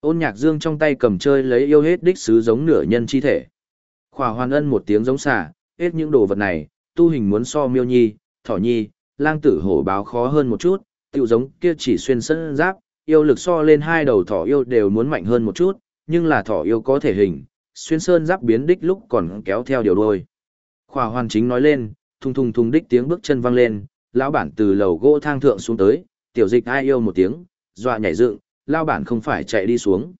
Ôn nhạc dương trong tay cầm chơi lấy yêu hết đích sứ giống nửa nhân chi thể. Khỏa hoàn ân một tiếng giống xả, hết những đồ vật này, tu hình muốn so miêu nhi, thỏ nhi, lang tử hổ báo khó hơn một chút, tiểu giống kia chỉ xuyên sân giáp, yêu lực so lên hai đầu thỏ yêu đều muốn mạnh hơn một chút, nhưng là thỏ yêu có thể hình, xuyên sơn giáp biến đích lúc còn kéo theo điều đôi. Khỏa hoàn chính nói lên, thùng thùng thùng đích tiếng bước chân vang lên, lão bản từ lầu gỗ thang thượng xuống tới, tiểu dịch ai yêu một tiếng, dọa nhảy dựng, Lao bản không phải chạy đi xuống,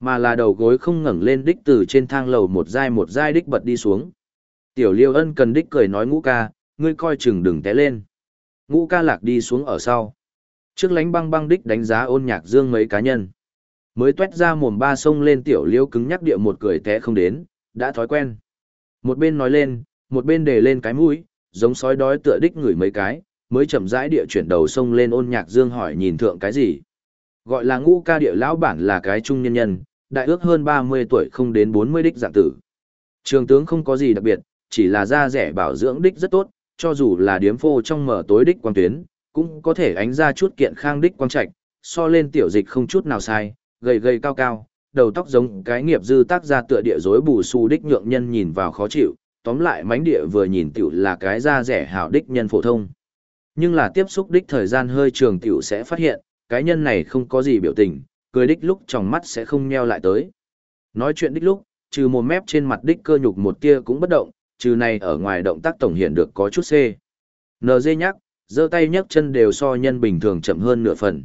mà là đầu gối không ngẩng lên đích từ trên thang lầu một giai một giai đích bật đi xuống. Tiểu liêu ân cần đích cười nói ngũ ca, ngươi coi chừng đừng té lên. Ngũ ca lạc đi xuống ở sau. Trước lánh băng băng đích đánh giá ôn nhạc dương mấy cá nhân. Mới tuét ra mồm ba sông lên tiểu liêu cứng nhắc địa một cười té không đến, đã thói quen. Một bên nói lên, một bên để lên cái mũi, giống sói đói tựa đích ngửi mấy cái, mới chậm rãi địa chuyển đầu sông lên ôn nhạc dương hỏi nhìn thượng cái gì. Gọi là ngũ ca địa lão bản là cái trung nhân nhân, đại ước hơn 30 tuổi không đến 40 đích dạng tử. Trường tướng không có gì đặc biệt, chỉ là da rẻ bảo dưỡng đích rất tốt, cho dù là điếm phô trong mở tối đích quang tuyến, cũng có thể ánh ra chút kiện khang đích quang trạch, so lên tiểu dịch không chút nào sai, gầy gầy cao cao, đầu tóc giống cái nghiệp dư tác ra tựa địa rối bù su đích nhượng nhân nhìn vào khó chịu, tóm lại mánh địa vừa nhìn tiểu là cái da rẻ hảo đích nhân phổ thông. Nhưng là tiếp xúc đích thời gian hơi trường tiểu sẽ phát hiện, cái nhân này không có gì biểu tình, cười đích lúc trong mắt sẽ không nheo lại tới. Nói chuyện đích lúc, trừ một mép trên mặt đích cơ nhục một tia cũng bất động, trừ này ở ngoài động tác tổng hiện được có chút C. NG nhắc, giơ tay nhấc chân đều so nhân bình thường chậm hơn nửa phần.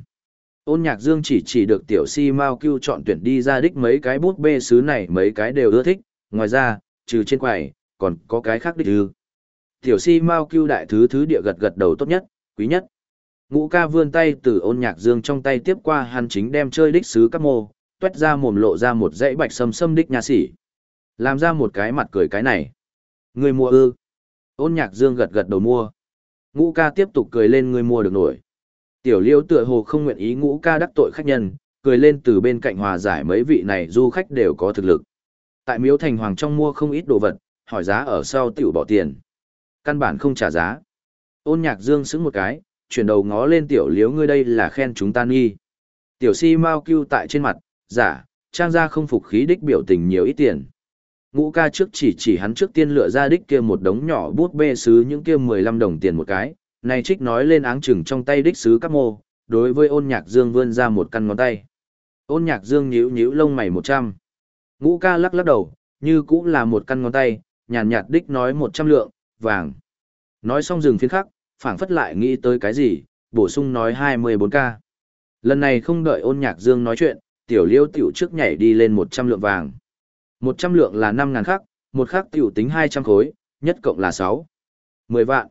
Ôn nhạc dương chỉ chỉ được tiểu si mau kêu chọn tuyển đi ra đích mấy cái bút bê sứ này mấy cái đều ưa thích, ngoài ra, trừ trên quầy, còn có cái khác đích ư. Tiểu si mau kêu đại thứ thứ địa gật gật đầu tốt nhất, quý nhất. Ngũ ca vươn tay từ ôn nhạc dương trong tay tiếp qua hắn chính đem chơi đích sứ các mô, tuét ra mồm lộ ra một dãy bạch sâm sâm đích nhà sĩ. Làm ra một cái mặt cười cái này. Người mua ư. Ôn nhạc dương gật gật đầu mua. Ngũ ca tiếp tục cười lên người mua được nổi. Tiểu liêu tựa hồ không nguyện ý ngũ ca đắc tội khách nhân, cười lên từ bên cạnh hòa giải mấy vị này du khách đều có thực lực. Tại miếu thành hoàng trong mua không ít đồ vật, hỏi giá ở sau tiểu bỏ tiền. Căn bản không trả giá. Ôn nhạc dương xứng một cái, chuyển đầu ngó lên tiểu liếu ngươi đây là khen chúng ta nghi. Tiểu si mau kêu tại trên mặt, giả, trang ra không phục khí đích biểu tình nhiều ít tiền. Ngũ ca trước chỉ chỉ hắn trước tiên lựa ra đích kia một đống nhỏ bút bê sứ những kia 15 đồng tiền một cái, này trích nói lên áng chừng trong tay đích sứ các mô, đối với ôn nhạc dương vươn ra một căn ngón tay. Ôn nhạc dương nhíu nhíu lông mày 100. Ngũ ca lắc lắc đầu, như cũng là một căn ngón tay, nhàn nhạt đích nói 100 lượng, vàng. Nói xong dừng phiến khắc, phảng phất lại nghĩ tới cái gì, bổ sung nói 24k. Lần này không đợi ôn nhạc dương nói chuyện, tiểu liêu tiểu trước nhảy đi lên 100 lượng vàng. 100 lượng là 5.000 khắc, một khắc tiểu tính 200 khối, nhất cộng là 6. 10 vạn.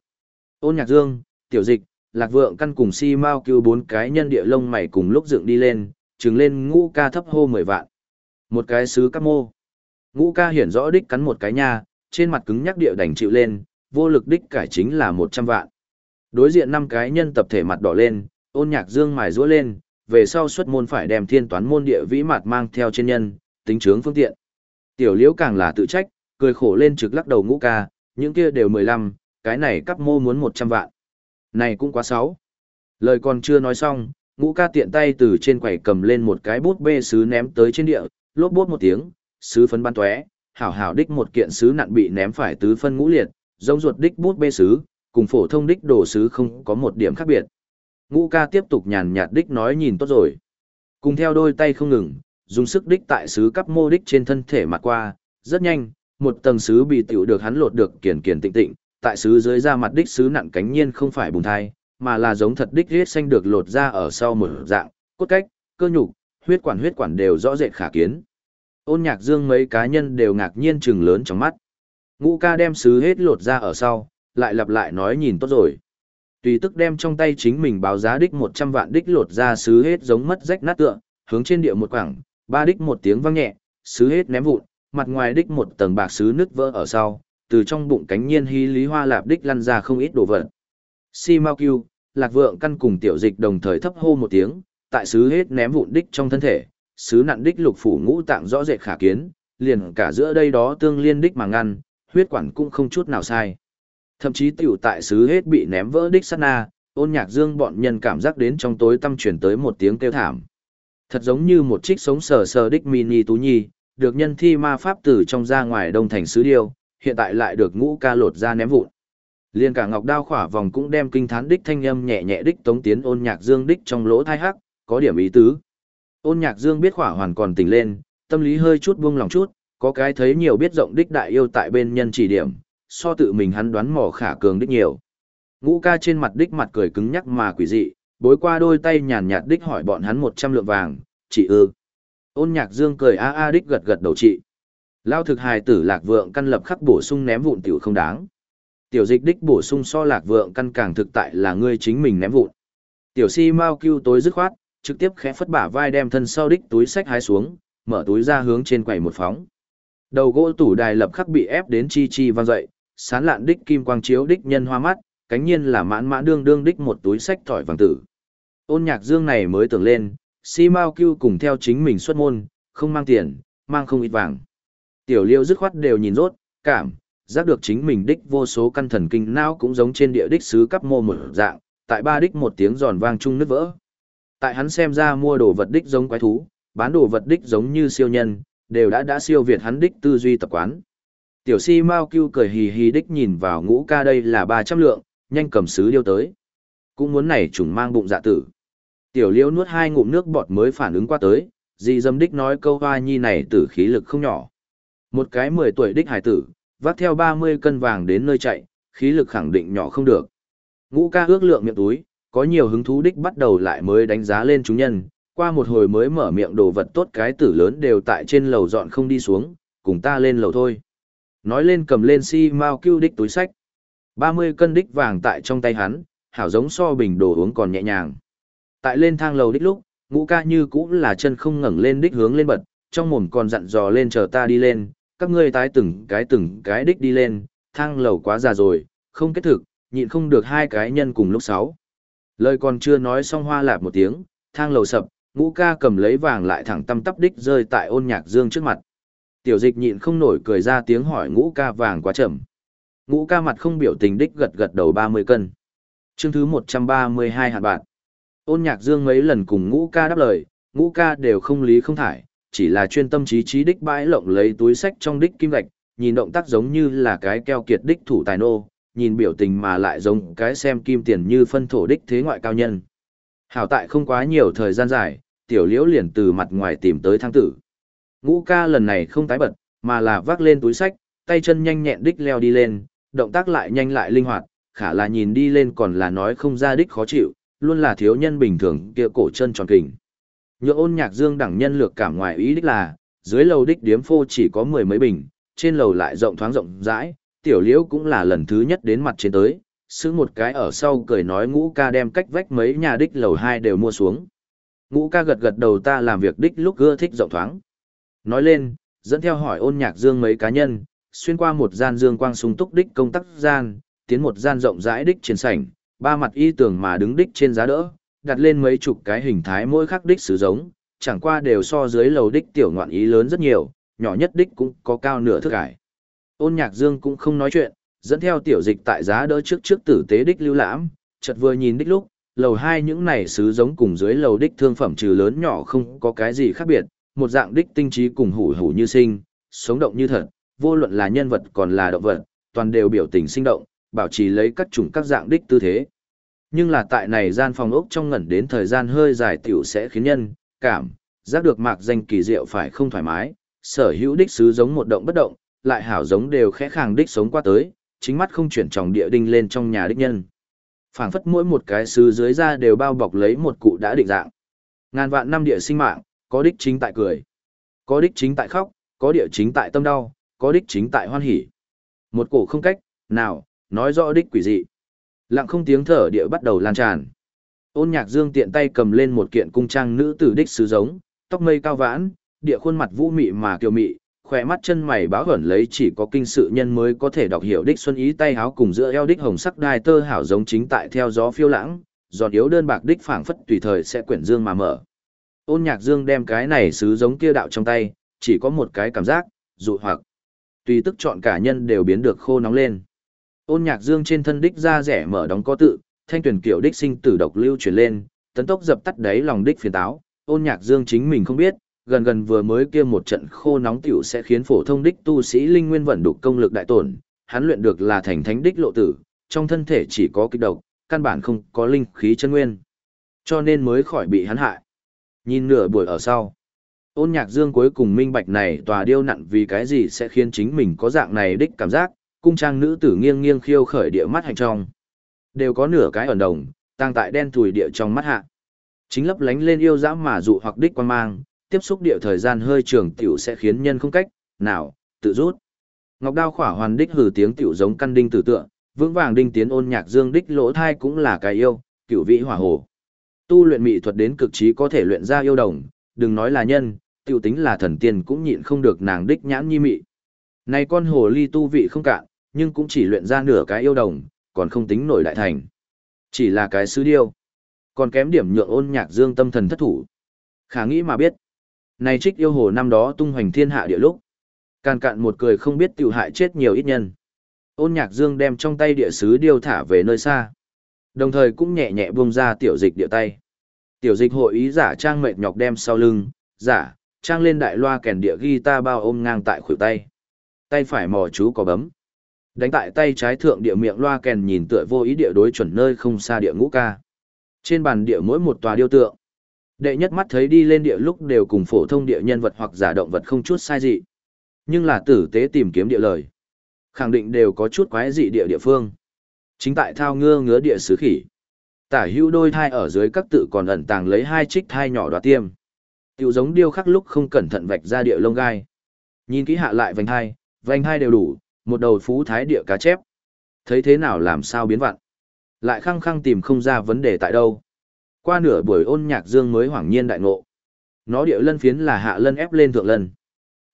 Ôn nhạc dương, tiểu dịch, lạc vượng căn cùng si mau cứu bốn cái nhân địa lông mày cùng lúc dựng đi lên, trừng lên ngũ ca thấp hô 10 vạn. Một cái sứ cắp mô. Ngũ ca hiển rõ đích cắn một cái nha, trên mặt cứng nhắc địa đành chịu lên, vô lực đích cải chính là 100 vạn. Đối diện năm cái nhân tập thể mặt đỏ lên, ôn nhạc dương mài rũa lên, về sau xuất môn phải đem thiên toán môn địa vĩ mặt mang theo trên nhân, tính chướng phương tiện. Tiểu liễu càng là tự trách, cười khổ lên trực lắc đầu ngũ ca, những kia đều 15, cái này cắp mô muốn 100 vạn. Này cũng quá sáu. Lời còn chưa nói xong, ngũ ca tiện tay từ trên quầy cầm lên một cái bút bê sứ ném tới trên địa, lốp bút một tiếng, sứ phấn ban tóe, hảo hảo đích một kiện sứ nặn bị ném phải tứ phân ngũ liệt, giống ruột đích bút bê sứ, cùng phổ thông đích đồ sứ không có một điểm khác biệt. Ngũ ca tiếp tục nhàn nhạt đích nói nhìn tốt rồi. Cùng theo đôi tay không ngừng, dùng sức đích tại sứ cắp mô đích trên thân thể mặt qua, rất nhanh, một tầng sứ bị tiểu được hắn lột được kiển kiển tịnh tịnh, tại sứ dưới da mặt đích sứ nặng cánh nhiên không phải bùng thai, mà là giống thật đích huyết xanh được lột ra ở sau một dạng, cốt cách, cơ nhục, huyết quản huyết quản đều rõ rệt khả kiến. Ôn nhạc dương mấy cá nhân đều ngạc nhiên trừng lớn trong mắt. Ngũ ca đem sứ hết lột ra ở sau, lại lặp lại nói nhìn tốt rồi. Tùy tức đem trong tay chính mình báo giá đích 100 vạn đích lột ra sứ hết giống mất rách nát tựa, hướng trên địa một quảng, ba đích một tiếng vang nhẹ, sứ hết ném vụn, mặt ngoài đích một tầng bạc sứ nứt vỡ ở sau, từ trong bụng cánh nhiên hí lý hoa lạp đích lăn ra không ít đồ vật. Si Mao Kiêu, Lạc Vượng căn cùng tiểu dịch đồng thời thấp hô một tiếng, tại sứ hết ném vụn đích trong thân thể, sứ nặn đích lục phủ ngũ tạng rõ rệt khả kiến, liền cả giữa đây đó tương liên đích mà ngăn, huyết quản cũng không chút nào sai. Thậm chí tiểu tại sứ hết bị ném vỡ đích sát na, ôn nhạc dương bọn nhân cảm giác đến trong tối tâm chuyển tới một tiếng kêu thảm. Thật giống như một trích sống sờ sờ đích mini tú nhi, được nhân thi ma pháp tử trong ra ngoài đông thành sứ điêu, hiện tại lại được ngũ ca lột ra ném vụn. Liên cả ngọc đao khỏa vòng cũng đem kinh thán đích thanh âm nhẹ nhẹ đích tống tiến ôn nhạc dương đích trong lỗ thai hắc, có điểm ý tứ. Ôn nhạc dương biết khỏa hoàn còn tỉnh lên, tâm lý hơi chút buông lòng chút, có cái thấy nhiều biết rộng đích đại yêu tại bên nhân chỉ điểm, so tự mình hắn đoán mò khả cường đích nhiều. Ngũ ca trên mặt đích mặt cười cứng nhắc mà quỷ dị, bối qua đôi tay nhàn nhạt đích hỏi bọn hắn một trăm lượng vàng, chị ư. Ôn nhạc dương cười a a đích gật gật đầu chị. Lao thực hài tử lạc vượng căn lập khắc bổ sung ném vụn tiểu không đáng. Tiểu dịch đích bổ sung so lạc vượng căn càng thực tại là ngươi chính mình ném vụn. Tiểu si mau kêu tối dứt khoát, trực tiếp khẽ phất bả vai đem thân sau đích túi sách hái xuống, mở túi ra hướng trên quầy một phóng. Đầu gỗ tủ đài lập khắc bị ép đến chi chi vang dậy, sán lạn đích kim quang chiếu đích nhân hoa mắt, cánh nhiên là mãn mãn đương đương đích một túi sách thỏi vàng tử. Ôn nhạc dương này mới tưởng lên, si mau kêu cùng theo chính mình xuất môn, không mang tiền, mang không ít vàng. Tiểu liêu dứt khoát đều nhìn rốt, cảm, giác được chính mình đích vô số căn thần kinh não cũng giống trên địa đích sứ cấp mô một dạng, tại ba đích một tiếng giòn vang chung nứt vỡ. Tại hắn xem ra mua đồ vật đích giống quái thú, bán đồ vật đích giống như siêu nhân, đều đã đã siêu việt hắn đích tư duy tập quán. Tiểu si Mao Cưu cười hì hì đích nhìn vào ngũ ca đây là 300 lượng, nhanh cầm sứ điêu tới. Cũng muốn này trùng mang bụng dạ tử. Tiểu liễu nuốt hai ngụm nước bọt mới phản ứng qua tới, dì dâm đích nói câu hoa nhi này tử khí lực không nhỏ. Một cái 10 tuổi đích hải tử, vác theo 30 cân vàng đến nơi chạy, khí lực khẳng định nhỏ không được. Ngũ ca ước lượng miệng túi, có nhiều hứng thú đích bắt đầu lại mới đánh giá lên chúng nhân, qua một hồi mới mở miệng đồ vật tốt cái tử lớn đều tại trên lầu dọn không đi xuống, cùng ta lên lầu thôi. Nói lên cầm lên si mau cưu đích túi sách. 30 cân đích vàng tại trong tay hắn, hảo giống so bình đồ uống còn nhẹ nhàng. Tại lên thang lầu đích lúc, ngũ ca như cũng là chân không ngẩng lên đích hướng lên bật, trong mồm còn dặn dò lên chờ ta đi lên, các ngươi tái từng cái từng cái đích đi lên, thang lầu quá già rồi, không kết thực, nhịn không được hai cái nhân cùng lúc sáu. Lời còn chưa nói xong hoa lạp một tiếng, thang lầu sập, ngũ ca cầm lấy vàng lại thẳng tâm tắp đích rơi tại ôn nhạc dương trước mặt. Tiểu dịch nhịn không nổi cười ra tiếng hỏi ngũ ca vàng quá chậm. Ngũ ca mặt không biểu tình đích gật gật đầu 30 cân. Chương thứ 132 hạt bạn. Ôn nhạc dương mấy lần cùng ngũ ca đáp lời, ngũ ca đều không lý không thải, chỉ là chuyên tâm trí trí đích bãi lộng lấy túi sách trong đích kim gạch, nhìn động tác giống như là cái keo kiệt đích thủ tài nô, nhìn biểu tình mà lại giống cái xem kim tiền như phân thổ đích thế ngoại cao nhân. Hảo tại không quá nhiều thời gian dài, tiểu liễu liền từ mặt ngoài tìm tới thang tử. Ngũ ca lần này không tái bật, mà là vác lên túi sách, tay chân nhanh nhẹn đích leo đi lên, động tác lại nhanh lại linh hoạt, khả là nhìn đi lên còn là nói không ra đích khó chịu, luôn là thiếu nhân bình thường kia cổ chân tròn kình. Nhượng ôn nhạc dương đẳng nhân lược cảm ngoài ý đích là, dưới lầu đích điếm phô chỉ có mười mấy bình, trên lầu lại rộng thoáng rộng rãi, tiểu liễu cũng là lần thứ nhất đến mặt trên tới, xứ một cái ở sau cười nói ngũ ca đem cách vách mấy nhà đích lầu hai đều mua xuống. Ngũ ca gật gật đầu ta làm việc đích lúc gưa thích rộng thoáng. Nói lên, dẫn theo hỏi ôn nhạc dương mấy cá nhân, xuyên qua một gian dương quang sung túc đích công tắc gian, tiến một gian rộng rãi đích triển sảnh, ba mặt y tường mà đứng đích trên giá đỡ, đặt lên mấy chục cái hình thái mỗi khắc đích sử giống, chẳng qua đều so dưới lầu đích tiểu ngoạn ý lớn rất nhiều, nhỏ nhất đích cũng có cao nửa thước cải. Ôn nhạc dương cũng không nói chuyện, dẫn theo tiểu dịch tại giá đỡ trước trước tử tế đích lưu lãm, chợt vừa nhìn đích lúc, lầu hai những này sứ giống cùng dưới lầu đích thương phẩm trừ lớn nhỏ không có cái gì khác biệt, một dạng đích tinh trí cùng hủ hủ như sinh, sống động như thật, vô luận là nhân vật còn là động vật, toàn đều biểu tình sinh động, bảo trì lấy các chủng các dạng đích tư thế. Nhưng là tại này gian phòng ốc trong ngẩn đến thời gian hơi dài tiểu sẽ khiến nhân, cảm, giác được mạc danh kỳ diệu phải không thoải mái, sở hữu đích sứ giống một động bất động, lại hảo giống đều khẽ khàng đích sống qua tới, chính mắt không chuyển tròng địa đinh lên trong nhà đích nhân. phảng phất mỗi một cái sứ dưới ra đều bao bọc lấy một cụ đã định dạng. Ngàn vạn năm địa sinh mạng, có đích chính tại cười, có đích chính tại khóc, có địa chính tại tâm đau, có đích chính tại hoan hỉ. Một cổ không cách, nào, nói rõ đích quỷ dị. Lặng không tiếng thở địa bắt đầu lan tràn. Ôn nhạc dương tiện tay cầm lên một kiện cung trang nữ tử đích sứ giống, tóc mây cao vãn, địa khuôn mặt vũ mị mà kiều mị, khỏe mắt chân mày báo hẩn lấy chỉ có kinh sự nhân mới có thể đọc hiểu đích xuân ý tay háo cùng giữa eo đích hồng sắc đai tơ hảo giống chính tại theo gió phiêu lãng, giọt yếu đơn bạc đích phảng phất tùy thời sẽ quyển dương mà mở. Ôn nhạc dương đem cái này sứ giống kia đạo trong tay, chỉ có một cái cảm giác, dụ hoặc. Tùy tức chọn cả nhân đều biến được khô nóng lên. Ôn nhạc dương trên thân đích ra rẻ mở đóng có tự, thanh tuyển kiểu đích sinh tử độc lưu chuyển lên, tấn tốc dập tắt đáy lòng đích phiền táo, ôn nhạc dương chính mình không biết, gần gần vừa mới kia một trận khô nóng tiểu sẽ khiến phổ thông đích tu sĩ linh nguyên vận đục công lực đại tổn, hắn luyện được là thành thánh đích lộ tử, trong thân thể chỉ có kích độc, căn bản không có linh khí chân nguyên. Cho nên mới khỏi bị hắn hại. Nhìn nửa buổi ở sau, ôn nhạc dương cuối cùng minh bạch này tòa điêu nặn vì cái gì sẽ khiến chính mình có dạng này đích cảm giác, cung trang nữ tử nghiêng nghiêng khiêu khởi địa mắt hành trong. Đều có nửa cái ẩn đồng, tăng tại đen thùi địa trong mắt hạ. Chính lấp lánh lên yêu dã mà dụ hoặc đích quan mang, tiếp xúc địa thời gian hơi trường tiểu sẽ khiến nhân không cách, nào, tự rút. Ngọc đao khỏa hoàn đích hử tiếng tiểu giống căn đinh tử tượng, vững vàng đinh tiến ôn nhạc dương đích lỗ thai cũng là cái yêu, cửu vị hỏa hồ. Tu luyện mỹ thuật đến cực trí có thể luyện ra yêu đồng, đừng nói là nhân, tiểu tính là thần tiên cũng nhịn không được nàng đích nhãn nhi mị. Này con hồ ly tu vị không cạn, nhưng cũng chỉ luyện ra nửa cái yêu đồng, còn không tính nổi đại thành. Chỉ là cái sứ điêu. Còn kém điểm nhượng ôn nhạc dương tâm thần thất thủ. Khả nghĩ mà biết. Này trích yêu hồ năm đó tung hoành thiên hạ địa lúc. Càn cạn một cười không biết tiểu hại chết nhiều ít nhân. Ôn nhạc dương đem trong tay địa sứ điêu thả về nơi xa. Đồng thời cũng nhẹ nhẹ buông ra tiểu dịch địa tay. Tiểu dịch hội ý giả trang mệt nhọc đem sau lưng, giả, trang lên đại loa kèn địa guitar bao ôm ngang tại khuỷu tay. Tay phải mò chú có bấm. Đánh tại tay trái thượng địa miệng loa kèn nhìn tựa vô ý địa đối chuẩn nơi không xa địa ngũ ca. Trên bàn địa mỗi một tòa điêu tượng. Đệ nhất mắt thấy đi lên địa lúc đều cùng phổ thông địa nhân vật hoặc giả động vật không chút sai dị. Nhưng là tử tế tìm kiếm địa lời. Khẳng định đều có chút quái dị địa địa phương. Chính tại thao ngưa ngứa địa sứ khỉ. Tả hữu đôi thai ở dưới các tự còn ẩn tàng lấy hai trích thai nhỏ đoạt tiêm. Tiểu giống điêu khắc lúc không cẩn thận vạch ra địa lông gai. Nhìn kỹ hạ lại vành hai, vành hai đều đủ, một đầu phú thái địa cá chép. Thấy thế nào làm sao biến vặn. Lại khăng khăng tìm không ra vấn đề tại đâu. Qua nửa buổi ôn nhạc dương mới hoảng nhiên đại ngộ. Nó địa lân phiến là hạ lân ép lên thượng lân.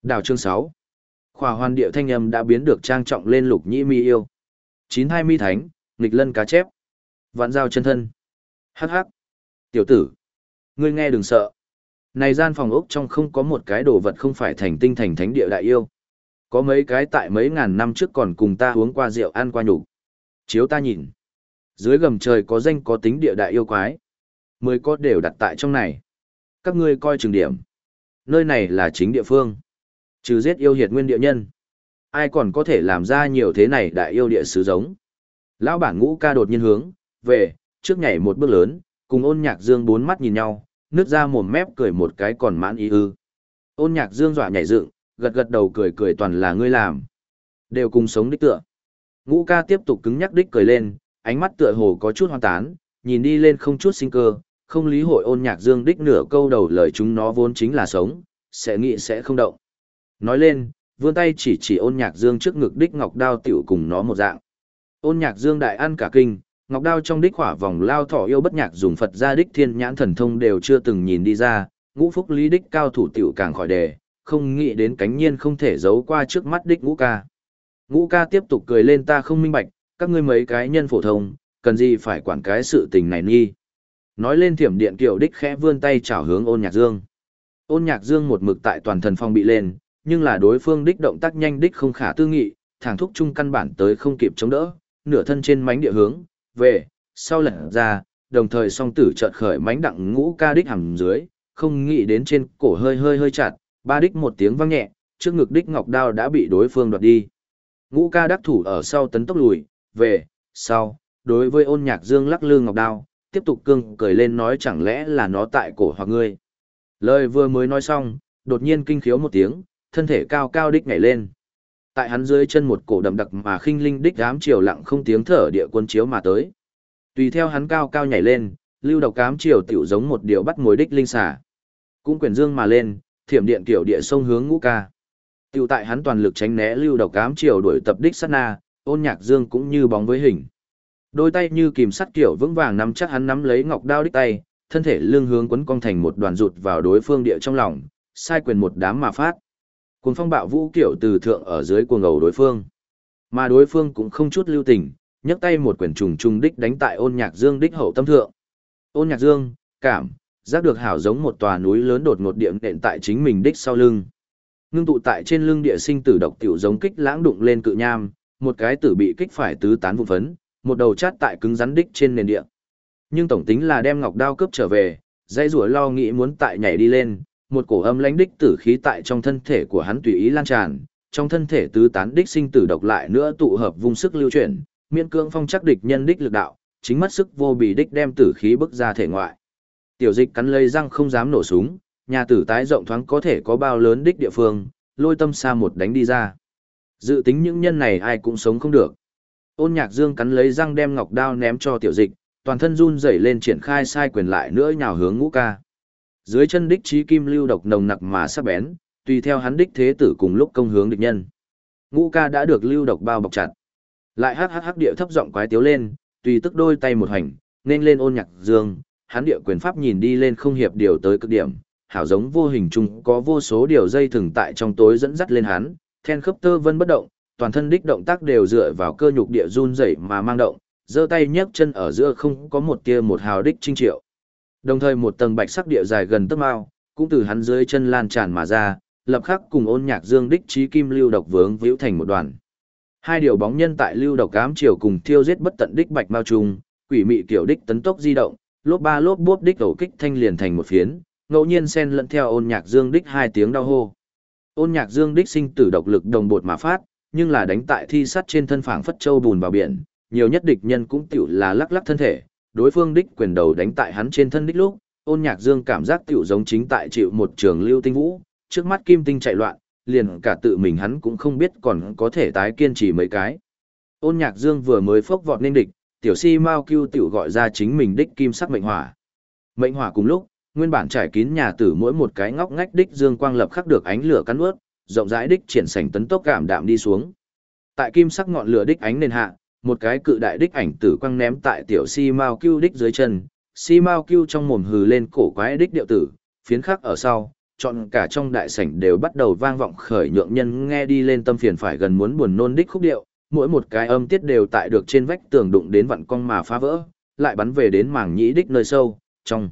Đào chương 6. Khỏa hoàn địa thanh âm đã biến được trang trọng lên lục nhĩ mi yêu chín hai mi thánh, nghịch lân cá chép. Vạn giao chân thân. Hắc hắc. Tiểu tử. Ngươi nghe đừng sợ. Này gian phòng ốc trong không có một cái đồ vật không phải thành tinh thành thánh địa đại yêu. Có mấy cái tại mấy ngàn năm trước còn cùng ta uống qua rượu ăn qua nhục. Chiếu ta nhìn. Dưới gầm trời có danh có tính địa đại yêu quái. Mười có đều đặt tại trong này. Các ngươi coi trường điểm. Nơi này là chính địa phương. Trừ giết yêu hiệt nguyên địa nhân. Ai còn có thể làm ra nhiều thế này đại yêu địa sứ giống. Lão bản ngũ ca đột nhiên hướng, về, trước nhảy một bước lớn, cùng ôn nhạc dương bốn mắt nhìn nhau, nước ra mồm mép cười một cái còn mãn ý ư. Ôn nhạc dương dọa nhảy dựng, gật gật đầu cười cười toàn là ngươi làm. Đều cùng sống đích tựa. Ngũ ca tiếp tục cứng nhắc đích cười lên, ánh mắt tựa hồ có chút hoang tán, nhìn đi lên không chút sinh cơ, không lý hội ôn nhạc dương đích nửa câu đầu lời chúng nó vốn chính là sống, sẽ nghĩ sẽ không động. Nói lên, vươn tay chỉ chỉ ôn nhạc dương trước ngực đích ngọc đao tiểu cùng nó một dạng. Ôn nhạc dương đại ăn cả kinh, ngọc đao trong đích hỏa vòng lao thỏ yêu bất nhạc dùng Phật ra đích thiên nhãn thần thông đều chưa từng nhìn đi ra, ngũ phúc lý đích cao thủ tiểu càng khỏi đề, không nghĩ đến cánh nhiên không thể giấu qua trước mắt đích ngũ ca. Ngũ ca tiếp tục cười lên ta không minh bạch, các ngươi mấy cái nhân phổ thông, cần gì phải quản cái sự tình này nghi. Nói lên thiểm điện kiểu đích khẽ vươn tay chảo hướng ôn nhạc dương. Ôn nhạc dương một mực tại toàn thần phong bị lên, nhưng là đối phương đích động tác nhanh đích không khả tư nghị, thẳng thúc chung căn bản tới không kịp chống đỡ, nửa thân trên mánh địa hướng, về, sau lật ra, đồng thời song tử chợt khởi mánh đặng ngũ ca đích hầm dưới, không nghĩ đến trên cổ hơi hơi hơi chặt, ba đích một tiếng vang nhẹ, trước ngực đích ngọc đao đã bị đối phương đoạt đi. Ngũ ca đắc thủ ở sau tấn tốc lùi, về, sau, đối với ôn nhạc dương lắc lư ngọc đao, tiếp tục cương cười lên nói chẳng lẽ là nó tại cổ hoặc ngươi. Lời vừa mới nói xong, đột nhiên kinh khiếu một tiếng, thân thể cao cao đích nhảy lên. Tại hắn dưới chân một cổ đậm đặc mà khinh linh đích ám chiều lặng không tiếng thở địa quân chiếu mà tới. Tùy theo hắn cao cao nhảy lên, lưu độc cám chiều tiểu giống một điều bắt mối đích linh xả. Cũng quyền dương mà lên, thiểm điện tiểu địa sông hướng ngũ ca. Tiểu tại hắn toàn lực tránh né lưu độc cám chiều đuổi tập đích sát na, ôn nhạc dương cũng như bóng với hình. Đôi tay như kìm sắt kiểu vững vàng nắm chắc hắn nắm lấy ngọc đao đích tay, thân thể lương hướng quấn cong thành một đoàn rụt vào đối phương địa trong lòng, sai quyền một đám mà phát. Cuồng phong bạo vũ kiểu từ thượng ở dưới cuồng ngầu đối phương. Mà đối phương cũng không chút lưu tình, nhấc tay một quyển trùng trùng đích đánh tại ôn nhạc dương đích hậu tâm thượng. Ôn nhạc dương, cảm, giác được hảo giống một tòa núi lớn đột ngột điểm đệm tại chính mình đích sau lưng. Ngưng tụ tại trên lưng địa sinh tử độc tiểu giống kích lãng đụng lên cự nham, một cái tử bị kích phải tứ tán vụ phấn, một đầu chát tại cứng rắn đích trên nền địa. Nhưng tổng tính là đem ngọc đao cướp trở về, dây rủa lo nghĩ muốn tại nhảy đi lên, một cổ âm lãnh đích tử khí tại trong thân thể của hắn tùy ý lan tràn, trong thân thể tứ tán đích sinh tử độc lại nữa tụ hợp vung sức lưu chuyển, miễn cưỡng phong chắc địch nhân đích lực đạo, chính mất sức vô bì đích đem tử khí bức ra thể ngoại. Tiểu dịch cắn lây răng không dám nổ súng, nhà tử tái rộng thoáng có thể có bao lớn đích địa phương, lôi tâm xa một đánh đi ra. Dự tính những nhân này ai cũng sống không được. Ôn nhạc dương cắn lấy răng đem ngọc đao ném cho tiểu dịch, toàn thân run rẩy lên triển khai sai quyền lại nữa nhào hướng ngũ ca. Dưới chân đích trí kim lưu độc nồng nặc mà sắc bén, tùy theo hắn đích thế tử cùng lúc công hướng địch nhân. Ngũ ca đã được lưu độc bao bọc chặt. Lại hắc hắc hắc địa thấp giọng quái tiếu lên, tùy tức đôi tay một hành, nên lên ôn nhạc dương, hắn địa quyền pháp nhìn đi lên không hiệp điều tới cực điểm, hảo giống vô hình chung có vô số điều dây thừng tại trong tối dẫn dắt lên hắn, then khớp tơ vân bất động, toàn thân đích động tác đều dựa vào cơ nhục địa run rẩy mà mang động, giơ tay nhấc chân ở giữa không có một tia một hào đích trinh triệu. Đồng thời một tầng bạch sắc địa dài gần tấc mao, cũng từ hắn dưới chân lan tràn mà ra, lập khắc cùng ôn nhạc dương đích trí kim lưu độc vướng víu thành một đoàn. Hai điều bóng nhân tại lưu độc cám chiều cùng thiêu giết bất tận đích bạch mao trùng, quỷ mị kiểu đích tấn tốc di động, lốp ba lốp bốp đích đầu kích thanh liền thành một phiến, ngẫu nhiên xen lẫn theo ôn nhạc dương đích hai tiếng đau hô. Ôn nhạc dương đích sinh tử độc lực đồng bột mà phát, nhưng là đánh tại thi sắt trên thân phảng phất châu bùn vào biển, nhiều nhất địch nhân cũng tiểu là lắc lắc thân thể, đối phương đích quyền đầu đánh tại hắn trên thân đích lúc, ôn nhạc dương cảm giác tiểu giống chính tại chịu một trường lưu tinh vũ, trước mắt kim tinh chạy loạn, liền cả tự mình hắn cũng không biết còn có thể tái kiên trì mấy cái. Ôn nhạc dương vừa mới phốc vọt nên địch, tiểu si mau kêu tiểu gọi ra chính mình đích kim sắc mệnh hỏa. Mệnh hỏa cùng lúc, nguyên bản trải kín nhà tử mỗi một cái ngóc ngách đích dương quang lập khắc được ánh lửa cắn ướt, rộng rãi đích triển sảnh tấn tốc cảm đạm đi xuống. Tại kim sắc ngọn lửa đích ánh nền hạ, một cái cự đại đích ảnh tử quăng ném tại tiểu si mao cưu đích dưới chân, si mao cưu trong mồm hừ lên cổ quái đích điệu tử, phiến khắc ở sau, chọn cả trong đại sảnh đều bắt đầu vang vọng khởi nhượng nhân nghe đi lên tâm phiền phải gần muốn buồn nôn đích khúc điệu, mỗi một cái âm tiết đều tại được trên vách tường đụng đến vặn cong mà phá vỡ, lại bắn về đến mảng nhĩ đích nơi sâu, trong.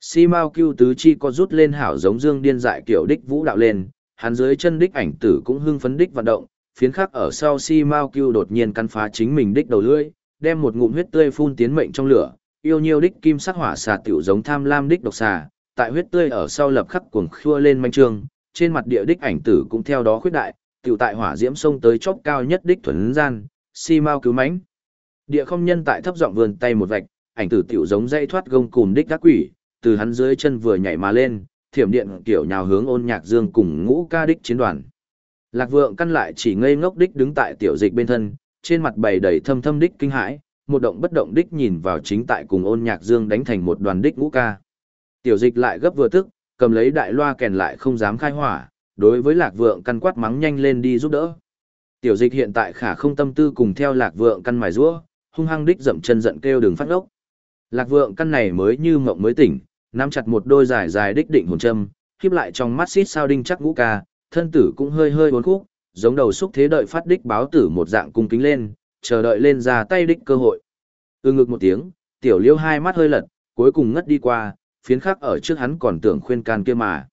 Si Mao Cưu tứ chi có rút lên hảo giống dương điên dại kiểu đích vũ đạo lên, hắn dưới chân đích ảnh tử cũng hưng phấn đích vận động, phiến khắc ở sau Si Mao Cưu đột nhiên căn phá chính mình đích đầu lưỡi, đem một ngụm huyết tươi phun tiến mệnh trong lửa, yêu nhiêu đích kim sắc hỏa xà tiểu giống tham lam đích độc xà, tại huyết tươi ở sau lập khắc cuồng khua lên manh trương, trên mặt địa đích ảnh tử cũng theo đó khuyết đại, tiểu tại hỏa diễm sông tới chóp cao nhất đích thuần gian, Si Mao cứu mãnh. Địa không nhân tại thấp giọng vươn tay một vạch, ảnh tử tiểu giống dây thoát gông cùm đích các quỷ, từ hắn dưới chân vừa nhảy mà lên, thiểm điện kiểu nhào hướng ôn nhạc dương cùng ngũ ca đích chiến đoàn. Lạc vượng căn lại chỉ ngây ngốc đích đứng tại tiểu dịch bên thân, trên mặt bày đầy thâm thâm đích kinh hãi, một động bất động đích nhìn vào chính tại cùng ôn nhạc dương đánh thành một đoàn đích ngũ ca. Tiểu dịch lại gấp vừa tức, cầm lấy đại loa kèn lại không dám khai hỏa, đối với lạc vượng căn quát mắng nhanh lên đi giúp đỡ. Tiểu dịch hiện tại khả không tâm tư cùng theo lạc vượng căn mài rũa, hung hăng đích dậm chân giận kêu đường phát ốc. Lạc vượng căn này mới như mộng mới tỉnh, nắm chặt một đôi dài dài đích định hồn châm, khiếp lại trong mắt xít sao đinh chắc ngũ ca, thân tử cũng hơi hơi uốn khúc, giống đầu xúc thế đợi phát đích báo tử một dạng cung kính lên, chờ đợi lên ra tay đích cơ hội. ư ngực một tiếng, tiểu liêu hai mắt hơi lật, cuối cùng ngất đi qua, phiến khắc ở trước hắn còn tưởng khuyên can kia mà.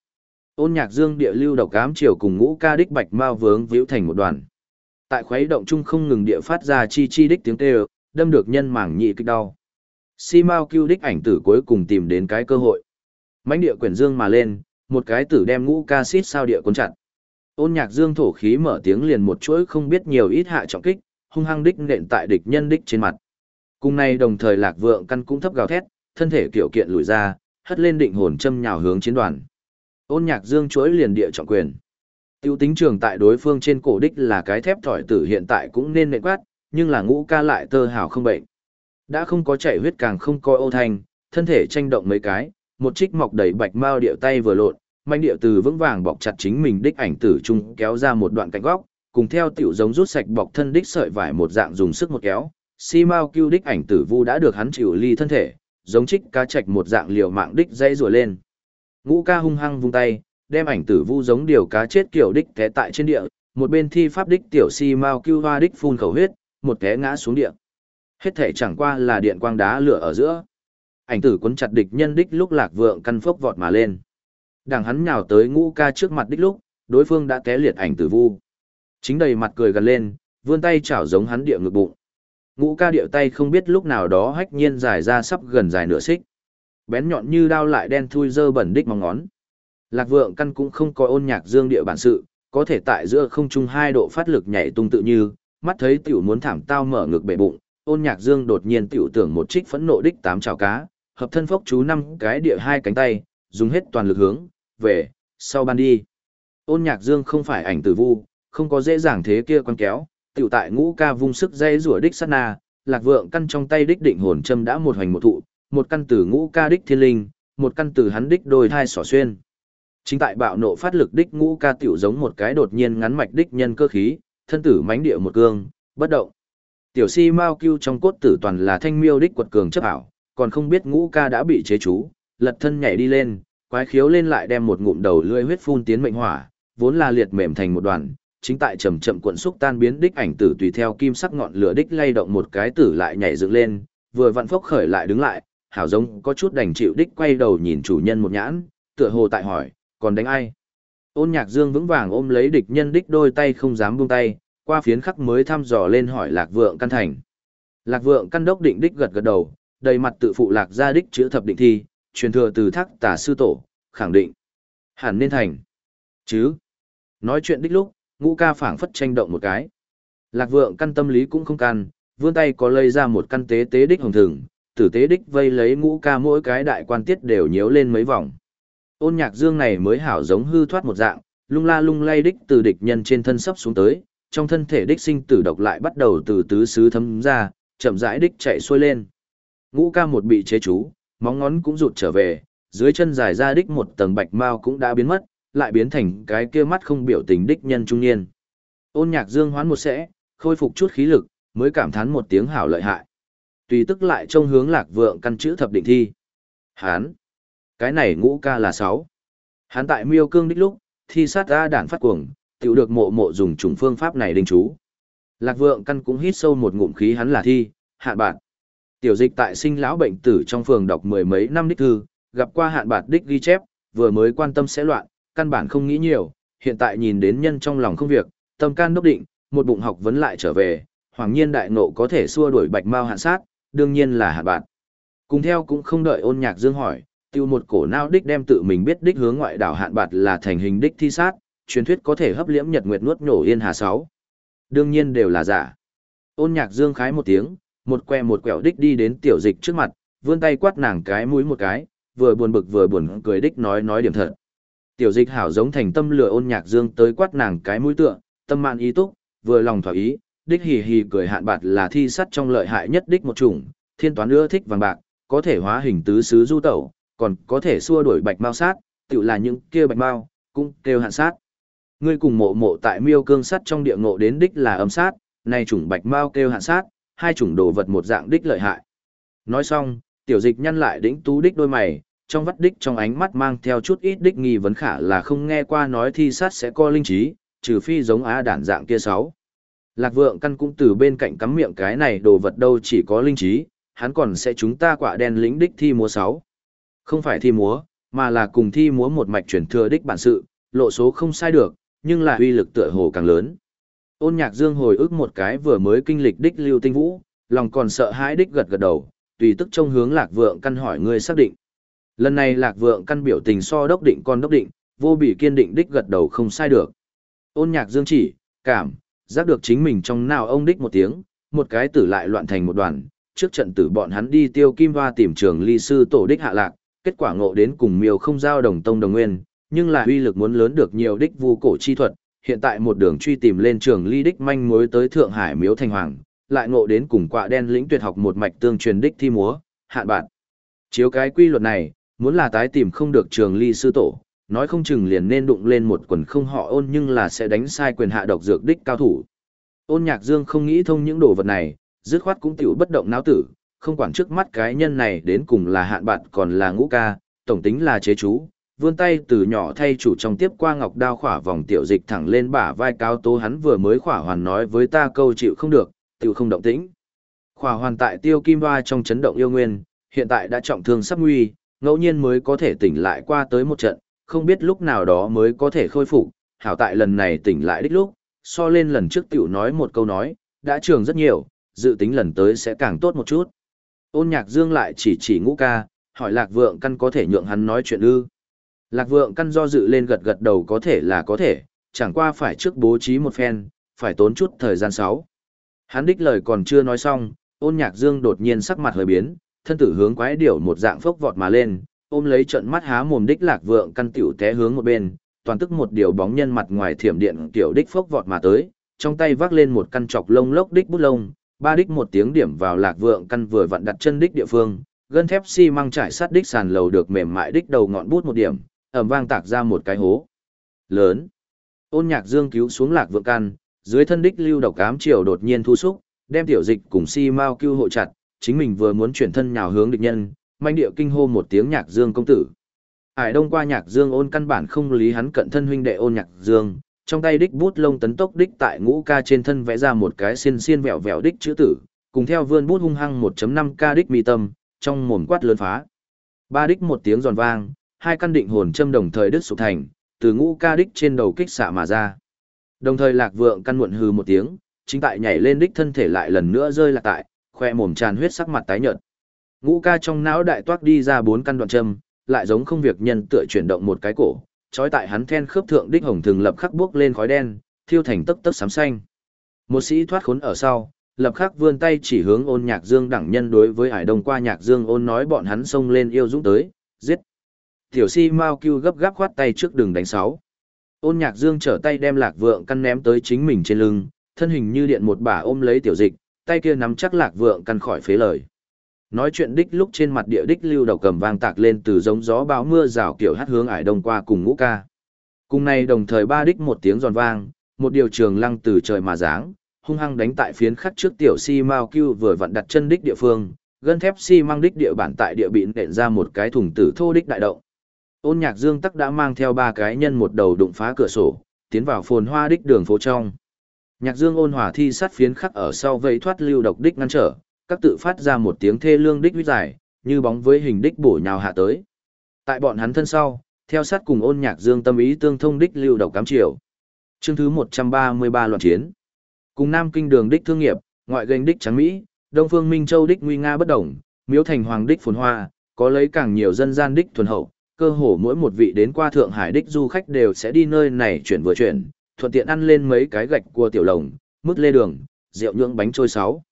Ôn nhạc dương địa lưu độc cám chiều cùng ngũ ca đích bạch mao vướng víu thành một đoàn. Tại khuấy động chung không ngừng địa phát ra chi chi đích tiếng kêu, đâm được nhân mảng nhị kích đau si mao cứu đích ảnh tử cuối cùng tìm đến cái cơ hội mãnh địa quyển dương mà lên một cái tử đem ngũ ca xít sao địa cuốn chặt ôn nhạc dương thổ khí mở tiếng liền một chuỗi không biết nhiều ít hạ trọng kích hung hăng đích nện tại địch nhân đích trên mặt. Cùng này đồng thời lạc vượng căn cũng thấp gào thét thân thể kiểu kiện lùi ra hất lên định hồn châm nhào hướng chiến đoàn. Ôn nhạc dương chuỗi liền địa trọng quyền. Tiêu tính trường tại đối phương trên cổ đích là cái thép thỏi tử hiện tại cũng nên nện quát nhưng là ngũ ca lại tơ hào không bệnh. Đã không có chảy huyết càng không có ô thanh, thân thể tranh động mấy cái, một trích mọc đầy bạch mao điệu tay vừa lộn, manh điệu từ vững vàng bọc chặt chính mình đích ảnh tử trung kéo ra một đoạn cạnh góc, cùng theo tiểu giống rút sạch bọc thân đích sợi vải một dạng dùng sức một kéo, si mao cưu đích ảnh tử vu đã được hắn chịu ly thân thể, giống trích cá trạch một dạng liều mạng đích dây rùa lên. Ngũ ca hung hăng vung tay, đem ảnh tử vu giống điều cá chết kiểu đích té tại trên địa, một bên thi pháp đích tiểu si mao cưu hoa đích phun khẩu huyết, một té ngã xuống địa. Hết thể chẳng qua là điện quang đá lửa ở giữa. Ảnh tử cuốn chặt địch nhân đích lúc lạc vượng căn phốc vọt mà lên. Đằng hắn nhào tới ngũ ca trước mặt đích lúc, đối phương đã té liệt ảnh tử vu. Chính đầy mặt cười gần lên, vươn tay chảo giống hắn địa ngực bụng. Ngũ ca điệu tay không biết lúc nào đó hách nhiên dài ra sắp gần dài nửa xích. bén nhọn như đao lại đen thui dơ bẩn đích mong ngón. Lạc vượng căn cũng không có ôn nhạc dương địa bản sự, có thể tại giữa không trung hai độ phát lực nhảy tung tự như, mắt thấy tiểu muốn thảm tao mở ngực bể bụng, ôn nhạc dương đột nhiên tiểu tưởng một trích phẫn nộ đích tám chảo cá, hợp thân phốc chú năm cái địa hai cánh tay, dùng hết toàn lực hướng, về, sau ban đi. Ôn nhạc dương không phải ảnh tử vu, không có dễ dàng thế kia quan kéo, tiểu tại ngũ ca vung sức dây rủa đích sát na, lạc vượng căn trong tay đích định hồn châm đã một hoành một thụ, một căn tử ngũ ca đích thiên linh, một căn tử hắn đích đôi thai sỏ xuyên. Chính tại bạo nộ phát lực đích ngũ ca tiểu giống một cái đột nhiên ngắn mạch đích nhân cơ khí, thân tử mánh địa một cương, bất động. Tiểu si mao cưu trong cốt tử toàn là thanh miêu đích quật cường chấp ảo, còn không biết ngũ ca đã bị chế chú, lật thân nhảy đi lên, quái khiếu lên lại đem một ngụm đầu lưỡi huyết phun tiến mệnh hỏa, vốn là liệt mềm thành một đoàn, chính tại chậm chậm cuộn xúc tan biến đích ảnh tử tùy theo kim sắc ngọn lửa đích lay động một cái tử lại nhảy dựng lên, vừa vặn phốc khởi lại đứng lại, hảo giống có chút đành chịu đích quay đầu nhìn chủ nhân một nhãn, tựa hồ tại hỏi, còn đánh ai? Ôn nhạc dương vững vàng ôm lấy địch nhân đích đôi tay không dám buông tay, qua phiến khắc mới thăm dò lên hỏi lạc vượng căn thành. Lạc vượng căn đốc định đích gật gật đầu, đầy mặt tự phụ lạc ra đích chữ thập định thi, truyền thừa từ thác tả sư tổ, khẳng định. Hẳn nên thành. Chứ. Nói chuyện đích lúc, ngũ ca phảng phất tranh động một cái. Lạc vượng căn tâm lý cũng không can vươn tay có lây ra một căn tế tế đích hồng thừng, tử tế đích vây lấy ngũ ca mỗi cái đại quan tiết đều nhếu lên mấy vòng. Ôn nhạc dương này mới hảo giống hư thoát một dạng, lung la lung lay đích từ địch nhân trên thân sắp xuống tới, trong thân thể đích sinh tử độc lại bắt đầu từ tứ xứ thấm ra, chậm rãi đích chạy xuôi lên. Ngũ ca một bị chế chú, móng ngón cũng rụt trở về, dưới chân dài ra đích một tầng bạch mao cũng đã biến mất, lại biến thành cái kia mắt không biểu tình đích nhân trung niên. Ôn nhạc dương hoán một sẽ, khôi phục chút khí lực, mới cảm thán một tiếng hảo lợi hại. Tùy tức lại trông hướng lạc vượng căn chữ thập định thi. Hán! Cái này ngũ ca là sáu. Hán tại miêu cương đích lúc, thi sát ra đản phát cuồng, tiểu được mộ mộ dùng trùng phương pháp này đình chú. Lạc vượng căn cũng hít sâu một ngụm khí hắn là thi, hạ bạn. Tiểu dịch tại sinh lão bệnh tử trong phường đọc mười mấy năm đích thư, gặp qua hạn bạt đích ghi chép, vừa mới quan tâm sẽ loạn, căn bản không nghĩ nhiều, hiện tại nhìn đến nhân trong lòng không việc, tâm can đốc định, một bụng học vấn lại trở về, hoàng nhiên đại nộ có thể xua đuổi bạch mao hạn sát, đương nhiên là hạn bạt. Cùng theo cũng không đợi ôn nhạc dương hỏi, tiêu một cổ nao đích đem tự mình biết đích hướng ngoại đảo hạn bạt là thành hình đích thi sát, truyền thuyết có thể hấp liễm nhật nguyệt nuốt nhổ yên hà sáu. Đương nhiên đều là giả. Ôn nhạc dương khái một tiếng, một que một quẹo đích đi đến tiểu dịch trước mặt, vươn tay quát nàng cái mũi một cái, vừa buồn bực vừa buồn cười đích nói nói điểm thật. Tiểu dịch hảo giống thành tâm lửa ôn nhạc dương tới quát nàng cái mũi tựa, tâm mạn ý túc, vừa lòng thỏa ý, đích hì hì cười hạn bạt là thi sắt trong lợi hại nhất đích một chủng, thiên toán ưa thích vàng bạc, có thể hóa hình tứ xứ du tẩu, còn có thể xua đuổi bạch mao sát, tự là những kia bạch mao, cũng kêu hạn sát. Ngươi cùng mộ mộ tại miêu cương sắt trong địa ngộ đến đích là âm sát, nay chủng bạch mao kêu hạn sát, hai chủng đồ vật một dạng đích lợi hại. Nói xong, tiểu dịch nhăn lại đỉnh tú đích đôi mày, trong vắt đích trong ánh mắt mang theo chút ít đích nghi vấn khả là không nghe qua nói thi sát sẽ có linh trí, trừ phi giống á đản dạng kia sáu. Lạc vượng căn cũng từ bên cạnh cắm miệng cái này đồ vật đâu chỉ có linh trí, hắn còn sẽ chúng ta quả đen lĩnh đích thi múa sáu. Không phải thi múa, mà là cùng thi múa một mạch chuyển thừa đích bản sự, lộ số không sai được, nhưng là uy lực tựa hồ càng lớn. Ôn nhạc dương hồi ức một cái vừa mới kinh lịch đích lưu tinh vũ, lòng còn sợ hãi đích gật gật đầu, tùy tức trông hướng lạc vượng căn hỏi người xác định. Lần này lạc vượng căn biểu tình so đốc định con đốc định, vô bị kiên định đích gật đầu không sai được. Ôn nhạc dương chỉ, cảm, giác được chính mình trong nào ông đích một tiếng, một cái tử lại loạn thành một đoàn, trước trận tử bọn hắn đi tiêu kim hoa tìm trường ly sư tổ đích hạ lạc, kết quả ngộ đến cùng miêu không giao đồng tông đồng nguyên, nhưng là uy lực muốn lớn được nhiều đích vu cổ chi thuật, hiện tại một đường truy tìm lên trường ly đích manh mối tới Thượng Hải miếu thành hoàng, lại ngộ đến cùng quạ đen lĩnh tuyệt học một mạch tương truyền đích thi múa, hạn bạn. Chiếu cái quy luật này, muốn là tái tìm không được trường ly sư tổ, nói không chừng liền nên đụng lên một quần không họ ôn nhưng là sẽ đánh sai quyền hạ độc dược đích cao thủ. Ôn nhạc dương không nghĩ thông những đồ vật này, dứt khoát cũng tiểu bất động não tử, không quản trước mắt cái nhân này đến cùng là hạn bạn còn là ngũ ca, tổng tính là chế chú, vươn tay từ nhỏ thay chủ trong tiếp qua ngọc đao khỏa vòng tiểu dịch thẳng lên bả vai cao tố hắn vừa mới khỏa hoàn nói với ta câu chịu không được, tiểu không động tĩnh. Khỏa hoàn tại tiêu kim hoa trong chấn động yêu nguyên, hiện tại đã trọng thương sắp nguy, ngẫu nhiên mới có thể tỉnh lại qua tới một trận, không biết lúc nào đó mới có thể khôi phục, hảo tại lần này tỉnh lại đích lúc, so lên lần trước tiểu nói một câu nói, đã trường rất nhiều, dự tính lần tới sẽ càng tốt một chút. Ôn nhạc dương lại chỉ chỉ ngũ ca, hỏi Lạc Vượng Căn có thể nhượng hắn nói chuyện ư. Lạc Vượng Căn do dự lên gật gật đầu có thể là có thể, chẳng qua phải trước bố trí một phen, phải tốn chút thời gian sáu. Hắn đích lời còn chưa nói xong, ôn nhạc dương đột nhiên sắc mặt hơi biến, thân tử hướng quái điểu một dạng phốc vọt mà lên, ôm lấy trận mắt há mồm đích lạc vượng căn tiểu té hướng một bên, toàn tức một điều bóng nhân mặt ngoài thiểm điện tiểu đích phốc vọt mà tới, trong tay vác lên một căn chọc lông lốc đích bút lông, ba đích một tiếng điểm vào lạc vượng căn vừa vặn đặt chân đích địa phương, gân thép xi si măng trải sát đích sàn lầu được mềm mại đích đầu ngọn bút một điểm, ầm vang tạc ra một cái hố lớn. Ôn Nhạc Dương cứu xuống lạc vượng căn, dưới thân đích lưu độc ám triều đột nhiên thu xúc, đem tiểu dịch cùng si mau cứu hộ chặt, chính mình vừa muốn chuyển thân nhào hướng địch nhân, manh địa kinh hô một tiếng Nhạc Dương công tử. Hải Đông qua Nhạc Dương ôn căn bản không lý hắn cận thân huynh đệ ôn Nhạc Dương, trong tay đích bút lông tấn tốc đích tại ngũ ca trên thân vẽ ra một cái xiên xiên vẹo vẹo đích chữ tử, cùng theo vươn bút hung hăng 1.5 ca đích mi tâm, trong mồm quát lớn phá. Ba đích một tiếng giòn vang, hai căn định hồn châm đồng thời đứt sụp thành, từ ngũ ca đích trên đầu kích xạ mà ra. Đồng thời lạc vượng căn muộn hừ một tiếng, chính tại nhảy lên đích thân thể lại lần nữa rơi lạc tại, khoe mồm tràn huyết sắc mặt tái nhợt. Ngũ ca trong não đại toát đi ra bốn căn đoạn châm, lại giống không việc nhân tựa chuyển động một cái cổ, trói tại hắn then khớp thượng đích hồng thường lập khắc bước lên khói đen, thiêu thành tấc tấc xám xanh. Một sĩ thoát khốn ở sau, lập khắc vươn tay chỉ hướng ôn nhạc dương đẳng nhân đối với hải đông qua nhạc dương ôn nói bọn hắn xông lên yêu dũng tới, giết. Tiểu si mau kêu gấp gáp khoát tay trước đường đánh sáu. Ôn nhạc dương trở tay đem lạc vượng căn ném tới chính mình trên lưng, thân hình như điện một bà ôm lấy tiểu dịch, tay kia nắm chắc lạc vượng căn khỏi phế lời. Nói chuyện đích lúc trên mặt địa đích lưu đầu cầm vang tạc lên từ giống gió bão mưa rào kiểu hát hướng ải đông qua cùng ngũ ca. Cùng này đồng thời ba đích một tiếng giòn vang, một điều trường lăng từ trời mà giáng, hung hăng đánh tại phiến khắc trước tiểu si mao cưu vừa vặn đặt chân đích địa phương, gân thép si mang đích địa bản tại địa bị nện ra một cái thùng tử thô đích đại động. Ôn nhạc dương tắc đã mang theo ba cái nhân một đầu đụng phá cửa sổ, tiến vào phồn hoa đích đường phố trong. Nhạc dương ôn hòa thi sát phiến khắc ở sau vây thoát lưu độc đích ngăn trở, các tự phát ra một tiếng thê lương đích huyết dài, như bóng với hình đích bổ nhào hạ tới. Tại bọn hắn thân sau, theo sát cùng ôn nhạc dương tâm ý tương thông đích lưu độc cám triều. Chương thứ 133 loạn chiến. Cùng Nam Kinh đường đích thương nghiệp, ngoại gành đích trắng Mỹ, Đông Phương Minh Châu đích nguy nga bất động, Miếu Thành Hoàng đích phồn hoa, có lấy càng nhiều dân gian đích thuần hậu, cơ hồ mỗi một vị đến qua Thượng Hải đích du khách đều sẽ đi nơi này chuyển vừa chuyển, thuận tiện ăn lên mấy cái gạch cua tiểu lồng, mứt lê đường, rượu nhưỡng bánh trôi sáu.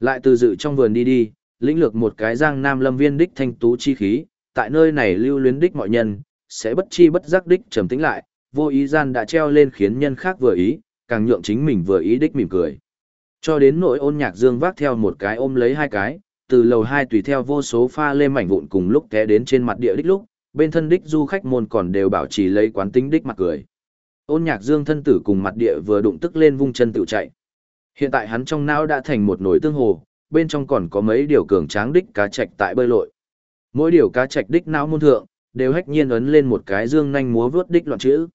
Lại từ dự trong vườn đi đi, lĩnh lược một cái giang nam lâm viên đích thanh tú chi khí, tại nơi này lưu luyến đích mọi nhân, sẽ bất chi bất giác đích trầm tĩnh lại, vô ý gian đã treo lên khiến nhân khác vừa ý, càng nhượng chính mình vừa ý đích mỉm cười. Cho đến nỗi ôn nhạc dương vác theo một cái ôm lấy hai cái, từ lầu hai tùy theo vô số pha lê mảnh vụn cùng lúc té đến trên mặt địa đích lúc, bên thân đích du khách môn còn đều bảo trì lấy quán tính đích mặt cười. Ôn nhạc dương thân tử cùng mặt địa vừa đụng tức lên vung chân tự chạy. Hiện tại hắn trong não đã thành một nồi tương hồ, bên trong còn có mấy điều cường tráng đích cá trạch tại bơi lội. Mỗi điều cá trạch đích não môn thượng, đều hách nhiên ấn lên một cái dương nhanh múa vướt đích loạn chữ.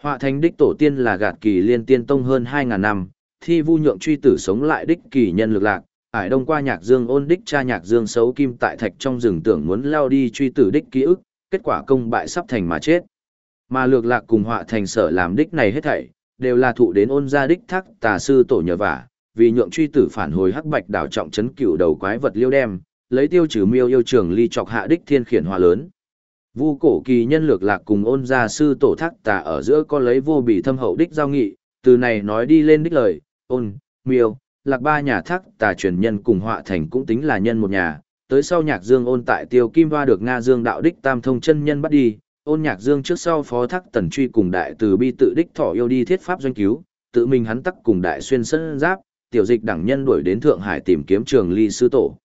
Họa thành đích tổ tiên là gạt kỳ liên tiên tông hơn 2.000 năm, thi vu nhượng truy tử sống lại đích kỳ nhân lực lạc, ải đông qua nhạc dương ôn đích cha nhạc dương xấu kim tại thạch trong rừng tưởng muốn lao đi truy tử đích ký ức, kết quả công bại sắp thành mà chết. Mà lược lạc cùng họa thành sở làm đích này hết thảy, đều là thụ đến ôn gia đích thác tà sư tổ nhờ vả, vì nhượng truy tử phản hồi hắc bạch đảo trọng chấn cựu đầu quái vật liêu đem, lấy tiêu trừ miêu yêu trường ly chọc hạ đích thiên khiển hòa lớn. Vu cổ kỳ nhân lược lạc cùng ôn gia sư tổ thác tà ở giữa có lấy vô bị thâm hậu đích giao nghị, từ này nói đi lên đích lời, ôn, miêu, lạc ba nhà thác tà truyền nhân cùng họa thành cũng tính là nhân một nhà, tới sau nhạc dương ôn tại tiêu kim hoa được Nga dương đạo đích tam thông chân nhân bắt đi, ôn nhạc dương trước sau phó thác tần truy cùng đại từ bi tự đích thọ yêu đi thiết pháp doanh cứu, tự mình hắn tắc cùng đại xuyên sân giáp, tiểu dịch đẳng nhân đuổi đến Thượng Hải tìm kiếm trường ly sư tổ.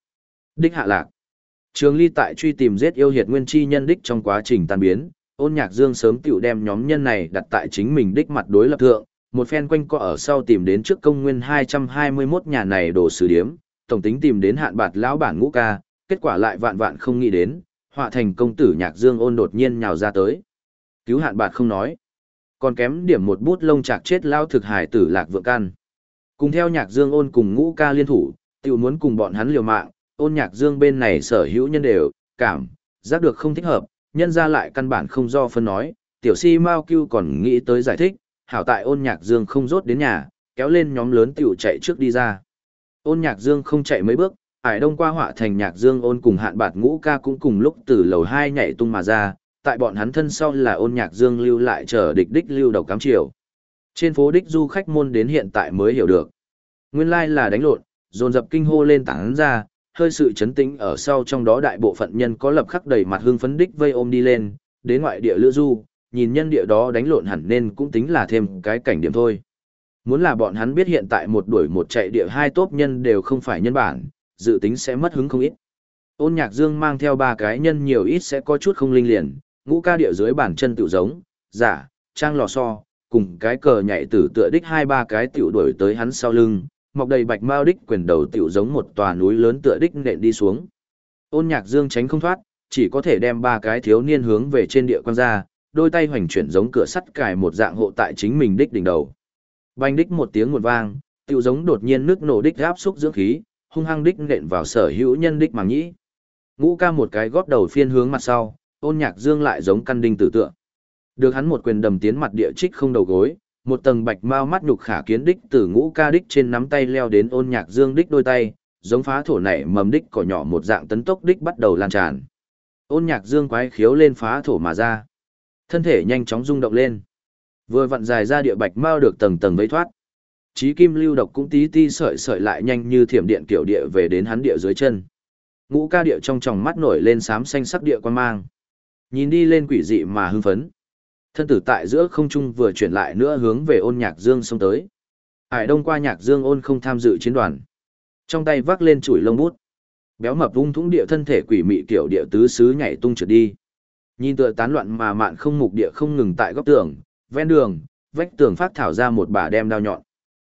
Đích hạ lạc. Trường ly tại truy tìm giết yêu hiệt nguyên chi nhân đích trong quá trình tan biến, ôn nhạc dương sớm tiểu đem nhóm nhân này đặt tại chính mình đích mặt đối lập thượng, một phen quanh co ở sau tìm đến trước công nguyên 221 nhà này đồ sử điếm, tổng tính tìm đến hạn bạt lão bản ngũ ca, kết quả lại vạn vạn không nghĩ đến, họa thành công tử nhạc dương ôn đột nhiên nhào ra tới. Cứu hạn bạt không nói, còn kém điểm một bút lông chạc chết lao thực hải tử lạc vượng can. Cùng theo nhạc dương ôn cùng ngũ ca liên thủ, tiểu muốn cùng bọn hắn liều mạng, ôn nhạc dương bên này sở hữu nhân đều, cảm, giác được không thích hợp, nhân ra lại căn bản không do phân nói, tiểu si Mao Cưu còn nghĩ tới giải thích, hảo tại ôn nhạc dương không rốt đến nhà, kéo lên nhóm lớn tiểu chạy trước đi ra. Ôn nhạc dương không chạy mấy bước, Ải đông qua họa thành nhạc dương ôn cùng hạn bạt ngũ ca cũng cùng lúc từ lầu hai nhảy tung mà ra, tại bọn hắn thân sau là ôn nhạc dương lưu lại chờ địch đích lưu đầu cắm chiều. Trên phố đích du khách môn đến hiện tại mới hiểu được. Nguyên lai là đánh lộn, dồn dập kinh hô lên tảng ra, hơi sự chấn tĩnh ở sau trong đó đại bộ phận nhân có lập khắc đầy mặt hương phấn đích vây ôm đi lên, đến ngoại địa lữ du, nhìn nhân địa đó đánh lộn hẳn nên cũng tính là thêm cái cảnh điểm thôi. Muốn là bọn hắn biết hiện tại một đuổi một chạy địa hai tốt nhân đều không phải nhân bản, dự tính sẽ mất hứng không ít. Ôn nhạc dương mang theo ba cái nhân nhiều ít sẽ có chút không linh liền, ngũ ca địa dưới bản chân tiểu giống, giả, trang lò so, cùng cái cờ nhảy tử tựa đích hai ba cái tiểu đuổi tới hắn sau lưng, mọc đầy bạch mao đích quyền đầu tiểu giống một tòa núi lớn tựa đích nện đi xuống. Ôn nhạc dương tránh không thoát, chỉ có thể đem ba cái thiếu niên hướng về trên địa quan ra, đôi tay hoành chuyển giống cửa sắt cài một dạng hộ tại chính mình đích đỉnh đầu. Bành đích một tiếng nguồn vang, tiểu giống đột nhiên nước nổ đích áp xúc dưỡng khí, hung hăng đích nện vào sở hữu nhân đích màng nhĩ. Ngũ ca một cái góp đầu phiên hướng mặt sau, ôn nhạc dương lại giống căn đinh tử tượng. Được hắn một quyền đầm tiến mặt địa trích không đầu gối, một tầng bạch mau mắt nhục khả kiến đích từ ngũ ca đích trên nắm tay leo đến ôn nhạc dương đích đôi tay, giống phá thổ nảy mầm đích cỏ nhỏ một dạng tấn tốc đích bắt đầu lan tràn. Ôn nhạc dương quái khiếu lên phá thổ mà ra. Thân thể nhanh chóng rung động lên. Vừa vặn dài ra địa bạch mau được tầng tầng vây thoát. Chí kim lưu độc cũng tí ti sợi sợi lại nhanh như thiểm điện kiểu địa về đến hắn địa dưới chân. Ngũ ca địa trong tròng mắt nổi lên xám xanh sắc địa quan mang. Nhìn đi lên quỷ dị mà hưng phấn. Thân tử tại giữa không trung vừa chuyển lại nữa hướng về ôn nhạc dương xông tới. Hải đông qua nhạc dương ôn không tham dự chiến đoàn. Trong tay vác lên chuỗi lông bút. Béo mập vung thúng địa thân thể quỷ mị kiểu địa tứ xứ nhảy tung trượt đi. Nhìn tựa tán loạn mà mạn không mục địa không ngừng tại góc tường, ven đường, vách tường phát thảo ra một bà đem đao nhọn.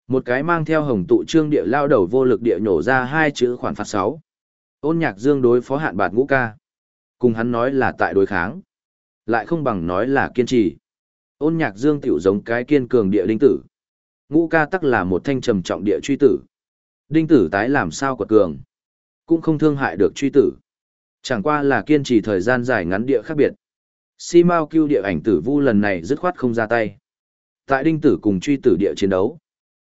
Một cái mang theo hồng tụ trương địa lao đầu vô lực địa nhổ ra hai chữ khoản phạt sáu. Ôn nhạc dương đối phó hạn bạt ngũ ca. Cùng hắn nói là tại đối kháng. Lại không bằng nói là kiên trì. Ôn nhạc dương tiểu giống cái kiên cường địa đinh tử. Ngũ ca tắc là một thanh trầm trọng địa truy tử. Đinh tử tái làm sao quật cường. Cũng không thương hại được truy tử. Chẳng qua là kiên trì thời gian dài ngắn địa khác biệt. Si Mao Cưu địa ảnh tử vu lần này dứt khoát không ra tay. Tại đinh tử cùng truy tử địa chiến đấu.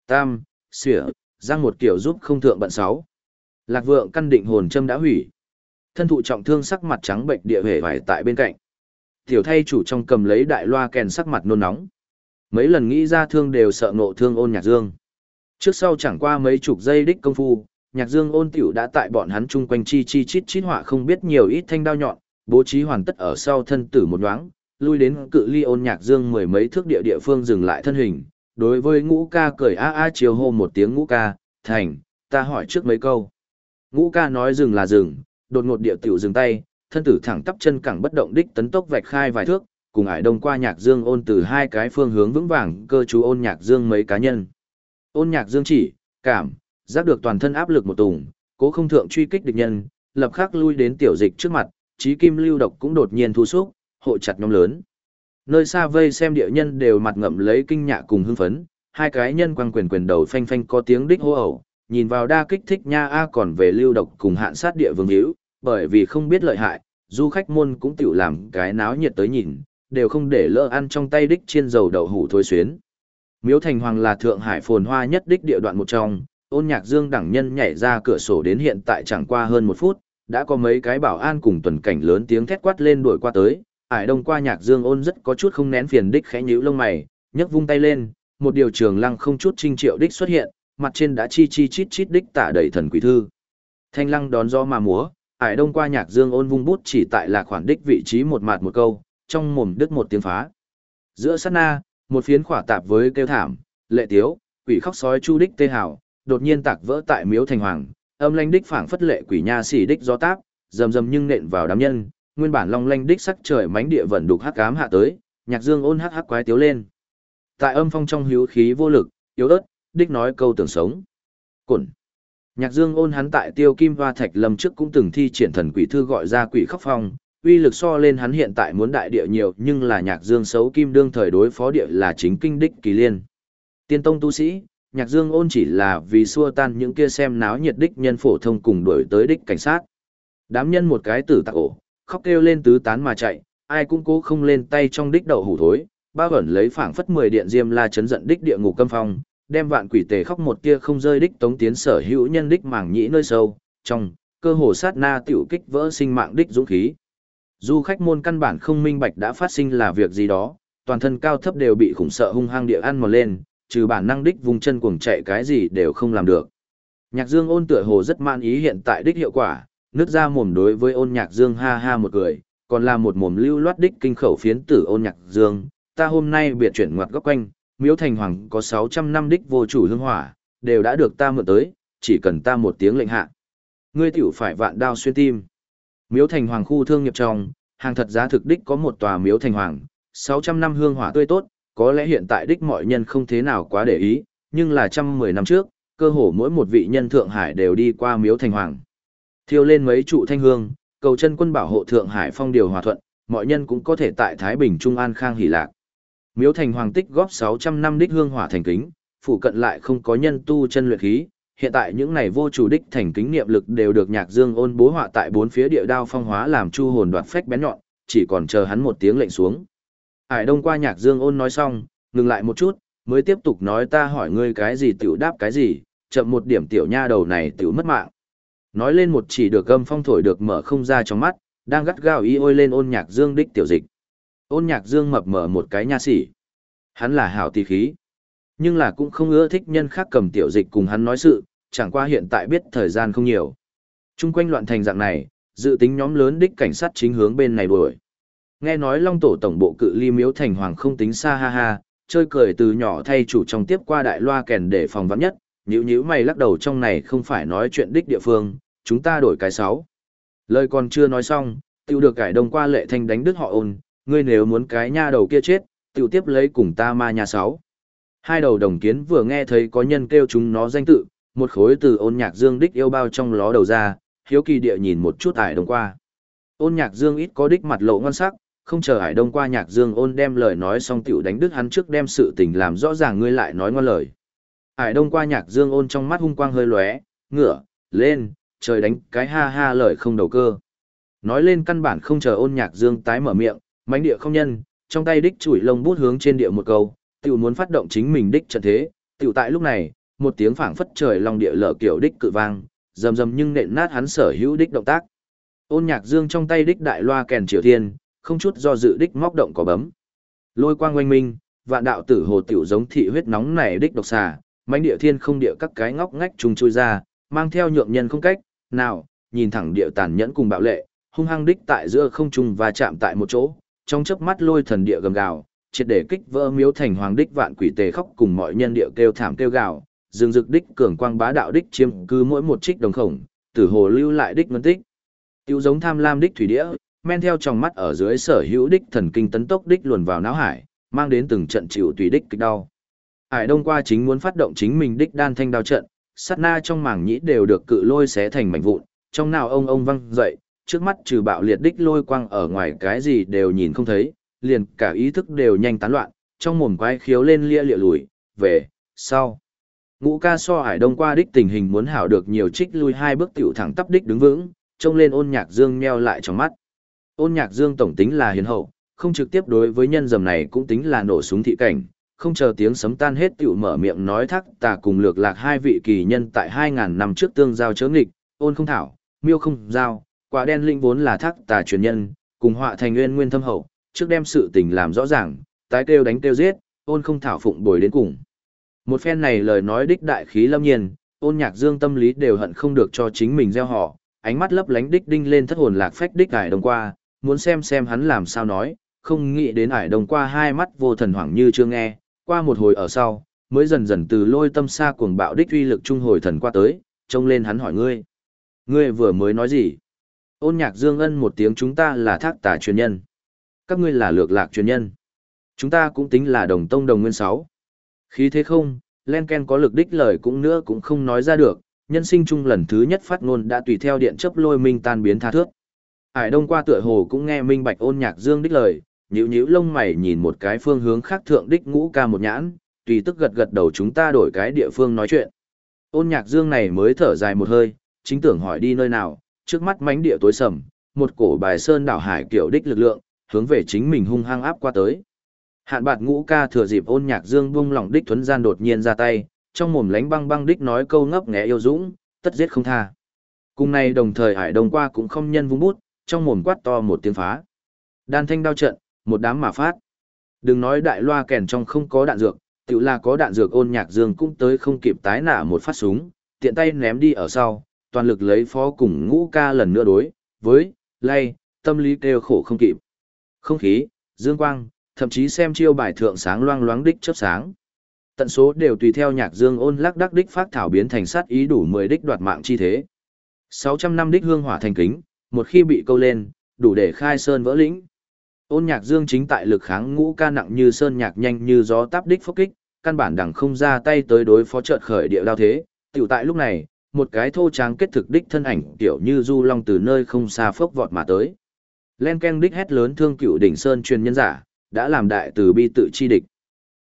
Tam, xỉa, giang một kiểu giúp không thượng bận sáu. Lạc vượng căn định hồn châm đã hủy. Thân thụ trọng thương sắc mặt trắng bệnh địa hề vải tại bên cạnh. Tiểu thay chủ trong cầm lấy đại loa kèn sắc mặt nôn nóng. Mấy lần nghĩ ra thương đều sợ ngộ thương ôn nhạc dương. Trước sau chẳng qua mấy chục giây đích công phu, nhạc dương ôn tiểu đã tại bọn hắn chung quanh chi chi chít chít họa không biết nhiều ít thanh đao nhọn, bố trí hoàn tất ở sau thân tử một nhoáng, lui đến cự ly ôn nhạc dương mười mấy thước địa địa phương dừng lại thân hình. Đối với ngũ ca cười a a chiều hô một tiếng ngũ ca, thành, ta hỏi trước mấy câu. Ngũ ca nói dừng là dừng, đột ngột địa tiểu dừng tay, thân tử thẳng tắp chân cẳng bất động đích tấn tốc vạch khai vài thước, cùng ải đông qua nhạc dương ôn từ hai cái phương hướng vững vàng cơ chú ôn nhạc dương mấy cá nhân. Ôn nhạc dương chỉ, cảm, giác được toàn thân áp lực một tùng, cố không thượng truy kích địch nhân, lập khắc lui đến tiểu dịch trước mặt, trí kim lưu độc cũng đột nhiên thu xúc, hộ chặt nhóm lớn. Nơi xa vây xem địa nhân đều mặt ngậm lấy kinh nhạ cùng hưng phấn, hai cái nhân quang quyền quyền đầu phanh phanh có tiếng đích hô ẩu, nhìn vào đa kích thích nha a còn về lưu độc cùng hạn sát địa vương hữu, bởi vì không biết lợi hại, du khách môn cũng tiểu làm cái náo nhiệt tới nhìn, đều không để lỡ ăn trong tay đích chiên dầu đậu hủ thôi xuyến. Miếu Thành Hoàng là Thượng Hải phồn hoa nhất đích địa đoạn một trong, ôn nhạc dương đẳng nhân nhảy ra cửa sổ đến hiện tại chẳng qua hơn một phút, đã có mấy cái bảo an cùng tuần cảnh lớn tiếng thét quát lên đuổi qua tới, ải đông qua nhạc dương ôn rất có chút không nén phiền đích khẽ nhíu lông mày, nhấc vung tay lên, một điều trường lăng không chút trinh triệu đích xuất hiện, mặt trên đã chi chi chít chít đích tả đầy thần quỷ thư. Thanh lăng đón gió mà múa, ải đông qua nhạc dương ôn vung bút chỉ tại là khoản đích vị trí một mặt một câu, trong mồm đứt một tiếng phá. Giữa sát na, một phiến khỏa tạp với kêu thảm, lệ tiếu, quỷ khóc sói chu đích tê hảo, đột nhiên tạc vỡ tại miếu thành hoàng, âm lanh đích phảng phất lệ quỷ nha xỉ đích gió táp, rầm rầm nhưng nện vào đám nhân, nguyên bản long lanh đích sắc trời mánh địa vận đục hắc ám hạ tới, nhạc dương ôn hắc hắc quái tiếu lên. Tại âm phong trong hữu khí vô lực, yếu ớt, đích nói câu tưởng sống. Cổn. Nhạc Dương ôn hắn tại Tiêu Kim Hoa Thạch Lâm trước cũng từng thi triển thần quỷ thư gọi ra quỷ khóc phong, uy lực so lên hắn hiện tại muốn đại địa nhiều, nhưng là Nhạc Dương xấu kim đương thời đối phó địa là chính kinh đích kỳ liên. Tiên tông tu sĩ, Nhạc Dương ôn chỉ là vì xua tan những kia xem náo nhiệt đích nhân phổ thông cùng đuổi tới đích cảnh sát. Đám nhân một cái tử tạc ổ, khóc kêu lên tứ tán mà chạy, ai cũng cố không lên tay trong đích đậu hủ thối, ba ẩn lấy phảng phất mười điện diêm la chấn giận đích địa ngục câm phong, đem vạn quỷ tề khóc một kia không rơi đích tống tiến sở hữu nhân đích màng nhĩ nơi sâu, trong, cơ hồ sát na tiểu kích vỡ sinh mạng đích dũng khí. Du khách môn căn bản không minh bạch đã phát sinh là việc gì đó, toàn thân cao thấp đều bị khủng sợ hung hăng địa ăn mòn lên, trừ bản năng đích vùng chân cuồng chạy cái gì đều không làm được. Nhạc Dương ôn tựa hồ rất man ý hiện tại đích hiệu quả, nứt ra mồm đối với ôn nhạc Dương ha ha một cười, còn là một mồm lưu loát đích kinh khẩu phiến tử ôn nhạc Dương, ta hôm nay biệt chuyển ngoặt góc quanh, miếu thành hoàng có 600 năm đích vô chủ hương hỏa, đều đã được ta mượn tới, chỉ cần ta một tiếng lệnh hạ. Ngươi tiểu phải vạn đao xuyên tim. Miếu thành hoàng khu thương nghiệp trong, hàng thật giá thực đích có một tòa miếu thành hoàng, 600 năm hương hỏa tươi tốt, có lẽ hiện tại đích mọi nhân không thế nào quá để ý, nhưng là trăm mười năm trước, cơ hồ mỗi một vị nhân Thượng Hải đều đi qua miếu thành hoàng. Thiêu lên mấy trụ thanh hương, cầu chân quân bảo hộ Thượng Hải phong điều hòa thuận, mọi nhân cũng có thể tại Thái Bình Trung An Khang hỷ lạc. Miếu thành hoàng tích góp 600 năm đích hương hỏa thành kính, phụ cận lại không có nhân tu chân luyện khí, hiện tại những này vô chủ đích thành kính niệm lực đều được nhạc dương ôn bố họa tại bốn phía địa đao phong hóa làm chu hồn đoạt phách bén nhọn, chỉ còn chờ hắn một tiếng lệnh xuống. Hải đông qua nhạc dương ôn nói xong, ngừng lại một chút, mới tiếp tục nói ta hỏi ngươi cái gì tiểu đáp cái gì, chậm một điểm tiểu nha đầu này tiểu mất mạng. Nói lên một chỉ được gâm phong thổi được mở không ra trong mắt, đang gắt gao y ôi lên ôn nhạc dương đích tiểu dịch. Ôn nhạc dương mập mở một cái nha sỉ. Hắn là hảo tỷ khí. Nhưng là cũng không ưa thích nhân khác cầm tiểu dịch cùng hắn nói sự, chẳng qua hiện tại biết thời gian không nhiều. Trung quanh loạn thành dạng này, dự tính nhóm lớn đích cảnh sát chính hướng bên này đuổi. Nghe nói Long Tổ tổng bộ cự ly miếu thành hoàng không tính xa ha ha, chơi cười từ nhỏ thay chủ trong tiếp qua đại loa kèn để phòng vắng nhất, nhữ nhữ mày lắc đầu trong này không phải nói chuyện đích địa phương, chúng ta đổi cái sáu. Lời còn chưa nói xong, tiểu được cải đông qua lệ thanh đánh đứt họ ôn, ngươi nếu muốn cái nha đầu kia chết, tiểu tiếp lấy cùng ta ma nhà sáu. Hai đầu đồng kiến vừa nghe thấy có nhân kêu chúng nó danh tự, một khối từ ôn nhạc dương đích yêu bao trong ló đầu ra, hiếu kỳ địa nhìn một chút ải đông qua. Ôn nhạc dương ít có đích mặt lộ ngon sắc, không chờ ải đông qua nhạc dương ôn đem lời nói xong tiểu đánh đứt hắn trước đem sự tình làm rõ ràng ngươi lại nói ngon lời. Ải đông qua nhạc dương ôn trong mắt hung quang hơi lóe, ngửa, lên, trời đánh cái ha ha lời không đầu cơ. Nói lên căn bản không chờ ôn nhạc dương tái mở miệng, mánh địa không nhân, trong tay đích chủi lông bút hướng trên địa một câu, tiểu muốn phát động chính mình đích trận thế, tiểu tại lúc này, một tiếng phảng phất trời long địa lở kiểu đích cự vang, rầm rầm nhưng nện nát hắn sở hữu đích động tác. Ôn Nhạc Dương trong tay đích đại loa kèn triều thiên, không chút do dự đích móc động có bấm. Lôi quang oanh minh, vạn đạo tử hồ tiểu giống thị huyết nóng này đích độc xà, mãnh địa thiên không địa các cái ngóc ngách trùng chui ra, mang theo nhượng nhân không cách, nào, nhìn thẳng địa tàn nhẫn cùng bạo lệ, hung hăng đích tại giữa không trung và chạm tại một chỗ, trong chớp mắt lôi thần địa gầm gào, triệt để kích vỡ miếu thành hoàng đích vạn quỷ tề khóc cùng mọi nhân địa kêu thảm kêu gào, dương dực đích cường quang bá đạo đích chiếm cứ mỗi một trích đồng khổng, tử hồ lưu lại đích ngân tích. Tiêu giống tham lam đích thủy đĩa, men theo trong mắt ở dưới sở hữu đích thần kinh tấn tốc đích luồn vào não hải, mang đến từng trận chịu tùy đích kịch đau. Hải Đông qua chính muốn phát động chính mình đích đan thanh đao trận, sát na trong mảng nhĩ đều được cự lôi xé thành mảnh vụn, trong nào ông ông văng dậy, trước mắt trừ bạo liệt đích lôi quang ở ngoài cái gì đều nhìn không thấy, liền cả ý thức đều nhanh tán loạn, trong mồm quái khiếu lên lia lịa lùi, về, sau. Ngũ ca so hải đông qua đích tình hình muốn hảo được nhiều trích lui hai bước tiểu thẳng tắp đích đứng vững, trông lên ôn nhạc dương nheo lại trong mắt. Ôn nhạc dương tổng tính là hiền hậu, không trực tiếp đối với nhân dầm này cũng tính là nổ súng thị cảnh, không chờ tiếng sấm tan hết tựu mở miệng nói thắc tà cùng lược lạc hai vị kỳ nhân tại hai ngàn năm trước tương giao chớ nghịch, ôn không thảo, miêu không giao, quả đen linh vốn là thắc tà truyền nhân, cùng họa thành nguyên nguyên thâm hậu, trước đem sự tình làm rõ ràng, tái kêu đánh kêu giết, ôn không thảo phụng bồi đến cùng. Một phen này lời nói đích đại khí lâm nhiên, ôn nhạc dương tâm lý đều hận không được cho chính mình gieo họ, ánh mắt lấp lánh đích đinh lên thất hồn lạc phách đích ải đồng qua, muốn xem xem hắn làm sao nói, không nghĩ đến ải đồng qua hai mắt vô thần hoảng như chưa nghe, qua một hồi ở sau, mới dần dần từ lôi tâm xa cuồng bạo đích uy lực trung hồi thần qua tới, trông lên hắn hỏi ngươi. Ngươi vừa mới nói gì? Ôn nhạc dương ân một tiếng chúng ta là thác tà truyền nhân. Các ngươi là lược lạc truyền nhân. Chúng ta cũng tính là đồng tông đồng nguyên sáu. Khí thế không, len ken có lực đích lời cũng nữa cũng không nói ra được, nhân sinh chung lần thứ nhất phát ngôn đã tùy theo điện chấp lôi minh tan biến tha thước. Hải đông qua tựa hồ cũng nghe minh bạch ôn nhạc dương đích lời, nhíu nhíu lông mày nhìn một cái phương hướng khác thượng đích ngũ ca một nhãn, tùy tức gật gật đầu chúng ta đổi cái địa phương nói chuyện. Ôn nhạc dương này mới thở dài một hơi, chính tưởng hỏi đi nơi nào, trước mắt mánh địa tối sầm, một cổ bài sơn đảo hải kiểu đích lực lượng, hướng về chính mình hung hăng áp qua tới. Hạn bạt ngũ ca thừa dịp ôn nhạc dương buông lỏng đích thuấn gian đột nhiên ra tay, trong mồm lánh băng băng đích nói câu ngấp nghé yêu dũng, tất giết không tha. Cùng này đồng thời hải đồng qua cũng không nhân vung bút, trong mồm quát to một tiếng phá. Đan thanh đao trận, một đám mà phát. Đừng nói đại loa kèn trong không có đạn dược, tự là có đạn dược ôn nhạc dương cũng tới không kịp tái nả một phát súng, tiện tay ném đi ở sau, toàn lực lấy phó cùng ngũ ca lần nữa đối, với, lay, tâm lý kêu khổ không kịp. Không khí, dương quang, thậm chí xem chiêu bài thượng sáng loang loáng đích chớp sáng. Tận số đều tùy theo nhạc dương ôn lắc đắc đích phát thảo biến thành sát ý đủ 10 đích đoạt mạng chi thế. 600 năm đích hương hỏa thành kính, một khi bị câu lên, đủ để khai sơn vỡ lĩnh. Ôn nhạc dương chính tại lực kháng ngũ ca nặng như sơn nhạc nhanh như gió táp đích phốc kích, căn bản đẳng không ra tay tới đối phó chợt khởi địa đao thế. Tiểu tại lúc này, một cái thô tráng kết thực đích thân ảnh tiểu như du long từ nơi không xa phốc vọt mà tới. Len keng đích hét lớn thương cựu đỉnh sơn truyền nhân giả, đã làm đại từ bi tự chi địch.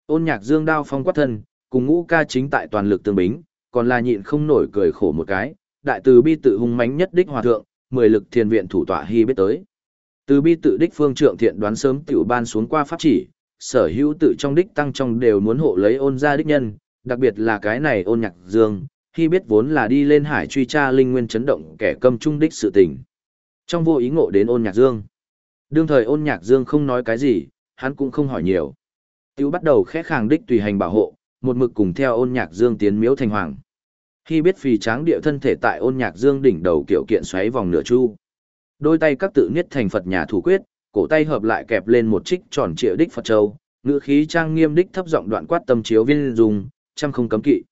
Ôn nhạc dương đao phong quát thân, cùng ngũ ca chính tại toàn lực tương bính, còn là nhịn không nổi cười khổ một cái, đại từ bi tự hung mãnh nhất đích hòa thượng, mười lực thiền viện thủ tọa hy biết tới. Từ bi tự đích phương trượng thiện đoán sớm tiểu ban xuống qua pháp chỉ, sở hữu tự trong đích tăng trong đều muốn hộ lấy ôn gia đích nhân, đặc biệt là cái này ôn nhạc dương, khi biết vốn là đi lên hải truy tra linh nguyên chấn động kẻ cầm trung đích sự tình. Trong vô ý ngộ đến ôn nhạc dương. Đương thời ôn nhạc dương không nói cái gì, hắn cũng không hỏi nhiều. tiểu bắt đầu khẽ khàng đích tùy hành bảo hộ, một mực cùng theo ôn nhạc dương tiến miếu thành hoàng. Khi biết phì tráng địa thân thể tại ôn nhạc dương đỉnh đầu kiểu kiện xoáy vòng nửa chu. Đôi tay các tự niết thành Phật nhà thủ quyết, cổ tay hợp lại kẹp lên một trích tròn triệu đích Phật châu, ngữ khí trang nghiêm đích thấp giọng đoạn quát tâm chiếu viên dùng, trăm không cấm kỵ.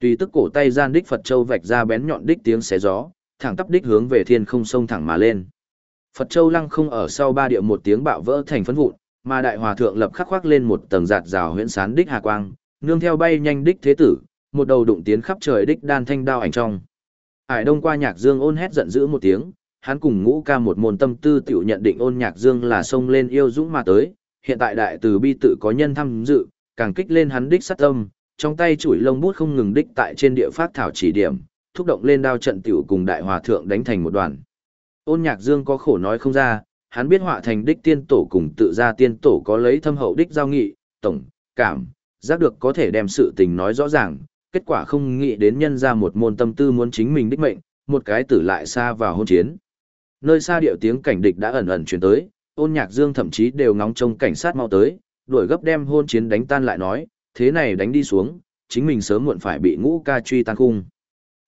Tùy tức cổ tay gian đích Phật châu vạch ra bén nhọn đích tiếng xé gió, thẳng tắp đích hướng về thiên không sông thẳng mà lên. Phật châu lăng không ở sau ba địa một tiếng bạo vỡ thành phấn vụn, mà đại hòa thượng lập khắc khoác lên một tầng giạt rào huyễn sán đích hà quang, nương theo bay nhanh đích thế tử, một đầu đụng tiến khắp trời đích đan thanh đao ảnh trong. Hải Đông qua Nhạc Dương ôn hét giận dữ một tiếng, hắn cùng ngũ ca một môn tâm tư tiểu nhận định ôn Nhạc Dương là sông lên yêu dũng mà tới, hiện tại đại từ bi tự có nhân tham dự, càng kích lên hắn đích sát tâm, trong tay chuỗi lông bút không ngừng đích tại trên địa phát thảo chỉ điểm, thúc động lên đao trận tiểu cùng đại hòa thượng đánh thành một đoàn. Ôn Nhạc Dương có khổ nói không ra, hắn biết họa thành đích tiên tổ cùng tự ra tiên tổ có lấy thâm hậu đích giao nghị, tổng, cảm, giác được có thể đem sự tình nói rõ ràng, kết quả không nghĩ đến nhân ra một môn tâm tư muốn chính mình đích mệnh, một cái tử lại xa vào hôn chiến. Nơi xa điệu tiếng cảnh địch đã ẩn ẩn chuyển tới, ôn nhạc dương thậm chí đều ngóng trông cảnh sát mau tới, đuổi gấp đem hôn chiến đánh tan lại nói, thế này đánh đi xuống, chính mình sớm muộn phải bị ngũ ca truy tan khung.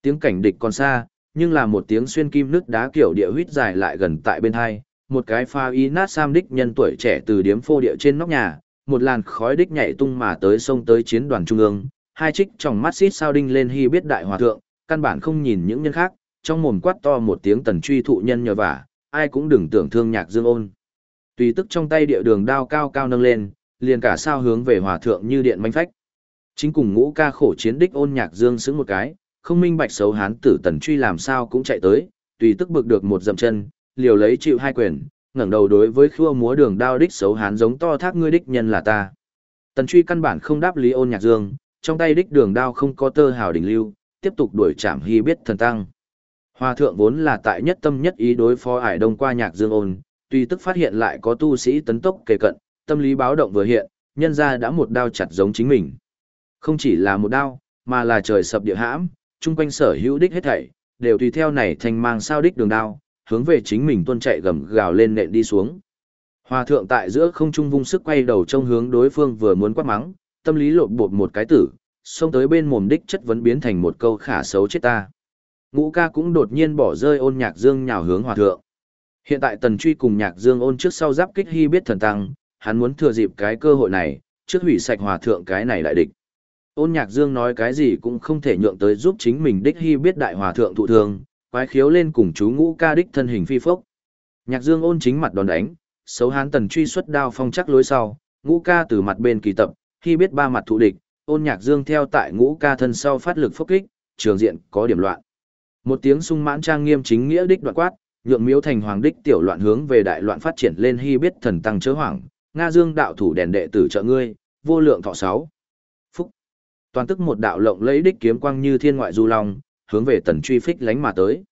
Tiếng cảnh địch còn xa, nhưng là một tiếng xuyên kim nước đá kiểu địa huyết dài lại gần tại bên hai, một cái pha y nát sam đích nhân tuổi trẻ từ điếm phô địa trên nóc nhà, một làn khói đích nhảy tung mà tới sông tới chiến đoàn trung ương, hai trích trong mắt xít sao đinh lên hy biết đại hòa thượng, căn bản không nhìn những nhân khác, trong mồm quát to một tiếng tần truy thụ nhân nhờ vả, ai cũng đừng tưởng thương nhạc dương ôn. Tùy tức trong tay địa đường đao cao cao nâng lên, liền cả sao hướng về hòa thượng như điện manh phách. Chính cùng ngũ ca khổ chiến đích ôn nhạc dương xứng một cái, không minh bạch xấu hán tử tần truy làm sao cũng chạy tới, tùy tức bực được một dậm chân, liều lấy chịu hai quyền, ngẩng đầu đối với khua múa đường đao đích xấu hán giống to thác ngươi đích nhân là ta. Tần truy căn bản không đáp lý ôn nhạc dương, trong tay đích đường đao không có tơ hào đỉnh lưu, tiếp tục đuổi chạm hy biết thần tăng. Hòa thượng vốn là tại nhất tâm nhất ý đối phó ải đông qua nhạc dương ôn, tuy tức phát hiện lại có tu sĩ tấn tốc kề cận, tâm lý báo động vừa hiện, nhân ra đã một đao chặt giống chính mình. Không chỉ là một đao, mà là trời sập địa hãm, chung quanh sở hữu đích hết thảy, đều tùy theo này thành mang sao đích đường đao, hướng về chính mình tuân chạy gầm gào lên nện đi xuống. Hòa thượng tại giữa không trung vung sức quay đầu trong hướng đối phương vừa muốn quát mắng, tâm lý lộn bột một cái tử, xông tới bên mồm đích chất vấn biến thành một câu khả xấu chết ta. Ngũ ca cũng đột nhiên bỏ rơi ôn nhạc dương nhào hướng hòa thượng. Hiện tại tần truy cùng nhạc dương ôn trước sau giáp kích hy biết thần tăng, hắn muốn thừa dịp cái cơ hội này, trước hủy sạch hòa thượng cái này đại địch. Ôn nhạc dương nói cái gì cũng không thể nhượng tới giúp chính mình đích hy biết đại hòa thượng thụ thương, quái khiếu lên cùng chú ngũ ca đích thân hình phi phốc. Nhạc dương ôn chính mặt đòn đánh, xấu hán tần truy xuất đao phong chắc lối sau, ngũ ca từ mặt bên kỳ tập, khi biết ba mặt thụ địch, ôn nhạc dương theo tại ngũ ca thân sau phát lực phốc kích, trường diện có điểm loạn. Một tiếng sung mãn trang nghiêm chính nghĩa đích đoạn quát, nhượng miếu thành hoàng đích tiểu loạn hướng về đại loạn phát triển lên hy biết thần tăng chớ hoảng, Nga Dương đạo thủ đèn đệ tử trợ ngươi, vô lượng thọ sáu. Phúc. Toàn tức một đạo lộng lấy đích kiếm quang như thiên ngoại du long, hướng về tần truy phích lánh mà tới.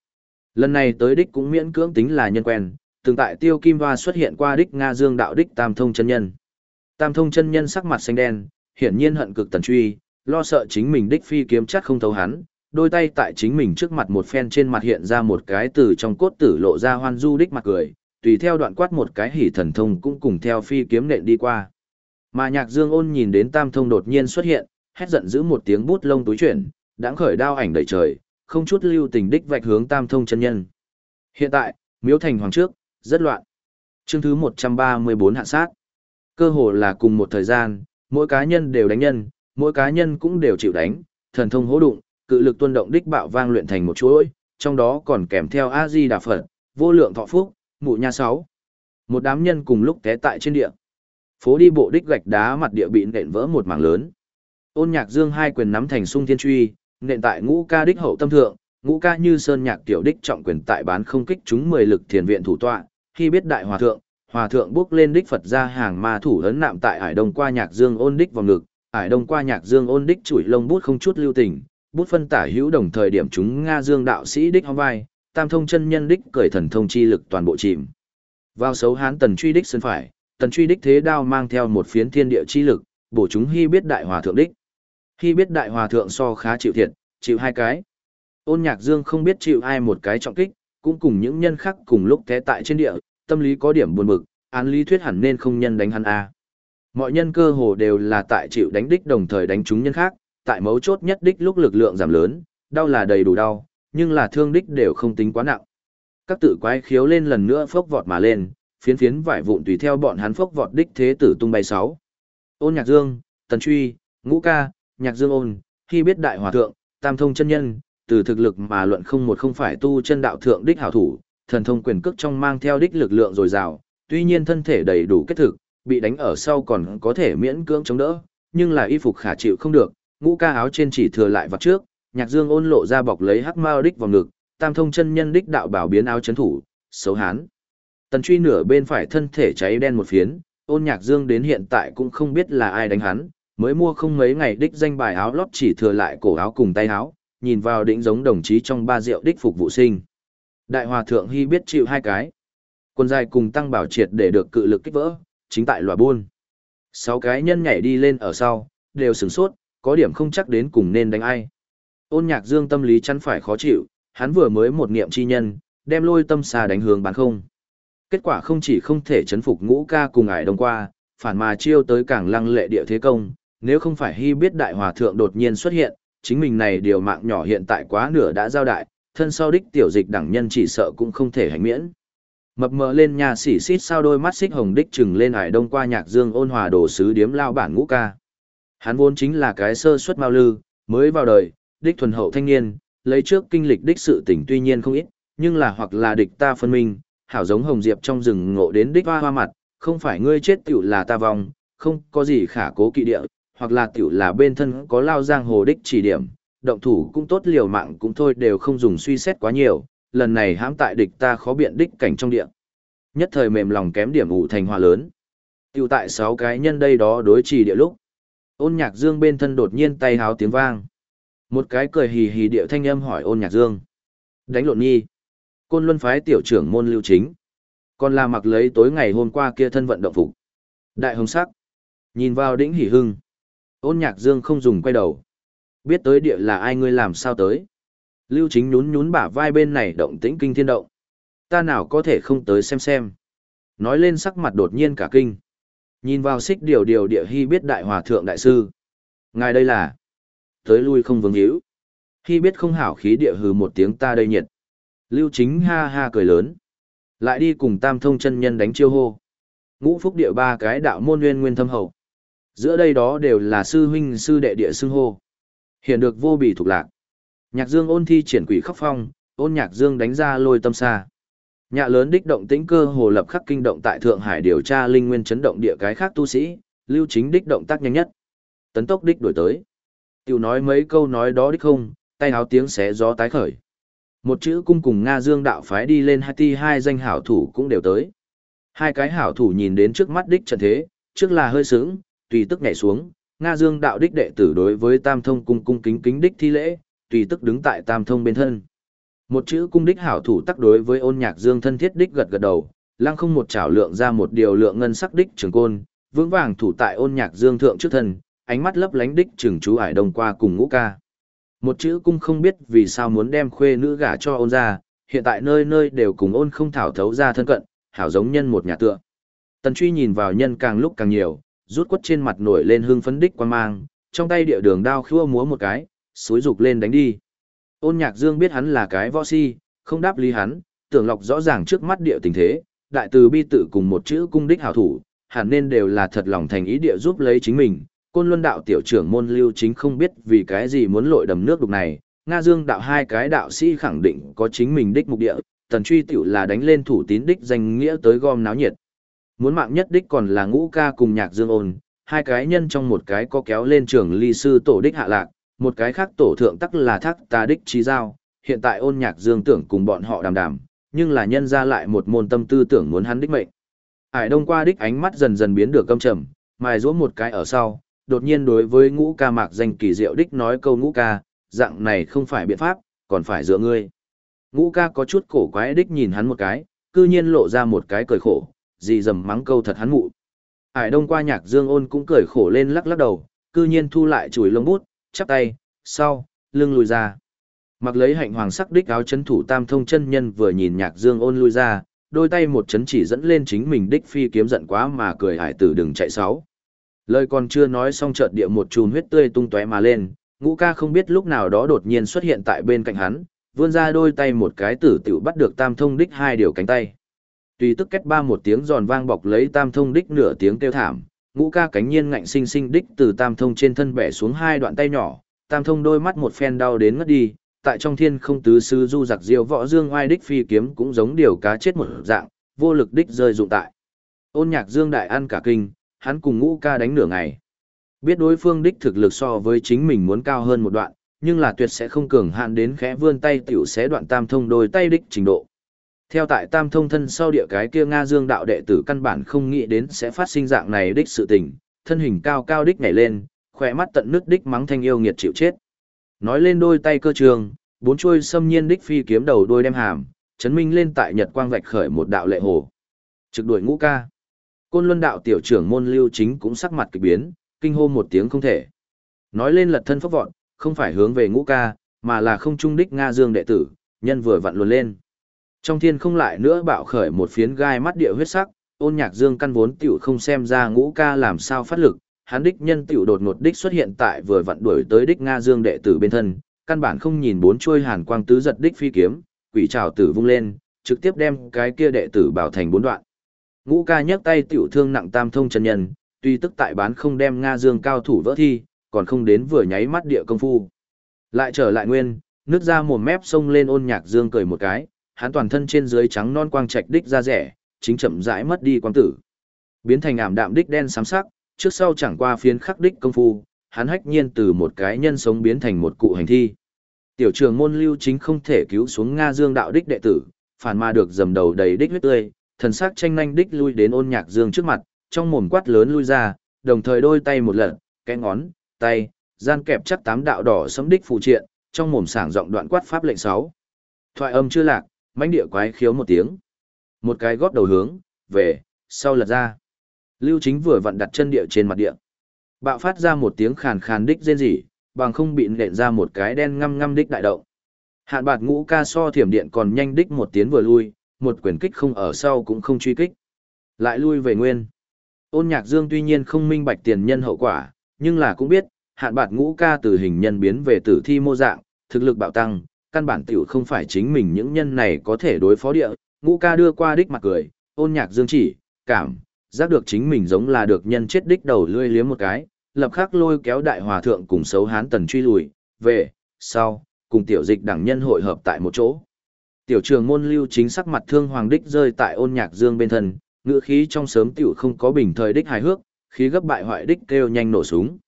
Lần này tới đích cũng miễn cưỡng tính là nhân quen, từng tại tiêu kim hoa xuất hiện qua đích Nga Dương đạo đích tam thông chân nhân. Tam thông chân nhân sắc mặt xanh đen, hiển nhiên hận cực tần truy, lo sợ chính mình đích phi kiếm chắc không thấu hắn, đôi tay tại chính mình trước mặt một phen trên mặt hiện ra một cái từ trong cốt tử lộ ra hoan du đích mặt cười, tùy theo đoạn quát một cái hỉ thần thông cũng cùng theo phi kiếm nện đi qua. Mà nhạc dương ôn nhìn đến tam thông đột nhiên xuất hiện, hét giận giữ một tiếng bút lông túi chuyển, đáng khởi đao ảnh đầy trời, không chút lưu tình đích vạch hướng tam thông chân nhân. Hiện tại, miếu thành hoàng trước, rất loạn. Chương thứ 134 hạ sát. Cơ hồ là cùng một thời gian, mỗi cá nhân đều đánh nhân, mỗi cá nhân cũng đều chịu đánh, thần thông hỗ đụng, cự lực tuân động đích bạo vang luyện thành một chuỗi, trong đó còn kèm theo A Di Đà Phật, vô lượng thọ phúc, mụ nha sáu. Một đám nhân cùng lúc té tại trên địa. Phố đi bộ đích gạch đá mặt địa bị nện vỡ một mảng lớn. Ôn Nhạc Dương hai quyền nắm thành sung thiên truy, nện tại ngũ ca đích hậu tâm thượng, ngũ ca như sơn nhạc tiểu đích trọng quyền tại bán không kích chúng mười lực thiền viện thủ tọa, khi biết đại hòa thượng, hòa thượng bước lên đích Phật ra hàng ma thủ ấn nạm tại ải đông qua nhạc dương ôn đích vào ngực, ải đông qua nhạc dương ôn đích chủi lông bút không chút lưu tình, bút phân tả hữu đồng thời điểm chúng Nga dương đạo sĩ đích hóng vai, tam thông chân nhân đích cởi thần thông chi lực toàn bộ chìm. Vào xấu hán tần truy đích sân phải, tần truy đích thế đao mang theo một phiến thiên địa chi lực, bổ chúng hy biết đại hòa thượng đích. Hy biết đại hòa thượng so khá chịu thiệt, chịu hai cái. Ôn nhạc dương không biết chịu ai một cái trọng kích, cũng cùng những nhân khác cùng lúc té tại trên địa, tâm lý có điểm buồn bực, án lý thuyết hẳn nên không nhân đánh hắn a. Mọi nhân cơ hồ đều là tại chịu đánh đích đồng thời đánh chúng nhân khác, tại mấu chốt nhất đích lúc lực lượng giảm lớn, đau là đầy đủ đau, nhưng là thương đích đều không tính quá nặng. Các tự quái khiếu lên lần nữa phốc vọt mà lên, phiến phiến vải vụn tùy theo bọn hắn phốc vọt đích thế tử tung bay sáu. Ôn Nhạc Dương, Tần Truy, Ngũ Ca, Nhạc Dương ôn, khi biết đại hòa thượng, tam thông chân nhân, từ thực lực mà luận không một không phải tu chân đạo thượng đích hảo thủ, thần thông quyền cước trong mang theo đích lực lượng dồi dào, tuy nhiên thân thể đầy đủ kết thực, bị đánh ở sau còn có thể miễn cưỡng chống đỡ, nhưng là y phục khả chịu không được, ngũ ca áo trên chỉ thừa lại vặt trước, nhạc dương ôn lộ ra bọc lấy hắc mao đích vào ngực, tam thông chân nhân đích đạo bảo biến áo chấn thủ, xấu hán. Tần truy nửa bên phải thân thể cháy đen một phiến, ôn nhạc dương đến hiện tại cũng không biết là ai đánh hắn, mới mua không mấy ngày đích danh bài áo lót chỉ thừa lại cổ áo cùng tay áo, nhìn vào đỉnh giống đồng chí trong ba rượu đích phục vụ sinh. Đại hòa thượng hy biết chịu hai cái. Quân dài cùng tăng bảo triệt để được cự lực kích vỡ, chính tại lòa buôn. Sáu cái nhân nhảy đi lên ở sau, đều sửng sốt, có điểm không chắc đến cùng nên đánh ai. Ôn nhạc dương tâm lý chắn phải khó chịu, hắn vừa mới một niệm chi nhân, đem lôi tâm xa đánh hướng bán không. Kết quả không chỉ không thể chấn phục ngũ ca cùng ải đông qua, phản mà chiêu tới càng lăng lệ địa thế công, nếu không phải hy biết đại hòa thượng đột nhiên xuất hiện, chính mình này điều mạng nhỏ hiện tại quá nửa đã giao đại, thân sau đích tiểu dịch đẳng nhân chỉ sợ cũng không thể hành miễn. Mập mờ lên nhà xỉ xít sao đôi mắt xích hồng đích trừng lên ải đông qua nhạc dương ôn hòa đồ sứ điếm lao bản ngũ ca. Hắn vốn chính là cái sơ suất mao lư, mới vào đời, đích thuần hậu thanh niên, lấy trước kinh lịch đích sự tỉnh tuy nhiên không ít, nhưng là hoặc là địch ta phân minh, hảo giống hồng diệp trong rừng ngộ đến đích hoa hoa mặt, không phải ngươi chết tiểu là ta vong, không có gì khả cố kỵ địa, hoặc là tiểu là bên thân có lao giang hồ đích chỉ điểm, động thủ cũng tốt liều mạng cũng thôi đều không dùng suy xét quá nhiều, lần này hãm tại địch ta khó biện đích cảnh trong địa. Nhất thời mềm lòng kém điểm ủ thành hòa lớn. Tiểu tại sáu cái nhân đây đó đối trì địa lúc. Ôn nhạc dương bên thân đột nhiên tay háo tiếng vang. Một cái cười hì hì địa thanh âm hỏi ôn nhạc dương. Đánh lộn nhi. Côn luân phái tiểu trưởng môn lưu chính. Còn là mặc lấy tối ngày hôm qua kia thân vận động phục. Đại hồng sắc. Nhìn vào đỉnh hỉ hưng. Ôn nhạc dương không dùng quay đầu. Biết tới địa là ai ngươi làm sao tới. Lưu chính nhún nhún bả vai bên này động tĩnh kinh thiên động. Ta nào có thể không tới xem xem. Nói lên sắc mặt đột nhiên cả kinh. Nhìn vào xích điều điều địa hy biết đại hòa thượng đại sư. Ngài đây là. Tới lui không vướng hữu. Hy biết không hảo khí địa hừ một tiếng ta đây nhiệt. Lưu chính ha ha cười lớn. Lại đi cùng tam thông chân nhân đánh chiêu hô. Ngũ phúc địa ba cái đạo môn nguyên nguyên thâm hậu. Giữa đây đó đều là sư huynh sư đệ địa xưng hô. Hiện được vô bì thuộc lạc. Nhạc dương ôn thi triển quỷ khóc phong, ôn nhạc dương đánh ra lôi tâm xa. Nhạ lớn đích động tĩnh cơ hồ lập khắc kinh động tại Thượng Hải điều tra linh nguyên chấn động địa cái khác tu sĩ, lưu chính đích động tác nhanh nhất. Tấn tốc đích đổi tới. Tiểu nói mấy câu nói đó đích không, tay háo tiếng xé gió tái khởi. Một chữ cung cùng Nga Dương đạo phái đi lên hai ti hai danh hảo thủ cũng đều tới. Hai cái hảo thủ nhìn đến trước mắt đích trận thế, trước là hơi sướng, tùy tức nhảy xuống, Nga Dương đạo đích đệ tử đối với Tam Thông cung cung kính kính đích thi lễ, tùy tức đứng tại Tam Thông bên thân. Một chữ cung đích hảo thủ tác đối với ôn nhạc dương thân thiết đích gật gật đầu, lăng không một chảo lượng ra một điều lượng ngân sắc đích trường côn, vững vàng thủ tại ôn nhạc dương thượng trước thân, ánh mắt lấp lánh đích trường chú ải đồng qua cùng ngũ ca. Một chữ cung không biết vì sao muốn đem khuê nữ gả cho ôn ra, hiện tại nơi nơi đều cùng ôn không thảo thấu ra thân cận, hảo giống nhân một nhà tựa. Tần truy nhìn vào nhân càng lúc càng nhiều, rút quất trên mặt nổi lên hương phấn đích quan mang, trong tay địa đường đao khua múa một cái, suối rục lên đánh đi. Ôn nhạc dương biết hắn là cái võ si, không đáp lý hắn, tưởng lọc rõ ràng trước mắt địa tình thế, đại từ bi tự cùng một chữ cung đích hảo thủ, hẳn nên đều là thật lòng thành ý địa giúp lấy chính mình. Côn Luân đạo tiểu trưởng môn lưu chính không biết vì cái gì muốn lội đầm nước đục này, Nga Dương đạo hai cái đạo sĩ khẳng định có chính mình đích mục địa, tần truy tiểu là đánh lên thủ tín đích danh nghĩa tới gom náo nhiệt. Muốn mạng nhất đích còn là ngũ ca cùng nhạc Dương ôn, hai cái nhân trong một cái có kéo lên trường ly sư tổ đích hạ lạc, một cái khác tổ thượng tắc là thác tà đích trí giao, hiện tại ôn nhạc Dương tưởng cùng bọn họ đàm đàm, nhưng là nhân ra lại một môn tâm tư tưởng muốn hắn đích mệnh. Hải Đông qua đích ánh mắt dần dần biến được căm trầm, mài giũa một cái ở sau, đột nhiên đối với ngũ ca mạc danh kỳ diệu đích nói câu ngũ ca, dạng này không phải biện pháp, còn phải dựa ngươi. Ngũ ca có chút cổ quái đích nhìn hắn một cái, cư nhiên lộ ra một cái cười khổ, gì dầm mắng câu thật hắn mụ. Hải Đông qua nhạc Dương ôn cũng cười khổ lên lắc lắc đầu, cư nhiên thu lại chùi lông bút, chắp tay, sau, lưng lùi ra. Mặc lấy hạnh hoàng sắc đích áo chấn thủ tam thông chân nhân vừa nhìn nhạc Dương ôn lui ra, đôi tay một chấn chỉ dẫn lên chính mình đích phi kiếm giận quá mà cười hải tử đừng chạy sáu. Lời còn chưa nói xong chợt địa một chùm huyết tươi tung tóe mà lên, ngũ ca không biết lúc nào đó đột nhiên xuất hiện tại bên cạnh hắn, vươn ra đôi tay một cái tử tiểu bắt được tam thông đích hai điều cánh tay. Tùy tức kết ba một tiếng giòn vang bọc lấy tam thông đích nửa tiếng kêu thảm, ngũ ca cánh nhiên ngạnh sinh sinh đích từ tam thông trên thân bẻ xuống hai đoạn tay nhỏ, tam thông đôi mắt một phen đau đến ngất đi, tại trong thiên không tứ sư du giặc diêu võ dương oai đích phi kiếm cũng giống điều cá chết một dạng, vô lực đích rơi dụng tại. Ôn nhạc dương đại ăn cả kinh, hắn cùng ngũ ca đánh nửa ngày. Biết đối phương đích thực lực so với chính mình muốn cao hơn một đoạn, nhưng là tuyệt sẽ không cường hạn đến khẽ vươn tay tiểu xé đoạn tam thông đôi tay đích trình độ. Theo tại tam thông thân sau địa cái kia Nga Dương đạo đệ tử căn bản không nghĩ đến sẽ phát sinh dạng này đích sự tình, thân hình cao cao đích nhảy lên, khỏe mắt tận nước đích mắng thanh yêu nghiệt chịu chết. Nói lên đôi tay cơ trường, bốn chuôi xâm nhiên đích phi kiếm đầu đôi đem hàm, chấn minh lên tại nhật quang vạch khởi một đạo lệ hồ. Trực đuổi ngũ ca. Côn Luân đạo tiểu trưởng môn lưu chính cũng sắc mặt kỳ biến, kinh hô một tiếng không thể. Nói lên lật thân phốc vọn, không phải hướng về ngũ ca, mà là không trung đích Nga Dương đệ tử, nhân vừa vặn luồn lên. Trong thiên không lại nữa bạo khởi một phiến gai mắt địa huyết sắc, ôn nhạc dương căn vốn tiểu không xem ra ngũ ca làm sao phát lực, hắn đích nhân tiểu đột ngột đích xuất hiện tại vừa vặn đuổi tới đích Nga dương đệ tử bên thân, căn bản không nhìn bốn chuôi hàn quang tứ giật đích phi kiếm, quỷ trào tử vung lên, trực tiếp đem cái kia đệ tử bảo thành bốn đoạn. Ngũ ca nhấc tay tiểu thương nặng tam thông chân nhân, tuy tức tại bán không đem Nga dương cao thủ vỡ thi, còn không đến vừa nháy mắt địa công phu. Lại trở lại nguyên, nước ra mồm mép xông lên ôn nhạc dương cười một cái, hắn toàn thân trên dưới trắng non quang trạch đích ra rẻ, chính chậm rãi mất đi quang tử. Biến thành ảm đạm đích đen xám sắc, trước sau chẳng qua phiến khắc đích công phu, hắn hách nhiên từ một cái nhân sống biến thành một cụ hành thi. Tiểu trường môn lưu chính không thể cứu xuống Nga Dương đạo đích đệ tử, phản mà được dầm đầu đầy đích huyết tươi, thần sắc tranh nhanh đích lui đến ôn nhạc dương trước mặt, trong mồm quát lớn lui ra, đồng thời đôi tay một lần, cái ngón, tay, gian kẹp chắc tám đạo đỏ sấm đích phụ triện, trong mồm sảng giọng đoạn quát pháp lệnh 6. Thoại âm chưa lạc, mãnh địa quái khiếu một tiếng. Một cái góp đầu hướng, về, sau lật ra. Lưu chính vừa vặn đặt chân địa trên mặt địa. Bạo phát ra một tiếng khàn khàn đích rên rỉ, bằng không bị nện ra một cái đen ngăm ngăm đích đại động. Hạn bạt ngũ ca so thiểm điện còn nhanh đích một tiếng vừa lui, một quyền kích không ở sau cũng không truy kích. Lại lui về nguyên. Ôn nhạc dương tuy nhiên không minh bạch tiền nhân hậu quả, nhưng là cũng biết, hạn bạt ngũ ca từ hình nhân biến về tử thi mô dạng, thực lực bạo tăng, căn bản tiểu không phải chính mình những nhân này có thể đối phó địa, ngũ ca đưa qua đích mặt cười, ôn nhạc dương chỉ, cảm, giác được chính mình giống là được nhân chết đích đầu lươi liếm một cái, lập khắc lôi kéo đại hòa thượng cùng xấu hán tần truy lùi, về, sau, cùng tiểu dịch đẳng nhân hội hợp tại một chỗ. Tiểu trường môn lưu chính sắc mặt thương hoàng đích rơi tại ôn nhạc dương bên thân, ngựa khí trong sớm tiểu không có bình thời đích hài hước, khí gấp bại hoại đích kêu nhanh nổ súng.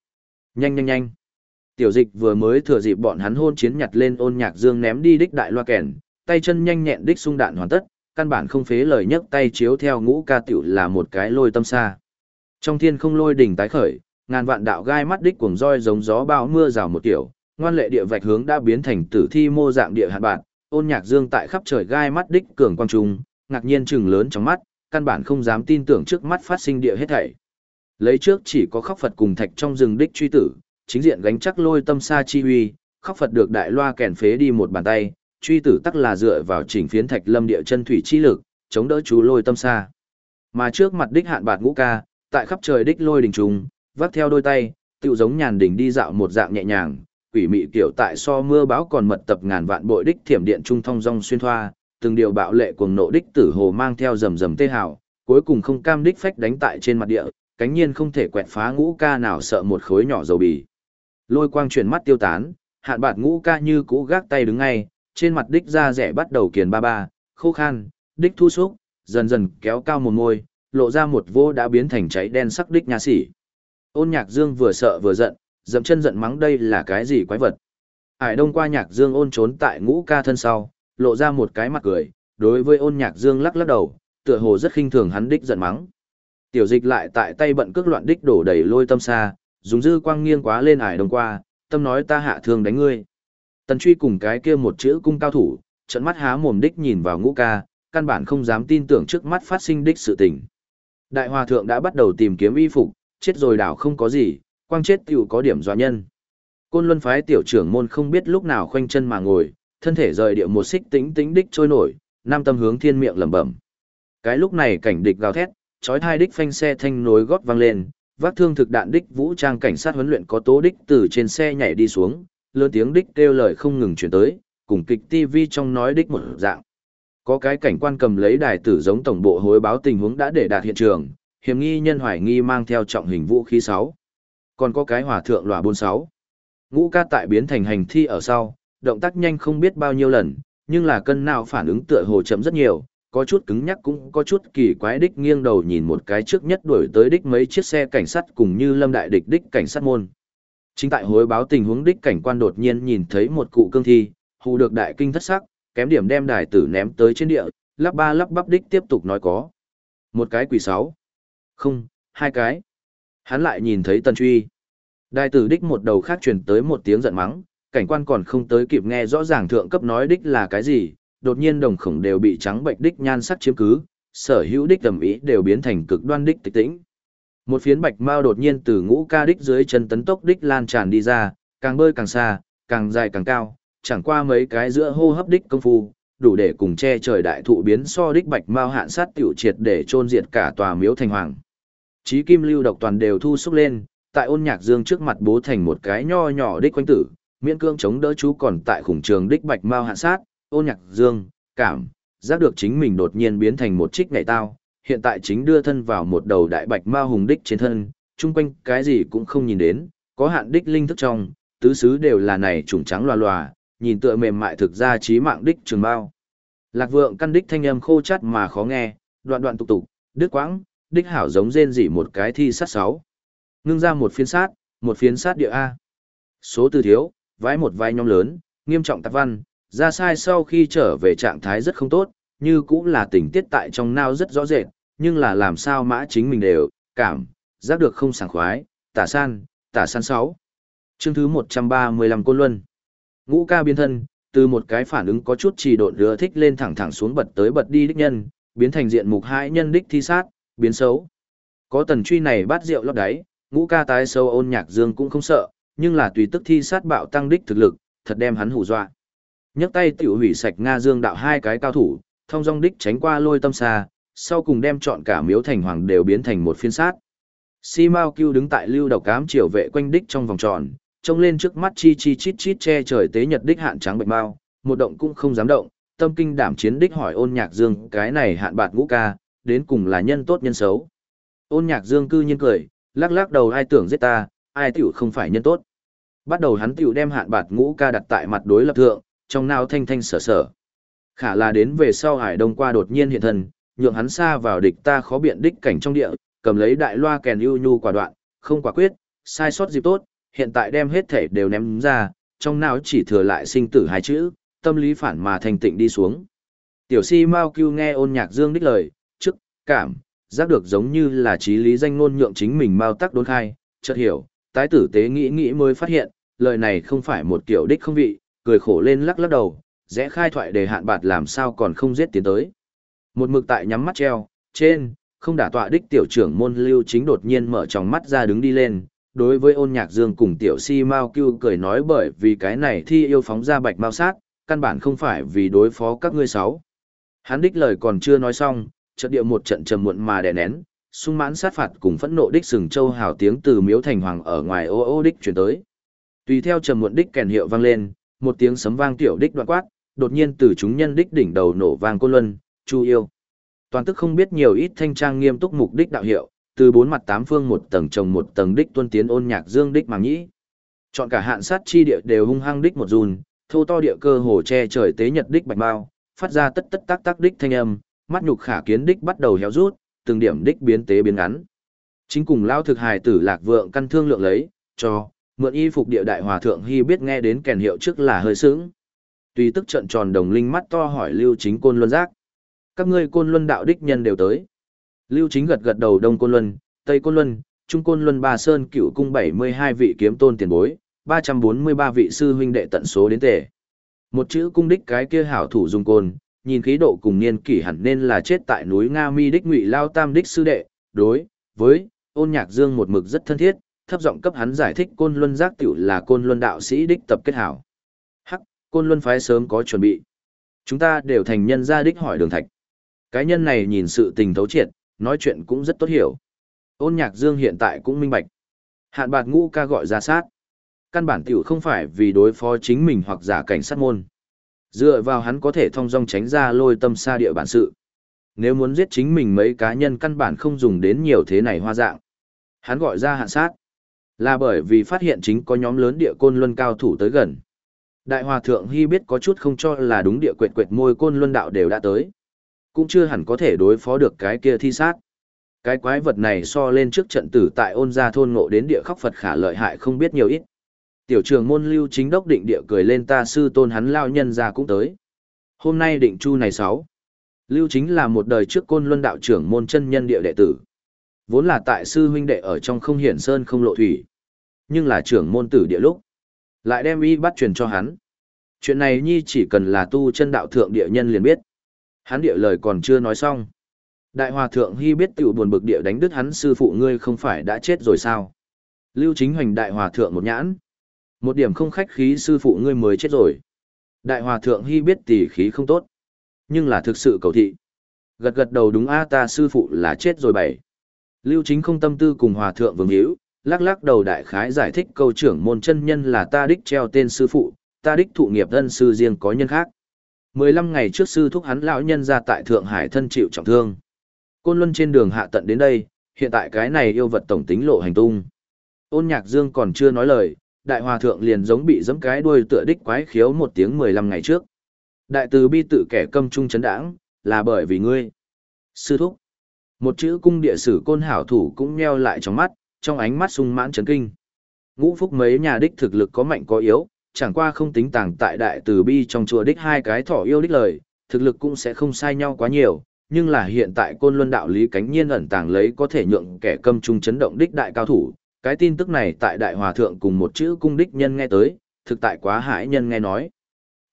Nhanh nhanh nhanh. Tiểu dịch vừa mới thừa dịp bọn hắn hôn chiến nhặt lên ôn nhạc dương ném đi đích đại loa kèn, tay chân nhanh nhẹn đích xung đạn hoàn tất, căn bản không phế lời nhấc tay chiếu theo ngũ ca tiểu là một cái lôi tâm xa. Trong thiên không lôi đỉnh tái khởi, ngàn vạn đạo gai mắt đích cuồng roi giống gió bão mưa rào một kiểu, ngoan lệ địa vạch hướng đã biến thành tử thi mô dạng địa hạt bạn, ôn nhạc dương tại khắp trời gai mắt đích cường quang trung, ngạc nhiên trừng lớn trong mắt, căn bản không dám tin tưởng trước mắt phát sinh địa hết thảy. Lấy trước chỉ có khóc Phật cùng thạch trong rừng đích truy tử, chính diện gánh chắc lôi tâm sa chi huy, khóc Phật được đại loa kèn phế đi một bàn tay, truy tử tắc là dựa vào chỉnh phiến thạch lâm địa chân thủy chi lực, chống đỡ chú lôi tâm sa Mà trước mặt đích hạn bạt ngũ ca, tại khắp trời đích lôi đỉnh trùng, vắt theo đôi tay, tựu giống nhàn đỉnh đi dạo một dạng nhẹ nhàng, quỷ mị kiểu tại so mưa bão còn mật tập ngàn vạn bội đích thiểm điện trung thông rong xuyên thoa, từng điều bạo lệ cuồng nộ đích tử hồ mang theo rầm rầm tê hào, cuối cùng không cam đích phách đánh tại trên mặt địa, cánh nhiên không thể quẹt phá ngũ ca nào sợ một khối nhỏ dầu bì. Lôi quang chuyển mắt tiêu tán, hạn bạt ngũ ca như cũ gác tay đứng ngay, trên mặt đích da rẻ bắt đầu kiền ba ba, khô khan, đích thu xúc, dần dần kéo cao một môi, lộ ra một vô đã biến thành cháy đen sắc đích nhà sỉ. Ôn nhạc dương vừa sợ vừa giận, dậm chân giận mắng đây là cái gì quái vật. Ải đông qua nhạc dương ôn trốn tại ngũ ca thân sau, lộ ra một cái mặt cười, đối với ôn nhạc dương lắc lắc đầu, tựa hồ rất khinh thường hắn đích giận mắng. Tiểu dịch lại tại tay bận cước loạn đích đổ đầy lôi tâm xa, dùng dư quang nghiêng quá lên ải đồng qua, tâm nói ta hạ thương đánh ngươi. Tần truy cùng cái kia một chữ cung cao thủ, trận mắt há mồm đích nhìn vào ngũ ca, căn bản không dám tin tưởng trước mắt phát sinh đích sự tình. Đại hòa thượng đã bắt đầu tìm kiếm y phục, chết rồi đảo không có gì, quang chết tiểu có điểm dọa nhân. Côn luân phái tiểu trưởng môn không biết lúc nào khoanh chân mà ngồi, thân thể rời địa một xích tĩnh tĩnh đích trôi nổi, nam tâm hướng thiên miệng lẩm bẩm. Cái lúc này cảnh địch gào thét, chói thai đích phanh xe thanh nối gót vang lên, vác thương thực đạn đích vũ trang cảnh sát huấn luyện có tố đích từ trên xe nhảy đi xuống, lớn tiếng đích kêu lời không ngừng chuyển tới, cùng kịch TV trong nói đích một dạng. Có cái cảnh quan cầm lấy đài tử giống tổng bộ hối báo tình huống đã để đạt hiện trường, hiểm nghi nhân hoài nghi mang theo trọng hình vũ khí 6. Còn có cái hỏa thượng lòa 46. Ngũ ca tại biến thành hành thi ở sau, động tác nhanh không biết bao nhiêu lần, nhưng là cân nào phản ứng tựa hồ chậm rất nhiều, có chút cứng nhắc cũng có chút kỳ quái đích nghiêng đầu nhìn một cái trước nhất đuổi tới đích mấy chiếc xe cảnh sát cùng như lâm đại địch đích cảnh sát môn. Chính tại hối báo tình huống đích cảnh quan đột nhiên nhìn thấy một cụ cương thi, hù được đại kinh thất sắc, kém điểm đem đài tử ném tới trên địa, lắp ba lắp bắp đích tiếp tục nói có. Một cái quỷ sáu. Không, hai cái. Hắn lại nhìn thấy tần truy. Đài tử đích một đầu khác truyền tới một tiếng giận mắng, cảnh quan còn không tới kịp nghe rõ ràng thượng cấp nói đích là cái gì, đột nhiên đồng khổng đều bị trắng bệnh đích nhan sắc chiếm cứ, sở hữu đích tầm ý đều biến thành cực đoan đích tịch tĩnh. Một phiến bạch mao đột nhiên từ ngũ ca đích dưới chân tấn tốc đích lan tràn đi ra, càng bơi càng xa, càng dài càng cao, chẳng qua mấy cái giữa hô hấp đích công phu, đủ để cùng che trời đại thụ biến so đích bạch mao hạn sát tiểu triệt để chôn diệt cả tòa miếu thành hoàng. Chí kim lưu độc toàn đều thu xúc lên, tại ôn nhạc dương trước mặt bố thành một cái nho nhỏ đích quanh tử, miễn cương chống đỡ chú còn tại khủng trường đích bạch mao hạn sát, ôn nhạc dương, cảm, giác được chính mình đột nhiên biến thành một trích ngày tao, hiện tại chính đưa thân vào một đầu đại bạch ma hùng đích trên thân, chung quanh cái gì cũng không nhìn đến, có hạn đích linh thức trong, tứ xứ đều là này trùng trắng loà loà, nhìn tựa mềm mại thực ra trí mạng đích trường bao. Lạc vượng căn đích thanh âm khô chát mà khó nghe, đoạn đoạn tục tục, đứt quãng, đích hảo giống rên rỉ một cái thi sát sáu. Ngưng ra một phiến sát, một phiến sát địa A. Số từ thiếu, vái một vai nhóm lớn, nghiêm trọng tạp văn, ra sai sau khi trở về trạng thái rất không tốt, như cũng là tình tiết tại trong nao rất rõ rệt, nhưng là làm sao mã chính mình đều, cảm, giác được không sảng khoái, tả san, tả san 6. Chương thứ 135 Côn Luân. Ngũ ca biến thân, từ một cái phản ứng có chút trì độn đưa thích lên thẳng thẳng xuống bật tới bật đi đích nhân, biến thành diện mục hai nhân đích thi sát, biến xấu. Có tần truy này bắt rượu lót đáy, ngũ ca tái sâu ôn nhạc dương cũng không sợ, nhưng là tùy tức thi sát bạo tăng đích thực lực, thật đem hắn hù dọa nhấc tay tiểu hủy sạch Nga Dương đạo hai cái cao thủ, thông dong đích tránh qua lôi tâm xa, sau cùng đem chọn cả miếu thành hoàng đều biến thành một phiên sát. Si Mao Cưu đứng tại lưu độc cám triều vệ quanh đích trong vòng tròn, trông lên trước mắt chi chi chít chít che trời tế nhật đích hạn trắng bệnh mau một động cũng không dám động, tâm kinh đảm chiến đích hỏi ôn nhạc dương cái này hạn bạt ngũ ca, đến cùng là nhân tốt nhân xấu. Ôn nhạc dương cư nhiên cười, lắc lắc đầu ai tưởng giết ta, ai tiểu không phải nhân tốt. Bắt đầu hắn tiểu đem hạn bạt ngũ ca đặt tại mặt đối lập thượng, trong nao thanh thanh sở sở. Khả là đến về sau hải đông qua đột nhiên hiện thân, nhượng hắn xa vào địch ta khó biện đích cảnh trong địa, cầm lấy đại loa kèn ưu nhu quả đoạn, không quả quyết, sai sót dịp tốt, hiện tại đem hết thể đều ném ra, trong não chỉ thừa lại sinh tử hai chữ, tâm lý phản mà thành tịnh đi xuống. Tiểu si Mao Cưu nghe ôn nhạc dương đích lời, chức, cảm, giác được giống như là trí lý danh ngôn nhượng chính mình Mao tắc đốn khai, chợt hiểu, tái tử tế nghĩ nghĩ mới phát hiện, lời này không phải một kiểu đích không vị, cười khổ lên lắc lắc đầu, rẽ khai thoại đề hạn bạt làm sao còn không giết tiến tới. Một mực tại nhắm mắt treo, trên, không đả tọa đích tiểu trưởng môn lưu chính đột nhiên mở tròng mắt ra đứng đi lên, đối với ôn nhạc dương cùng tiểu si mau kêu cười nói bởi vì cái này thi yêu phóng ra bạch mau sát, căn bản không phải vì đối phó các ngươi sáu. Hắn đích lời còn chưa nói xong, chợt địa một trận trầm muộn mà đè nén, sung mãn sát phạt cùng phẫn nộ đích sừng châu hào tiếng từ miếu thành hoàng ở ngoài ô ô đích chuyển tới. Tùy theo trầm muộn đích kèn hiệu vang lên, một tiếng sấm vang tiểu đích đoạn quát, đột nhiên từ chúng nhân đích đỉnh đầu nổ vang côn luân, chu yêu. Toàn tức không biết nhiều ít thanh trang nghiêm túc mục đích đạo hiệu, từ bốn mặt tám phương một tầng trồng một tầng đích tuân tiến ôn nhạc dương đích màng nhĩ. Chọn cả hạn sát chi địa đều hung hăng đích một dùn, thô to địa cơ hồ che trời tế nhật đích bạch bao, phát ra tất tất tác tác đích thanh âm, mắt nhục khả kiến đích bắt đầu héo rút, từng điểm đích biến tế biến ngắn. Chính cùng lao thực hài tử lạc vượng căn thương lượng lấy, cho, mượn y phục địa đại hòa thượng hy biết nghe đến kèn hiệu trước là hơi sướng. Tùy tức trận tròn đồng linh mắt to hỏi lưu chính côn luân giác. Các ngươi côn luân đạo đích nhân đều tới. Lưu chính gật gật đầu đông côn luân, tây côn luân, trung côn luân ba sơn cựu cung 72 vị kiếm tôn tiền bối, 343 vị sư huynh đệ tận số đến tề. Một chữ cung đích cái kia hảo thủ dùng côn, nhìn khí độ cùng niên kỷ hẳn nên là chết tại núi Nga Mi đích ngụy lao tam đích sư đệ, đối với ôn nhạc dương một mực rất thân thiết, thấp giọng cấp hắn giải thích côn luân giác tiểu là côn luân đạo sĩ đích tập kết hảo. Hắc, côn luân phái sớm có chuẩn bị. Chúng ta đều thành nhân gia đích hỏi đường thạch. Cái nhân này nhìn sự tình thấu triệt, nói chuyện cũng rất tốt hiểu. Ôn nhạc dương hiện tại cũng minh bạch. Hạn bạt ngũ ca gọi ra sát. Căn bản tiểu không phải vì đối phó chính mình hoặc giả cảnh sát môn. Dựa vào hắn có thể thông dong tránh ra lôi tâm xa địa bản sự. Nếu muốn giết chính mình mấy cá nhân căn bản không dùng đến nhiều thế này hoa dạng. Hắn gọi ra hạn sát. Là bởi vì phát hiện chính có nhóm lớn địa côn luân cao thủ tới gần. Đại hòa thượng Hy biết có chút không cho là đúng địa quệt quệt môi côn luân đạo đều đã tới. Cũng chưa hẳn có thể đối phó được cái kia thi sát. Cái quái vật này so lên trước trận tử tại ôn gia thôn ngộ đến địa khóc Phật khả lợi hại không biết nhiều ít. Tiểu trường môn lưu chính đốc định địa cười lên ta sư tôn hắn lao nhân ra cũng tới. Hôm nay định chu này sáu. Lưu chính là một đời trước côn luân đạo trưởng môn chân nhân địa đệ tử. Vốn là tại sư huynh đệ ở trong không hiển sơn không lộ thủy. Nhưng là trưởng môn tử địa lúc. Lại đem y bắt truyền cho hắn. Chuyện này nhi chỉ cần là tu chân đạo thượng địa nhân liền biết. Hắn địa lời còn chưa nói xong. Đại hòa thượng hy biết tiểu buồn bực địa đánh đứt hắn, sư phụ ngươi không phải đã chết rồi sao. Lưu chính hoành đại hòa thượng một nhãn. Một điểm không khách khí, sư phụ ngươi mới chết rồi. Đại hòa thượng hy biết tỷ khí không tốt. Nhưng là thực sự cầu thị. Gật gật đầu, đúng a, ta sư phụ là chết rồi bảy. Lưu chính không tâm tư cùng hòa thượng vương hữu, lắc lắc đầu đại khái giải thích câu trưởng môn chân nhân là ta đích treo tên sư phụ, ta đích thụ nghiệp thân sư riêng có nhân khác. 15 ngày trước sư thúc hắn lão nhân ra tại Thượng Hải thân chịu trọng thương. Côn Luân trên đường hạ tận đến đây, hiện tại cái này yêu vật tổng tính lộ hành tung. Ôn Nhạc Dương còn chưa nói lời, đại hòa thượng liền giống bị giẫm cái đuôi tựa đích quái khiếu một tiếng 15 ngày trước. Đại từ bi tự kẻ câm trung chấn đãng, là bởi vì ngươi. Sư thúc. Một chữ cung địa sử côn hảo thủ cũng nheo lại trong mắt, trong ánh mắt sung mãn chấn kinh. Ngũ phúc mấy nhà đích thực lực có mạnh có yếu, chẳng qua không tính tàng tại đại từ bi trong chùa đích hai cái thỏ yêu đích lời, thực lực cũng sẽ không sai nhau quá nhiều, nhưng là hiện tại côn luân đạo lý cánh nhiên ẩn tàng lấy có thể nhượng kẻ câm trung chấn động đích đại cao thủ. Cái tin tức này tại đại hòa thượng cùng một chữ cung đích nhân nghe tới, thực tại quá hãi nhân nghe nói.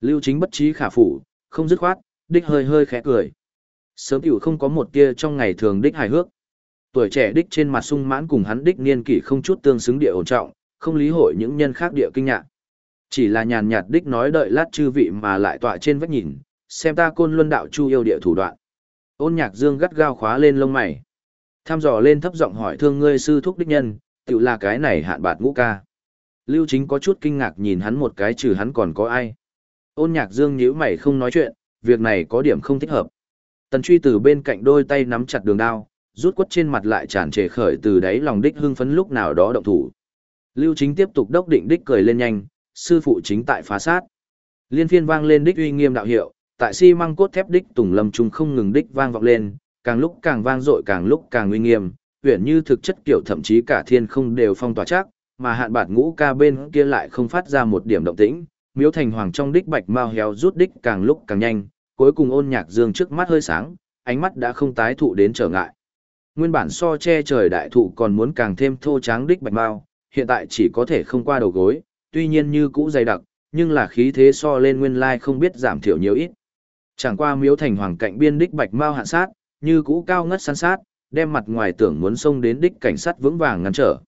Lưu chính bất trí khả phủ, không dứt khoát, đích hơi hơi khẽ cười. Sớm tiểu không có một tia trong ngày thường đích hài hước. Tuổi trẻ đích trên mặt sung mãn cùng hắn đích niên kỷ không chút tương xứng địa ổn trọng, không lý hội những nhân khác địa kinh ngạc. Chỉ là nhàn nhạt đích nói đợi lát chư vị mà lại tọa trên vách nhìn, xem ta côn luân đạo chu yêu địa thủ đoạn. Ôn nhạc dương gắt gao khóa lên lông mày. Tham dò lên thấp giọng hỏi thương ngươi sư thúc đích nhân, tiểu là cái này hạn bạt ngũ ca. Lưu chính có chút kinh ngạc nhìn hắn một cái trừ hắn còn có ai. Ôn nhạc dương nhíu mày không nói chuyện, việc này có điểm không thích hợp. Tần truy từ bên cạnh đôi tay nắm chặt đường đao, rút quất trên mặt lại tràn trề khởi từ đáy lòng đích hưng phấn lúc nào đó động thủ. Lưu chính tiếp tục đốc định đích cười lên nhanh, sư phụ chính tại phá sát. Liên phiên vang lên đích uy nghiêm đạo hiệu, tại xi si măng cốt thép đích tùng lâm trung không ngừng đích vang vọng lên, càng lúc càng vang dội càng lúc càng uy nghiêm, uyển như thực chất kiểu thậm chí cả thiên không đều phong tỏa chắc, mà hạn bạt ngũ ca bên kia lại không phát ra một điểm động tĩnh, miếu thành hoàng trong đích bạch mao héo rút đích càng lúc càng nhanh, cuối cùng ôn nhạc dương trước mắt hơi sáng, ánh mắt đã không tái thụ đến trở ngại. Nguyên bản so che trời đại thụ còn muốn càng thêm thô tráng đích bạch mao, hiện tại chỉ có thể không qua đầu gối, tuy nhiên như cũ dày đặc, nhưng là khí thế so lên nguyên lai không biết giảm thiểu nhiều ít. Chẳng qua miếu thành hoàng cạnh biên đích bạch mao hạn sát, như cũ cao ngất san sát, đem mặt ngoài tưởng muốn xông đến đích cảnh sát vững vàng ngăn trở.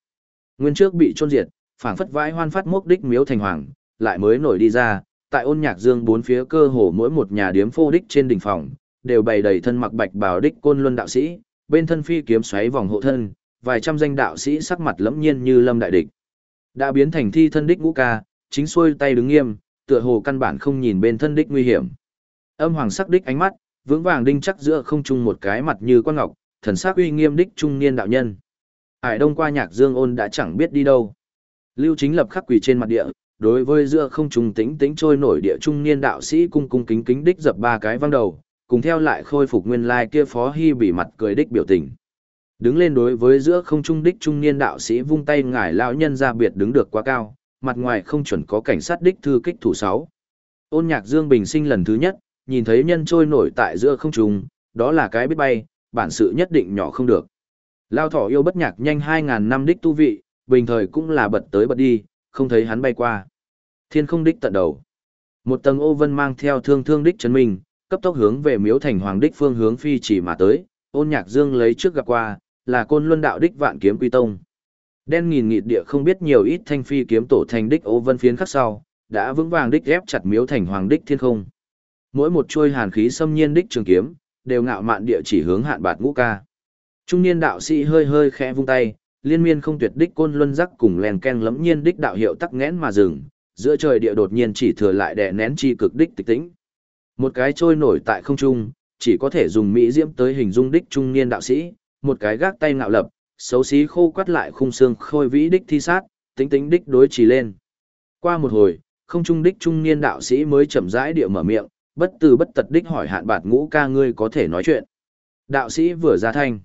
Nguyên trước bị chôn diệt, phảng phất vãi hoan phát mốc đích miếu thành hoàng, lại mới nổi đi ra, tại ôn nhạc dương bốn phía cơ hồ mỗi một nhà điếm phô đích trên đỉnh phòng, đều bày đầy thân mặc bạch bào đích côn luân đạo sĩ, bên thân phi kiếm xoáy vòng hộ thân, vài trăm danh đạo sĩ sắc mặt lẫm nhiên như lâm đại địch. Đã biến thành thi thân đích ngũ ca, chính xuôi tay đứng nghiêm, tựa hồ căn bản không nhìn bên thân đích nguy hiểm. Âm hoàng sắc đích ánh mắt, vững vàng đinh chắc giữa không trung một cái mặt như quan ngọc, thần sắc uy nghiêm đích trung niên đạo nhân. Hải Đông qua nhạc Dương ôn đã chẳng biết đi đâu. Lưu Chính lập khắc quỳ trên mặt địa, đối với giữa không trùng tĩnh tĩnh trôi nổi địa trung niên đạo sĩ cung cung kính kính đích dập ba cái văng đầu, cùng theo lại khôi phục nguyên lai kia phó hy bị mặt cười đích biểu tình. Đứng lên đối với giữa không trung đích trung niên đạo sĩ vung tay ngải lão nhân ra biệt đứng được quá cao, mặt ngoài không chuẩn có cảnh sát đích thư kích thủ sáu. Ôn nhạc Dương bình sinh lần thứ nhất, nhìn thấy nhân trôi nổi tại giữa không trung, đó là cái biết bay, bản sự nhất định nhỏ không được. Lao thỏ yêu bất nhạc nhanh 2.000 năm đích tu vị, bình thời cũng là bật tới bật đi, không thấy hắn bay qua. Thiên không đích tận đầu. Một tầng ô vân mang theo thương thương đích chấn minh, cấp tốc hướng về miếu thành hoàng đích phương hướng phi chỉ mà tới, ôn nhạc dương lấy trước gặp qua, là côn luân đạo đích vạn kiếm quy tông. Đen nghìn nghịt địa không biết nhiều ít thanh phi kiếm tổ thành đích ô vân phiến khắc sau, đã vững vàng đích ghép chặt miếu thành hoàng đích thiên không. Mỗi một chuôi hàn khí xâm nhiên đích trường kiếm, đều ngạo mạn địa chỉ hướng hạn bạt ngũ ca. Trung niên đạo sĩ hơi hơi khẽ vung tay, liên miên không tuyệt đích côn luân giác cùng len ken lẫm nhiên đích đạo hiệu tắc nghẽn mà dừng, giữa trời địa đột nhiên chỉ thừa lại đè nén chi cực đích tịch tĩnh. Một cái trôi nổi tại không trung, chỉ có thể dùng mỹ diễm tới hình dung đích trung niên đạo sĩ, một cái gác tay ngạo lập, xấu xí khô quắt lại khung xương khôi vĩ đích thi sát, tính tính đích đối trì lên. Qua một hồi, không trung đích trung niên đạo sĩ mới chậm rãi địa mở miệng, bất từ bất tật đích hỏi hạn bạt ngũ ca ngươi có thể nói chuyện. Đạo sĩ vừa ra thanh.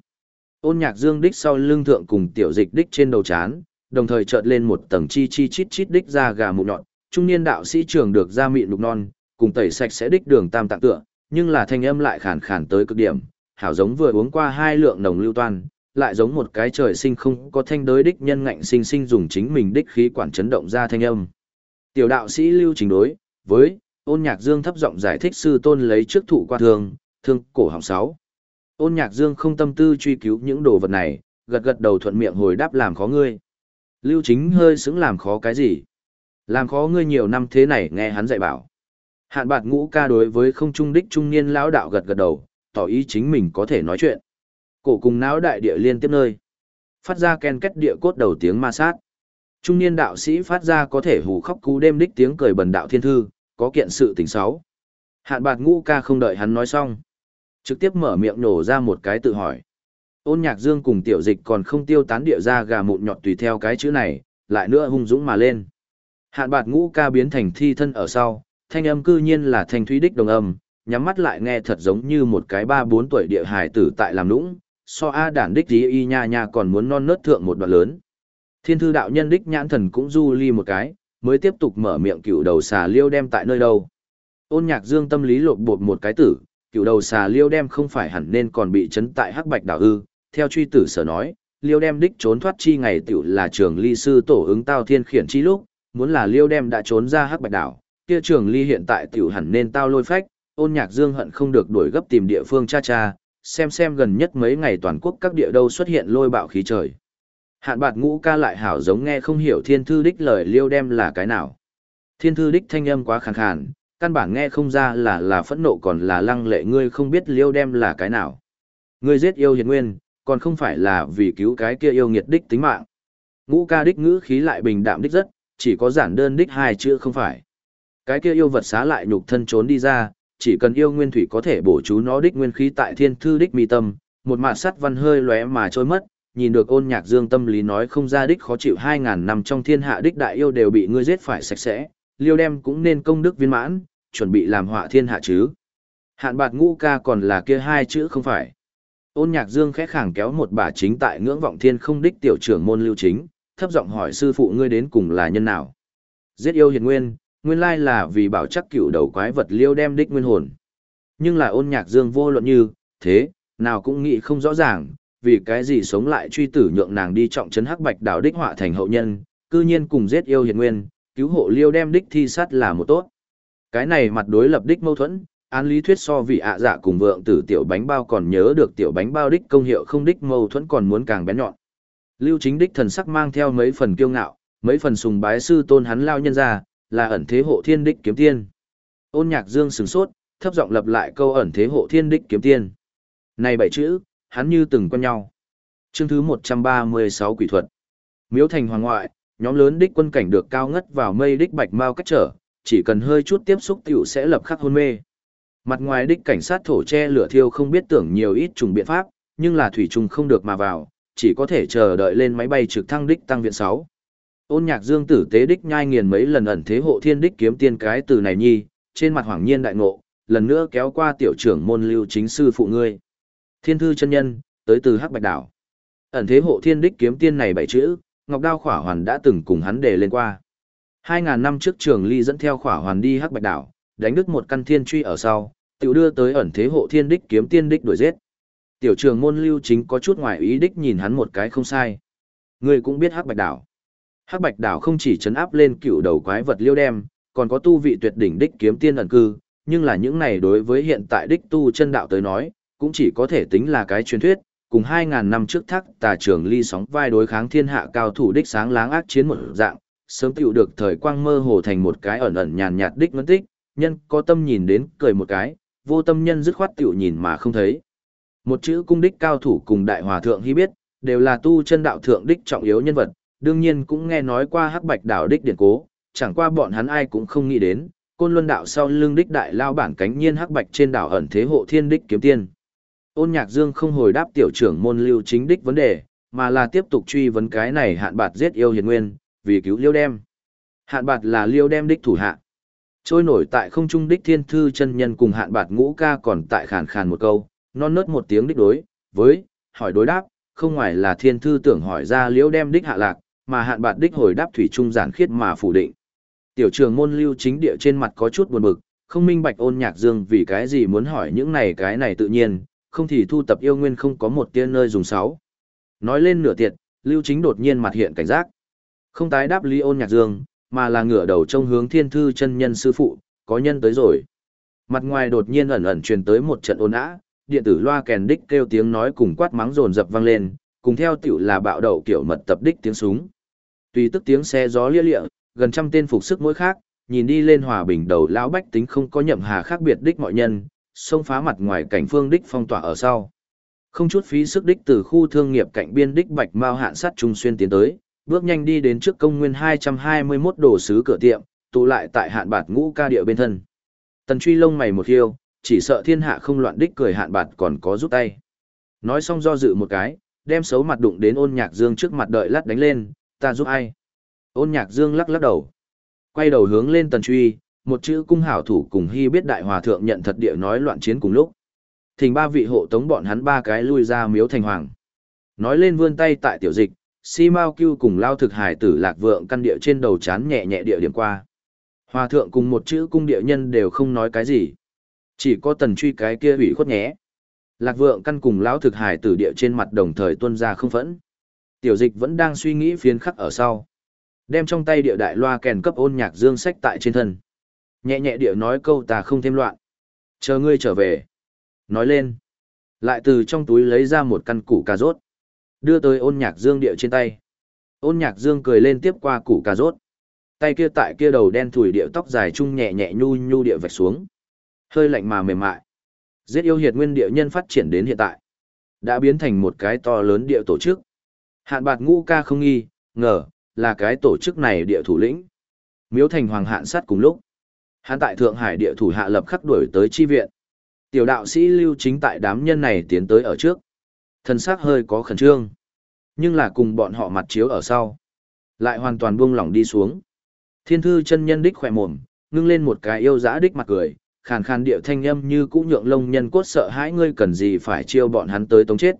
Ôn nhạc dương đích sau lưng thượng cùng tiểu dịch đích trên đầu chán, đồng thời chợt lên một tầng chi chi chít chít đích ra gà mụn nhọn, trung niên đạo sĩ trường được ra mịn lục non, cùng tẩy sạch sẽ đích đường tam tạng tựa, nhưng là thanh âm lại khàn khàn tới cực điểm, hảo giống vừa uống qua hai lượng nồng lưu toan, lại giống một cái trời sinh không có thanh đới đích nhân ngạnh sinh sinh dùng chính mình đích khí quản chấn động ra thanh âm. Tiểu đạo sĩ lưu trình đối, với, ôn nhạc dương thấp giọng giải thích sư tôn lấy trước thụ qua thương, thương cổ họng sáu. Ôn nhạc dương không tâm tư truy cứu những đồ vật này, gật gật đầu thuận miệng hồi đáp làm khó ngươi. Lưu chính hơi xứng làm khó cái gì? Làm khó ngươi nhiều năm thế này nghe hắn dạy bảo. Hạn bạt ngũ ca đối với không trung đích trung niên lão đạo gật gật đầu, tỏ ý chính mình có thể nói chuyện. Cổ cùng não đại địa liên tiếp nơi. Phát ra ken kết địa cốt đầu tiếng ma sát. Trung niên đạo sĩ phát ra có thể hù khóc cú đêm đích tiếng cười bần đạo thiên thư, có kiện sự tình xấu. Hạn bạt ngũ ca không đợi hắn nói xong. Trực tiếp mở miệng nổ ra một cái tự hỏi. Ôn nhạc dương cùng tiểu dịch còn không tiêu tán địa ra gà mụn nhọt tùy theo cái chữ này, lại nữa hung dũng mà lên. Hạn bạt ngũ ca biến thành thi thân ở sau, thanh âm cư nhiên là thanh thúy đích đồng âm, nhắm mắt lại nghe thật giống như một cái ba bốn tuổi địa hài tử tại làm lũng, so A đản đích tí y nha nha còn muốn non nớt thượng một đoạn lớn. Thiên thư đạo nhân đích nhãn thần cũng du ly một cái, mới tiếp tục mở miệng cựu đầu xà liêu đem tại nơi đâu. Ôn nhạc dương tâm lý lột bột một cái tử, cựu đầu xà liêu đem không phải hẳn nên còn bị chấn tại hắc bạch đảo ư, theo truy tử sở nói, liêu đem đích trốn thoát chi ngày tiểu là trường ly sư tổ ứng tao thiên khiển chi lúc, muốn là liêu đem đã trốn ra hắc bạch đảo, kia trường ly hiện tại tiểu hẳn nên tao lôi phách, ôn nhạc dương hận không được đuổi gấp tìm địa phương cha cha, xem xem gần nhất mấy ngày toàn quốc các địa đâu xuất hiện lôi bạo khí trời. Hạn bạc ngũ ca lại hảo giống nghe không hiểu thiên thư đích lời liêu đem là cái nào. Thiên thư đích thanh âm quá khàn khàn, căn bản nghe không ra là là phẫn nộ còn là lăng lệ ngươi không biết liêu đem là cái nào. Ngươi giết yêu hiền nguyên, còn không phải là vì cứu cái kia yêu nghiệt đích tính mạng. Ngũ ca đích ngữ khí lại bình đạm đích rất, chỉ có giản đơn đích hai chữ không phải. Cái kia yêu vật xá lại nhục thân trốn đi ra, chỉ cần yêu nguyên thủy có thể bổ chú nó đích nguyên khí tại thiên thư đích mi tâm, một mạt sắt văn hơi lóe mà trôi mất, nhìn được ôn nhạc dương tâm lý nói không ra đích khó chịu hai ngàn năm trong thiên hạ đích đại yêu đều bị ngươi giết phải sạch sẽ, liêu đem cũng nên công đức viên mãn, chuẩn bị làm họa thiên hạ chứ. Hạn bạc ngũ ca còn là kia hai chữ không phải. Ôn nhạc dương khẽ khàng kéo một bà chính tại ngưỡng vọng thiên không đích tiểu trưởng môn lưu chính, thấp giọng hỏi sư phụ ngươi đến cùng là nhân nào. Giết yêu hiền nguyên, nguyên lai là vì bảo chắc cựu đầu quái vật liêu đem đích nguyên hồn. Nhưng là ôn nhạc dương vô luận như, thế, nào cũng nghĩ không rõ ràng, vì cái gì sống lại truy tử nhượng nàng đi trọng trấn hắc bạch đảo đích họa thành hậu nhân, cư nhiên cùng giết yêu hiền nguyên, cứu hộ liêu đem đích thi sát là một tốt. Cái này mặt đối lập đích mâu thuẫn, án lý thuyết so vị ạ dạ cùng vượng tử tiểu bánh bao còn nhớ được tiểu bánh bao đích công hiệu không đích mâu thuẫn còn muốn càng bén nhọn. Lưu chính đích thần sắc mang theo mấy phần kiêu ngạo, mấy phần sùng bái sư tôn hắn lao nhân ra, là ẩn thế hộ thiên đích kiếm tiên. Ôn nhạc dương sừng sốt, thấp giọng lập lại câu ẩn thế hộ thiên đích kiếm tiên. Này bảy chữ, hắn như từng quen nhau. Chương thứ 136 quỷ thuật. Miếu thành hoàng ngoại, nhóm lớn đích quân cảnh được cao ngất vào mây đích bạch mau cách trở, chỉ cần hơi chút tiếp xúc tiểu sẽ lập khắc hôn mê. Mặt ngoài đích cảnh sát thổ che lửa thiêu không biết tưởng nhiều ít trùng biện pháp, nhưng là thủy trùng không được mà vào, chỉ có thể chờ đợi lên máy bay trực thăng đích tăng viện 6. Ôn nhạc dương tử tế đích nhai nghiền mấy lần ẩn thế hộ thiên đích kiếm tiên cái từ này nhi, trên mặt hoàng nhiên đại ngộ, lần nữa kéo qua tiểu trưởng môn lưu chính sư phụ ngươi. Thiên thư chân nhân, tới từ hắc bạch đảo. Ẩn thế hộ thiên đích kiếm tiên này bảy chữ, Ngọc Đao Khỏa Hoàn đã từng cùng hắn đề lên qua. Hai ngàn năm trước trường ly dẫn theo Khỏa Hoàn đi hắc bạch đảo, đánh đứt một căn thiên truy ở sau, tiểu đưa tới ẩn thế hộ thiên đích kiếm tiên đích đuổi giết. Tiểu trường môn lưu chính có chút ngoài ý đích nhìn hắn một cái không sai. người cũng biết hắc bạch đảo. Hắc bạch đảo không chỉ chấn áp lên cựu đầu quái vật liêu đem, còn có tu vị tuyệt đỉnh đích kiếm tiên ẩn cư, nhưng là những này đối với hiện tại đích tu chân đạo tới nói, cũng chỉ có thể tính là cái truyền thuyết, cùng 2.000 năm trước thác tà trường ly sóng vai đối kháng thiên hạ cao thủ đích sáng láng ác chiến một dạng, sớm tựu được thời quang mơ hồ thành một cái ẩn ẩn nhàn nhạt đích ngân tích, nhân có tâm nhìn đến cười một cái, vô tâm nhân dứt khoát tựu nhìn mà không thấy. Một chữ cung đích cao thủ cùng đại hòa thượng hy biết, đều là tu chân đạo thượng đích trọng yếu nhân vật, đương nhiên cũng nghe nói qua hắc bạch đạo đích điển cố, chẳng qua bọn hắn ai cũng không nghĩ đến, côn luân đạo sau lưng đích đại lao bản cánh nhiên hắc bạch trên đảo ẩn thế hộ thiên đích kiếm tiên. Ôn nhạc dương không hồi đáp tiểu trưởng môn lưu chính đích vấn đề, mà là tiếp tục truy vấn cái này hạn bạt giết yêu hiền nguyên, vì cứu liêu đem. Hạn bạt là liêu đem đích thủ hạ. Trôi nổi tại không trung đích thiên thư chân nhân cùng hạn bạt ngũ ca còn tại khàn khàn một câu, non nớt một tiếng đích đối, với, hỏi đối đáp, không ngoài là thiên thư tưởng hỏi ra liêu đem đích hạ lạc, mà hạn bạt đích hồi đáp thủy trung giản khiết mà phủ định. Tiểu trường môn lưu chính địa trên mặt có chút buồn bực, không minh bạch ôn nhạc dương vì cái gì muốn hỏi những này cái này tự nhiên, không thì thu tập yêu nguyên không có một tiên nơi dùng sáu. Nói lên nửa tiệt, lưu chính đột nhiên mặt hiện cảnh giác. Không tái đáp Lý ôn nhạc dương, mà là ngửa đầu trông hướng thiên thư chân nhân sư phụ, có nhân tới rồi. Mặt ngoài đột nhiên ẩn ẩn truyền tới một trận ồn ã, điện tử loa kèn đích kêu tiếng nói cùng quát mắng rồn dập vang lên, cùng theo tiểu là bạo đậu kiểu mật tập đích tiếng súng. Tùy tức tiếng xe gió lia lịa, gần trăm tên phục sức mỗi khác, nhìn đi lên hòa bình đầu lão bách tính không có nhậm hà khác biệt đích mọi nhân, xông phá mặt ngoài cảnh phương đích phong tỏa ở sau. Không chút phí sức đích từ khu thương nghiệp cạnh biên đích Bạch Mao hạn sát trung xuyên tiến tới, bước nhanh đi đến trước công nguyên 221 đồ sứ cửa tiệm, tụ lại tại hạn bạt ngũ ca địa bên thân. Tần truy lông mày một hiêu, chỉ sợ thiên hạ không loạn đích cười hạn bạt còn có giúp tay. Nói xong do dự một cái, đem xấu mặt đụng đến ôn nhạc dương trước mặt đợi lát đánh lên, ta giúp ai. Ôn nhạc dương lắc lắc đầu. Quay đầu hướng lên tần truy, một chữ cung hảo thủ cùng hy biết đại hòa thượng nhận thật địa nói loạn chiến cùng lúc. Thình ba vị hộ tống bọn hắn ba cái lui ra miếu thành hoàng. Nói lên vươn tay tại tiểu dịch, si mao cưu cùng lao thực hải tử lạc vượng căn địa trên đầu chán nhẹ nhẹ địa điểm qua. Hòa thượng cùng một chữ cung địa nhân đều không nói cái gì. Chỉ có tần truy cái kia ủy khuất nhé. Lạc vượng căn cùng lão thực hải tử địa trên mặt đồng thời tuân ra không phẫn. Tiểu dịch vẫn đang suy nghĩ phiến khắc ở sau. Đem trong tay địa đại loa kèn cấp ôn nhạc dương sách tại trên thân. Nhẹ nhẹ địa nói câu ta không thêm loạn. Chờ ngươi trở về. Nói lên. Lại từ trong túi lấy ra một căn củ cà rốt. Đưa tới ôn nhạc dương địa trên tay. Ôn nhạc dương cười lên tiếp qua củ cà rốt. Tay kia tại kia đầu đen thủi địa tóc dài trung nhẹ nhẹ nhu nhu địa vạch xuống. Hơi lạnh mà mềm mại. Giết yêu hiệt nguyên địa nhân phát triển đến hiện tại. Đã biến thành một cái to lớn địa tổ chức. Hạn bạt ngũ ca không nghi, ngờ, là cái tổ chức này địa thủ lĩnh. Miếu thành hoàng hạn sát cùng lúc. Hắn tại Thượng Hải địa thủ hạ lập khắc đuổi tới chi viện. Tiểu đạo sĩ lưu chính tại đám nhân này tiến tới ở trước. Thần sắc hơi có khẩn trương. Nhưng là cùng bọn họ mặt chiếu ở sau. Lại hoàn toàn buông lỏng đi xuống. Thiên thư chân nhân đích khỏe mồm, ngưng lên một cái yêu dã đích mặt cười, khàn khàn điệu thanh âm như cũ nhượng lông nhân cốt sợ hãi ngươi cần gì phải chiêu bọn hắn tới tống chết.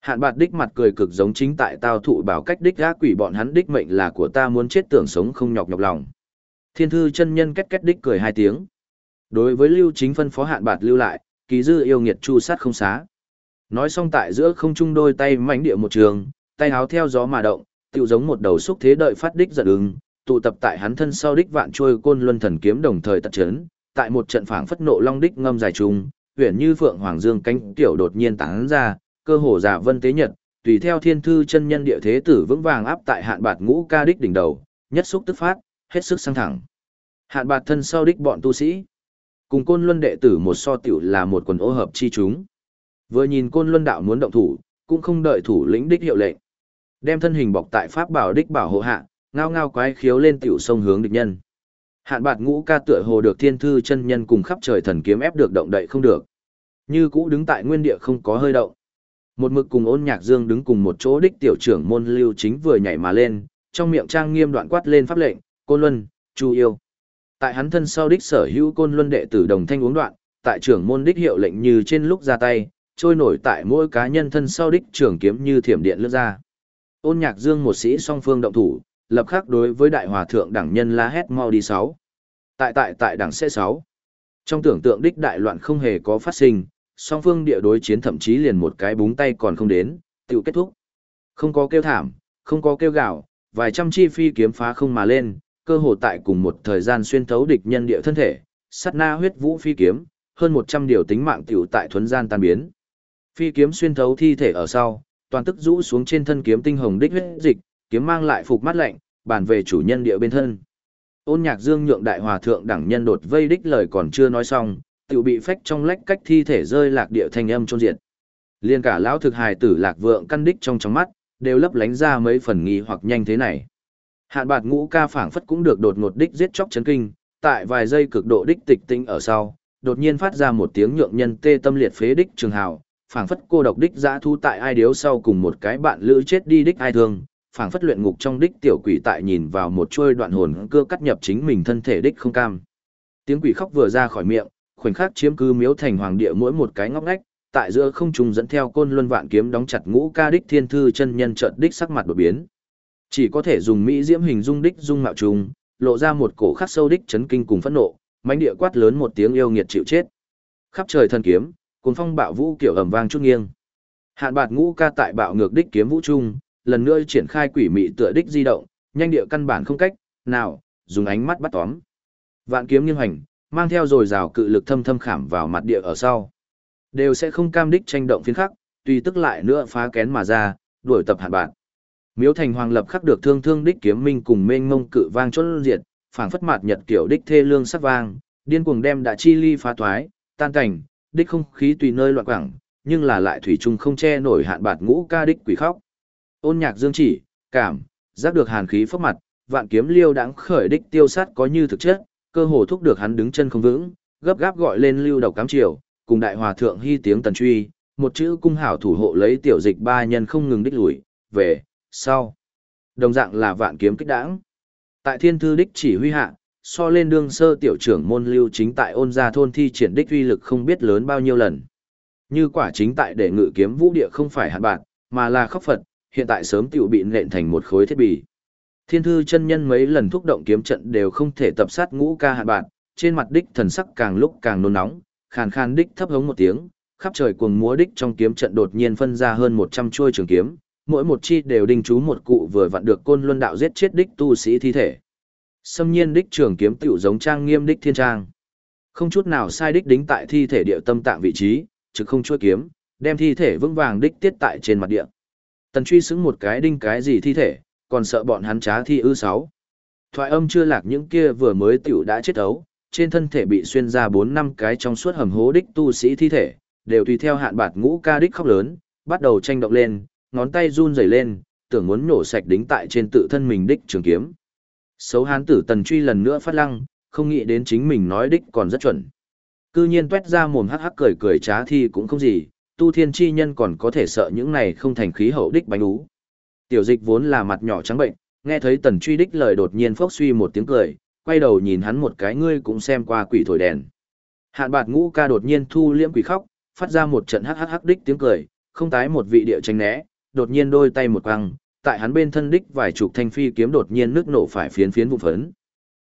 Hạn bạt đích mặt cười cực giống chính tại tao thụ bảo cách đích gã quỷ bọn hắn đích mệnh là của ta muốn chết tưởng sống không nhọc nhọc lòng. Thiên thư chân nhân két két đích cười hai tiếng. Đối với lưu chính phân phó hạn bạt lưu lại, ký dư yêu nghiệt chu sát không xá. Nói xong tại giữa không trung đôi tay mảnh địa một trường, tay háo theo gió mà động, tựu giống một đầu xúc thế đợi phát đích giật ứng, tụ tập tại hắn thân sau đích vạn trôi côn luân thần kiếm đồng thời tật chấn, tại một trận phảng phất nộ long đích ngâm dài trùng, huyền như phượng hoàng dương cánh tiểu đột nhiên tán ra, cơ hồ giả vân tế nhật, tùy theo thiên thư chân nhân địa thế tử vững vàng áp tại hạn bạt ngũ ca đích đỉnh đầu, nhất xúc tức phát, hết sức sang thẳng. Hạn bạt thân sau đích bọn tu sĩ. Cùng côn luân đệ tử một so tiểu là một quần ô hợp chi chúng. Vừa nhìn côn luân đạo muốn động thủ, cũng không đợi thủ lĩnh đích hiệu lệnh. Đem thân hình bọc tại pháp bảo đích bảo hộ hạ, ngao ngao quái khiếu lên tiểu sông hướng địch nhân. Hạn bạt ngũ ca tựa hồ được thiên thư chân nhân cùng khắp trời thần kiếm ép được động đậy không được. Như cũ đứng tại nguyên địa không có hơi động. Một mực cùng ôn nhạc dương đứng cùng một chỗ đích tiểu trưởng môn lưu chính vừa nhảy mà lên, trong miệng trang nghiêm đoạn quát lên pháp lệnh, côn luân, chu yêu. Tại hắn thân sau đích sở hữu côn luân đệ tử đồng thanh uống đoạn, tại trưởng môn đích hiệu lệnh như trên lúc ra tay, trôi nổi tại mỗi cá nhân thân sau đích trưởng kiếm như thiểm điện lướt ra. Ôn nhạc dương một sĩ song phương động thủ, lập khắc đối với đại hòa thượng đẳng nhân la hét mau đi sáu. Tại tại tại đẳng sẽ sáu. Trong tưởng tượng đích đại loạn không hề có phát sinh, song phương địa đối chiến thậm chí liền một cái búng tay còn không đến, tự kết thúc. Không có kêu thảm, không có kêu gạo, vài trăm chi phi kiếm phá không mà lên, cơ hồ tại cùng một thời gian xuyên thấu địch nhân địa thân thể, sát na huyết vũ phi kiếm, hơn 100 điều tính mạng tiểu tại thuấn gian tan biến. Phi kiếm xuyên thấu thi thể ở sau, toàn tức rũ xuống trên thân kiếm tinh hồng đích huyết dịch, kiếm mang lại phục mắt lạnh, Bàn về chủ nhân địa bên thân. Ôn Nhạc Dương nhượng đại hòa thượng đẳng nhân đột vây đích lời còn chưa nói xong, tiểu bị phách trong lách cách thi thể rơi lạc địa thanh âm chôn diệt. Liên cả lão thực hài tử lạc vượng căn đích trong trong mắt, đều lấp lánh ra mấy phần nghi hoặc nhanh thế này. Hạn bạt ngũ ca phảng phất cũng được đột ngột đích giết chóc chấn kinh, tại vài giây cực độ đích tịch tinh ở sau, đột nhiên phát ra một tiếng nhượng nhân tê tâm liệt phế đích trường hào, phảng phất cô độc đích dã thu tại ai điếu sau cùng một cái bạn lữ chết đi đích ai thương, phảng phất luyện ngục trong đích tiểu quỷ tại nhìn vào một chuôi đoạn hồn cưa cắt nhập chính mình thân thể đích không cam. Tiếng quỷ khóc vừa ra khỏi miệng, khoảnh khắc chiếm cứ miếu thành hoàng địa mỗi một cái ngóc ngách, tại giữa không trung dẫn theo côn luân vạn kiếm đóng chặt ngũ ca đích thiên thư chân nhân trợn đích sắc mặt đột biến. Chỉ có thể dùng mỹ diễm hình dung đích dung mạo trùng, lộ ra một cổ khắc sâu đích chấn kinh cùng phẫn nộ, mãnh địa quát lớn một tiếng yêu nghiệt chịu chết. Khắp trời thần kiếm, cuồng phong bạo vũ kiểu ầm vang chút nghiêng. Hạn bạt ngũ ca tại bạo ngược đích kiếm vũ trung, lần nữa triển khai quỷ mị tựa đích di động, nhanh địa căn bản không cách, nào, dùng ánh mắt bắt tóm. Vạn kiếm nghiêng hành, mang theo rồi rào cự lực thâm thâm khảm vào mặt địa ở sau. Đều sẽ không cam đích tranh động phiến khắc, tùy tức lại nữa phá kén mà ra, đuổi tập hạn bạn. Miếu thành hoàng lập khắc được thương thương đích kiếm minh cùng mênh mông cự vang chốt diệt, phảng phất mặt nhật kiểu đích thê lương sắc vang, điên cuồng đem đã chi ly phá thoái, tan cảnh, đích không khí tùy nơi loạn quảng, nhưng là lại thủy chung không che nổi hạn bạt ngũ ca đích quỷ khóc. Ôn nhạc dương chỉ, cảm, giác được hàn khí phấp mặt, vạn kiếm liêu đáng khởi đích tiêu sát có như thực chất, cơ hồ thúc được hắn đứng chân không vững, gấp gáp gọi lên lưu độc cám triều, cùng đại hòa thượng hy tiếng tần truy, một chữ cung hảo thủ hộ lấy tiểu dịch ba nhân không ngừng đích lùi, về, sau. Đồng dạng là vạn kiếm kích đãng. Tại thiên thư đích chỉ huy hạ, so lên đương sơ tiểu trưởng môn lưu chính tại ôn gia thôn thi triển đích uy lực không biết lớn bao nhiêu lần. Như quả chính tại để ngự kiếm vũ địa không phải hạt bạn, mà là khóc Phật, hiện tại sớm tiểu bị nện thành một khối thiết bị. Thiên thư chân nhân mấy lần thúc động kiếm trận đều không thể tập sát ngũ ca hạt bạn, trên mặt đích thần sắc càng lúc càng nôn nóng, khàn khàn đích thấp hống một tiếng, khắp trời cuồng múa đích trong kiếm trận đột nhiên phân ra hơn 100 chuôi trường kiếm, mỗi một chi đều đinh chú một cụ vừa vặn được côn luân đạo giết chết đích tu sĩ thi thể. Xâm nhiên đích trường kiếm tiểu giống trang nghiêm đích thiên trang. Không chút nào sai đích đính tại thi thể địa tâm tạng vị trí, trực không chuôi kiếm, đem thi thể vững vàng đích tiết tại trên mặt địa. Tần truy xứng một cái đinh cái gì thi thể, còn sợ bọn hắn trá thi ư sáu. Thoại âm chưa lạc những kia vừa mới tiểu đã chết ấu, trên thân thể bị xuyên ra bốn năm cái trong suốt hầm hố đích tu sĩ thi thể, đều tùy theo hạn bạt ngũ ca đích khóc lớn, bắt đầu tranh động lên, ngón tay run rẩy lên, tưởng muốn nổ sạch đính tại trên tự thân mình đích trường kiếm. Xấu hán tử tần truy lần nữa phát lăng, không nghĩ đến chính mình nói đích còn rất chuẩn. Cư nhiên tuét ra mồm hắc hắc cười cười trá thi cũng không gì, tu thiên chi nhân còn có thể sợ những này không thành khí hậu đích bánh ú. Tiểu dịch vốn là mặt nhỏ trắng bệnh, nghe thấy tần truy đích lời đột nhiên phốc suy một tiếng cười, quay đầu nhìn hắn một cái ngươi cũng xem qua quỷ thổi đèn. Hạn bạt ngũ ca đột nhiên thu liễm quỷ khóc, phát ra một trận hắc hắc hắc đích tiếng cười, không tái một vị địa tranh né, đột nhiên đôi tay một quăng, tại hắn bên thân đích vài chục thanh phi kiếm đột nhiên nước nổ phải phiến phiến vụ phấn.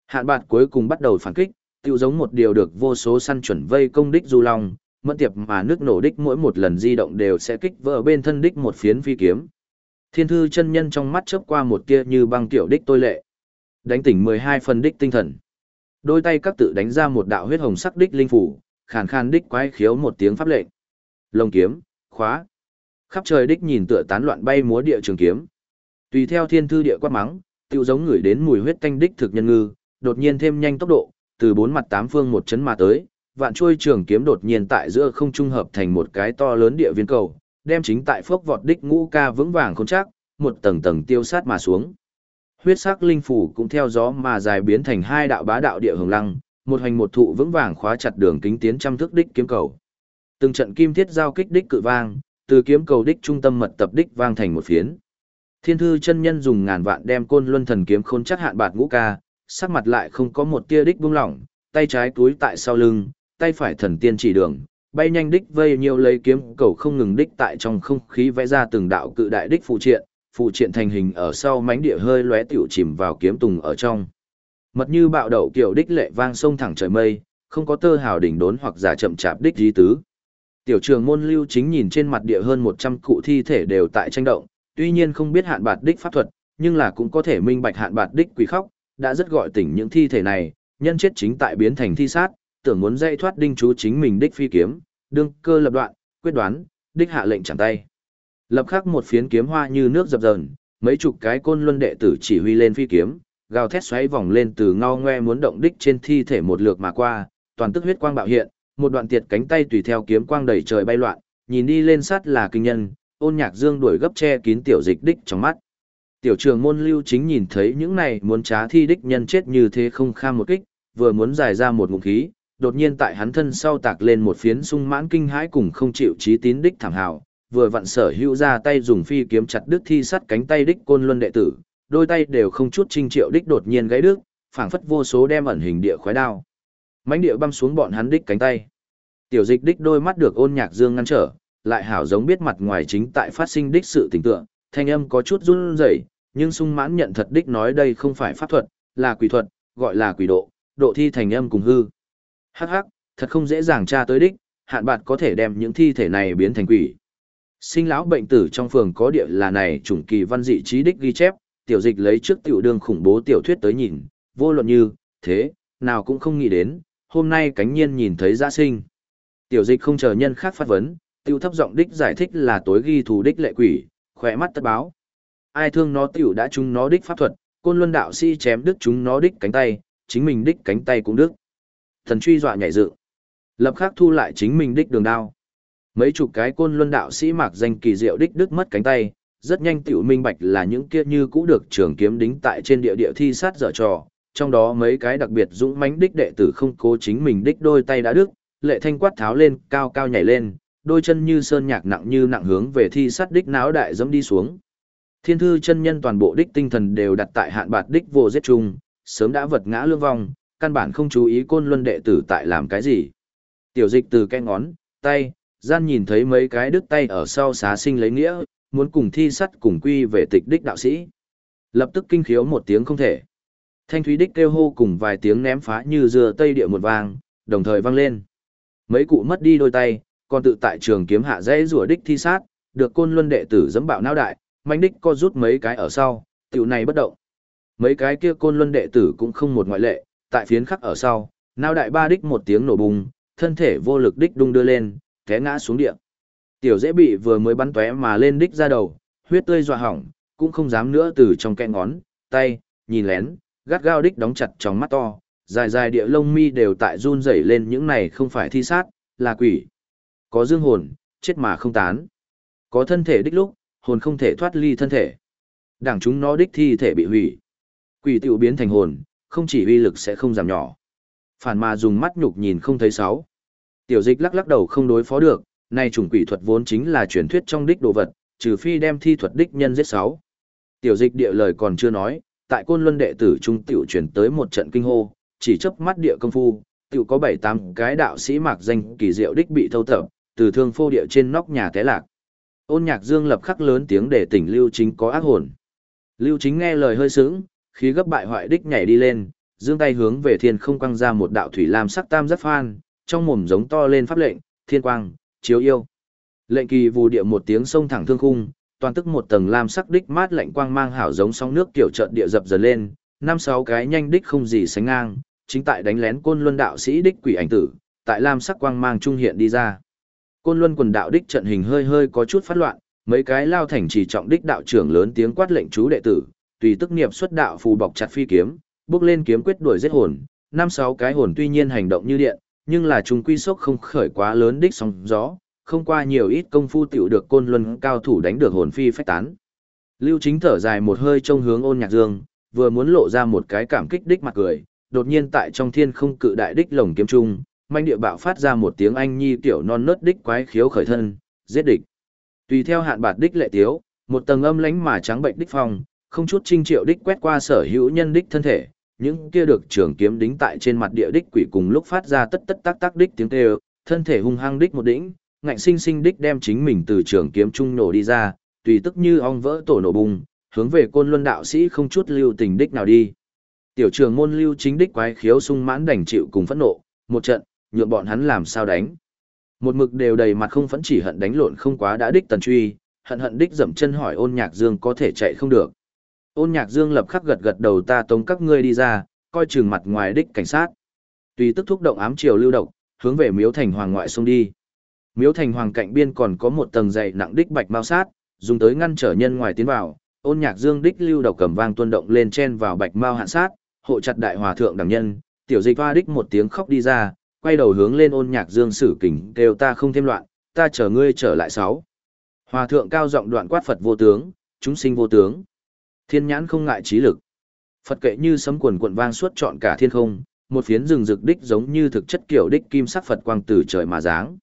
Hạn bạt cuối cùng bắt đầu phản kích, tiêu giống một điều được vô số săn chuẩn vây công đích du long, mẫn tiệp mà nước nổ đích mỗi một lần di động đều sẽ kích vỡ bên thân đích một phiến phi kiếm. Thiên thư chân nhân trong mắt chớp qua một tia như băng tiểu đích tôi lệ. Đánh tỉnh 12 phần đích tinh thần. Đôi tay các tự đánh ra một đạo huyết hồng sắc đích linh phủ, khàn khàn đích quái khiếu một tiếng pháp lệnh. Long kiếm, khóa. Khắp trời đích nhìn tựa tán loạn bay múa địa trường kiếm. Tùy theo thiên thư địa quát mắng, tiêu giống người đến mùi huyết tanh đích thực nhân ngư, đột nhiên thêm nhanh tốc độ, từ bốn mặt tám phương một chấn mà tới, vạn chuôi trường kiếm đột nhiên tại giữa không trung hợp thành một cái to lớn địa viên cầu, đem chính tại phốc vọt đích ngũ ca vững vàng không chắc, một tầng tầng tiêu sát mà xuống. Huyết sắc linh phủ cũng theo gió mà dài biến thành hai đạo bá đạo địa hồng lăng, một hành một thụ vững vàng khóa chặt đường kính tiến trăm thước đích kiếm cầu. Từng trận kim thiết giao kích đích cự vang, từ kiếm cầu đích trung tâm mật tập đích vang thành một phiến. Thiên thư chân nhân dùng ngàn vạn đem côn luân thần kiếm khôn chắc hạn bạt ngũ ca, sắc mặt lại không có một tia đích buông lỏng, tay trái túi tại sau lưng, tay phải thần tiên chỉ đường, bay nhanh đích vây nhiều lấy kiếm cầu không ngừng đích tại trong không khí vẽ ra từng đạo cự đại đích phụ triện, phụ triện thành hình ở sau mánh địa hơi lóe tiểu chìm vào kiếm tùng ở trong. Mật như bạo đậu kiểu đích lệ vang sông thẳng trời mây, không có tơ hào đỉnh đốn hoặc giả chậm chạp đích dí tứ. Tiểu trường môn lưu chính nhìn trên mặt địa hơn 100 cụ thi thể đều tại tranh động, tuy nhiên không biết hạn bạt đích pháp thuật, nhưng là cũng có thể minh bạch hạn bạt đích quỷ khóc, đã rất gọi tỉnh những thi thể này, nhân chết chính tại biến thành thi sát, tưởng muốn dây thoát đinh chú chính mình đích phi kiếm, đương cơ lập đoạn, quyết đoán, đích hạ lệnh chẳng tay. Lập khắc một phiến kiếm hoa như nước dập dờn, mấy chục cái côn luân đệ tử chỉ huy lên phi kiếm, gào thét xoáy vòng lên từ ngao ngoe muốn động đích trên thi thể một lượt mà qua, toàn tức huyết quang bạo hiện, một đoạn tiệt cánh tay tùy theo kiếm quang đầy trời bay loạn, nhìn đi lên sát là kinh nhân, ôn nhạc dương đuổi gấp che kín tiểu dịch đích trong mắt. Tiểu trường môn lưu chính nhìn thấy những này muốn trá thi đích nhân chết như thế không kham một kích, vừa muốn giải ra một ngụm khí, đột nhiên tại hắn thân sau tạc lên một phiến sung mãn kinh hãi cùng không chịu trí tín đích thảm hào, vừa vặn sở hữu ra tay dùng phi kiếm chặt đứt thi sắt cánh tay đích côn luân đệ tử, đôi tay đều không chút trinh triệu đích đột nhiên gãy đứt, phảng phất vô số đem ẩn hình địa khoái đao. Mãnh địa băm xuống bọn hắn đích cánh tay. Tiểu dịch đích đôi mắt được ôn nhạc dương ngăn trở, lại hảo giống biết mặt ngoài chính tại phát sinh đích sự tình tượng, thanh âm có chút run rẩy, nhưng sung mãn nhận thật đích nói đây không phải pháp thuật, là quỷ thuật, gọi là quỷ độ, độ thi thành âm cùng hư. Hắc hắc, thật không dễ dàng tra tới đích, hạn bạt có thể đem những thi thể này biến thành quỷ. Sinh lão bệnh tử trong phường có địa là này chủng kỳ văn dị trí đích ghi chép, tiểu dịch lấy trước tiểu đường khủng bố tiểu thuyết tới nhìn, vô luận như, thế, nào cũng không nghĩ đến, hôm nay cánh nhiên nhìn thấy giã sinh. Tiểu dịch không chờ nhân khác phát vấn, tiểu thấp giọng đích giải thích là tối ghi thù đích lệ quỷ, khỏe mắt tất báo. Ai thương nó tiểu đã chúng nó đích pháp thuật, côn luân đạo sĩ chém đứt chúng nó đích cánh tay, chính mình đích cánh tay cũng đứt. Thần truy dọa nhảy dựng, lập khắc thu lại chính mình đích đường đao. Mấy chục cái côn luân đạo sĩ mạc danh kỳ diệu đích đứt mất cánh tay, rất nhanh tiểu minh bạch là những kia như cũ được trường kiếm đính tại trên địa địa thi sát dở trò, trong đó mấy cái đặc biệt dũng mãnh đích đệ tử không cố chính mình đích đôi tay đã đứt, lệ thanh quát tháo lên, cao cao nhảy lên, đôi chân như sơn nhạc nặng như nặng hướng về thi sát đích náo đại dẫm đi xuống. Thiên thư chân nhân toàn bộ đích tinh thần đều đặt tại hạn bạt đích vô giết chung, sớm đã vật ngã lương vong, căn bản không chú ý côn luân đệ tử tại làm cái gì. Tiểu dịch từ cái ngón, tay, gian nhìn thấy mấy cái đứt tay ở sau xá sinh lấy nghĩa, muốn cùng thi sắt cùng quy về tịch đích đạo sĩ. Lập tức kinh khiếu một tiếng không thể. Thanh thúy đích kêu hô cùng vài tiếng ném phá như dừa tây địa một vang, đồng thời vang lên. Mấy cụ mất đi đôi tay, còn tự tại trường kiếm hạ dễ rùa đích thi sát, được côn luân đệ tử dẫm bạo não đại, manh đích co rút mấy cái ở sau, tiểu này bất động. Mấy cái kia côn luân đệ tử cũng không một ngoại lệ, tại phiến khắc ở sau, não đại ba đích một tiếng nổ bùng, thân thể vô lực đích đung đưa lên, té ngã xuống địa. Tiểu dễ bị vừa mới bắn tóe mà lên đích ra đầu, huyết tươi dọa hỏng, cũng không dám nữa từ trong kẽ ngón, tay, nhìn lén, gắt gao đích đóng chặt trong mắt to, dài dài địa lông mi đều tại run rẩy lên những này không phải thi sát, là quỷ. Có dương hồn, chết mà không tán. Có thân thể đích lúc, hồn không thể thoát ly thân thể. Đảng chúng nó đích thi thể bị hủy. Quỷ tiểu biến thành hồn, không chỉ uy lực sẽ không giảm nhỏ. Phản mà dùng mắt nhục nhìn không thấy sáu. Tiểu dịch lắc lắc đầu không đối phó được, này chủng quỷ thuật vốn chính là truyền thuyết trong đích đồ vật, trừ phi đem thi thuật đích nhân giết sáu. Tiểu dịch địa lời còn chưa nói, tại côn luân đệ tử trung tiểu truyền tới một trận kinh hô, chỉ chớp mắt địa công phu, tiểu có bảy tám cái đạo sĩ mạc danh kỳ diệu đích bị thâu tập, từ thương phô địa trên nóc nhà té lạc. Ôn nhạc dương lập khắc lớn tiếng để tỉnh Lưu Chính có ác hồn. Lưu Chính nghe lời hơi sướng, khí gấp bại hoại đích nhảy đi lên, dương tay hướng về thiên không quăng ra một đạo thủy lam sắc tam giác phan, trong mồm giống to lên pháp lệnh, thiên quang, chiếu yêu. Lệnh kỳ vù địa một tiếng sông thẳng thương khung, toàn tức một tầng lam sắc đích mát lạnh quang mang hảo giống sóng nước tiểu trận địa dập dần lên, năm sáu cái nhanh đích không gì sánh ngang, chính tại đánh lén côn luân đạo sĩ đích quỷ ảnh tử, tại lam sắc quang mang trung hiện đi ra. Côn luân quần đạo đích trận hình hơi hơi có chút phát loạn, mấy cái lao thành chỉ trọng đích đạo trưởng lớn tiếng quát lệnh chú đệ tử, tùy tức nghiệp xuất đạo phù bọc chặt phi kiếm, bước lên kiếm quyết đuổi giết hồn, năm sáu cái hồn tuy nhiên hành động như điện, nhưng là chúng quy sốc không khởi quá lớn đích sóng gió, không qua nhiều ít công phu tiểu được côn luân cao thủ đánh được hồn phi phách tán. Lưu Chính thở dài một hơi trông hướng Ôn Nhạc Dương, vừa muốn lộ ra một cái cảm kích đích mặt cười, đột nhiên tại trong thiên không cự đại đích lồng kiếm trung, manh địa bạo phát ra một tiếng anh nhi tiểu non nớt đích quái khiếu khởi thân, giết địch. Tùy theo hạn bạt đích lệ tiếu, một tầng âm lánh mà trắng bệnh đích phong, không chút trinh triệu đích quét qua sở hữu nhân đích thân thể, những kia được trường kiếm đính tại trên mặt địa đích quỷ cùng lúc phát ra tất tất tác tác đích tiếng kêu, thân thể hung hăng đích một đỉnh, ngạnh sinh sinh đích đem chính mình từ trường kiếm trung nổ đi ra, tùy tức như ong vỡ tổ nổ bùng, hướng về côn luân đạo sĩ không chút lưu tình đích nào đi. Tiểu trường môn lưu chính đích quái khiếu sung mãn đành chịu cùng phẫn nộ, một trận, nhượng bọn hắn làm sao đánh. Một mực đều đầy mặt không phẫn chỉ hận đánh lộn không quá đã đích tần truy, hận hận đích dậm chân hỏi ôn nhạc dương có thể chạy không được. Ôn nhạc dương lập khắc gật gật đầu ta tống các ngươi đi ra, coi chừng mặt ngoài đích cảnh sát. Tùy tức thúc động ám triều lưu động, hướng về miếu thành hoàng ngoại sông đi. Miếu thành hoàng cạnh biên còn có một tầng dày nặng đích bạch mao sát, dùng tới ngăn trở nhân ngoài tiến vào. Ôn nhạc dương đích lưu độc cầm vang tuôn động lên chen vào bạch mao hạn sát, hộ chặt đại hòa thượng đẳng nhân, tiểu dịch hoa đích một tiếng khóc đi ra, quay đầu hướng lên ôn nhạc dương sử kình kêu ta không thêm loạn, ta chờ ngươi trở lại sáu. Hòa thượng cao giọng đoạn quát Phật vô tướng, chúng sinh vô tướng. Thiên nhãn không ngại trí lực. Phật kệ như sấm quần cuộn vang suốt trọn cả thiên không, một phiến rừng rực đích giống như thực chất kiểu đích kim sắc Phật quang từ trời mà giáng.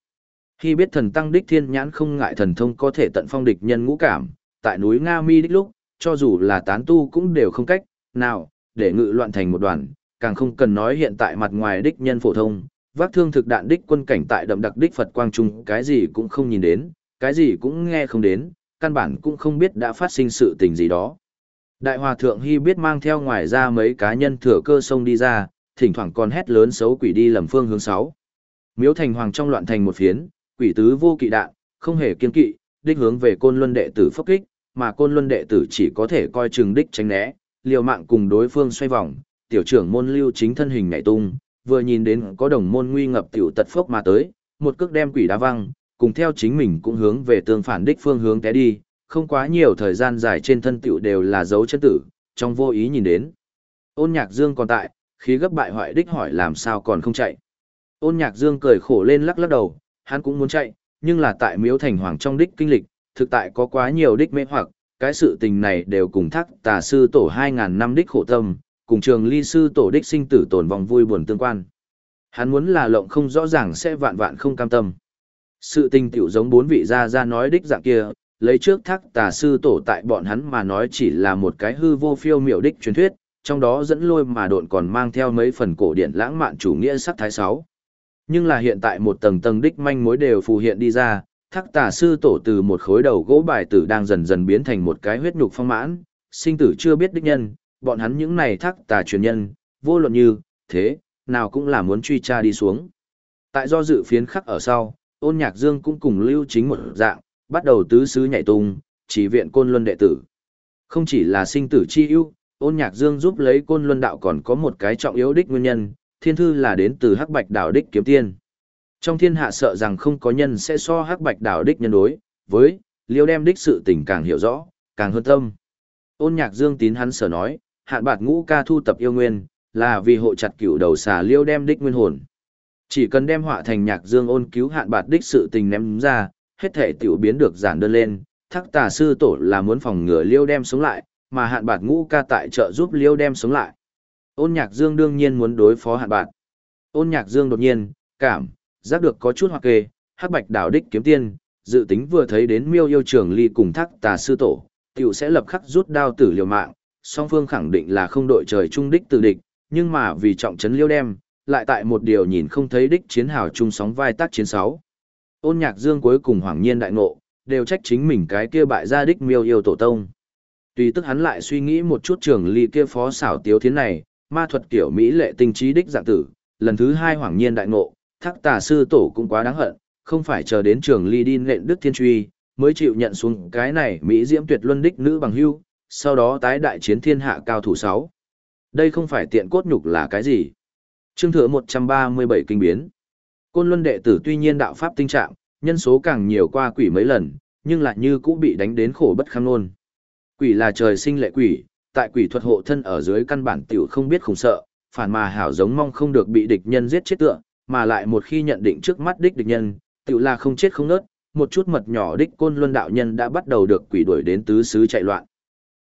Khi biết thần tăng đích thiên nhãn không ngại thần thông có thể tận phong địch nhân ngũ cảm, tại núi Nga Mi đích lúc, cho dù là tán tu cũng đều không cách, nào, để ngự loạn thành một đoàn, càng không cần nói hiện tại mặt ngoài đích nhân phổ thông, vác thương thực đạn đích quân cảnh tại đậm đặc đích Phật quang trung, cái gì cũng không nhìn đến, cái gì cũng nghe không đến, căn bản cũng không biết đã phát sinh sự tình gì đó. Đại hòa thượng Hy biết mang theo ngoài ra mấy cá nhân thừa cơ sông đi ra, thỉnh thoảng còn hét lớn xấu quỷ đi lầm phương hướng 6. Miếu thành hoàng trong loạn thành một phiến, quỷ tứ vô kỵ đạn, không hề kiên kỵ, đích hướng về côn luân đệ tử phốc kích, mà côn luân đệ tử chỉ có thể coi chừng đích tránh né, liều mạng cùng đối phương xoay vòng, tiểu trưởng môn lưu chính thân hình nhảy tung, vừa nhìn đến có đồng môn nguy ngập tiểu tật phốc mà tới, một cước đem quỷ đá văng, cùng theo chính mình cũng hướng về tương phản đích phương hướng té đi, không quá nhiều thời gian dài trên thân tiểu đều là dấu chân tử, trong vô ý nhìn đến. Ôn nhạc dương còn tại, khí gấp bại hoại đích hỏi làm sao còn không chạy. Ôn nhạc dương cười khổ lên lắc lắc đầu, hắn cũng muốn chạy, nhưng là tại miếu thành hoàng trong đích kinh lịch, thực tại có quá nhiều đích mê hoặc, cái sự tình này đều cùng thắc tà sư tổ 2.000 năm đích khổ tâm, cùng trường ly sư tổ đích sinh tử tổn vòng vui buồn tương quan. Hắn muốn là lộng không rõ ràng sẽ vạn vạn không cam tâm. Sự tình tiểu giống bốn vị gia gia nói đích dạng kia, lấy trước thác tà sư tổ tại bọn hắn mà nói chỉ là một cái hư vô phiêu miểu đích truyền thuyết, trong đó dẫn lôi mà độn còn mang theo mấy phần cổ điển lãng mạn chủ nghĩa sắc thái sáu. Nhưng là hiện tại một tầng tầng đích manh mối đều phù hiện đi ra, thác tà sư tổ từ một khối đầu gỗ bài tử đang dần dần biến thành một cái huyết nhục phong mãn, sinh tử chưa biết đích nhân, bọn hắn những này thác tà truyền nhân, vô luận như, thế, nào cũng là muốn truy tra đi xuống. Tại do dự phiến khắc ở sau, ôn nhạc dương cũng cùng lưu chính một dạng, bắt đầu tứ sứ nhảy tung, chỉ viện côn luân đệ tử. Không chỉ là sinh tử chi ưu, ôn nhạc dương giúp lấy côn luân đạo còn có một cái trọng yếu đích nguyên nhân, thiên thư là đến từ hắc bạch đạo đích kiếm tiên. Trong thiên hạ sợ rằng không có nhân sẽ so hắc bạch đạo đích nhân đối, với, liêu đem đích sự tình càng hiểu rõ, càng hơn tâm. Ôn nhạc dương tín hắn sở nói, hạn bạt ngũ ca thu tập yêu nguyên, là vì hộ chặt cửu đầu xà liêu đem đích nguyên hồn. Chỉ cần đem họa thành nhạc dương ôn cứu hạn bạt đích sự tình ném ra, hết thể tiểu biến được giản đơn lên, thắc tà sư tổ là muốn phòng ngừa liêu đem sống lại, mà hạn bạt ngũ ca tại trợ giúp liêu đem sống lại. Ôn nhạc dương đương nhiên muốn đối phó hạn bạt. Ôn nhạc dương đột nhiên, cảm, giác được có chút hoặc kê, hắc bạch đảo đích kiếm tiên, dự tính vừa thấy đến miêu yêu trưởng ly cùng thắc tà sư tổ, tiểu sẽ lập khắc rút đao tử liều mạng, song phương khẳng định là không đội trời chung đích từ địch, nhưng mà vì trọng trấn liêu đem, lại tại một điều nhìn không thấy đích chiến hào chung sóng vai tác chiến sáu. Ôn nhạc dương cuối cùng hoàng nhiên đại ngộ, đều trách chính mình cái kia bại gia đích miêu yêu tổ tông. Tuy tức hắn lại suy nghĩ một chút trường ly kia phó xảo tiếu thiến này, ma thuật kiểu Mỹ lệ tinh trí đích dạng tử, lần thứ hai hoàng nhiên đại ngộ, thắc tà sư tổ cũng quá đáng hận, không phải chờ đến trường ly đi nện đức thiên truy, mới chịu nhận xuống cái này Mỹ diễm tuyệt luân đích nữ bằng hưu, sau đó tái đại chiến thiên hạ cao thủ 6. Đây không phải tiện cốt nhục là cái gì. Trương thừa 137 kinh biến. Côn Luân đệ tử tuy nhiên đạo pháp tinh trạng, nhân số càng nhiều qua quỷ mấy lần, nhưng lại như cũng bị đánh đến khổ bất kham luôn. Quỷ là trời sinh lệ quỷ, tại quỷ thuật hộ thân ở dưới căn bản tiểu không biết khủng sợ, phản mà hảo giống mong không được bị địch nhân giết chết tựa, mà lại một khi nhận định trước mắt đích địch nhân, tiểu là không chết không nớt, một chút mật nhỏ đích côn luân đạo nhân đã bắt đầu được quỷ đuổi đến tứ xứ chạy loạn.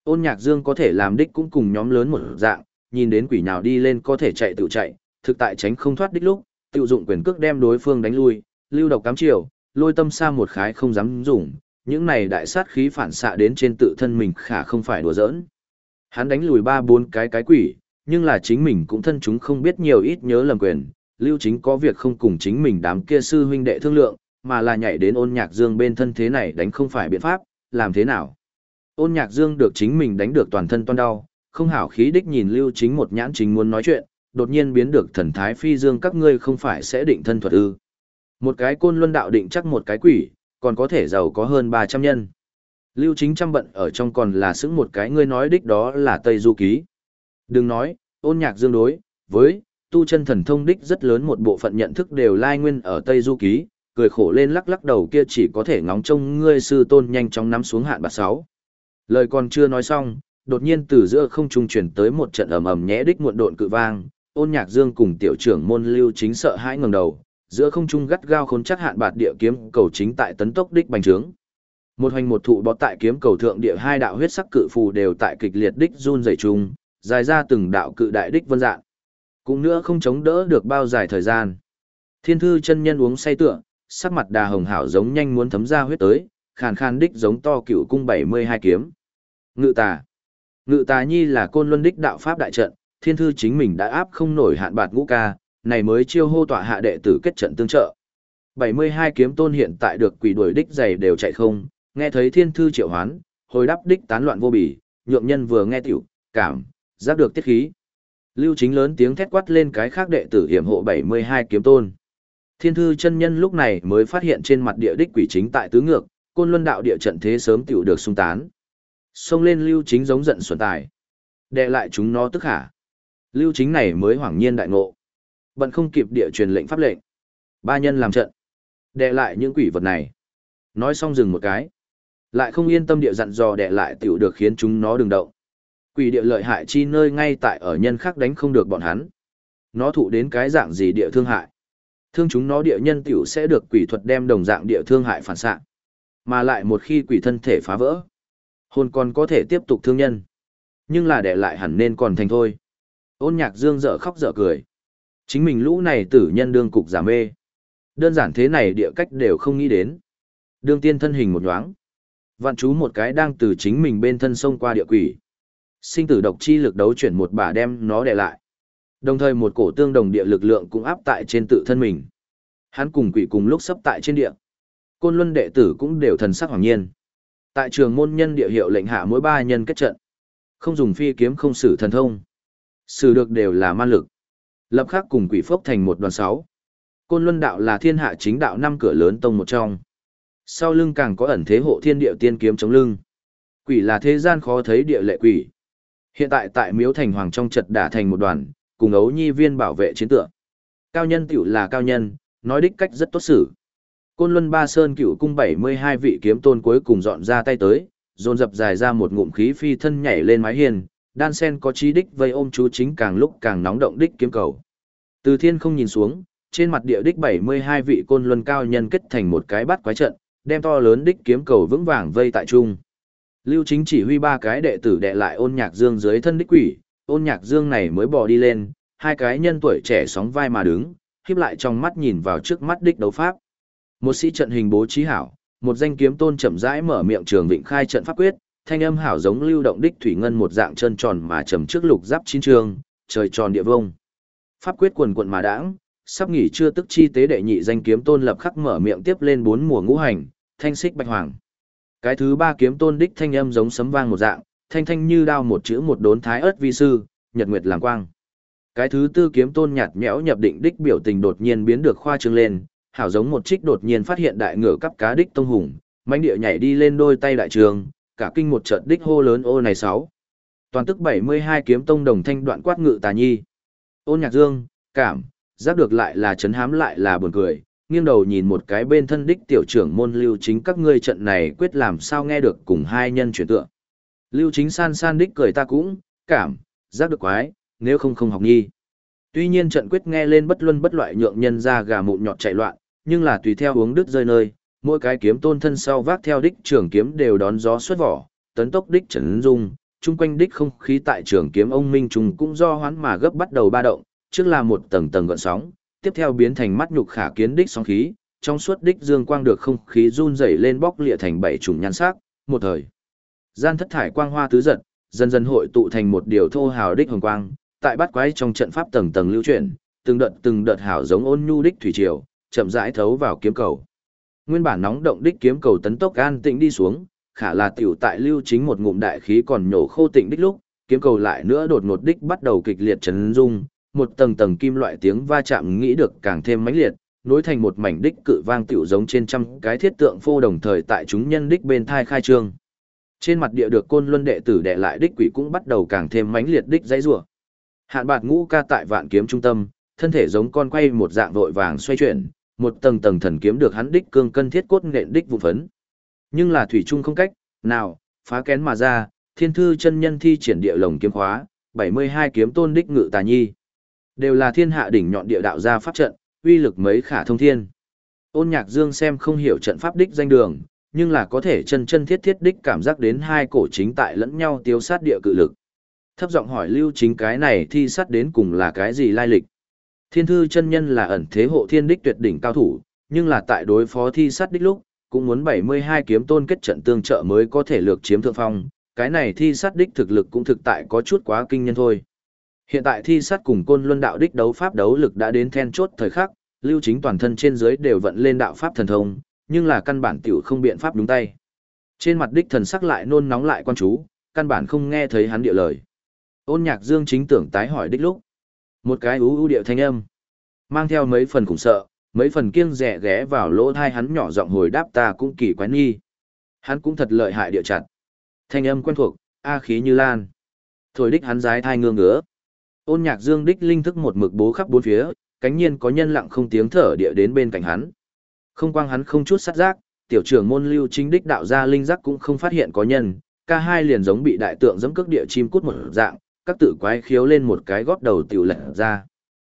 Ôn nhạc dương có thể làm đích cũng cùng nhóm lớn một dạng, nhìn đến quỷ nào đi lên có thể chạy tự chạy, thực tại tránh không thoát đích lúc, tự dụng quyền cước đem đối phương đánh lui, lưu độc cám chiều, lôi tâm xa một khái không dám dùng, những này đại sát khí phản xạ đến trên tự thân mình khả không phải đùa giỡn. Hắn đánh lùi ba bốn cái cái quỷ, nhưng là chính mình cũng thân chúng không biết nhiều ít nhớ lầm quyền, lưu chính có việc không cùng chính mình đám kia sư huynh đệ thương lượng, mà là nhảy đến ôn nhạc dương bên thân thế này đánh không phải biện pháp, làm thế nào. Ôn nhạc dương được chính mình đánh được toàn thân toan đau, không hảo khí đích nhìn lưu chính một nhãn chính muốn nói chuyện, đột nhiên biến được thần thái phi dương các ngươi không phải sẽ định thân thuật ư. Một cái côn luân đạo định chắc một cái quỷ, còn có thể giàu có hơn 300 nhân. Lưu chính trăm bận ở trong còn là xứng một cái ngươi nói đích đó là Tây Du Ký. Đừng nói, ôn nhạc dương đối, với, tu chân thần thông đích rất lớn một bộ phận nhận thức đều lai nguyên ở Tây Du Ký, cười khổ lên lắc lắc đầu kia chỉ có thể ngóng trông ngươi sư tôn nhanh chóng nắm xuống hạn bạc sáu. Lời còn chưa nói xong, đột nhiên từ giữa không trung chuyển tới một trận ầm ầm nhẽ đích muộn độn cự vang, ôn nhạc dương cùng tiểu trưởng môn lưu chính sợ hãi ngẩng đầu, giữa không trung gắt gao khốn chắc hạn bạt địa kiếm cầu chính tại tấn tốc đích bành trướng. Một hoành một thụ bó tại kiếm cầu thượng địa hai đạo huyết sắc cự phù đều tại kịch liệt đích run rẩy chung, dài ra từng đạo cự đại đích vân dạng. Cũng nữa không chống đỡ được bao dài thời gian. Thiên thư chân nhân uống say tựa, sắc mặt đà hồng hảo giống nhanh muốn thấm ra huyết tới, khàn khàn đích giống to cựu cung 72 kiếm. Ngự tà. Ngự tà nhi là côn luân đích đạo pháp đại trận, thiên thư chính mình đã áp không nổi hạn bạt ngũ ca, này mới chiêu hô tọa hạ đệ tử kết trận tương trợ. 72 kiếm tôn hiện tại được quỷ đuổi đích dày đều chạy không, nghe thấy thiên thư triệu hoán, hồi đáp đích tán loạn vô bỉ, nhượng nhân vừa nghe tiểu, cảm, giác được tiết khí. Lưu chính lớn tiếng thét quát lên cái khác đệ tử hiểm hộ 72 kiếm tôn. Thiên thư chân nhân lúc này mới phát hiện trên mặt địa đích quỷ chính tại tứ ngược, côn luân đạo địa trận thế sớm tiểu được sung tán. Xông lên lưu chính giống giận xuân tài. Đệ lại chúng nó tức hả. Lưu chính này mới hoảng nhiên đại ngộ. Bận không kịp địa truyền lệnh pháp lệnh. Ba nhân làm trận. Đệ lại những quỷ vật này. Nói xong dừng một cái. Lại không yên tâm địa dặn dò đệ lại tiểu được khiến chúng nó đừng động. Quỷ địa lợi hại chi nơi ngay tại ở nhân khác đánh không được bọn hắn. Nó thụ đến cái dạng gì địa thương hại. Thương chúng nó địa nhân tiểu sẽ được quỷ thuật đem đồng dạng địa thương hại phản xạ. Mà lại một khi quỷ thân thể phá vỡ, hồn còn có thể tiếp tục thương nhân. Nhưng là để lại hẳn nên còn thành thôi. Ôn nhạc dương dở khóc dở cười. Chính mình lũ này tử nhân đương cục giả mê. Đơn giản thế này địa cách đều không nghĩ đến. Đương tiên thân hình một nhoáng. Vạn chú một cái đang từ chính mình bên thân sông qua địa quỷ. Sinh tử độc chi lực đấu chuyển một bà đem nó để lại. Đồng thời một cổ tương đồng địa lực lượng cũng áp tại trên tự thân mình. Hắn cùng quỷ cùng lúc sắp tại trên địa. Côn Luân đệ tử cũng đều thần sắc hoàng nhiên. Tại trường môn nhân địa hiệu lệnh hạ mỗi ba nhân kết trận. Không dùng phi kiếm không sử thần thông. Sử được đều là man lực. Lập khắc cùng quỷ phốc thành một đoàn sáu. Côn Luân đạo là thiên hạ chính đạo năm cửa lớn tông một trong. Sau lưng càng có ẩn thế hộ thiên địa tiên kiếm chống lưng. Quỷ là thế gian khó thấy địa lệ quỷ. Hiện tại tại miếu thành hoàng trong trận đả thành một đoàn, cùng ấu nhi viên bảo vệ chiến tượng. Cao nhân tiểu là cao nhân, nói đích cách rất tốt xử. Côn Luân Ba Sơn cựu cung 72 vị kiếm tôn cuối cùng dọn ra tay tới, dồn dập dài ra một ngụm khí phi thân nhảy lên mái hiền, đan sen có chí đích vây ôm chú chính càng lúc càng nóng động đích kiếm cầu. Từ thiên không nhìn xuống, trên mặt địa đích 72 vị côn luân cao nhân kết thành một cái bát quái trận, đem to lớn đích kiếm cầu vững vàng vây tại trung. Lưu Chính chỉ huy ba cái đệ tử đệ lại ôn nhạc dương dưới thân đích quỷ, ôn nhạc dương này mới bò đi lên, hai cái nhân tuổi trẻ sóng vai mà đứng, khiếp lại trong mắt nhìn vào trước mắt đích đấu pháp. Một sĩ trận hình bố trí hảo, một danh kiếm tôn chậm rãi mở miệng trường vịnh khai trận pháp quyết, thanh âm hảo giống lưu động đích thủy ngân một dạng chân tròn mà trầm trước lục giáp chín trường, trời tròn địa vông. Pháp quyết quần quần mà đãng, sắp nghỉ chưa tức chi tế đệ nhị danh kiếm tôn lập khắc mở miệng tiếp lên bốn mùa ngũ hành, thanh xích bạch hoàng. Cái thứ ba kiếm tôn đích thanh âm giống sấm vang một dạng, thanh thanh như đao một chữ một đốn thái ớt vi sư, nhật nguyệt làm quang. Cái thứ tư kiếm tôn nhạt nhẽo nhập định đích biểu tình đột nhiên biến được khoa trương lên, hảo giống một trích đột nhiên phát hiện đại ngựa cắp cá đích tông hùng, mãnh địa nhảy đi lên đôi tay đại trường, cả kinh một trận đích hô lớn ô này sáu. Toàn tức 72 kiếm tông đồng thanh đoạn quát ngự tà nhi. Ôn nhạc dương, cảm, giác được lại là chấn hám lại là buồn cười, nghiêng đầu nhìn một cái bên thân đích tiểu trưởng môn lưu chính các ngươi trận này quyết làm sao nghe được cùng hai nhân chuyển tượng. Lưu chính san san đích cười ta cũng, cảm, giác được quái, nếu không không học nghi. Tuy nhiên trận quyết nghe lên bất luân bất loại nhượng nhân ra gà mụn nhọt chạy loạn, nhưng là tùy theo hướng đứt rơi nơi, mỗi cái kiếm tôn thân sau vác theo đích trường kiếm đều đón gió xuất vỏ, tấn tốc đích trấn dung, chung quanh đích không khí tại trường kiếm ông Minh trùng cũng do hoán mà gấp bắt đầu ba động, trước là một tầng tầng gợn sóng, tiếp theo biến thành mắt nhục khả kiến đích sóng khí, trong suốt đích dương quang được không khí run rẩy lên bóc lịa thành bảy chủng nhan sắc, một thời. Gian thất thải quang hoa tứ giật, dần dần hội tụ thành một điều thô hào đích hồng quang, tại bắt quái trong trận pháp tầng tầng lưu chuyển, từng đợt từng đợt hảo giống ôn nhu đích thủy triều, chậm rãi thấu vào kiếm cầu. Nguyên bản nóng động đích kiếm cầu tấn tốc an tĩnh đi xuống, khả là tiểu tại lưu chính một ngụm đại khí còn nhổ khô tịnh đích lúc, kiếm cầu lại nữa đột ngột đích bắt đầu kịch liệt chấn rung, một tầng tầng kim loại tiếng va chạm nghĩ được càng thêm mãnh liệt, nối thành một mảnh đích cự vang tiểu giống trên trăm cái thiết tượng phô đồng thời tại chúng nhân đích bên thai khai trương. Trên mặt địa được côn luân đệ tử đệ lại đích quỷ cũng bắt đầu càng thêm mãnh liệt đích dãy rủa. Hạn bạt ngũ ca tại vạn kiếm trung tâm, thân thể giống con quay một dạng vội vàng xoay chuyển, một tầng tầng thần kiếm được hắn đích cương cân thiết cốt nện đích vụ phấn. Nhưng là thủy trung không cách, nào, phá kén mà ra, thiên thư chân nhân thi triển địa lồng kiếm khóa, 72 kiếm tôn đích ngự tà nhi. Đều là thiên hạ đỉnh nhọn địa đạo gia pháp trận, uy lực mấy khả thông thiên. Ôn nhạc dương xem không hiểu trận pháp đích danh đường, nhưng là có thể chân chân thiết thiết đích cảm giác đến hai cổ chính tại lẫn nhau tiêu sát địa cự lực. Thấp giọng hỏi lưu chính cái này thi sát đến cùng là cái gì lai lịch. Thiên thư chân nhân là ẩn thế hộ thiên đích tuyệt đỉnh cao thủ, nhưng là tại đối phó thi sát đích lúc, cũng muốn 72 kiếm tôn kết trận tương trợ mới có thể lược chiếm thượng phong, cái này thi sát đích thực lực cũng thực tại có chút quá kinh nhân thôi. Hiện tại thi sát cùng côn luân đạo đích đấu pháp đấu lực đã đến then chốt thời khắc, lưu chính toàn thân trên dưới đều vận lên đạo pháp thần thông, nhưng là căn bản tiểu không biện pháp đúng tay. Trên mặt đích thần sắc lại nôn nóng lại quan chú, căn bản không nghe thấy hắn địa lời. Ôn nhạc dương chính tưởng tái hỏi đích lúc. Một cái ú ú điệu thanh âm. Mang theo mấy phần khủng sợ, mấy phần kiêng rẻ ghé vào lỗ thai hắn nhỏ giọng hồi đáp ta cũng kỳ quái nghi. Hắn cũng thật lợi hại địa chặt. Thanh âm quen thuộc, A khí như lan. Thổi đích hắn giái thai ngương ngứa. Ôn nhạc dương đích linh thức một mực bố khắp bốn phía, cánh nhiên có nhân lặng không tiếng thở địa đến bên cạnh hắn. Không quang hắn không chút sát giác, tiểu trưởng môn lưu chính đích đạo gia linh giác cũng không phát hiện có nhân, ca hai liền giống bị đại tượng giẫm cước địa chim cút một dạng, các tự quái khiếu lên một cái góp đầu tiểu lật ra.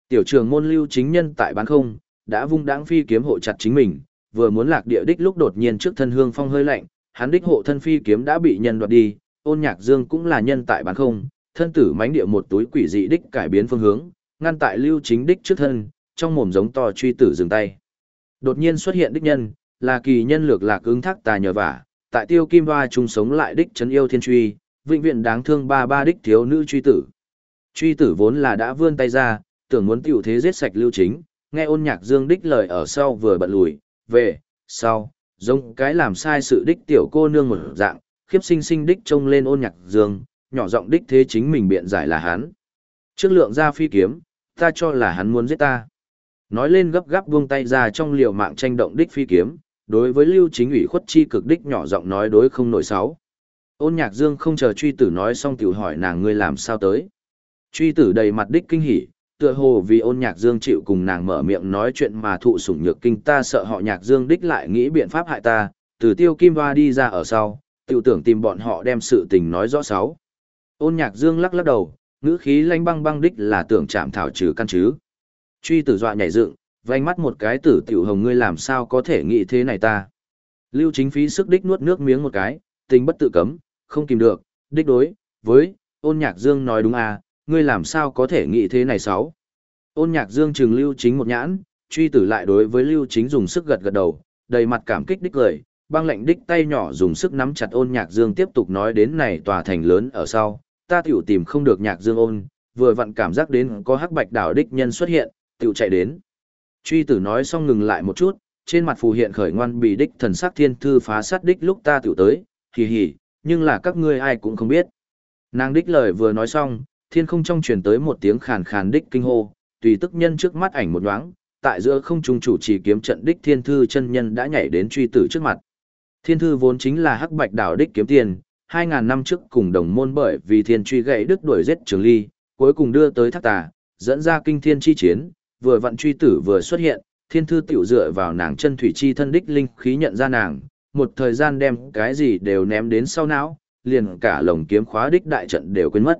Tiểu trường môn lưu chính nhân tại bán không, đã vung đáng phi kiếm hộ chặt chính mình, vừa muốn lạc địa đích lúc đột nhiên trước thân hương phong hơi lạnh, hắn đích hộ thân phi kiếm đã bị nhân đoạt đi, ôn nhạc dương cũng là nhân tại bán không, thân tử mánh địa một túi quỷ dị đích cải biến phương hướng, ngăn tại lưu chính đích trước thân, trong mồm giống to truy tử dừng tay. Đột nhiên xuất hiện đích nhân, là kỳ nhân lược lạc ứng thác tà nhờ vả, tại tiêu kim hoa chung sống lại đích trấn yêu thiên truy, vĩnh viện đáng thương ba ba đích thiếu nữ truy tử. Truy tử vốn là đã vươn tay ra, tưởng muốn tiểu thế giết sạch lưu chính, nghe ôn nhạc dương đích lời ở sau vừa bận lùi, về, sau, giống cái làm sai sự đích tiểu cô nương một dạng, khiếp sinh sinh đích trông lên ôn nhạc dương, nhỏ giọng đích thế chính mình biện giải là hắn. Trước lượng ra phi kiếm, ta cho là hắn muốn giết ta. Nói lên gấp gáp buông tay ra trong liều mạng tranh động đích phi kiếm, đối với lưu chính ủy khuất chi cực đích nhỏ giọng nói đối không nổi sáu. Ôn nhạc dương không chờ truy tử nói xong tiểu hỏi nàng ngươi làm sao tới. Truy tử đầy mặt đích kinh hỉ, tựa hồ vì ôn nhạc dương chịu cùng nàng mở miệng nói chuyện mà thụ sủng nhược kinh ta sợ họ nhạc dương đích lại nghĩ biện pháp hại ta, từ tiêu kim hoa đi ra ở sau, tiểu tưởng tìm bọn họ đem sự tình nói rõ sáu. Ôn nhạc dương lắc lắc đầu, ngữ khí lanh băng băng đích là tưởng chạm thảo trừ căn chứ. Truy tử dọa nhảy dựng, vanh mắt một cái tử tiểu hồng ngươi làm sao có thể nghĩ thế này ta. Lưu chính phí sức đích nuốt nước miếng một cái, tình bất tự cấm, không kìm được, đích đối, với, ôn nhạc dương nói đúng à, ngươi làm sao có thể nghĩ thế này sáu. Ôn nhạc dương trừng lưu chính một nhãn, truy tử lại đối với lưu chính dùng sức gật gật đầu, đầy mặt cảm kích đích cười, băng lệnh đích tay nhỏ dùng sức nắm chặt ôn nhạc dương tiếp tục nói đến này tòa thành lớn ở sau, ta tiểu tìm không được nhạc dương ôn, vừa vặn cảm giác đến có hắc bạch đảo đích nhân xuất hiện, tiểu chạy đến. Truy tử nói xong ngừng lại một chút, trên mặt phù hiện khởi ngoan bị đích thần sắc thiên thư phá sát đích lúc ta tiểu tới, hì hì, nhưng là các ngươi ai cũng không biết. Nàng đích lời vừa nói xong, thiên không trong truyền tới một tiếng khàn khàn đích kinh hô, tùy tức nhân trước mắt ảnh một nhoáng, tại giữa không trung chủ trì kiếm trận đích thiên thư chân nhân đã nhảy đến truy tử trước mặt. Thiên thư vốn chính là hắc bạch đảo đích kiếm tiền, 2000 năm trước cùng đồng môn bởi vì thiên truy gãy đứt đuổi giết Trường Ly, cuối cùng đưa tới Thác Tà, dẫn ra kinh thiên chi chiến, vừa vận truy tử vừa xuất hiện, thiên thư tiểu dựa vào nàng chân thủy chi thân đích linh khí nhận ra nàng, một thời gian đem cái gì đều ném đến sau não, liền cả lồng kiếm khóa đích đại trận đều quên mất.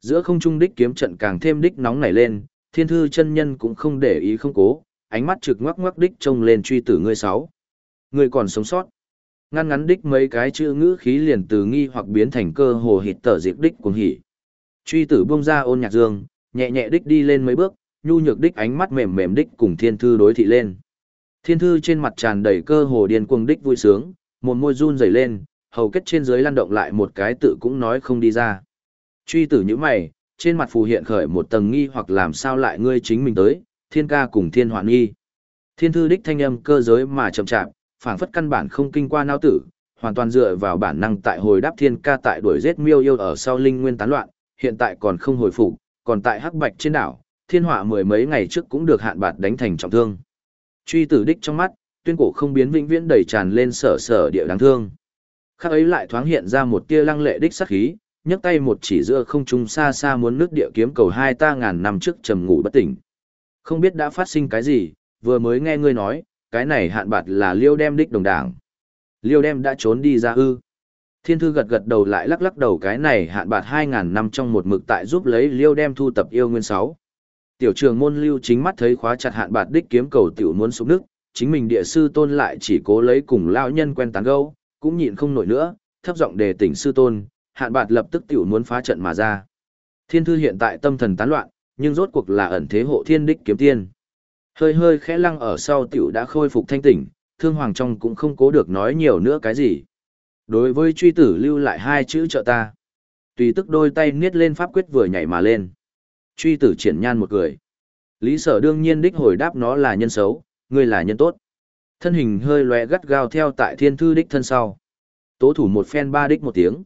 Giữa không trung đích kiếm trận càng thêm đích nóng nảy lên, thiên thư chân nhân cũng không để ý không cố, ánh mắt trực ngoắc ngoắc đích trông lên truy tử ngươi sáu. Ngươi còn sống sót. Ngăn ngắn đích mấy cái chữ ngữ khí liền từ nghi hoặc biến thành cơ hồ hịt tở diệt đích cuồng hỉ. Truy tử buông ra ôn nhạc dương, nhẹ nhẹ đích đi lên mấy bước, nhu nhược đích ánh mắt mềm mềm đích cùng thiên thư đối thị lên. Thiên thư trên mặt tràn đầy cơ hồ điên cuồng đích vui sướng, một môi run rẩy lên, hầu kết trên dưới lăn động lại một cái tự cũng nói không đi ra. Truy tử như mày, trên mặt phù hiện khởi một tầng nghi hoặc làm sao lại ngươi chính mình tới, thiên ca cùng thiên hoạn nghi. Thiên thư đích thanh âm cơ giới mà chậm chạp, phảng phất căn bản không kinh qua não tử, hoàn toàn dựa vào bản năng tại hồi đáp thiên ca tại đuổi giết miêu yêu ở sau linh nguyên tán loạn, hiện tại còn không hồi phục, còn tại hắc bạch trên đảo, thiên họa mười mấy ngày trước cũng được hạn bạt đánh thành trọng thương. Truy tử đích trong mắt, tuyên cổ không biến vĩnh viễn đầy tràn lên sở sở địa đáng thương. Khắc ấy lại thoáng hiện ra một tia lăng lệ đích sát khí, nhấc tay một chỉ giữa không trung xa xa muốn nước địa kiếm cầu hai ta ngàn năm trước trầm ngủ bất tỉnh. Không biết đã phát sinh cái gì, vừa mới nghe ngươi nói, cái này hạn bạt là liêu đem đích đồng đảng. Liêu đem đã trốn đi ra ư. Thiên thư gật gật đầu lại lắc lắc đầu cái này hạn bạt hai ngàn năm trong một mực tại giúp lấy liêu đem thu tập yêu nguyên sáu. Tiểu trường môn lưu chính mắt thấy khóa chặt hạn bạt đích kiếm cầu tiểu muốn xuống nước, chính mình địa sư tôn lại chỉ cố lấy cùng lao nhân quen tán gâu, cũng nhịn không nổi nữa, thấp giọng đề tỉnh sư tôn, hạn bạt lập tức tiểu muốn phá trận mà ra. Thiên thư hiện tại tâm thần tán loạn, nhưng rốt cuộc là ẩn thế hộ thiên đích kiếm tiên. Hơi hơi khẽ lăng ở sau tiểu đã khôi phục thanh tỉnh, thương hoàng trong cũng không cố được nói nhiều nữa cái gì. Đối với truy tử lưu lại hai chữ trợ ta. Tùy tức đôi tay niết lên pháp quyết vừa nhảy mà lên. Truy tử triển nhan một cười. Lý sở đương nhiên đích hồi đáp nó là nhân xấu, ngươi là nhân tốt. Thân hình hơi lóe gắt gao theo tại thiên thư đích thân sau. Tố thủ một phen ba đích một tiếng.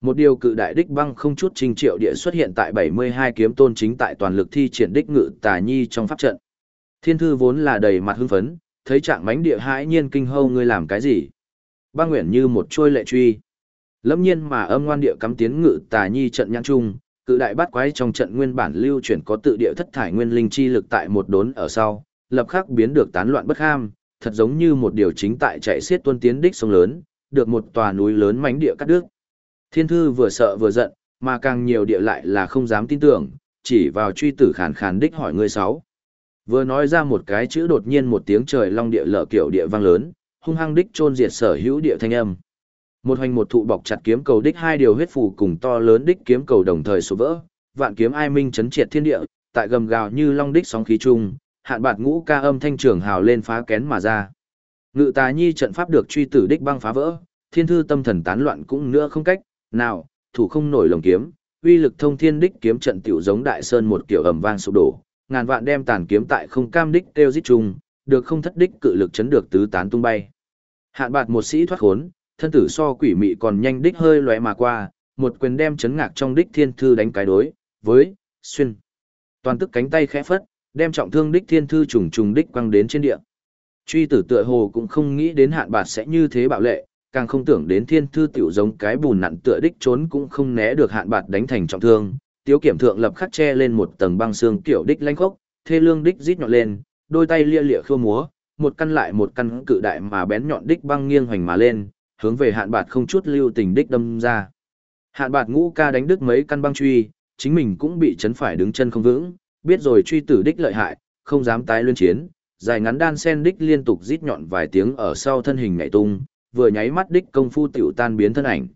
Một điều cự đại đích băng không chút trình triệu địa xuất hiện tại 72 kiếm tôn chính tại toàn lực thi triển đích ngự tà nhi trong pháp trận. Thiên thư vốn là đầy mặt hưng phấn, thấy trạng mánh địa hãi nhiên kinh hâu ngươi làm cái gì. Băng nguyện như một trôi lệ truy. Lâm nhiên mà âm ngoan địa cắm tiến ngự tà nhi trận nhãn trung, cự đại bắt quái trong trận nguyên bản lưu chuyển có tự địa thất thải nguyên linh chi lực tại một đốn ở sau, lập khắc biến được tán loạn bất ham, thật giống như một điều chính tại chạy xiết tuân tiến đích sông lớn, được một tòa núi lớn mánh địa cắt đứt. Thiên thư vừa sợ vừa giận, mà càng nhiều địa lại là không dám tin tưởng, chỉ vào truy tử khàn khàn đích hỏi người sáu. Vừa nói ra một cái chữ đột nhiên một tiếng trời long địa lở kiểu địa vang lớn, hung hăng đích chôn diệt sở hữu địa thanh âm. Một hoành một thụ bọc chặt kiếm cầu đích hai điều huyết phù cùng to lớn đích kiếm cầu đồng thời sụp vỡ, vạn kiếm ai minh chấn triệt thiên địa, tại gầm gào như long đích sóng khí trung, hạn bạt ngũ ca âm thanh trường hào lên phá kén mà ra. Ngự tà nhi trận pháp được truy tử đích băng phá vỡ, thiên thư tâm thần tán loạn cũng nữa không cách, nào, thủ không nổi lồng kiếm, uy lực thông thiên đích kiếm trận tiểu giống đại sơn một kiểu ầm vang sụp đổ, ngàn vạn đem tàn kiếm tại không cam đích tiêu giết trùng, được không thất đích cự lực chấn được tứ tán tung bay. Hạn bạt một sĩ thoát khốn, thân tử so quỷ mị còn nhanh đích hơi lóe mà qua, một quyền đem chấn ngạc trong đích thiên thư đánh cái đối, với, xuyên. Toàn tức cánh tay khẽ phất, đem trọng thương đích thiên thư trùng trùng đích quăng đến trên địa. Truy tử tựa hồ cũng không nghĩ đến hạn bạt sẽ như thế bạo lệ, càng không tưởng đến thiên thư tiểu giống cái bùn nặn tựa đích trốn cũng không né được hạn bạt đánh thành trọng thương. Tiếu kiểm thượng lập khắc che lên một tầng băng xương kiểu đích lanh khốc, thê lương đích rít nhọn lên, đôi tay lia lịa khua múa, một căn lại một căn cự đại mà bén nhọn đích băng nghiêng hoành mà lên, hướng về hạn bạt không chút lưu tình đích đâm ra. Hạn bạt ngũ ca đánh đứt mấy căn băng truy, chính mình cũng bị chấn phải đứng chân không vững, biết rồi truy tử đích lợi hại, không dám tái luyên chiến, dài ngắn đan sen đích liên tục rít nhọn vài tiếng ở sau thân hình nhảy tung, vừa nháy mắt đích công phu tiểu tan biến thân ảnh.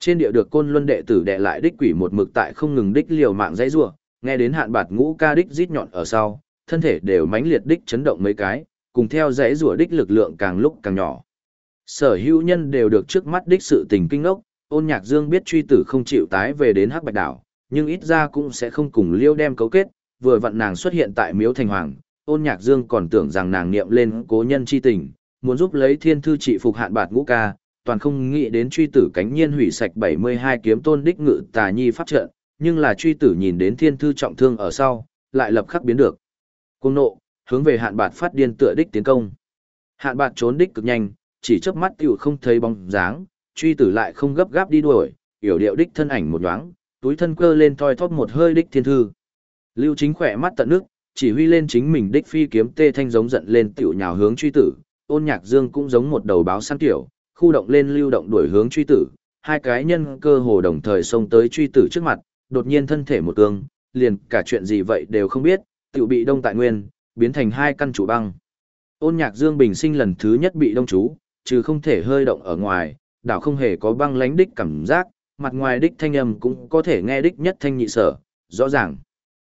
Trên địa được côn luân đệ tử đệ lại đích quỷ một mực tại không ngừng đích liều mạng dãy rủa, nghe đến hạn bạt ngũ ca đích rít nhọn ở sau, thân thể đều mãnh liệt đích chấn động mấy cái, cùng theo dãy rủa đích lực lượng càng lúc càng nhỏ. Sở hữu nhân đều được trước mắt đích sự tình kinh ngốc, ôn nhạc dương biết truy tử không chịu tái về đến hắc bạch đảo, nhưng ít ra cũng sẽ không cùng liêu đem cấu kết, vừa vặn nàng xuất hiện tại miếu thành hoàng, ôn nhạc dương còn tưởng rằng nàng niệm lên cố nhân chi tình, muốn giúp lấy thiên thư trị phục hạn bạt ngũ ca, toàn không nghĩ đến truy tử cánh nhiên hủy sạch 72 kiếm tôn đích ngự tà nhi pháp trận, nhưng là truy tử nhìn đến thiên thư trọng thương ở sau, lại lập khắc biến được. Cung nộ, hướng về hạn bạt phát điên tựa đích tiến công. Hạn bạt trốn đích cực nhanh, chỉ chớp mắt tiểu không thấy bóng dáng, truy tử lại không gấp gáp đi đuổi, yểu điệu đích thân ảnh một nhoáng, túi thân cơ lên thoi thóp một hơi đích thiên thư. Lưu chính khỏe mắt tận nước, chỉ huy lên chính mình đích phi kiếm tê thanh giống giận lên tiểu nhào hướng truy tử, ôn nhạc dương cũng giống một đầu báo săn tiểu, khu động lên lưu động đuổi hướng truy tử, hai cái nhân cơ hồ đồng thời xông tới truy tử trước mặt, đột nhiên thân thể một cương, liền cả chuyện gì vậy đều không biết, tiểu bị đông tại nguyên, biến thành hai căn trụ băng. Ôn nhạc dương bình sinh lần thứ nhất bị đông chú, trừ không thể hơi động ở ngoài, đảo không hề có băng lánh đích cảm giác, mặt ngoài đích thanh âm cũng có thể nghe đích nhất thanh nhị sở, rõ ràng.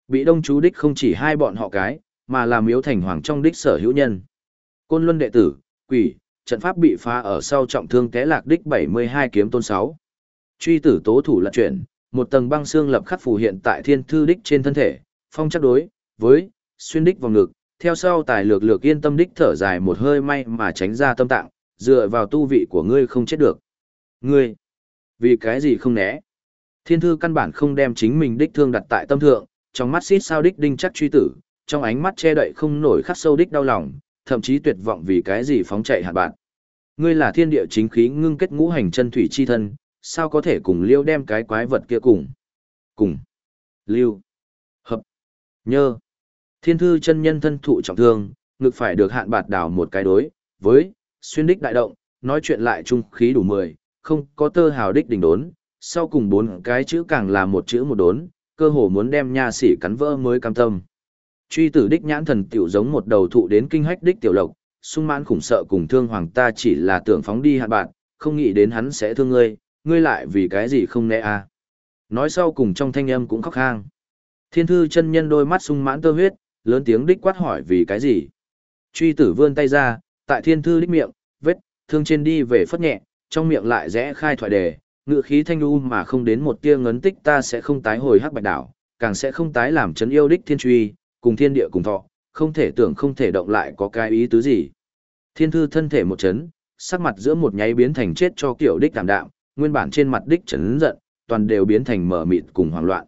Bị đông chú đích không chỉ hai bọn họ cái, mà là miếu thành hoàng trong đích sở hữu nhân. Côn luân đệ tử, quỷ, trận pháp bị phá ở sau trọng thương té lạc đích 72 kiếm tôn 6. Truy tử tố thủ lật chuyển, một tầng băng xương lập khắc phù hiện tại thiên thư đích trên thân thể, phong chắc đối, với, xuyên đích vào ngực, theo sau tài lược lược yên tâm đích thở dài một hơi may mà tránh ra tâm tạng, dựa vào tu vị của ngươi không chết được. Ngươi, vì cái gì không né? Thiên thư căn bản không đem chính mình đích thương đặt tại tâm thượng, trong mắt xít sao đích đinh chắc truy tử, trong ánh mắt che đậy không nổi khắc sâu đích đau lòng, thậm chí tuyệt vọng vì cái gì phóng chạy hạt bạn. Ngươi là thiên địa chính khí ngưng kết ngũ hành chân thủy chi thân, sao có thể cùng liêu đem cái quái vật kia cùng? Cùng. Liêu. Hợp. Nhơ. Thiên thư chân nhân thân thụ trọng thương, ngực phải được hạn bạt đảo một cái đối, với, xuyên đích đại động, nói chuyện lại trung khí đủ mười, không có tơ hào đích đỉnh đốn, sau cùng bốn cái chữ càng là một chữ một đốn, cơ hồ muốn đem nha sĩ cắn vỡ mới cam tâm. Truy tử đích nhãn thần tiểu giống một đầu thụ đến kinh hách đích tiểu lộc, sung mãn khủng sợ cùng thương hoàng ta chỉ là tưởng phóng đi hạn bạn, không nghĩ đến hắn sẽ thương ngươi, ngươi lại vì cái gì không nẽ à. Nói sau cùng trong thanh âm cũng khóc hang. Thiên thư chân nhân đôi mắt sung mãn tơ huyết, lớn tiếng đích quát hỏi vì cái gì. Truy tử vươn tay ra, tại thiên thư đích miệng, vết, thương trên đi về phất nhẹ, trong miệng lại rẽ khai thoại đề, ngự khí thanh u mà không đến một tia ngấn tích ta sẽ không tái hồi hắc bạch đảo, càng sẽ không tái làm chấn yêu đích thiên truy, cùng thiên địa cùng thọ, không thể tưởng không thể động lại có cái ý tứ gì. Thiên thư thân thể một chấn, sắc mặt giữa một nháy biến thành chết cho kiểu đích cảm đạm, nguyên bản trên mặt đích chấn giận, toàn đều biến thành mở mịt cùng hoảng loạn.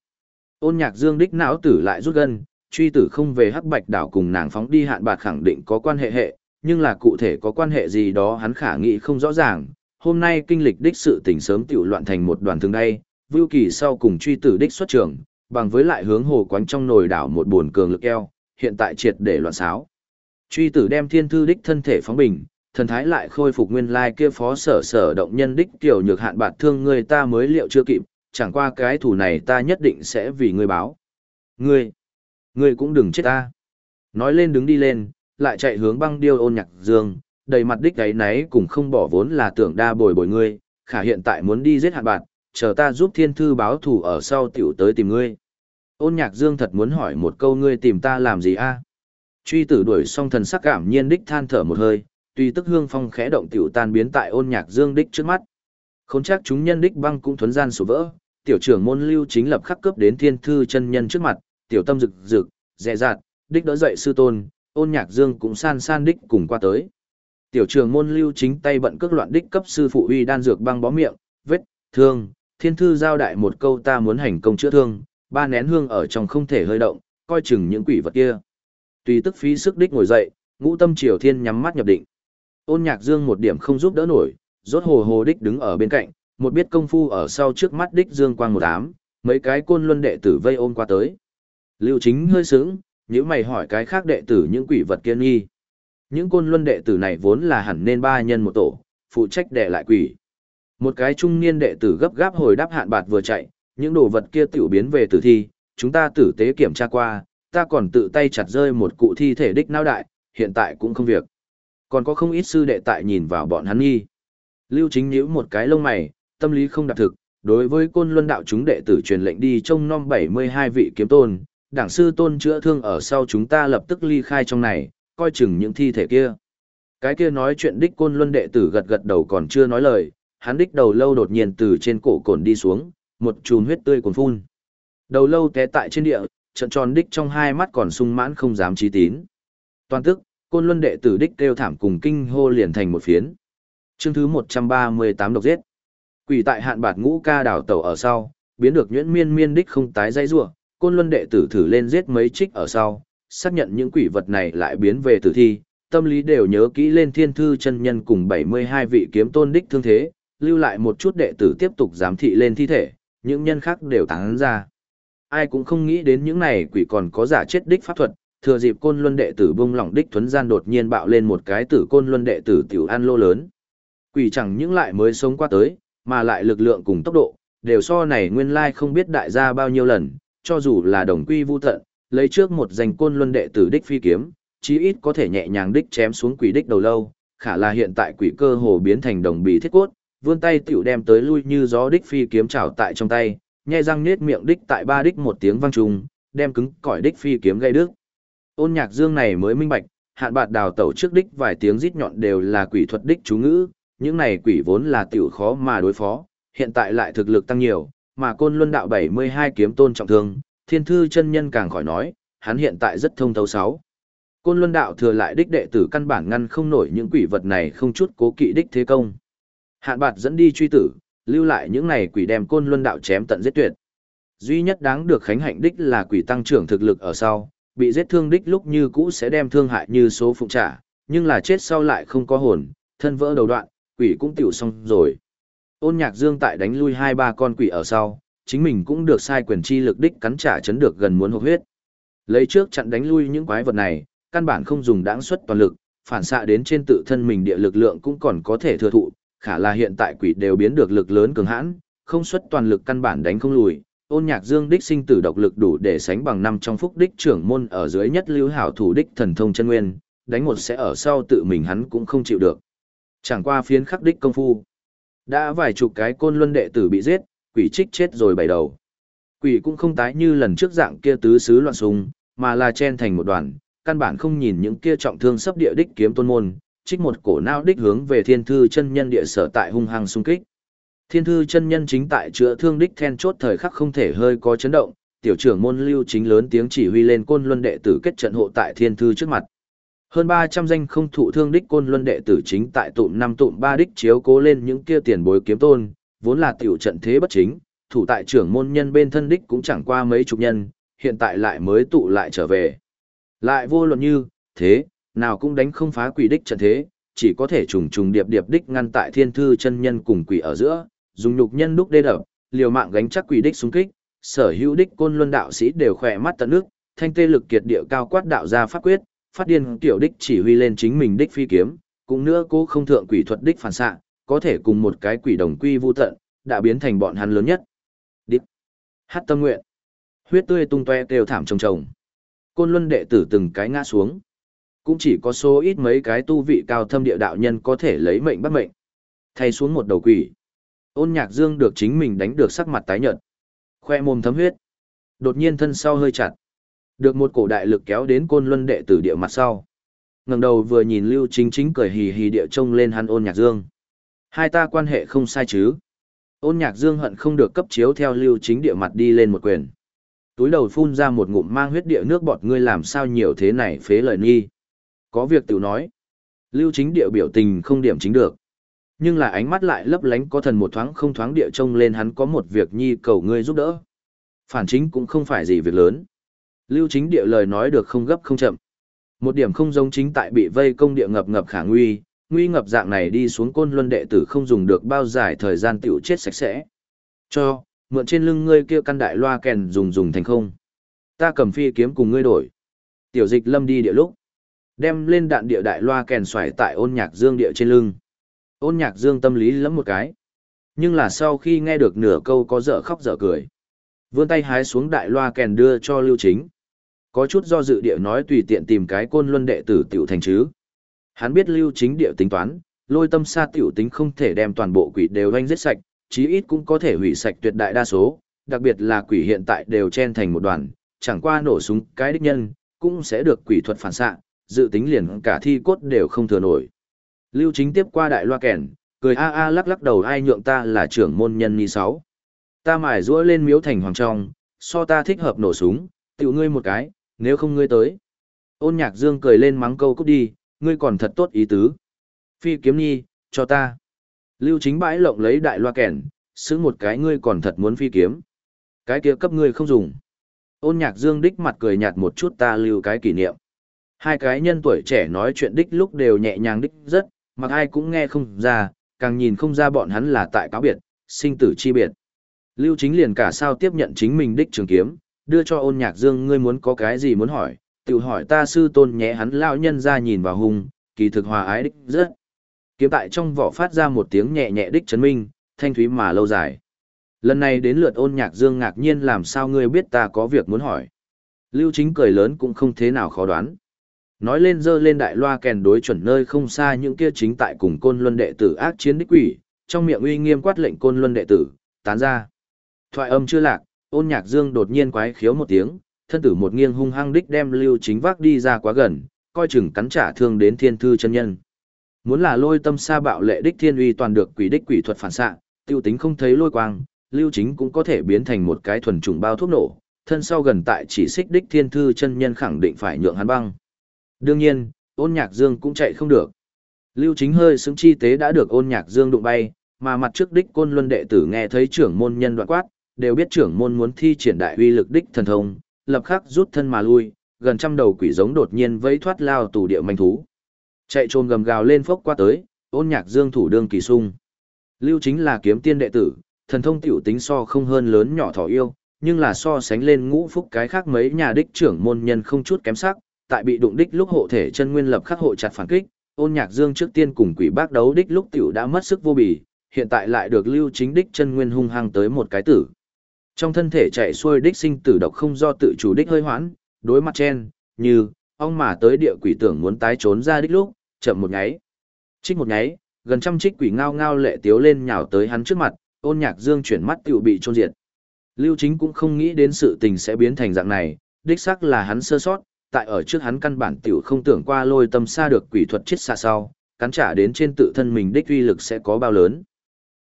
Ôn nhạc dương đích não tử lại rút gân, truy tử không về hắc bạch đảo cùng nàng phóng đi hạn bạc khẳng định có quan hệ hệ, nhưng là cụ thể có quan hệ gì đó hắn khả nghĩ không rõ ràng. Hôm nay kinh lịch đích sự tình sớm tiểu loạn thành một đoàn thương đây, Vưu Kỳ sau cùng truy tử đích xuất trường, bằng với lại hướng hồ quánh trong nồi đảo một buồn cường lực eo, hiện tại triệt để loạn xáo. Truy tử đem thiên thư đích thân thể phóng bình, thần thái lại khôi phục nguyên lai kia phó sở sở động nhân đích tiểu nhược hạn bạt thương người ta mới liệu chưa kịp, chẳng qua cái thủ này ta nhất định sẽ vì ngươi báo. Ngươi, ngươi cũng đừng chết ta. Nói lên đứng đi lên, lại chạy hướng băng điêu ôn nhạc dương, đầy mặt đích ấy náy cùng không bỏ vốn là tưởng đa bồi bồi ngươi, khả hiện tại muốn đi giết hạn bạt, chờ ta giúp thiên thư báo thủ ở sau tiểu tới tìm ngươi. Ôn nhạc dương thật muốn hỏi một câu ngươi tìm ta làm gì a? Truy tử đuổi xong thần sắc cảm nhiên đích than thở một hơi, tuy tức hương phong khẽ động tiểu tan biến tại ôn nhạc dương đích trước mắt. Khốn chắc chúng nhân đích băng cũng thuấn gian sổ vỡ, tiểu trưởng môn lưu chính lập khắc cướp đến thiên thư chân nhân trước mặt, tiểu tâm rực rực, dè dạt, đích đỡ dậy sư tôn, ôn nhạc dương cũng san san đích cùng qua tới. Tiểu trường môn lưu chính tay bận cước loạn đích cấp sư phụ uy đan dược băng bó miệng, vết, thương, thiên thư giao đại một câu ta muốn hành công chữa thương, ba nén hương ở trong không thể hơi động, coi chừng những quỷ vật kia. Tùy tức phí sức đích ngồi dậy, ngũ tâm triều thiên nhắm mắt nhập định. Ôn nhạc dương một điểm không giúp đỡ nổi, rốt hồ hồ đích đứng ở bên cạnh, một biết công phu ở sau trước mắt đích dương quang một ám, mấy cái côn luân đệ tử vây ôm qua tới. Lưu chính hơi sướng, nếu mày hỏi cái khác đệ tử những quỷ vật kiên nghi. Những côn luân đệ tử này vốn là hẳn nên ba nhân một tổ, phụ trách đệ lại quỷ. Một cái trung niên đệ tử gấp gáp hồi đáp hạn bạt vừa chạy, những đồ vật kia tiểu biến về tử thi, chúng ta tử tế kiểm tra qua, ta còn tự tay chặt rơi một cụ thi thể đích não đại, hiện tại cũng không việc. Còn có không ít sư đệ tại nhìn vào bọn hắn nghi. Lưu chính nhíu một cái lông mày, tâm lý không đạt thực, đối với côn luân đạo chúng đệ tử truyền lệnh đi trông nom 72 vị kiếm tôn, đảng sư tôn chữa thương ở sau chúng ta lập tức ly khai trong này, coi chừng những thi thể kia. Cái kia nói chuyện đích côn luân đệ tử gật gật đầu còn chưa nói lời, hắn đích đầu lâu đột nhiên từ trên cổ cồn đi xuống, một chùm huyết tươi cuồn phun. Đầu lâu té tại trên địa, trận tròn đích trong hai mắt còn sung mãn không dám trí tín. Toàn tức, côn luân đệ tử đích kêu thảm cùng kinh hô liền thành một phiến. Chương thứ 138 độc giết. Quỷ tại hạn bạt ngũ ca đảo tàu ở sau, biến được nhuyễn miên miên đích không tái dây rủa côn luân đệ tử thử lên giết mấy trích ở sau, xác nhận những quỷ vật này lại biến về tử thi, tâm lý đều nhớ kỹ lên thiên thư chân nhân cùng 72 vị kiếm tôn đích thương thế, lưu lại một chút đệ tử tiếp tục giám thị lên thi thể, những nhân khác đều tán ra. Ai cũng không nghĩ đến những này quỷ còn có giả chết đích pháp thuật, thừa dịp côn luân đệ tử bung lỏng đích thuấn gian đột nhiên bạo lên một cái tử côn luân đệ tử tiểu an lô lớn. Quỷ chẳng những lại mới sống qua tới, mà lại lực lượng cùng tốc độ, đều so này nguyên lai không biết đại gia bao nhiêu lần, cho dù là đồng quy vu tận, lấy trước một danh côn luân đệ tử đích phi kiếm, chí ít có thể nhẹ nhàng đích chém xuống quỷ đích đầu lâu, khả là hiện tại quỷ cơ hồ biến thành đồng bì thiết cốt, vươn tay tiểu đem tới lui như gió đích phi kiếm trảo tại trong tay, nhẹ răng nết miệng đích tại ba đích một tiếng vang trùng, đem cứng cỏi đích phi kiếm gây đứt. Ôn Nhạc Dương này mới minh bạch, hạn bạt đào tẩu trước đích vài tiếng rít nhọn đều là quỷ thuật đích chú ngữ, những này quỷ vốn là tiểu khó mà đối phó, hiện tại lại thực lực tăng nhiều, mà côn luân đạo 72 kiếm tôn trọng thương, thiên thư chân nhân càng khỏi nói, hắn hiện tại rất thông thấu sáu. Côn luân đạo thừa lại đích đệ tử căn bản ngăn không nổi những quỷ vật này không chút cố kỵ đích thế công. Hạn bạt dẫn đi truy tử, lưu lại những này quỷ đem côn luân đạo chém tận giết tuyệt. Duy nhất đáng được khánh hạnh đích là quỷ tăng trưởng thực lực ở sau, bị giết thương đích lúc như cũ sẽ đem thương hại như số phụng trả, nhưng là chết sau lại không có hồn, thân vỡ đầu đoạn, quỷ cũng tiểu xong rồi. Ôn nhạc dương tại đánh lui hai ba con quỷ ở sau, chính mình cũng được sai quyền chi lực đích cắn trả chấn được gần muốn hộp huyết. Lấy trước chặn đánh lui những quái vật này, căn bản không dùng đáng suất toàn lực, phản xạ đến trên tự thân mình địa lực lượng cũng còn có thể thừa thụ, khả là hiện tại quỷ đều biến được lực lớn cường hãn, không xuất toàn lực căn bản đánh không lùi. Ôn nhạc dương đích sinh tử độc lực đủ để sánh bằng năm trong phúc đích trưởng môn ở dưới nhất lưu hảo thủ đích thần thông chân nguyên, đánh một sẽ ở sau tự mình hắn cũng không chịu được. Chẳng qua phiến khắc đích công phu. Đã vài chục cái côn luân đệ tử bị giết, quỷ trích chết rồi bảy đầu. Quỷ cũng không tái như lần trước dạng kia tứ xứ loạn sung, mà là chen thành một đoàn, căn bản không nhìn những kia trọng thương sắp địa đích kiếm tôn môn, trích một cổ não đích hướng về thiên thư chân nhân địa sở tại hung hăng xung kích. Thiên thư chân nhân chính tại chữa thương đích then chốt thời khắc không thể hơi có chấn động, tiểu trưởng môn lưu chính lớn tiếng chỉ huy lên côn luân đệ tử kết trận hộ tại thiên thư trước mặt. Hơn 300 danh không thụ thương đích côn luân đệ tử chính tại tụm năm tụm ba đích chiếu cố lên những kia tiền bối kiếm tôn, vốn là tiểu trận thế bất chính, thủ tại trưởng môn nhân bên thân đích cũng chẳng qua mấy chục nhân, hiện tại lại mới tụ lại trở về. Lại vô luận như, thế, nào cũng đánh không phá quỷ đích trận thế, chỉ có thể trùng trùng điệp điệp đích ngăn tại thiên thư chân nhân cùng quỷ ở giữa, dùng nhục nhân đúc đê đập, liều mạng gánh chắc quỷ đích xung kích, sở hữu đích côn luân đạo sĩ đều khỏe mắt tận nước, thanh tê lực kiệt địa cao quát đạo ra pháp quyết, phát điên tiểu đích chỉ huy lên chính mình đích phi kiếm, cũng nữa cô không thượng quỷ thuật đích phản xạ, có thể cùng một cái quỷ đồng quy vu tận, đã biến thành bọn hắn lớn nhất. Đích. Hát tâm nguyện. Huyết tươi tung toe kêu thảm trồng trồng. Côn luân đệ tử từng cái ngã xuống. Cũng chỉ có số ít mấy cái tu vị cao thâm địa đạo nhân có thể lấy mệnh bắt mệnh. Thay xuống một đầu quỷ. Ôn nhạc dương được chính mình đánh được sắc mặt tái nhợt. Khoe mồm thấm huyết. Đột nhiên thân sau hơi chặt. Được một cổ đại lực kéo đến côn luân đệ tử địa mặt sau. ngẩng đầu vừa nhìn Lưu Chính Chính cười hì hì địa trông lên hắn ôn nhạc dương. Hai ta quan hệ không sai chứ. Ôn nhạc dương hận không được cấp chiếu theo Lưu Chính địa mặt đi lên một quyền. Túi đầu phun ra một ngụm mang huyết địa nước bọt, ngươi làm sao nhiều thế này phế lời nghi. Có việc tự nói. Lưu Chính địa biểu tình không điểm chính được nhưng là ánh mắt lại lấp lánh có thần một thoáng không thoáng địa trông lên hắn có một việc nhi cầu ngươi giúp đỡ. Phản chính cũng không phải gì việc lớn. Lưu chính địa lời nói được không gấp không chậm. Một điểm không giống chính tại bị vây công địa ngập ngập khả nguy, nguy ngập dạng này đi xuống côn luân đệ tử không dùng được bao dài thời gian tiểu chết sạch sẽ. Cho, mượn trên lưng ngươi kia căn đại loa kèn dùng dùng thành không. Ta cầm phi kiếm cùng ngươi đổi. Tiểu dịch lâm đi địa lúc. Đem lên đạn địa đại loa kèn xoài tại ôn nhạc dương địa trên lưng. Ôn nhạc dương tâm lý lắm một cái. Nhưng là sau khi nghe được nửa câu có dở khóc dở cười. Vươn tay hái xuống đại loa kèn đưa cho lưu chính. Có chút do dự địa nói tùy tiện tìm cái côn luân đệ tử tiểu thành chứ. Hắn biết lưu chính địa tính toán, lôi tâm xa tiểu tính không thể đem toàn bộ quỷ đều anh giết sạch, chí ít cũng có thể hủy sạch tuyệt đại đa số, đặc biệt là quỷ hiện tại đều chen thành một đoàn, chẳng qua nổ súng cái đích nhân, cũng sẽ được quỷ thuật phản xạ, dự tính liền cả thi cốt đều không thừa nổi. Lưu chính tiếp qua đại loa kèn, cười a a lắc lắc đầu ai nhượng ta là trưởng môn nhân ni sáu. Ta mải rũa lên miếu thành hoàng trong, so ta thích hợp nổ súng, tiểu ngươi một cái, nếu không ngươi tới. Ôn nhạc dương cười lên mắng câu cút đi, ngươi còn thật tốt ý tứ. Phi kiếm nhi, cho ta. Lưu chính bãi lộng lấy đại loa kẻn, xứng một cái ngươi còn thật muốn phi kiếm. Cái kia cấp ngươi không dùng. Ôn nhạc dương đích mặt cười nhạt một chút ta lưu cái kỷ niệm. Hai cái nhân tuổi trẻ nói chuyện đích lúc đều nhẹ nhàng đích rất, mặc ai cũng nghe không ra, càng nhìn không ra bọn hắn là tại cáo biệt, sinh tử chi biệt. Lưu Chính liền cả sao tiếp nhận chính mình đích trường kiếm, đưa cho ôn nhạc dương ngươi muốn có cái gì muốn hỏi, Tiểu hỏi ta sư tôn nhé hắn lão nhân ra nhìn vào hùng kỳ thực hòa ái đích rất. Kiếm tại trong vỏ phát ra một tiếng nhẹ nhẹ đích chấn minh, thanh thúy mà lâu dài. Lần này đến lượt ôn nhạc dương ngạc nhiên làm sao ngươi biết ta có việc muốn hỏi. Lưu chính cười lớn cũng không thế nào khó đoán. Nói lên dơ lên đại loa kèn đối chuẩn nơi không xa những kia chính tại cùng côn luân đệ tử ác chiến đích quỷ, trong miệng uy nghiêm quát lệnh côn luân đệ tử, tán ra. Thoại âm chưa lạc, ôn nhạc dương đột nhiên quái khiếu một tiếng, thân tử một nghiêng hung hăng đích đem lưu chính vác đi ra quá gần, coi chừng cắn trả thương đến thiên thư chân nhân. Muốn là lôi tâm sa bạo lệ đích thiên uy toàn được quỷ đích quỷ thuật phản xạ, tiêu tính không thấy lôi quang, lưu chính cũng có thể biến thành một cái thuần trùng bao thuốc nổ, thân sau gần tại chỉ xích đích thiên thư chân nhân khẳng định phải nhượng hắn băng. Đương nhiên, ôn nhạc dương cũng chạy không được. Lưu chính hơi xứng chi tế đã được ôn nhạc dương đụng bay, mà mặt trước đích côn luân đệ tử nghe thấy trưởng môn nhân đoạn quát, đều biết trưởng môn muốn thi triển đại uy lực đích thần thông, lập khắc rút thân mà lui, gần trăm đầu quỷ giống đột nhiên vẫy thoát lao tù địa manh thú. Chạy trồm gầm gào lên phốc qua tới, ôn nhạc dương thủ đương kỳ sung. Lưu chính là kiếm tiên đệ tử, thần thông tiểu tính so không hơn lớn nhỏ thỏ yêu, nhưng là so sánh lên ngũ phúc cái khác mấy nhà đích trưởng môn nhân không chút kém sắc, tại bị đụng đích lúc hộ thể chân nguyên lập khắc hộ chặt phản kích, ôn nhạc dương trước tiên cùng quỷ bác đấu đích lúc tiểu đã mất sức vô bì, hiện tại lại được lưu chính đích chân nguyên hung hăng tới một cái tử. Trong thân thể chạy xuôi đích sinh tử độc không do tự chủ đích hơi hoãn, đối mặt chen, như, ông mà tới địa quỷ tưởng muốn tái trốn ra đích lúc, chậm một nháy. Trích một nháy, gần trăm trích quỷ ngao ngao lệ tiếu lên nhào tới hắn trước mặt, ôn nhạc dương chuyển mắt tiểu bị trôn diệt. Lưu chính cũng không nghĩ đến sự tình sẽ biến thành dạng này, đích xác là hắn sơ sót, tại ở trước hắn căn bản tiểu không tưởng qua lôi tâm xa được quỷ thuật chết xa sau, cắn trả đến trên tự thân mình đích uy lực sẽ có bao lớn.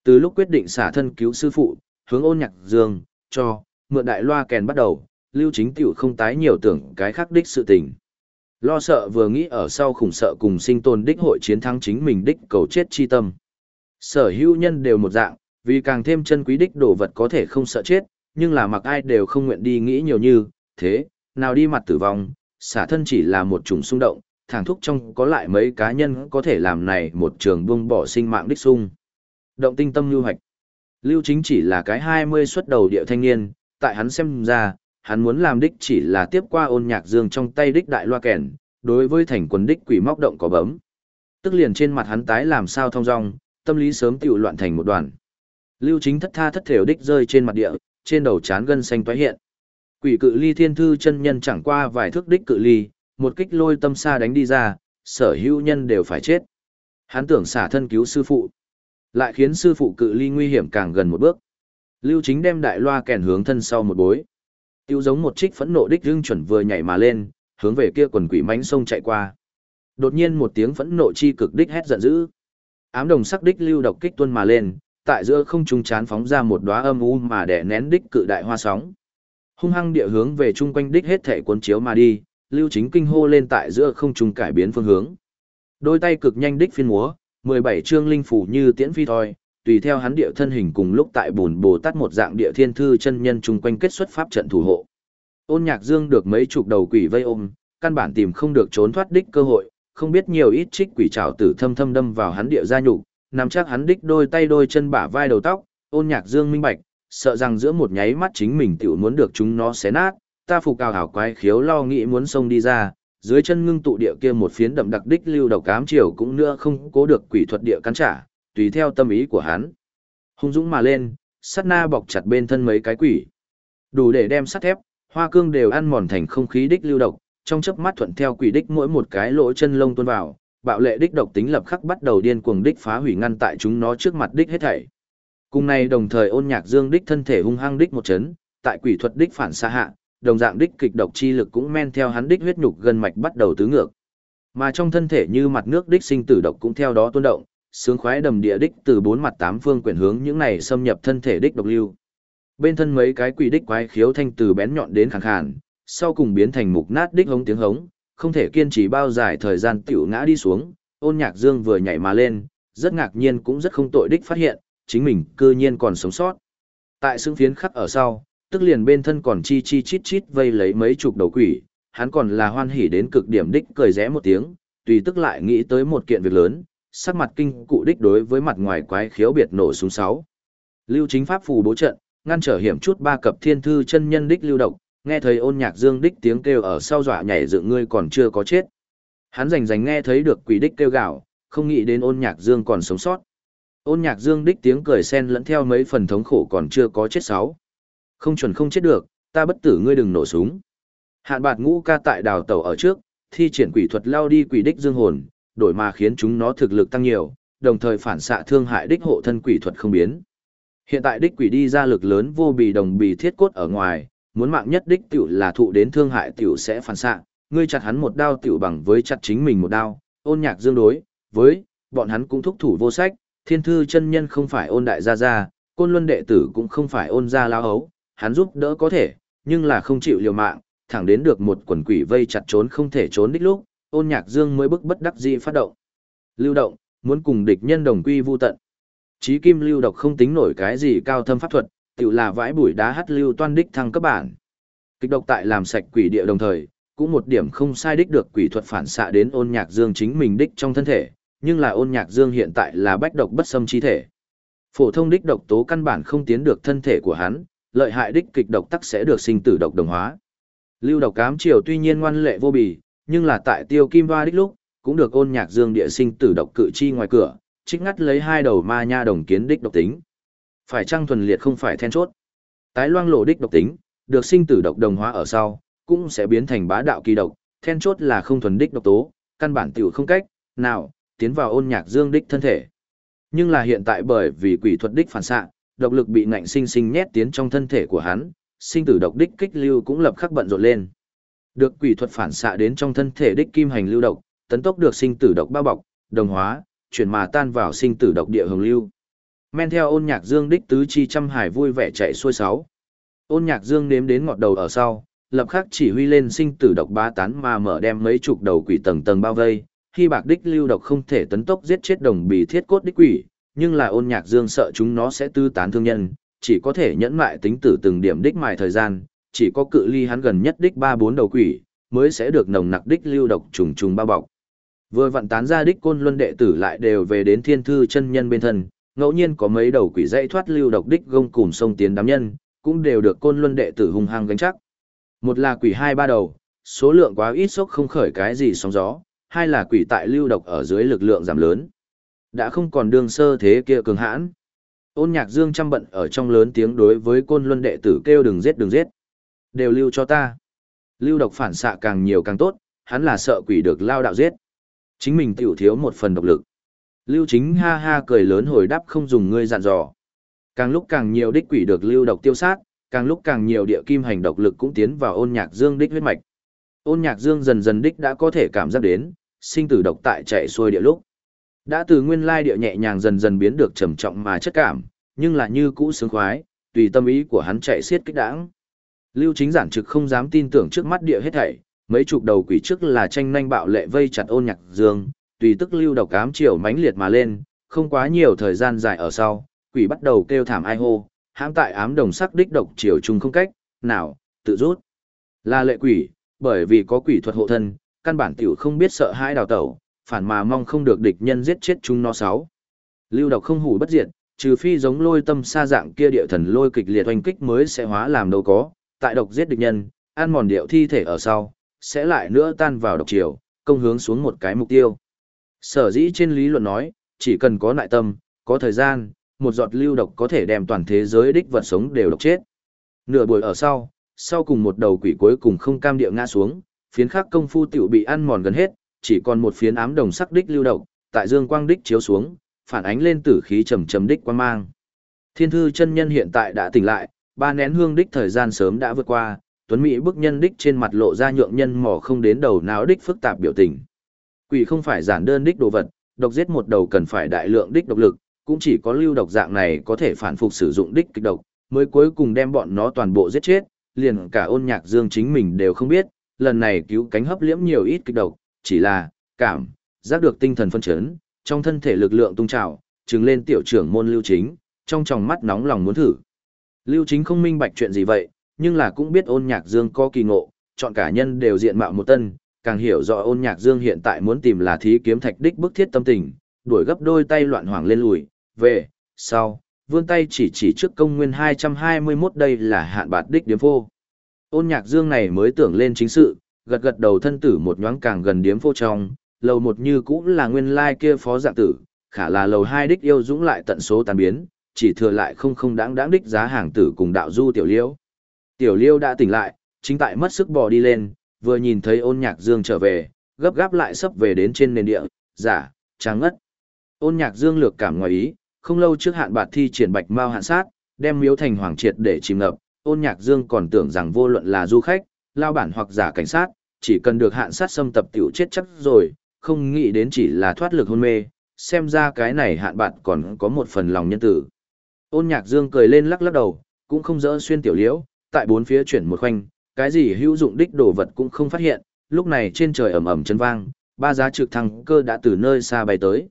Từ lúc quyết định xả thân cứu sư phụ, hướng ôn nhạc dương, cho, mượn đại loa kèn bắt đầu, lưu chính tiểu không tái nhiều tưởng cái khác đích sự tình. Lo sợ vừa nghĩ ở sau khủng sợ cùng sinh tồn đích hội chiến thắng chính mình đích cầu chết chi tâm. Sở hữu nhân đều một dạng, vì càng thêm chân quý đích đồ vật có thể không sợ chết, nhưng là mặc ai đều không nguyện đi nghĩ nhiều như, thế, nào đi mặt tử vong, xả thân chỉ là một chủng xung động, thẳng thúc trong có lại mấy cá nhân có thể làm này một trường buông bỏ sinh mạng đích sung. Động tinh tâm lưu hoạch. Lưu chính chỉ là cái 20 xuất đầu địa thanh niên, tại hắn xem ra, hắn muốn làm đích chỉ là tiếp qua ôn nhạc dương trong tay đích đại loa kèn, đối với thành quần đích quỷ móc động có bấm. Tức liền trên mặt hắn tái làm sao thông dong, tâm lý sớm tiểu loạn thành một đoàn. Lưu chính thất tha thất thểu đích rơi trên mặt địa, trên đầu chán gân xanh toái hiện. Quỷ cự ly thiên thư chân nhân chẳng qua vài thước đích cự ly, một kích lôi tâm xa đánh đi ra, sở hữu nhân đều phải chết. Hắn tưởng xả thân cứu sư phụ, lại khiến sư phụ cự ly nguy hiểm càng gần một bước. Lưu chính đem đại loa kèn hướng thân sau một bối. Tiêu giống một trích phẫn nộ đích hưng chuẩn vừa nhảy mà lên, hướng về kia quần quỷ mánh sông chạy qua. Đột nhiên một tiếng phẫn nộ chi cực đích hét giận dữ. Ám đồng sắc đích lưu độc kích tuôn mà lên, tại giữa không trung chán phóng ra một đóa âm u mà đè nén đích cự đại hoa sóng. Hung hăng địa hướng về chung quanh đích hết thể cuốn chiếu mà đi, Lưu Chính kinh hô lên tại giữa không trung cải biến phương hướng. Đôi tay cực nhanh đích phiên múa, 17 chương linh phủ như tiễn phi thôi, tùy theo hắn địa thân hình cùng lúc tại bùn bồ tát một dạng địa thiên thư chân nhân chung quanh kết xuất pháp trận thủ hộ. Ôn Nhạc Dương được mấy chục đầu quỷ vây ôm, căn bản tìm không được trốn thoát đích cơ hội, không biết nhiều ít trích quỷ trảo tử thâm thâm đâm vào hắn địa gia nhục, nằm chắc hắn đích đôi tay đôi chân bả vai đầu tóc, Ôn Nhạc Dương minh bạch, sợ rằng giữa một nháy mắt chính mình tiểu muốn được chúng nó xé nát, ta phục cao hảo quái khiếu lo nghĩ muốn xông đi ra, dưới chân ngưng tụ địa kia một phiến đậm đặc đích lưu độc cám chiều cũng nữa không cố được quỷ thuật địa cắn trả, tùy theo tâm ý của hắn. Hung dũng mà lên, sắt na bọc chặt bên thân mấy cái quỷ. Đủ để đem sắt thép, hoa cương đều ăn mòn thành không khí đích lưu độc, trong chớp mắt thuận theo quỷ đích mỗi một cái lỗ chân lông tuôn vào, bạo lệ đích độc tính lập khắc bắt đầu điên cuồng đích phá hủy ngăn tại chúng nó trước mặt đích hết thảy. Cùng này đồng thời ôn nhạc dương đích thân thể hung hăng đích một chấn, tại quỷ thuật đích phản xa hạ, đồng dạng đích kịch độc chi lực cũng men theo hắn đích huyết nhục gần mạch bắt đầu tứ ngược. Mà trong thân thể như mặt nước đích sinh tử độc cũng theo đó tuôn động, sướng khoái đầm địa đích từ bốn mặt tám phương quyển hướng những này xâm nhập thân thể đích độc lưu. Bên thân mấy cái quỷ đích quái khiếu thanh từ bén nhọn đến khàn khàn, sau cùng biến thành mục nát đích hống tiếng hống, không thể kiên trì bao dài thời gian tiểu ngã đi xuống, ôn nhạc dương vừa nhảy mà lên, rất ngạc nhiên cũng rất không tội đích phát hiện, chính mình cư nhiên còn sống sót. Tại xương phiến khắc ở sau, tức liền bên thân còn chi chi chít chít vây lấy mấy chục đầu quỷ, hắn còn là hoan hỉ đến cực điểm đích cười rẽ một tiếng, tùy tức lại nghĩ tới một kiện việc lớn, sắc mặt kinh cụ đích đối với mặt ngoài quái khiếu biệt nổ súng sáu. Lưu chính pháp phù bố trận, ngăn trở hiểm chút ba cập thiên thư chân nhân đích lưu động. nghe thấy ôn nhạc dương đích tiếng kêu ở sau dọa nhảy dựng ngươi còn chưa có chết. Hắn rành rành nghe thấy được quỷ đích kêu gạo, không nghĩ đến ôn nhạc dương còn sống sót. Ôn nhạc dương đích tiếng cười sen lẫn theo mấy phần thống khổ còn chưa có chết sáu. Không chuẩn không chết được, ta bất tử ngươi đừng nổ súng. Hạn bạt ngũ ca tại đào tàu ở trước, thi triển quỷ thuật lao đi quỷ đích dương hồn, đổi mà khiến chúng nó thực lực tăng nhiều, đồng thời phản xạ thương hại đích hộ thân quỷ thuật không biến. Hiện tại đích quỷ đi ra lực lớn vô bì đồng bì thiết cốt ở ngoài, muốn mạng nhất đích tiểu là thụ đến thương hại tiểu sẽ phản xạ, ngươi chặt hắn một đao tiểu bằng với chặt chính mình một đao, ôn nhạc dương đối, với, bọn hắn cũng thúc thủ vô sách, thiên thư chân nhân không phải ôn đại gia gia, côn luân đệ tử cũng không phải ôn gia lao hấu, hắn giúp đỡ có thể, nhưng là không chịu liều mạng, thẳng đến được một quần quỷ vây chặt trốn không thể trốn đích lúc, ôn nhạc dương mới bức bất đắc dĩ phát động. Lưu động, muốn cùng địch nhân đồng quy vu tận. Chí kim lưu độc không tính nổi cái gì cao thâm pháp thuật, tự là vãi bụi đá hắt lưu toan đích thăng cấp bản. Kịch độc tại làm sạch quỷ địa đồng thời, cũng một điểm không sai đích được quỷ thuật phản xạ đến ôn nhạc dương chính mình đích trong thân thể, nhưng là ôn nhạc dương hiện tại là bách độc bất xâm chi thể. Phổ thông đích độc tố căn bản không tiến được thân thể của hắn, lợi hại đích kịch độc tắc sẽ được sinh tử độc đồng hóa. Lưu độc cám triều tuy nhiên ngoan lệ vô bì, nhưng là tại tiêu kim hoa đích lúc, cũng được ôn nhạc dương địa sinh tử độc cự chi ngoài cửa, trích ngắt lấy hai đầu ma nha đồng kiến đích độc tính. Phải chăng thuần liệt không phải then chốt. Tái loang lộ đích độc tính, được sinh tử độc đồng hóa ở sau, cũng sẽ biến thành bá đạo kỳ độc, then chốt là không thuần đích độc tố, căn bản tiểu không cách, nào, tiến vào ôn nhạc dương đích thân thể. Nhưng là hiện tại bởi vì quỷ thuật đích phản xạ, độc lực bị ngạnh sinh sinh nhét tiến trong thân thể của hắn, sinh tử độc đích kích lưu cũng lập khắc bận rộn lên. Được quỷ thuật phản xạ đến trong thân thể đích kim hành lưu độc, tấn tốc được sinh tử độc bao bọc, đồng hóa, chuyển mà tan vào sinh tử độc địa hồng lưu. Men theo ôn nhạc dương đích tứ chi trăm hải vui vẻ chạy xuôi sáu. Ôn nhạc dương nếm đến ngọt đầu ở sau, lập khắc chỉ huy lên sinh tử độc bá tán mà mở đem mấy chục đầu quỷ tầng tầng bao vây, khi bạc đích lưu độc không thể tấn tốc giết chết đồng bì thiết cốt đích quỷ, nhưng là ôn nhạc dương sợ chúng nó sẽ tư tán thương nhân, chỉ có thể nhẫn mại tính tử từng điểm đích mài thời gian, chỉ có cự ly hắn gần nhất đích ba bốn đầu quỷ, mới sẽ được nồng nặc đích lưu độc trùng trùng bao bọc. Vừa vận tán ra đích côn luân đệ tử lại đều về đến thiên thư chân nhân bên thân, ngẫu nhiên có mấy đầu quỷ dãy thoát lưu độc đích gông cùng sông tiến đám nhân, cũng đều được côn luân đệ tử hung hăng gánh chắc. Một là quỷ hai ba đầu, số lượng quá ít sốc không khởi cái gì sóng gió, hai là quỷ tại lưu độc ở dưới lực lượng giảm lớn. Đã không còn đường sơ thế kia cường hãn. Ôn nhạc dương chăm bận ở trong lớn tiếng đối với côn luân đệ tử kêu đừng giết đừng giết. Đều lưu cho ta. Lưu độc phản xạ càng nhiều càng tốt, hắn là sợ quỷ được lao đạo giết. Chính mình tiểu thiếu một phần độc lực. Lưu chính ha ha cười lớn hồi đáp không dùng ngươi dặn dò. Càng lúc càng nhiều đích quỷ được lưu độc tiêu sát, càng lúc càng nhiều địa kim hành độc lực cũng tiến vào ôn nhạc dương đích huyết mạch. Ôn nhạc dương dần dần đích đã có thể cảm giác đến, sinh tử độc tại chạy xuôi địa lúc. Đã từ nguyên lai điệu nhẹ nhàng dần dần biến được trầm trọng mà chất cảm, nhưng là như cũ sướng khoái, tùy tâm ý của hắn chạy xiết kích đãng. Lưu chính giản trực không dám tin tưởng trước mắt địa hết thảy, mấy chục đầu quỷ trước là tranh nhanh bạo lệ vây chặt ôn nhạc dương, tùy tức lưu độc cám chiều mãnh liệt mà lên, không quá nhiều thời gian dài ở sau, quỷ bắt đầu kêu thảm ai hô, hãm tại ám đồng sắc đích độc chiều chung không cách, nào, tự rút. Là lệ quỷ, bởi vì có quỷ thuật hộ thân, căn bản tiểu không biết sợ hãi đào tẩu, phản mà mong không được địch nhân giết chết chúng nó sáu. Lưu độc không hủ bất diệt, trừ phi giống lôi tâm sa dạng kia địa thần lôi kịch liệt oanh kích mới sẽ hóa làm đâu có, tại độc giết địch nhân, ăn mòn điệu thi thể ở sau, sẽ lại nữa tan vào độc chiều, công hướng xuống một cái mục tiêu. Sở dĩ trên lý luận nói, chỉ cần có nại tâm, có thời gian, một giọt lưu độc có thể đem toàn thế giới đích vật sống đều độc chết. Nửa buổi ở sau, sau cùng một đầu quỷ cuối cùng không cam địa ngã xuống, phiến khắc công phu tiểu bị ăn mòn gần hết, chỉ còn một phiến ám đồng sắc đích lưu động tại dương quang đích chiếu xuống, phản ánh lên tử khí trầm trầm đích quang mang. Thiên thư chân nhân hiện tại đã tỉnh lại, ba nén hương đích thời gian sớm đã vượt qua, tuấn mỹ bức nhân đích trên mặt lộ ra nhượng nhân mỏ không đến đầu não đích phức tạp biểu tình. Quỷ không phải giản đơn đích đồ vật, độc giết một đầu cần phải đại lượng đích độc lực, cũng chỉ có lưu độc dạng này có thể phản phục sử dụng đích kịch độc, mới cuối cùng đem bọn nó toàn bộ giết chết, liền cả ôn nhạc dương chính mình đều không biết, lần này cứu cánh hấp liễm nhiều ít kịch độc, chỉ là, cảm, giác được tinh thần phân chấn, trong thân thể lực lượng tung trào, chứng lên tiểu trưởng môn lưu chính, trong tròng mắt nóng lòng muốn thử. Lưu chính không minh bạch chuyện gì vậy, nhưng là cũng biết ôn nhạc dương có kỳ ngộ, chọn cả nhân đều diện mạo một tân, càng hiểu rõ ôn nhạc dương hiện tại muốn tìm là thí kiếm thạch đích bức thiết tâm tình, đuổi gấp đôi tay loạn hoàng lên lùi, về, sau, vươn tay chỉ chỉ trước công nguyên 221 đây là hạn bạt đích điếm phô. Ôn nhạc dương này mới tưởng lên chính sự, gật gật đầu thân tử một nhoáng càng gần điếm phô trong, lầu một như cũng là nguyên lai kia phó dạng tử, khả là lầu hai đích yêu dũng lại tận số tàn biến, chỉ thừa lại không không đáng đáng đích giá hàng tử cùng đạo du tiểu liêu. Tiểu liêu đã tỉnh lại, chính tại mất sức bò đi lên, vừa nhìn thấy ôn nhạc dương trở về, gấp gáp lại sắp về đến trên nền địa, giả, tráng ngất. Ôn nhạc dương lược cảm ngoài ý, không lâu trước hạn bạt thi triển bạch mao hạn sát, đem miếu thành hoàng triệt để chìm ngập, ôn nhạc dương còn tưởng rằng vô luận là du khách, lao bản hoặc giả cảnh sát, chỉ cần được hạn sát xâm tập tiểu chết chắc rồi, không nghĩ đến chỉ là thoát lực hôn mê, xem ra cái này hạn bạn còn có một phần lòng nhân tử. Ôn nhạc dương cười lên lắc lắc đầu, cũng không dỡ xuyên tiểu liễu, tại bốn phía chuyển một khoanh, cái gì hữu dụng đích đồ vật cũng không phát hiện, lúc này trên trời ẩm ẩm chân vang, ba giá trực thăng cơ đã từ nơi xa bay tới.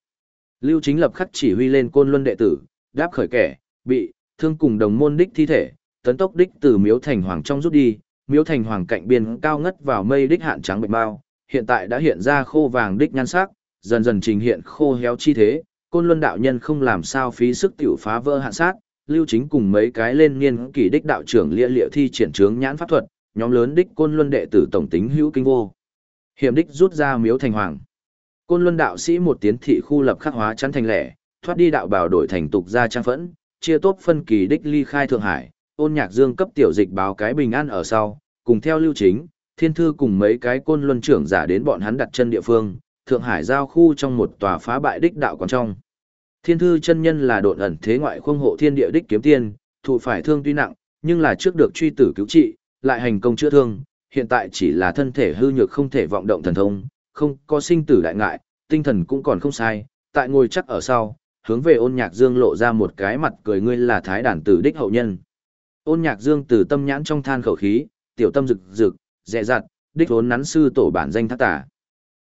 Lưu chính lập khắc chỉ huy lên côn luân đệ tử, đáp khởi kẻ, bị, thương cùng đồng môn đích thi thể, tấn tốc đích từ miếu thành hoàng trong rút đi, miếu thành hoàng cạnh biên cao ngất vào mây đích hạn trắng bệnh bao, hiện tại đã hiện ra khô vàng đích nhan sắc, dần dần trình hiện khô héo chi thế, côn luân đạo nhân không làm sao phí sức tiểu phá vỡ hạn sát, lưu chính cùng mấy cái lên niên kỷ đích đạo trưởng lia liệu thi triển trướng nhãn pháp thuật, nhóm lớn đích côn luân đệ tử tổng tính hữu kinh vô. Hiểm đích rút ra miếu thành hoàng. Côn luân đạo sĩ một tiến thị khu lập khắc hóa chắn thành lẻ, thoát đi đạo bảo đổi thành tục gia trang phẫn, chia tốt phân kỳ đích ly khai Thượng Hải, ôn nhạc dương cấp tiểu dịch báo cái bình an ở sau, cùng theo lưu chính, thiên thư cùng mấy cái côn luân trưởng giả đến bọn hắn đặt chân địa phương, Thượng Hải giao khu trong một tòa phá bại đích đạo quán trong. Thiên thư chân nhân là độn ẩn thế ngoại khuông hộ thiên địa đích kiếm tiên, thụ phải thương tuy nặng, nhưng là trước được truy tử cứu trị, lại hành công chữa thương, hiện tại chỉ là thân thể hư nhược không thể vọng động thần thông, không có sinh tử đại ngại, tinh thần cũng còn không sai, tại ngồi chắc ở sau, hướng về ôn nhạc dương lộ ra một cái mặt cười ngươi là thái đản tử đích hậu nhân. Ôn nhạc dương từ tâm nhãn trong than khẩu khí, tiểu tâm rực rực, dẹ dặt, đích vốn nắn sư tổ bản danh thác tả.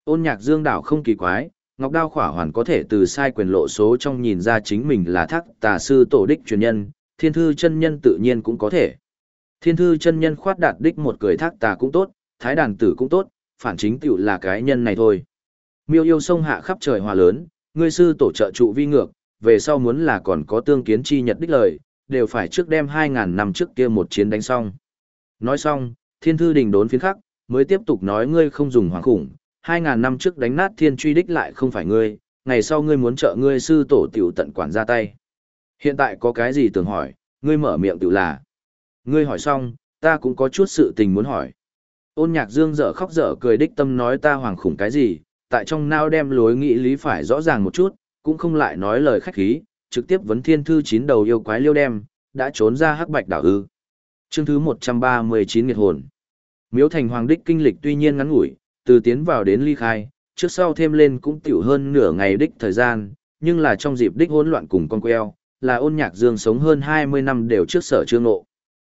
Ôn nhạc dương đảo không kỳ quái, ngọc đao khỏa hoàn có thể từ sai quyền lộ số trong nhìn ra chính mình là thác tà sư tổ đích truyền nhân, thiên thư chân nhân tự nhiên cũng có thể. Thiên thư chân nhân khoát đạt đích một cười thác tà cũng tốt, thái đàn tử cũng tốt, phản chính tiểu là cái nhân này thôi. Miêu yêu sông hạ khắp trời hòa lớn, ngươi sư tổ trợ trụ vi ngược, về sau muốn là còn có tương kiến chi nhật đích lời, đều phải trước đem 2.000 năm trước kia một chiến đánh xong. Nói xong, thiên thư đình đốn phiến khắc, mới tiếp tục nói ngươi không dùng hoàng khủng, 2.000 năm trước đánh nát thiên truy đích lại không phải ngươi, ngày sau ngươi muốn trợ ngươi sư tổ tiểu tận quản ra tay. Hiện tại có cái gì tưởng hỏi, ngươi mở miệng tự là. Ngươi hỏi xong, ta cũng có chút sự tình muốn hỏi. Ôn nhạc dương dở khóc dở cười đích tâm nói ta hoàng khủng cái gì, tại trong nao đem lối nghĩ lý phải rõ ràng một chút, cũng không lại nói lời khách khí, trực tiếp vấn thiên thư chín đầu yêu quái liêu đem, đã trốn ra hắc bạch đảo ư. Chương thứ 139 nghiệt hồn. Miếu thành hoàng đích kinh lịch tuy nhiên ngắn ngủi, từ tiến vào đến ly khai, trước sau thêm lên cũng tiểu hơn nửa ngày đích thời gian, nhưng là trong dịp đích hỗn loạn cùng con queo, là ôn nhạc dương sống hơn 20 năm đều trước sở trương nộ.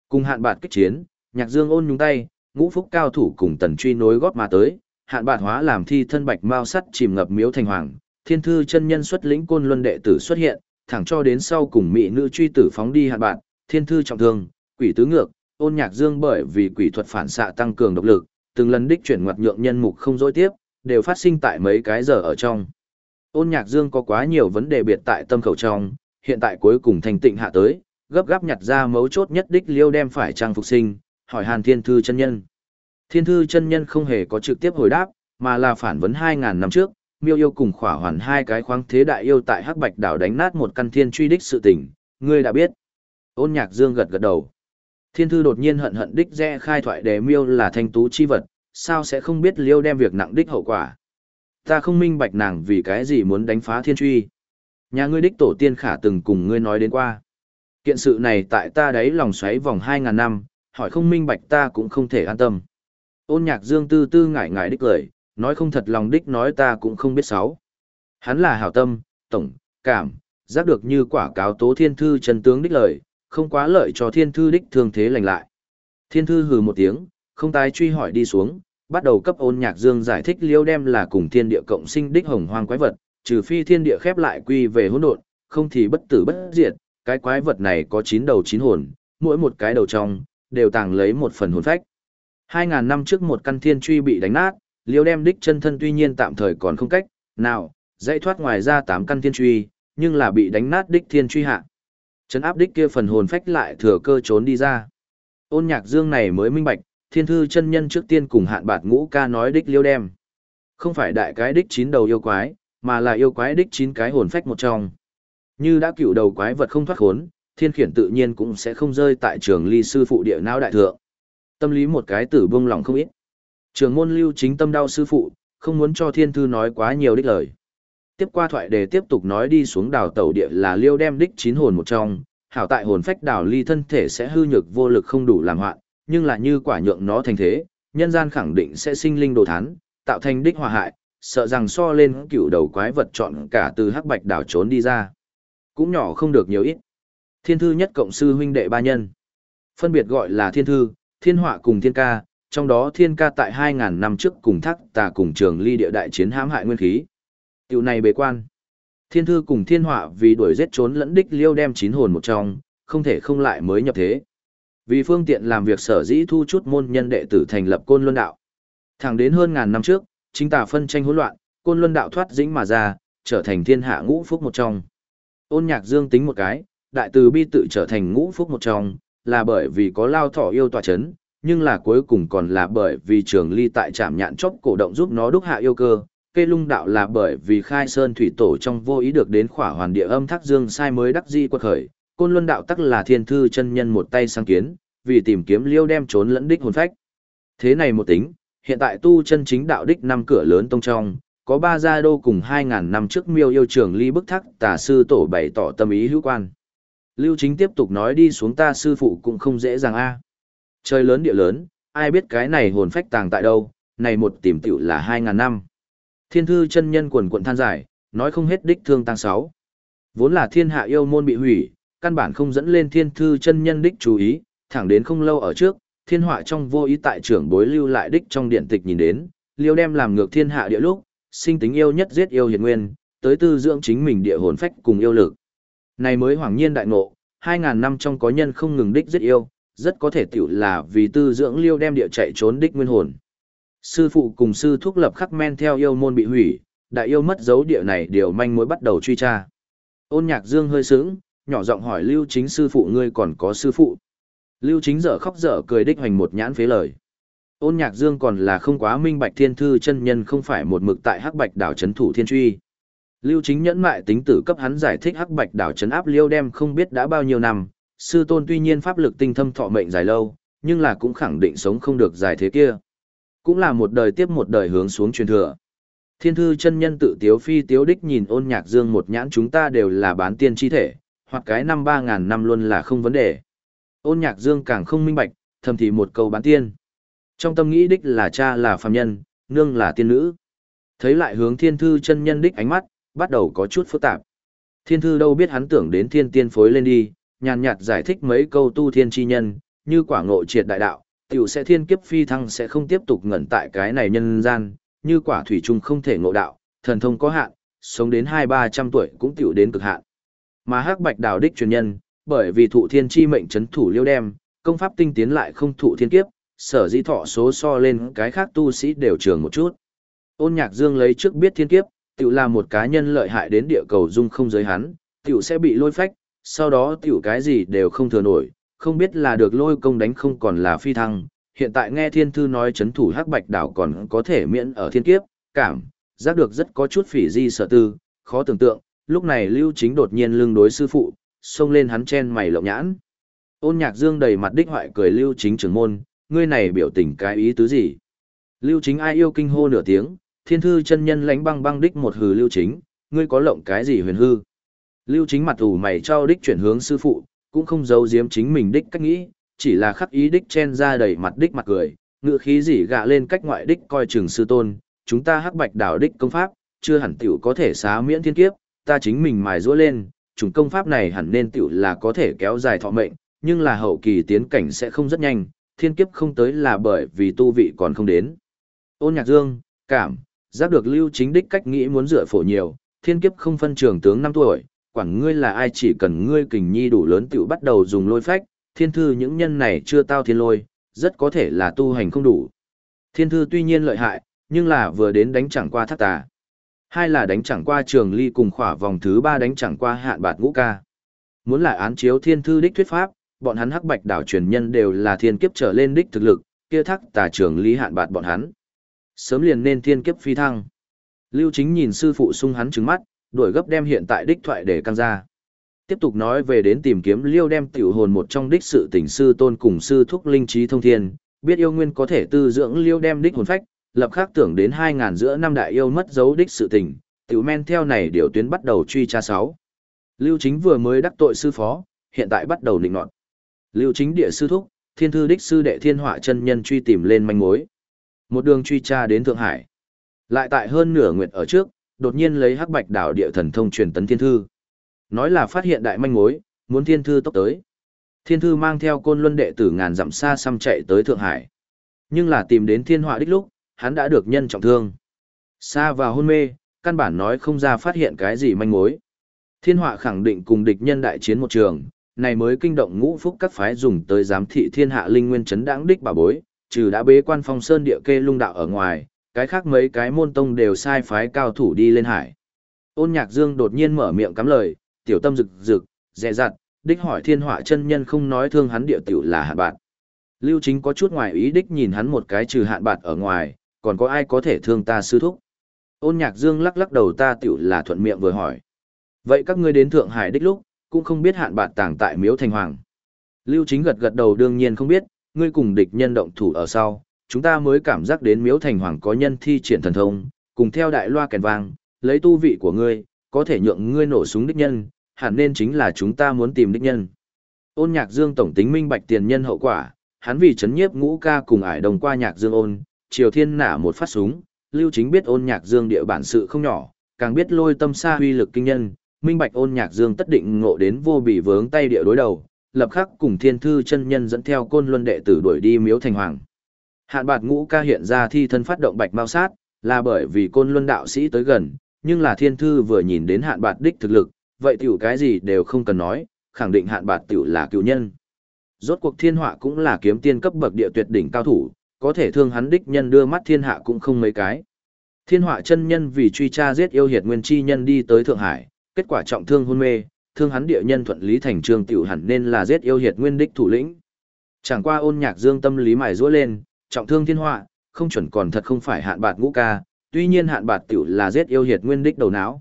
Cùng hạn bạt kích chiến, nhạc dương ôn nhúng tay, ngũ phúc cao thủ cùng tần truy nối góp mà tới, hạn bạt hóa làm thi thân bạch mao sắt chìm ngập miếu thành hoàng, thiên thư chân nhân xuất lĩnh côn luân đệ tử xuất hiện, thẳng cho đến sau cùng mỹ nữ truy tử phóng đi hạn bạn thiên thư trọng thương, quỷ tứ ngược, ôn nhạc dương bởi vì quỷ thuật phản xạ tăng cường độc lực, từng lần đích chuyển ngoặt nhượng nhân mục không dối tiếp, đều phát sinh tại mấy cái giờ ở trong. Ôn nhạc dương có quá nhiều vấn đề biệt tại tâm khẩu trong, hiện tại cuối cùng thành tịnh hạ tới, gấp gáp nhặt ra mấu chốt nhất đích liêu đem phải trang phục sinh, hỏi hàn thiên thư chân nhân. Thiên thư chân nhân không hề có trực tiếp hồi đáp, mà là phản vấn 2.000 năm trước, miêu yêu cùng khỏa hoàn hai cái khoáng thế đại yêu tại hắc bạch đảo đánh nát một căn thiên truy đích sự tình, ngươi đã biết. Ôn nhạc dương gật gật đầu. Thiên thư đột nhiên hận hận đích rẽ khai thoại đề miêu là thanh tú chi vật, sao sẽ không biết liêu đem việc nặng đích hậu quả. Ta không minh bạch nàng vì cái gì muốn đánh phá thiên truy. Nhà ngươi đích tổ tiên khả từng cùng ngươi nói đến qua. Kiện sự này tại ta đấy lòng xoáy vòng hai ngàn năm, hỏi không minh bạch ta cũng không thể an tâm. Ôn nhạc dương tư tư ngải ngải đích lời, nói không thật lòng đích nói ta cũng không biết sáu. Hắn là hảo tâm, tổng, cảm, giác được như quả cáo tố thiên thư chân tướng đích lời, không quá lợi cho thiên thư đích thương thế lành lại. Thiên thư hừ một tiếng, không tái truy hỏi đi xuống, bắt đầu cấp ôn nhạc dương giải thích liêu đem là cùng thiên địa cộng sinh đích hồng hoang quái vật, trừ phi thiên địa khép lại quy về hỗn độn, không thì bất tử bất diệt, cái quái vật này có chín đầu chín hồn, mỗi một cái đầu trong, đều tàng lấy một phần hồn phách. Hai ngàn năm trước một căn thiên truy bị đánh nát, liêu đem đích chân thân tuy nhiên tạm thời còn không cách, nào, dãy thoát ngoài ra tám căn thiên truy, nhưng là bị đánh nát đích thiên truy hạ. Chấn áp đích kia phần hồn phách lại thừa cơ trốn đi ra. Ôn nhạc dương này mới minh bạch, thiên thư chân nhân trước tiên cùng hạn bạt ngũ ca nói đích liêu đem. Không phải đại cái đích chín đầu yêu quái, mà là yêu quái đích chín cái hồn phách một trong. Như đã cựu đầu quái vật không thoát khốn, thiên khiển tự nhiên cũng sẽ không rơi tại trường ly sư phụ địa não đại thượng. Tâm lý một cái tử buông lòng không ít. Trường môn lưu chính tâm đau sư phụ, không muốn cho thiên thư nói quá nhiều đích lời. Tiếp qua thoại để tiếp tục nói đi xuống đào tẩu địa là liêu đem đích chín hồn một trong, hảo tại hồn phách đào ly thân thể sẽ hư nhược vô lực không đủ làm hoạn, nhưng là như quả nhượng nó thành thế, nhân gian khẳng định sẽ sinh linh đồ thán, tạo thành đích hòa hại, sợ rằng so lên cựu đầu quái vật chọn cả từ hắc bạch đảo trốn đi ra. Cũng nhỏ không được nhiều ít. Thiên thư nhất cộng sư huynh đệ ba nhân. Phân biệt gọi là thiên thư, thiên họa cùng thiên ca, trong đó thiên ca tại 2.000 năm trước cùng thác tà cùng trường ly địa đại chiến hãm hại nguyên khí. Tiểu này bế quan. Thiên thư cùng thiên họa vì đuổi giết trốn lẫn đích liêu đem chín hồn một trong, không thể không lại mới nhập thế. Vì phương tiện làm việc sở dĩ thu chút môn nhân đệ tử thành lập côn luân đạo. Thẳng đến hơn ngàn năm trước, chính tà phân tranh hỗn loạn, côn luân đạo thoát dĩnh mà ra, trở thành thiên hạ ngũ phúc một trong. Ôn nhạc dương tính một cái, đại từ bi tự trở thành ngũ phúc một trong, là bởi vì có lao thỏ yêu tòa chấn, nhưng là cuối cùng còn là bởi vì trường ly tại trạm nhạn chốc cổ động giúp nó đúc hạ yêu cơ. Kê lung đạo là bởi vì khai sơn thủy tổ trong vô ý được đến khỏa hoàn địa âm thác dương sai mới đắc di quật khởi. Côn luân đạo tắc là thiên thư chân nhân một tay sáng kiến, vì tìm kiếm liêu đem trốn lẫn đích hồn phách. Thế này một tính, hiện tại tu chân chính đạo đích năm cửa lớn tông trong, có ba gia đô cùng 2.000 năm trước miêu yêu trường ly bức thắc tà sư tổ bày tỏ tâm ý hữu quan. Lưu chính tiếp tục nói đi xuống ta sư phụ cũng không dễ dàng a Trời lớn địa lớn, ai biết cái này hồn phách tàng tại đâu, này một tìm tiểu là 2.000 năm. Thiên thư chân nhân quần quận than giải, nói không hết đích thương tăng sáu. Vốn là thiên hạ yêu môn bị hủy, căn bản không dẫn lên thiên thư chân nhân đích chú ý, thẳng đến không lâu ở trước, thiên họa trong vô ý tại trưởng bối lưu lại đích trong điện tịch nhìn đến, liêu đem làm ngược thiên hạ địa lúc, sinh tính yêu nhất giết yêu hiền nguyên, tới tư dưỡng chính mình địa hồn phách cùng yêu lực. Này mới hoàng nhiên đại ngộ, 2.000 năm trong có nhân không ngừng đích giết yêu, rất có thể tiểu là vì tư dưỡng liêu đem địa chạy trốn đích nguyên hồn. Sư phụ cùng sư thúc lập khắc men theo yêu môn bị hủy, đại yêu mất dấu địa này điều manh mối bắt đầu truy tra. Ôn nhạc dương hơi sướng, nhỏ giọng hỏi lưu chính sư phụ ngươi còn có sư phụ. Lưu chính dở khóc dở cười đích hoành một nhãn phế lời. Ôn nhạc dương còn là không quá minh bạch thiên thư chân nhân không phải một mực tại hắc bạch đảo chấn thủ thiên truy. Lưu chính nhẫn mại tính tử cấp hắn giải thích hắc bạch đảo chấn áp liêu đem không biết đã bao nhiêu năm, sư tôn tuy nhiên pháp lực tinh thâm thọ mệnh dài lâu, nhưng là cũng khẳng định sống không được dài thế kia. Cũng là một đời tiếp một đời hướng xuống truyền thừa. Thiên thư chân nhân tự tiếu phi tiếu đích nhìn ôn nhạc dương một nhãn chúng ta đều là bán tiên chi thể, hoặc cái năm ba ngàn năm luôn là không vấn đề. Ôn nhạc dương càng không minh bạch, thầm thì một câu bán tiên. Trong tâm nghĩ đích là cha là phàm nhân, nương là tiên nữ. Thấy lại hướng thiên thư chân nhân đích ánh mắt, bắt đầu có chút phức tạp. Thiên thư đâu biết hắn tưởng đến thiên tiên phối lên đi, nhàn nhạt giải thích mấy câu tu thiên chi nhân, như quả ngộ triệt đại đạo, tiểu sẽ thiên kiếp phi thăng sẽ không tiếp tục ngẩn tại cái này nhân gian, như quả thủy chung không thể ngộ đạo, thần thông có hạn, sống đến hai ba trăm tuổi cũng tiểu đến cực hạn. Mà hắc bạch đạo đích truyền nhân, bởi vì thụ thiên chi mệnh chấn thủ liêu đem, công pháp tinh tiến lại không thụ thiên kiếp, sở dĩ thọ số so lên cái khác tu sĩ đều trường một chút. Ôn nhạc dương lấy trước biết thiên kiếp, tiểu là một cá nhân lợi hại đến địa cầu dung không giới hắn, tiểu sẽ bị lôi phách, sau đó tiểu cái gì đều không thừa nổi, không biết là được lôi công đánh không còn là phi thăng. Hiện tại nghe thiên thư nói chấn thủ hắc bạch đảo còn có thể miễn ở thiên kiếp, cảm, giác được rất có chút phỉ di sở tư, khó tưởng tượng, lúc này lưu chính đột nhiên lưng đối sư phụ, xông lên hắn chen mày lộng nhãn. Ôn nhạc dương đầy mặt đích hoại cười lưu chính trưởng môn, ngươi này biểu tình cái ý tứ gì? Lưu chính ai yêu kinh hô nửa tiếng, thiên thư chân nhân lánh băng băng đích một hừ lưu chính, ngươi có lộng cái gì huyền hư? Lưu chính mặt ủ mày cho đích chuyển hướng sư phụ, cũng không giấu giếm chính mình đích cách nghĩ, chỉ là khắc ý đích chen ra đầy mặt đích mặt cười, ngựa khí gì gạ lên cách ngoại đích coi chừng sư tôn, chúng ta hắc bạch đảo đích công pháp, chưa hẳn tiểu có thể xá miễn thiên kiếp, ta chính mình mài rũa lên, chủng công pháp này hẳn nên tiểu là có thể kéo dài thọ mệnh, nhưng là hậu kỳ tiến cảnh sẽ không rất nhanh, thiên kiếp không tới là bởi vì tu vị còn không đến. Ôn nhạc dương, cảm, giác được lưu chính đích cách nghĩ muốn rửa phổ nhiều, thiên kiếp không phân trường tướng năm tuổi, quản ngươi là ai chỉ cần ngươi kình nhi đủ lớn tiểu bắt đầu dùng lôi phách, thiên thư những nhân này chưa tao thiên lôi, rất có thể là tu hành không đủ. Thiên thư tuy nhiên lợi hại, nhưng là vừa đến đánh chẳng qua thác tà. Hai là đánh chẳng qua trường ly cùng khỏa vòng thứ ba đánh chẳng qua hạn bạt ngũ ca. Muốn lại án chiếu thiên thư đích thuyết pháp, bọn hắn hắc bạch đảo truyền nhân đều là thiên kiếp trở lên đích thực lực, kia thác tà trường lý hạn bạt bọn hắn. Sớm liền nên thiên kiếp phi thăng. Lưu Chính nhìn sư phụ sung hắn trứng mắt, đuổi gấp đem hiện tại đích thoại để căng ra. Tiếp tục nói về đến tìm kiếm liêu đem tiểu hồn một trong đích sự tỉnh sư tôn cùng sư thúc linh trí thông thiên, biết yêu nguyên có thể tư dưỡng liêu đem đích hồn phách, lập khắc tưởng đến hai ngàn giữa năm đại yêu mất dấu đích sự tình, tiểu men theo này điều tuyến bắt đầu truy tra sáu. Lưu Chính vừa mới đắc tội sư phó, hiện tại bắt đầu định nọt. Lưu Chính địa sư thúc, thiên thư đích sư đệ thiên họa chân nhân truy tìm lên manh mối. Một đường truy tra đến Thượng Hải. Lại tại hơn nửa nguyệt ở trước, đột nhiên lấy hắc bạch đảo địa thần thông truyền tấn thiên thư. Nói là phát hiện đại manh mối, muốn thiên thư tốc tới. Thiên thư mang theo côn luân đệ tử ngàn dặm xa xăm chạy tới Thượng Hải. Nhưng là tìm đến thiên họa đích lúc, hắn đã được nhân trọng thương. Xa và hôn mê, căn bản nói không ra phát hiện cái gì manh mối. Thiên họa khẳng định cùng địch nhân đại chiến một trường, này mới kinh động ngũ phúc các phái dùng tới giám thị thiên hạ linh nguyên chấn đãng đích bà bối, trừ đã bế quan phong sơn địa kê lung đạo ở ngoài, cái khác mấy cái môn tông đều sai phái cao thủ đi lên hải. Ôn nhạc dương đột nhiên mở miệng cắm lời, tiểu tâm rực rực, dè dặt, đích hỏi thiên họa chân nhân không nói thương hắn địa tiểu là hạn bạn. Lưu chính có chút ngoài ý đích nhìn hắn một cái trừ hạn bạn ở ngoài, còn có ai có thể thương ta sư thúc. Ôn nhạc dương lắc lắc đầu ta tiểu là thuận miệng vừa hỏi. Vậy các ngươi đến Thượng Hải đích lúc, cũng không biết hạn bạn tàng tại miếu thành hoàng. Lưu chính gật gật đầu đương nhiên không biết, ngươi cùng địch nhân động thủ ở sau, chúng ta mới cảm giác đến miếu thành hoàng có nhân thi triển thần thông, cùng theo đại loa kèn vang, lấy tu vị của ngươi, có thể nhượng ngươi nổ súng đích nhân, hẳn nên chính là chúng ta muốn tìm đích nhân. Ôn nhạc dương tổng tính minh bạch tiền nhân hậu quả, hắn vì chấn nhiếp ngũ ca cùng ải đồng qua nhạc dương ôn, triều thiên nả một phát súng, lưu chính biết ôn nhạc dương địa bản sự không nhỏ, càng biết lôi tâm xa huy lực kinh nhân, minh bạch ôn nhạc dương tất định ngộ đến vô bị vướng tay địa đối đầu, lập khắc cùng thiên thư chân nhân dẫn theo côn luân đệ tử đuổi đi miếu thành hoàng. Hạn bạt ngũ ca hiện ra thi thân phát động bạch mau sát, là bởi vì côn luân đạo sĩ tới gần, nhưng là thiên thư vừa nhìn đến hạn bạt đích thực lực, vậy tiểu cái gì đều không cần nói, khẳng định hạn bạt tiểu là cựu nhân. Rốt cuộc thiên họa cũng là kiếm tiên cấp bậc địa tuyệt đỉnh cao thủ, có thể thương hắn đích nhân đưa mắt thiên hạ cũng không mấy cái. Thiên họa chân nhân vì truy tra giết yêu hiệt nguyên chi nhân đi tới Thượng Hải, kết quả trọng thương hôn mê, thương hắn địa nhân thuận lý thành trương tiểu hẳn nên là giết yêu hiệt nguyên đích thủ lĩnh. Chẳng qua ôn nhạc dương tâm lý mài rũa lên, trọng thương thiên họa, không chuẩn còn thật không phải hạn bạt ngũ ca, tuy nhiên hạn bạt tiểu là giết yêu hiệt nguyên đích đầu não.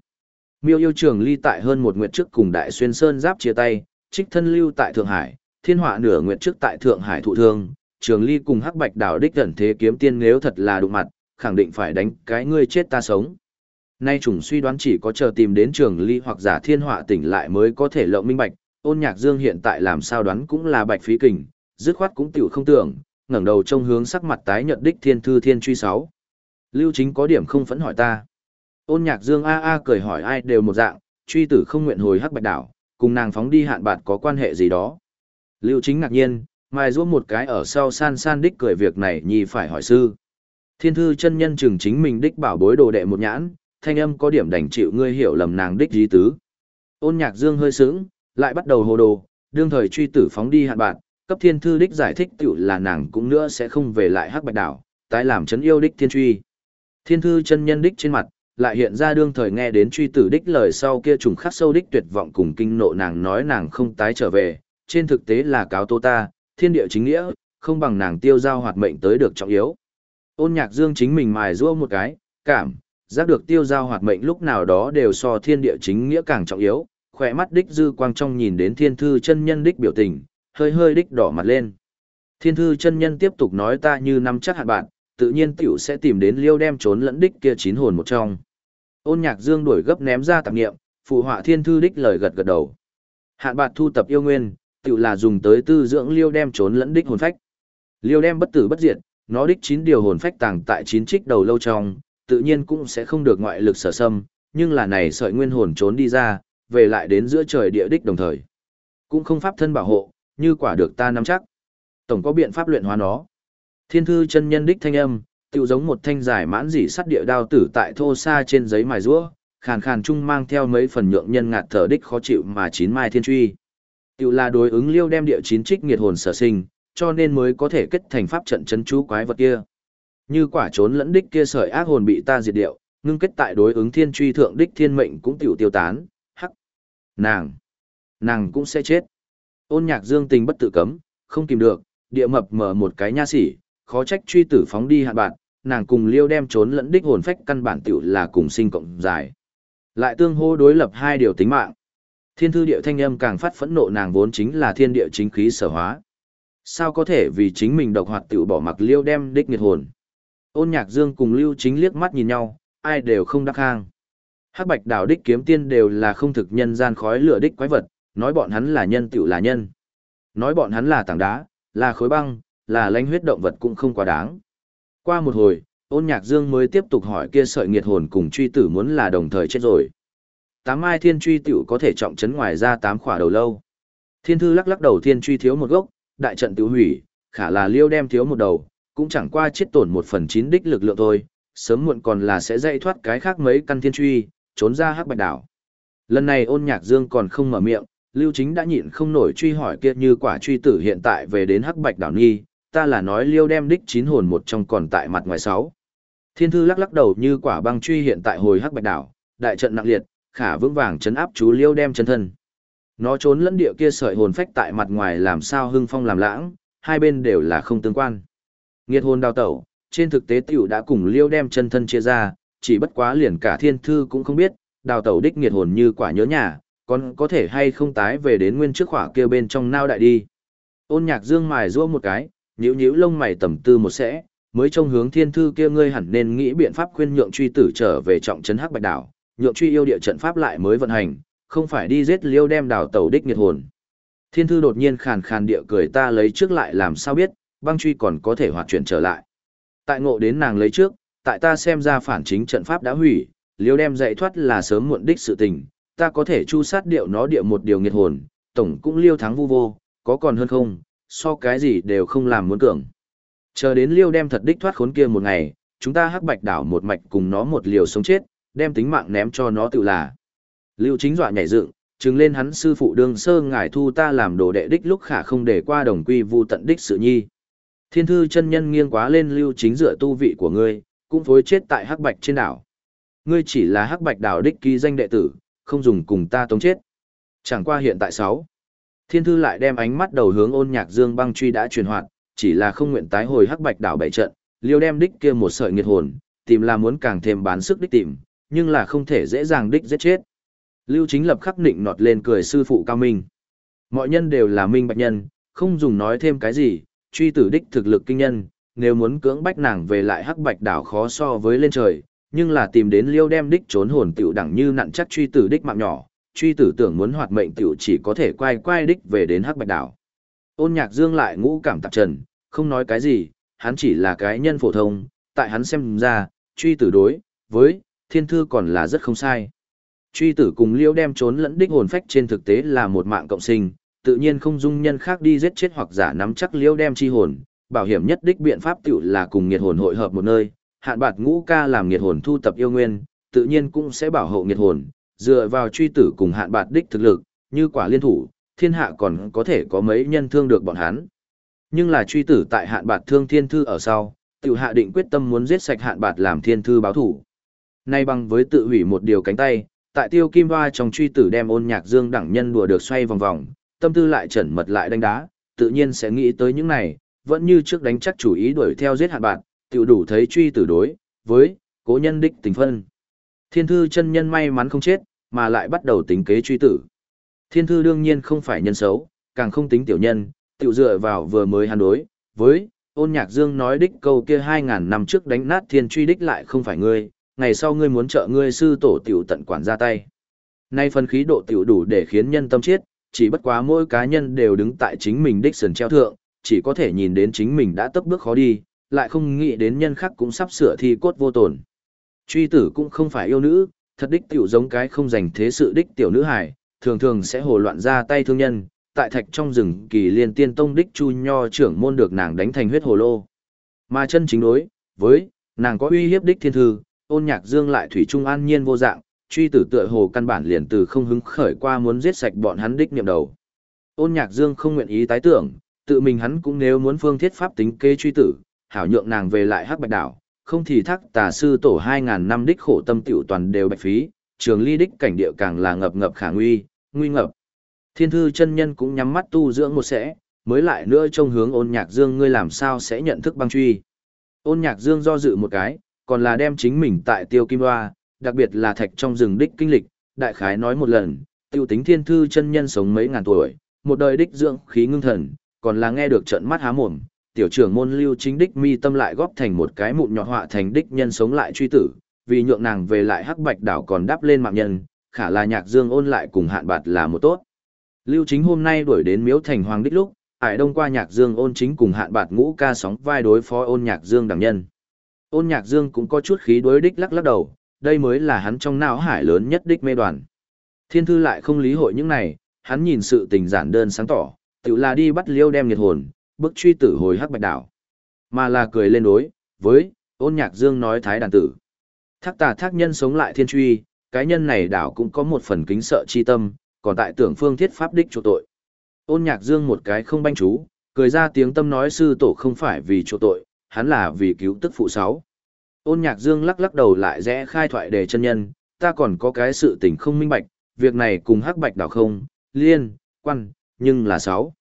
Miêu yêu trường ly tại hơn một nguyệt trước cùng đại xuyên sơn giáp chia tay, trích thân lưu tại Thượng Hải, thiên họa nửa nguyệt trước tại Thượng Hải thụ thương, trường ly cùng hắc bạch đảo đích gần thế kiếm tiên nếu thật là đụng mặt, khẳng định phải đánh cái ngươi chết ta sống. Nay trùng suy đoán chỉ có chờ tìm đến trường ly hoặc giả thiên họa tỉnh lại mới có thể lộng minh bạch, ôn nhạc dương hiện tại làm sao đoán cũng là bạch phí kình, dứt khoát cũng tiểu không tưởng, ngẩng đầu trông hướng sắc mặt tái nhợt đích thiên thư thiên truy sáu. Lưu chính có điểm không phẫn hỏi ta. Ôn nhạc dương a a cười hỏi ai đều một dạng, truy tử không nguyện hồi hắc bạch đảo, cùng nàng phóng đi hạn bạt có quan hệ gì đó. Lưu chính ngạc nhiên, mai rũa một cái ở sau san san đích cười việc này nhi phải hỏi sư. Thiên thư chân nhân chừng chính mình đích bảo bối đồ đệ một nhãn, thanh âm có điểm đành chịu ngươi hiểu lầm nàng đích dí tứ. Ôn nhạc dương hơi sững, lại bắt đầu hồ đồ, đương thời truy tử phóng đi hạn bạn, cấp thiên thư đích giải thích tiểu là nàng cũng nữa sẽ không về lại hắc bạch đảo, tái làm chấn yêu đích thiên truy. Thiên thư chân nhân đích trên mặt, lại hiện ra đương thời nghe đến truy tử đích lời sau kia trùng khắc sâu đích tuyệt vọng cùng kinh nộ nàng nói nàng không tái trở về, trên thực tế là cáo tô ta, thiên địa chính nghĩa, không bằng nàng tiêu giao hoạt mệnh tới được trọng yếu. Ôn nhạc dương chính mình mài rua một cái, cảm, giác được tiêu giao hoạt mệnh lúc nào đó đều so thiên địa chính nghĩa càng trọng yếu, khỏe mắt đích dư quang trong nhìn đến thiên thư chân nhân đích biểu tình, hơi hơi đích đỏ mặt lên. Thiên thư chân nhân tiếp tục nói ta như năm chắc hạt bạn, tự nhiên tiểu sẽ tìm đến liêu đem trốn lẫn đích kia chín hồn một trong. Ôn nhạc dương đuổi gấp ném ra tạp nghiệm, phụ họa thiên thư đích lời gật gật đầu. Hạn bạn thu tập yêu nguyên, tiểu là dùng tới tư dưỡng liêu đem trốn lẫn đích hồn phách. Liêu đem bất tử bất diệt, nó đích chín điều hồn phách tàng tại chín trích đầu lâu trong, tự nhiên cũng sẽ không được ngoại lực sở xâm, nhưng là này sợi nguyên hồn trốn đi ra, về lại đến giữa trời địa đích đồng thời. Cũng không pháp thân bảo hộ, như quả được ta nắm chắc. Tổng có biện pháp luyện hóa nó. Thiên thư chân nhân đích thanh âm, tựu giống một thanh giải mãn dị sắt địa đao tử tại thô xa trên giấy mài rũa, khàn khàn chung mang theo mấy phần nhượng nhân ngạt thở đích khó chịu mà chín mai thiên truy. Tựu là đối ứng liêu đem địa chín trích nghiệt hồn sở sinh, cho nên mới có thể kết thành pháp trận chấn chú quái vật kia. Như quả trốn lẫn đích kia sợi ác hồn bị ta diệt điệu, ngưng kết tại đối ứng thiên truy thượng đích thiên mệnh cũng tiểu tiêu tán, hắc. Nàng, nàng cũng sẽ chết. Ôn nhạc dương tình bất tự cấm, không kìm được, địa mập mở một cái nha sỉ, khó trách truy tử phóng đi hạn bạn, nàng cùng liêu đem trốn lẫn đích hồn phách căn bản tiểu là cùng sinh cộng dài. Lại tương hô đối lập hai điều tính mạng. Thiên thư địa thanh âm càng phát phẫn nộ nàng vốn chính là thiên địa chính khí sở hóa. Sao có thể vì chính mình độc hoạt tiểu bỏ mặc liêu đem đích nghiệt hồn. Ôn nhạc dương cùng lưu chính liếc mắt nhìn nhau, ai đều không đắc hang. Hắc bạch đảo đích kiếm tiên đều là không thực nhân gian khói lửa đích quái vật, nói bọn hắn là nhân tiểu là nhân. Nói bọn hắn là tảng đá, là khối băng, là lãnh huyết động vật cũng không quá đáng. Qua một hồi, ôn nhạc dương mới tiếp tục hỏi kia sợi nghiệt hồn cùng truy tử muốn là đồng thời chết rồi. Tám mai thiên truy tiểu có thể trọng chấn ngoài ra tám khỏa đầu lâu. Thiên thư lắc lắc đầu thiên truy thiếu một gốc, đại trận tiêu hủy, khả là liêu đem thiếu một đầu, cũng chẳng qua chết tổn một phần chín đích lực lượng thôi, sớm muộn còn là sẽ dậy thoát cái khác mấy căn thiên truy, trốn ra hắc bạch đảo. Lần này ôn nhạc dương còn không mở miệng, lưu chính đã nhịn không nổi truy hỏi kia như quả truy tử hiện tại về đến hắc bạch đảo Nhi, ta là nói liêu đem đích chín hồn một trong còn tại mặt ngoài sáu. Thiên thư lắc lắc đầu như quả băng truy hiện tại hồi hắc bạch đảo, đại trận nặng liệt, khả vững vàng chấn áp chú liêu đem chân thân. Nó trốn lẫn địa kia sợi hồn phách tại mặt ngoài làm sao hưng phong làm lãng, hai bên đều là không tương quan. Nghiệt hồn đào tẩu, trên thực tế tiểu đã cùng liêu đem chân thân chia ra, chỉ bất quá liền cả thiên thư cũng không biết, đào tẩu đích nghiệt hồn như quả nhớ nhà, còn có thể hay không tái về đến nguyên trước khỏa kia bên trong nao đại đi. Ôn nhạc dương mài rua một cái, nhíu nhíu lông mày tầm tư một sẽ, mới trông hướng thiên thư kia ngươi hẳn nên nghĩ biện pháp khuyên nhượng truy tử trở về trọng trấn hắc bạch đảo, nhượng truy yêu địa trận pháp lại mới vận hành, không phải đi giết liêu đem đảo tàu đích nhiệt hồn. Thiên thư đột nhiên khàn khàn địa cười ta lấy trước lại làm sao biết, băng truy còn có thể hoạt chuyển trở lại. Tại ngộ đến nàng lấy trước, tại ta xem ra phản chính trận pháp đã hủy, liêu đem dạy thoát là sớm muộn đích sự tình, ta có thể chu sát điệu nó địa một điều nghiệt hồn, tổng cũng liêu thắng vu vô, có còn hơn không, so cái gì đều không làm muốn cường. Chờ đến liêu đem thật đích thoát khốn kia một ngày, chúng ta hắc bạch đảo một mạch cùng nó một liều sống chết, đem tính mạng ném cho nó tự là. Lưu chính dọa nhảy dựng, chứng lên hắn sư phụ đương sơ ngải thu ta làm đồ đệ đích lúc khả không để qua đồng quy vu tận đích sự nhi. Thiên thư chân nhân nghiêng quá lên lưu chính dựa tu vị của ngươi, cũng phối chết tại hắc bạch trên đảo. Ngươi chỉ là hắc bạch đảo đích ký danh đệ tử, không dùng cùng ta tống chết. Chẳng qua hiện tại sáu. Thiên thư lại đem ánh mắt đầu hướng ôn nhạc dương băng truy đã truyền hoạt, chỉ là không nguyện tái hồi hắc bạch đảo bảy trận, liêu đem đích kia một sợi nghiệt hồn, tìm là muốn càng thêm bán sức đích tìm, nhưng là không thể dễ dàng đích giết chết. Lưu chính lập khắc nịnh nọt lên cười sư phụ cao minh. Mọi nhân đều là minh bạch nhân, không dùng nói thêm cái gì, truy tử đích thực lực kinh nhân, nếu muốn cưỡng bách nàng về lại hắc bạch đảo khó so với lên trời, nhưng là tìm đến liêu đem đích trốn hồn tiểu đẳng như nặn chắc truy tử đích mạng nhỏ, truy tử tưởng muốn hoạt mệnh tiểu chỉ có thể quay quay đích về đến hắc bạch đảo. Ôn nhạc dương lại ngũ cảm tạp trần, không nói cái gì, hắn chỉ là cái nhân phổ thông, tại hắn xem ra, truy tử đối, với, thiên thư còn là rất không sai. Truy tử cùng liêu đem trốn lẫn đích hồn phách trên thực tế là một mạng cộng sinh, tự nhiên không dung nhân khác đi giết chết hoặc giả nắm chắc liêu đem chi hồn, bảo hiểm nhất đích biện pháp tiểu là cùng nghiệt hồn hội hợp một nơi, hạn bạt ngũ ca làm nghiệt hồn thu tập yêu nguyên, tự nhiên cũng sẽ bảo hộ nghiệt hồn, dựa vào truy tử cùng hạn bạt đích thực lực, như quả liên thủ, thiên hạ còn có thể có mấy nhân thương được bọn hắn. Nhưng là truy tử tại hạn bạt thương thiên thư ở sau, tiểu hạ định quyết tâm muốn giết sạch hạn bạt làm thiên thư báo thủ. Nay bằng với tự hủy một điều cánh tay, tại tiêu kim hoa trong truy tử đem ôn nhạc dương đẳng nhân đùa được xoay vòng vòng, tâm tư lại trẩn mật lại đánh đá, tự nhiên sẽ nghĩ tới những này, vẫn như trước đánh chắc chủ ý đuổi theo giết hạn bạt, tiểu đủ thấy truy tử đối, với, cố nhân đích tình phân. Thiên thư chân nhân may mắn không chết, mà lại bắt đầu tính kế truy tử. Thiên thư đương nhiên không phải nhân xấu, càng không tính tiểu nhân, tiểu dựa vào vừa mới hàn đối, với, ôn nhạc dương nói đích câu kia 2.000 năm trước đánh nát thiên truy đích lại không phải ngươi, ngày sau ngươi muốn trợ ngươi sư tổ tiểu tận quản ra tay. Nay phân khí độ tiểu đủ để khiến nhân tâm chết, chỉ bất quá mỗi cá nhân đều đứng tại chính mình đích sườn treo thượng, chỉ có thể nhìn đến chính mình đã tấp bước khó đi, lại không nghĩ đến nhân khác cũng sắp sửa thi cốt vô tổn. Truy tử cũng không phải yêu nữ, thật đích tiểu giống cái không dành thế sự đích tiểu nữ hải, thường thường sẽ hồ loạn ra tay thương nhân, tại thạch trong rừng kỳ liên tiên tông đích chu nho trưởng môn được nàng đánh thành huyết hồ lô. Mà chân chính đối, với, nàng có uy hiếp đích thiên thư, ôn nhạc dương lại thủy trung an nhiên vô dạng, truy tử tựa hồ căn bản liền từ không hứng khởi qua muốn giết sạch bọn hắn đích niệm đầu. Ôn nhạc dương không nguyện ý tái tưởng, tự mình hắn cũng nếu muốn phương thiết pháp tính kê truy tử, hảo nhượng nàng về lại hắc bạch đảo, không thì thắc tà sư tổ 2.000 năm đích khổ tâm tiểu toàn đều bạch phí, trường ly đích cảnh địa càng là ngập ngập khả nguy, nguy ngập. Thiên thư chân nhân cũng nhắm mắt tu dưỡng một sẽ, mới lại nữa trông hướng ôn nhạc dương ngươi làm sao sẽ nhận thức băng truy. Ôn nhạc dương do dự một cái, còn là đem chính mình tại tiêu kim hoa, đặc biệt là thạch trong rừng đích kinh lịch, đại khái nói một lần, tiêu tính thiên thư chân nhân sống mấy ngàn tuổi, một đời đích dưỡng khí ngưng thần, còn là nghe được trận mắt há mồm, tiểu trưởng môn lưu chính đích mi tâm lại góp thành một cái mụn nhọt họa thành đích nhân sống lại truy tử, vì nhượng nàng về lại hắc bạch đảo còn đáp lên mạng nhân, khả là nhạc dương ôn lại cùng hạn bạt là một tốt. Lưu chính hôm nay đuổi đến miếu thành hoàng đích lúc, ải đông qua nhạc dương ôn chính cùng hạn bạt ngũ ca sóng vai đối phó ôn nhạc dương đẳng nhân. Ôn nhạc dương cũng có chút khí đối đích lắc lắc đầu, đây mới là hắn trong não hải lớn nhất đích mê đoàn. Thiên thư lại không lý hội những này, hắn nhìn sự tình giản đơn sáng tỏ, tự là đi bắt liêu đem nhiệt hồn, bức truy tử hồi hắc bạch đảo. Mà là cười lên đối, với, ôn nhạc dương nói thái đàn tử. Thác tà thác nhân sống lại thiên truy, cái nhân này đảo cũng có một phần kính sợ chi tâm, còn tại tưởng phương thiết pháp đích chỗ tội. Ôn nhạc dương một cái không banh chú, cười ra tiếng tâm nói sư tổ không phải vì chỗ tội, hắn là vì cứu tức phụ sáu. Ôn nhạc dương lắc lắc đầu lại rẽ khai thoại đề chân nhân, ta còn có cái sự tình không minh bạch, việc này cùng hắc bạch đảo không, liên, quan, nhưng là sáu.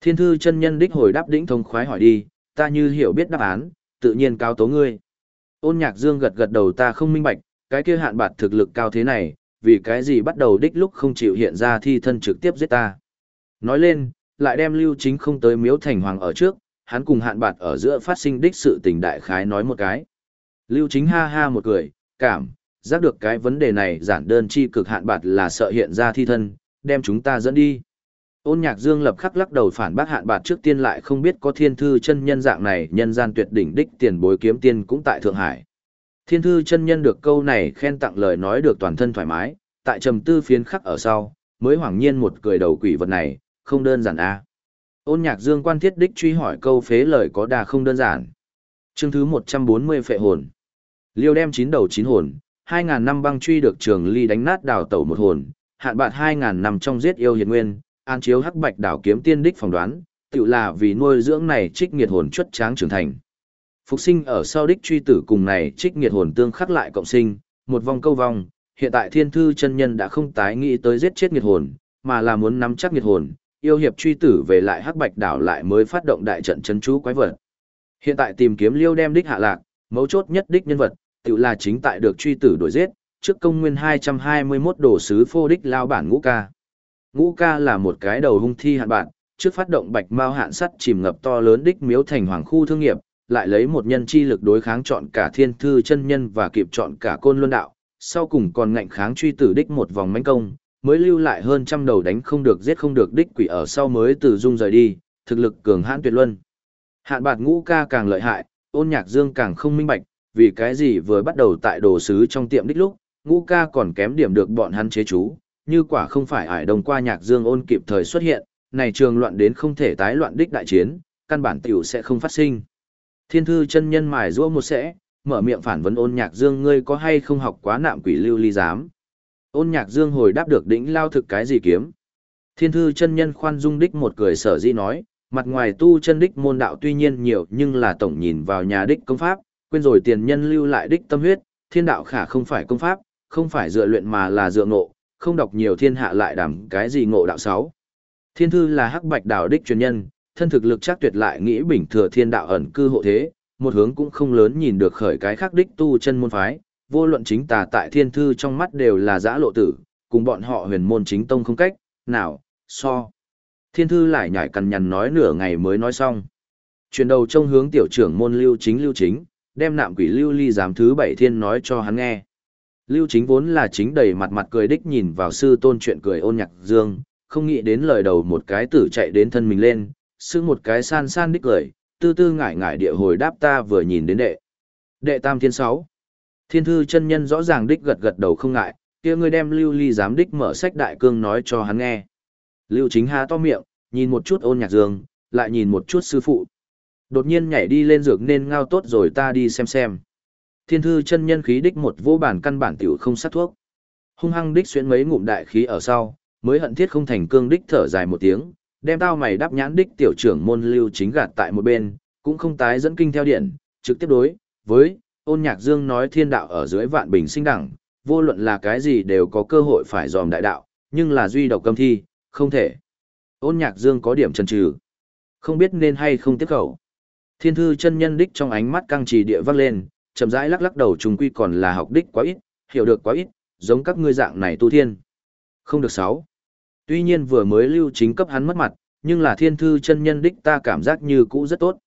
Thiên thư chân nhân đích hồi đáp đỉnh thông khoái hỏi đi, ta như hiểu biết đáp án, tự nhiên cao tố ngươi. Ôn nhạc dương gật gật đầu ta không minh bạch, cái kia hạn bạt thực lực cao thế này, vì cái gì bắt đầu đích lúc không chịu hiện ra thi thân trực tiếp giết ta. Nói lên, lại đem lưu chính không tới miếu thành hoàng ở trước, hắn cùng hạn bạt ở giữa phát sinh đích sự tình đại khái nói một cái. Lưu chính ha ha một cười, cảm, giác được cái vấn đề này giản đơn chi cực hạn bạt là sợ hiện ra thi thân, đem chúng ta dẫn đi. Ôn nhạc dương lập khắc lắc đầu phản bác hạn bạt trước tiên lại không biết có thiên thư chân nhân dạng này nhân gian tuyệt đỉnh đích tiền bối kiếm tiên cũng tại Thượng Hải. Thiên thư chân nhân được câu này khen tặng lời nói được toàn thân thoải mái, tại trầm tư phiến khắc ở sau, mới hoảng nhiên một cười đầu quỷ vật này, không đơn giản a. À. Ôn nhạc dương quan thiết đích truy hỏi câu phế lời có đà không đơn giản. Chương thứ 140 phệ hồn. Liêu đem chín đầu chín hồn, 2000 năm băng truy được trường ly đánh nát đào tẩu một hồn, hạn bạt 2000 năm trong giết yêu hiền nguyên, an chiếu hắc bạch đảo kiếm tiên đích phỏng đoán, tự là vì nuôi dưỡng này trích nghiệt hồn chuất tráng trưởng thành. Phục sinh ở sau đích truy tử cùng này trích nghiệt hồn tương khắc lại cộng sinh, một vòng câu vong, hiện tại thiên thư chân nhân đã không tái nghĩ tới giết chết nghiệt hồn, mà là muốn nắm chắc nghiệt hồn, yêu hiệp truy tử về lại hắc bạch đảo lại mới phát động đại trận chân chú quái vật. Hiện tại tìm kiếm liêu đem đích hạ lạc, mấu chốt nhất đích nhân vật, tự là chính tại được truy tử đuổi giết, trước công nguyên 221 đồ sứ phô đích lao bản ngũ ca. Ngũ ca là một cái đầu hung thi hạn bạn, trước phát động bạch mao hạn sắt chìm ngập to lớn đích miếu thành hoàng khu thương nghiệp, lại lấy một nhân chi lực đối kháng chọn cả thiên thư chân nhân và kịp chọn cả côn luân đạo, sau cùng còn ngạnh kháng truy tử đích một vòng mãnh công, mới lưu lại hơn trăm đầu đánh không được giết không được đích quỷ ở sau mới từ dung rời đi, thực lực cường hãn tuyệt luân. Hạn bạt ngũ ca càng lợi hại, ôn nhạc dương càng không minh bạch, vì cái gì vừa bắt đầu tại đồ sứ trong tiệm đích lúc, ngũ ca còn kém điểm được bọn hắn chế chú, như quả không phải ải đồng qua nhạc dương ôn kịp thời xuất hiện, này trường loạn đến không thể tái loạn đích đại chiến, căn bản tiểu sẽ không phát sinh. Thiên thư chân nhân mài rũa một sẽ, mở miệng phản vấn ôn nhạc dương ngươi có hay không học quá nạm quỷ lưu ly giám. Ôn nhạc dương hồi đáp được đỉnh lao thực cái gì kiếm. Thiên thư chân nhân khoan dung đích một cười sở di nói, mặt ngoài tu chân đích môn đạo tuy nhiên nhiều nhưng là tổng nhìn vào nhà đích công pháp, quên rồi tiền nhân lưu lại đích tâm huyết, thiên đạo khả không phải công pháp, không phải dựa luyện mà là dựa ngộ, không đọc nhiều thiên hạ lại đảm cái gì ngộ đạo sáu. Thiên thư là hắc bạch đạo đích truyền nhân, thân thực lực chắc tuyệt lại nghĩ bình thừa thiên đạo ẩn cư hộ thế, một hướng cũng không lớn nhìn được khởi cái khác đích tu chân môn phái, vô luận chính tà tại thiên thư trong mắt đều là giã lộ tử, cùng bọn họ huyền môn chính tông không cách, nào, so. Thiên thư lại nhảy cằn nhằn nói nửa ngày mới nói xong. Chuyển đầu trông hướng tiểu trưởng môn lưu chính lưu chính, đem nạm quỷ lưu ly giám thứ bảy thiên nói cho hắn nghe. Lưu chính vốn là chính đầy mặt mặt cười đích nhìn vào sư tôn chuyện cười ôn nhạc dương, không nghĩ đến lời đầu một cái tử chạy đến thân mình lên, sư một cái san san đích cười, tư tư ngải ngải địa hồi đáp ta vừa nhìn đến đệ. Đệ tam thiên sáu. Thiên thư chân nhân rõ ràng đích gật gật đầu không ngại, kia ngươi đem lưu ly giám đích mở sách đại cương nói cho hắn nghe. Lưu chính há to miệng, nhìn một chút ôn nhạc dương, lại nhìn một chút sư phụ. Đột nhiên nhảy đi lên dược nên ngao tốt rồi ta đi xem xem. Thiên thư chân nhân khí đích một vô bản căn bản tiểu không sát thuốc. Hung hăng đích xuyên mấy ngụm đại khí ở sau, mới hận thiết không thành cương đích thở dài một tiếng, đem tao mày đáp nhãn đích tiểu trưởng môn lưu chính gạt tại một bên, cũng không tái dẫn kinh theo điện, trực tiếp đối với ôn nhạc dương nói thiên đạo ở dưới vạn bình sinh đẳng, vô luận là cái gì đều có cơ hội phải dòm đại đạo, nhưng là duy độc câm thi, không thể. Ôn nhạc dương có điểm chần trừ. Không biết nên hay không tiếp khẩu. Thiên thư chân nhân đích trong ánh mắt căng trì địa vắc lên, chậm rãi lắc lắc đầu trùng quy còn là học đích quá ít, hiểu được quá ít, giống các ngươi dạng này tu thiên. Không được sáu. Tuy nhiên vừa mới lưu chính cấp hắn mất mặt, nhưng là thiên thư chân nhân đích ta cảm giác như cũ rất tốt.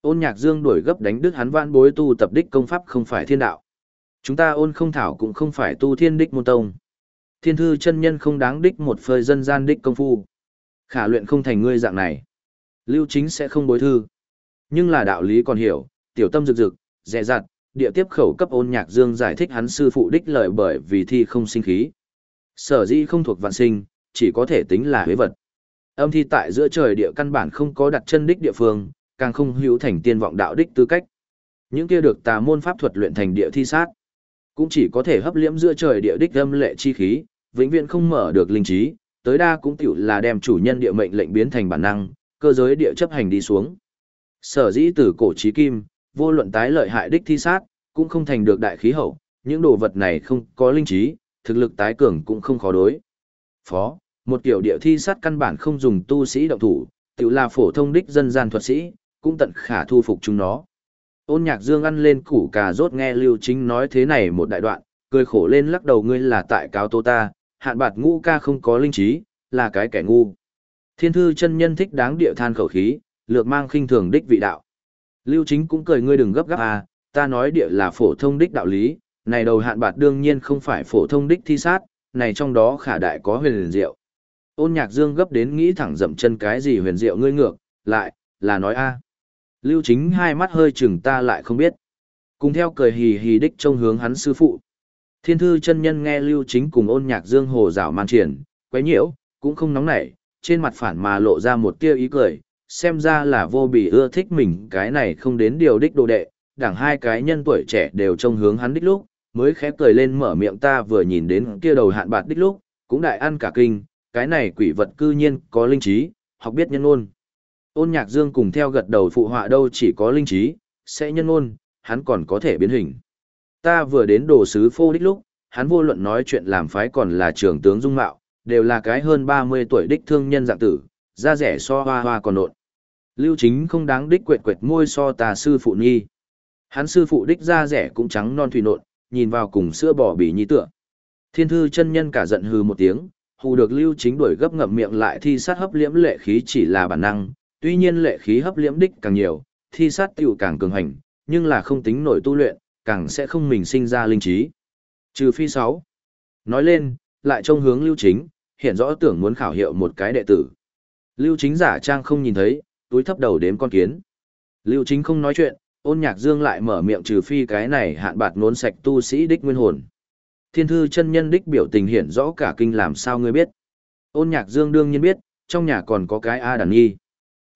Ôn nhạc dương đuổi gấp đánh đứt hắn vãn bối tu tập đích công pháp không phải thiên đạo. Chúng ta ôn không thảo cũng không phải tu thiên đích môn tông. Thiên thư chân nhân không đáng đích một phơi dân gian đích công phu. Khả luyện không thành ngươi dạng này. Lưu chính sẽ không bối thư. Nhưng là đạo lý còn hiểu, tiểu tâm rực rực, dè dặt, địa tiếp khẩu cấp ôn nhạc dương giải thích hắn sư phụ đích lợi bởi vì thi không sinh khí. Sở dĩ không thuộc vạn sinh, chỉ có thể tính là huế vật. Âm thi tại giữa trời địa căn bản không có đặt chân đích địa phương, càng không hữu thành tiên vọng đạo đích tư cách. Những kia được tà môn pháp thuật luyện thành địa thi sát, cũng chỉ có thể hấp liễm giữa trời địa đích âm lệ chi khí, vĩnh viễn không mở được linh trí, tới đa cũng tiểu là đem chủ nhân địa mệnh lệnh biến thành bản năng, cơ giới địa chấp hành đi xuống. Sở dĩ từ cổ chí kim, vô luận tái lợi hại đích thi sát, cũng không thành được đại khí hậu, những đồ vật này không có linh trí, thực lực tái cường cũng không khó đối. Phó, một kiểu địa thi sát căn bản không dùng tu sĩ động thủ, tự là phổ thông đích dân gian thuật sĩ, cũng tận khả thu phục chúng nó. Ôn nhạc dương ăn lên củ cà rốt nghe Lưu Chính nói thế này một đại đoạn, cười khổ lên lắc đầu ngươi là tại cáo tô ta, hạn bạt ngũ ca không có linh trí, là cái kẻ ngu. Thiên thư chân nhân thích đáng địa than khẩu khí, lược mang khinh thường đích vị đạo. Lưu Chính cũng cười ngươi đừng gấp gáp à, ta nói địa là phổ thông đích đạo lý, này đầu hạn bạt đương nhiên không phải phổ thông đích thi sát, này trong đó khả đại có huyền diệu. Ôn nhạc dương gấp đến nghĩ thẳng dậm chân cái gì huyền diệu ngươi ngược, lại, là nói a Lưu chính hai mắt hơi chừng ta lại không biết. Cùng theo cười hì hì đích trong hướng hắn sư phụ. Thiên thư chân nhân nghe lưu chính cùng ôn nhạc dương hồ rảo man triển, quấy nhiễu, cũng không nóng nảy, trên mặt phản mà lộ ra một tia ý cười, xem ra là vô bị ưa thích mình cái này không đến điều đích đồ đệ, đảng hai cái nhân tuổi trẻ đều trông hướng hắn đích lúc, mới khẽ cười lên mở miệng ta vừa nhìn đến kia đầu hạn bạt đích lúc, cũng đại ăn cả kinh, cái này quỷ vật cư nhiên có linh trí, học biết nhân ôn. Ôn nhạc dương cùng theo gật đầu phụ họa đâu chỉ có linh trí, sẽ nhân ôn, hắn còn có thể biến hình. Ta vừa đến đồ sứ phô đích lúc, hắn vô luận nói chuyện làm phái còn là trưởng tướng dung mạo, đều là cái hơn 30 tuổi đích thương nhân dạng tử, da rẻ so hoa hoa còn nộn. Lưu chính không đáng đích quệt quệt môi so tà sư phụ nhi. Hắn sư phụ đích da rẻ cũng trắng non thủy nộn, nhìn vào cùng sữa bò bỉ nhi tựa. Thiên thư chân nhân cả giận hừ một tiếng, hù được lưu chính đuổi gấp ngậm miệng lại thi sát hấp liễm lệ khí chỉ là bản năng, tuy nhiên lệ khí hấp liễm đích càng nhiều, thi sát tiểu càng cường hành, nhưng là không tính nổi tu luyện, càng sẽ không mình sinh ra linh trí. Trừ phi sáu. Nói lên, lại trông hướng lưu chính, hiện rõ tưởng muốn khảo hiệu một cái đệ tử. Lưu chính giả trang không nhìn thấy, túi thấp đầu đếm con kiến. Lưu chính không nói chuyện, ôn nhạc dương lại mở miệng trừ phi cái này hạn bạt nôn sạch tu sĩ đích nguyên hồn. Thiên thư chân nhân đích biểu tình hiện rõ cả kinh làm sao ngươi biết. Ôn nhạc dương đương nhiên biết, trong nhà còn có cái A đàn nhi.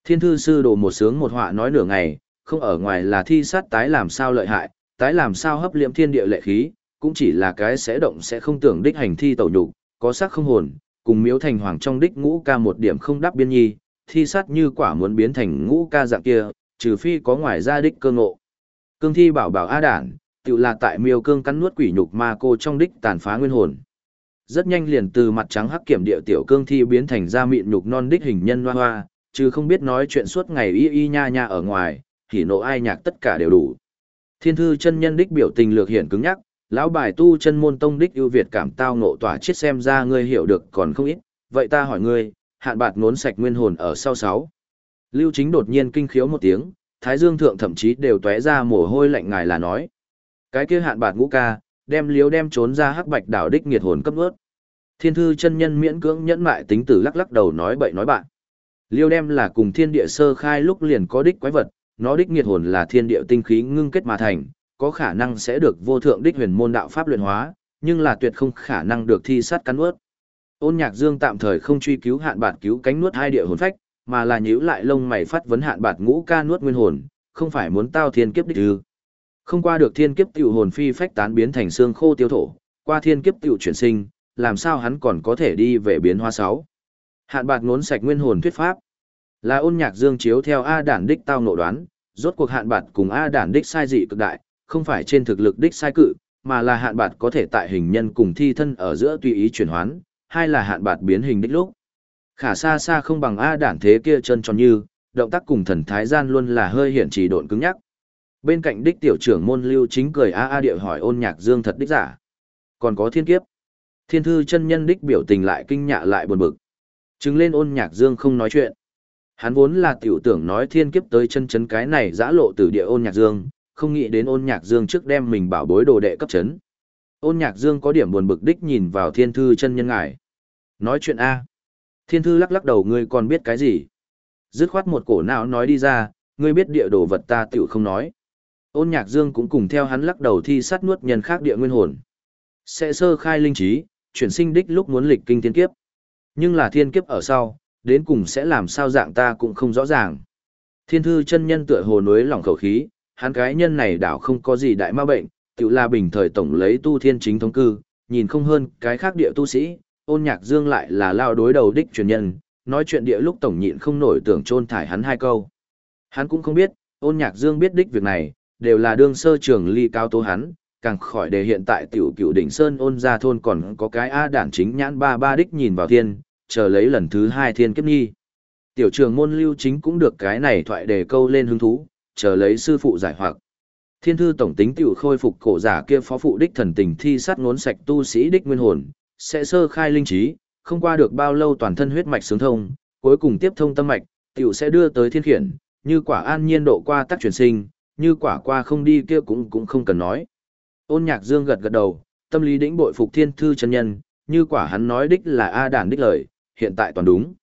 Thiên thư sư đồ một sướng một họa nói nửa ngày, không ở ngoài là thi sát tái làm sao lợi hại, tái làm sao hấp liệm thiên địa lệ khí, cũng chỉ là cái sẽ động sẽ không tưởng đích hành thi tẩu nhục, có sắc không hồn, cùng miếu thành hoàng trong đích ngũ ca một điểm không đáp biên nhi, thi sát như quả muốn biến thành ngũ ca dạng kia, trừ phi có ngoài ra đích cơ ngộ. Cương thi bảo bảo A đản, tự là tại miêu cương cắn nuốt quỷ nhục ma cô trong đích tàn phá nguyên hồn. Rất nhanh liền từ mặt trắng hắc kiểm địa tiểu cương thi biến thành ra mịn nhục non đích hình nhân hoa hoa, chứ không biết nói chuyện suốt ngày y y nha nha ở ngoài, thì nộ ai nhạc tất cả đều đủ. Thiên thư chân nhân đích biểu tình lược hiển cứng nhắc, lão bài tu chân môn tông đích ưu việt cảm tao ngộ tỏa chết xem ra ngươi hiểu được còn không ít, vậy ta hỏi ngươi, hạn bạt nốn sạch nguyên hồn ở sau sáu. Lưu chính đột nhiên kinh khiếu một tiếng, thái dương thượng thậm chí đều tóe ra mồ hôi lạnh ngài là nói. Cái kia hạn bạt ngũ ca, đem liếu đem trốn ra hắc bạch đảo đích nghiệt hồn cấp ướt. Thiên thư chân nhân miễn cưỡng nhẫn mại tính tử lắc lắc đầu nói bậy nói bạn. Liêu đem là cùng thiên địa sơ khai lúc liền có đích quái vật, nó đích nghiệt hồn là thiên địa tinh khí ngưng kết mà thành, có khả năng sẽ được vô thượng đích huyền môn đạo pháp luyện hóa, nhưng là tuyệt không khả năng được thi sát cắn ướt. Ôn Nhạc Dương tạm thời không truy cứu hạn bạt cứu cánh nuốt hai địa hồn phách, mà là nhíu lại lông mày phát vấn hạn bạt ngũ ca nuốt nguyên hồn, không phải muốn tao thiên kiếp đích ư? Không qua được thiên kiếp tiểu hồn phi phách tán biến thành xương khô tiêu thổ, qua thiên kiếp tiểu chuyển sinh, làm sao hắn còn có thể đi về biến hoa sáu? Hạn bạt ngốn sạch nguyên hồn thuyết pháp. Là ôn nhạc dương chiếu theo A đản đích tao nộ đoán, rốt cuộc hạn bạt cùng A đản đích sai dị cực đại, không phải trên thực lực đích sai cự, mà là hạn bạt có thể tại hình nhân cùng thi thân ở giữa tùy ý chuyển hoán, hai là hạn bạt biến hình đích lúc. Khả xa xa không bằng A đản thế kia chân tròn như, động tác cùng thần thái gian luôn là hơi hiện chỉ độn cứng nhắc. Bên cạnh đích tiểu trưởng môn lưu chính cười a a địa hỏi ôn nhạc dương thật đích giả. Còn có thiên kiếp. Thiên thư chân nhân đích biểu tình lại kinh nhạ lại buồn bực. Chứng lên ôn nhạc dương không nói chuyện. Hắn vốn là tiểu tưởng nói thiên kiếp tới chân chấn cái này giã lộ từ địa ôn nhạc dương, không nghĩ đến ôn nhạc dương trước đem mình bảo bối đồ đệ cấp chấn. Ôn nhạc dương có điểm buồn bực đích nhìn vào thiên thư chân nhân ngài. Nói chuyện A. Thiên thư lắc lắc đầu ngươi còn biết cái gì? Dứt khoát một cổ não nói đi ra, ngươi biết địa đồ vật ta tiểu không nói. Ôn nhạc dương cũng cùng theo hắn lắc đầu thi sát nuốt nhân khác địa nguyên hồn. Sẽ sơ khai linh trí, chuyển sinh đích lúc muốn lịch kinh thiên kiếp. Nhưng là thiên kiếp ở sau, đến cùng sẽ làm sao dạng ta cũng không rõ ràng. Thiên thư chân nhân tựa hồ nối lỏng khẩu khí, hắn cái nhân này đảo không có gì đại ma bệnh, tự là bình thời tổng lấy tu thiên chính thống cư, nhìn không hơn cái khác địa tu sĩ, ôn nhạc dương lại là lao đối đầu đích truyền nhân, nói chuyện địa lúc tổng nhịn không nổi tưởng trôn thải hắn hai câu. Hắn cũng không biết, ôn nhạc dương biết đích việc này, đều là đương sơ trường ly cao tố hắn, càng khỏi để hiện tại tiểu cựu đỉnh sơn ôn ra thôn còn có cái A đản chính nhãn ba ba đích nhìn vào thiên, chờ lấy lần thứ hai thiên kiếp nghi. Tiểu trường môn lưu chính cũng được cái này thoại đề câu lên hứng thú, chờ lấy sư phụ giải hoặc. Thiên thư tổng tính tiểu khôi phục cổ giả kia phó phụ đích thần tình thi sát ngốn sạch tu sĩ đích nguyên hồn, sẽ sơ khai linh trí, không qua được bao lâu toàn thân huyết mạch sướng thông, cuối cùng tiếp thông tâm mạch, tiểu sẽ đưa tới thiên khiển, như quả an nhiên độ qua tác chuyển sinh, như quả qua không đi kia cũng cũng không cần nói. Ôn nhạc dương gật gật đầu, tâm lý đĩnh bội phục thiên thư chân nhân, như quả hắn nói đích là A đản đích lời, hiện tại toàn đúng.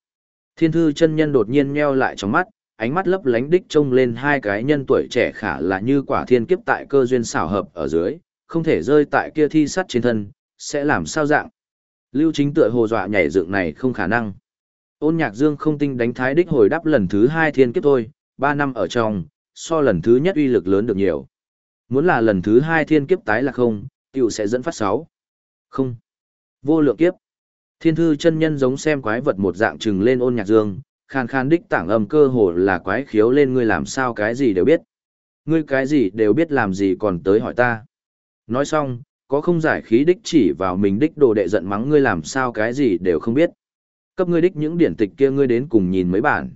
Thiên thư chân nhân đột nhiên nheo lại trong mắt, ánh mắt lấp lánh đích trông lên hai cái nhân tuổi trẻ khả là như quả thiên kiếp tại cơ duyên xảo hợp ở dưới, không thể rơi tại kia thi sắt trên thân, sẽ làm sao dạng. Lưu chính tựa hồ dọa nhảy dựng này không khả năng. Ôn nhạc dương không tinh đánh thái đích hồi đáp lần thứ hai thiên kiếp thôi, ba năm ở trong, so lần thứ nhất uy lực lớn được nhiều. Muốn là lần thứ hai thiên kiếp tái là không, tiểu sẽ dẫn phát sáu. Không. Vô lượng kiếp. Thiên thư chân nhân giống xem quái vật một dạng trừng lên ôn nhạc dương, khan khan đích tảng âm cơ hồ là quái khiếu lên ngươi làm sao cái gì đều biết. Ngươi cái gì đều biết làm gì còn tới hỏi ta. Nói xong, có không giải khí đích chỉ vào mình đích đồ đệ giận mắng ngươi làm sao cái gì đều không biết. Cấp ngươi đích những điển tịch kia ngươi đến cùng nhìn mấy bản.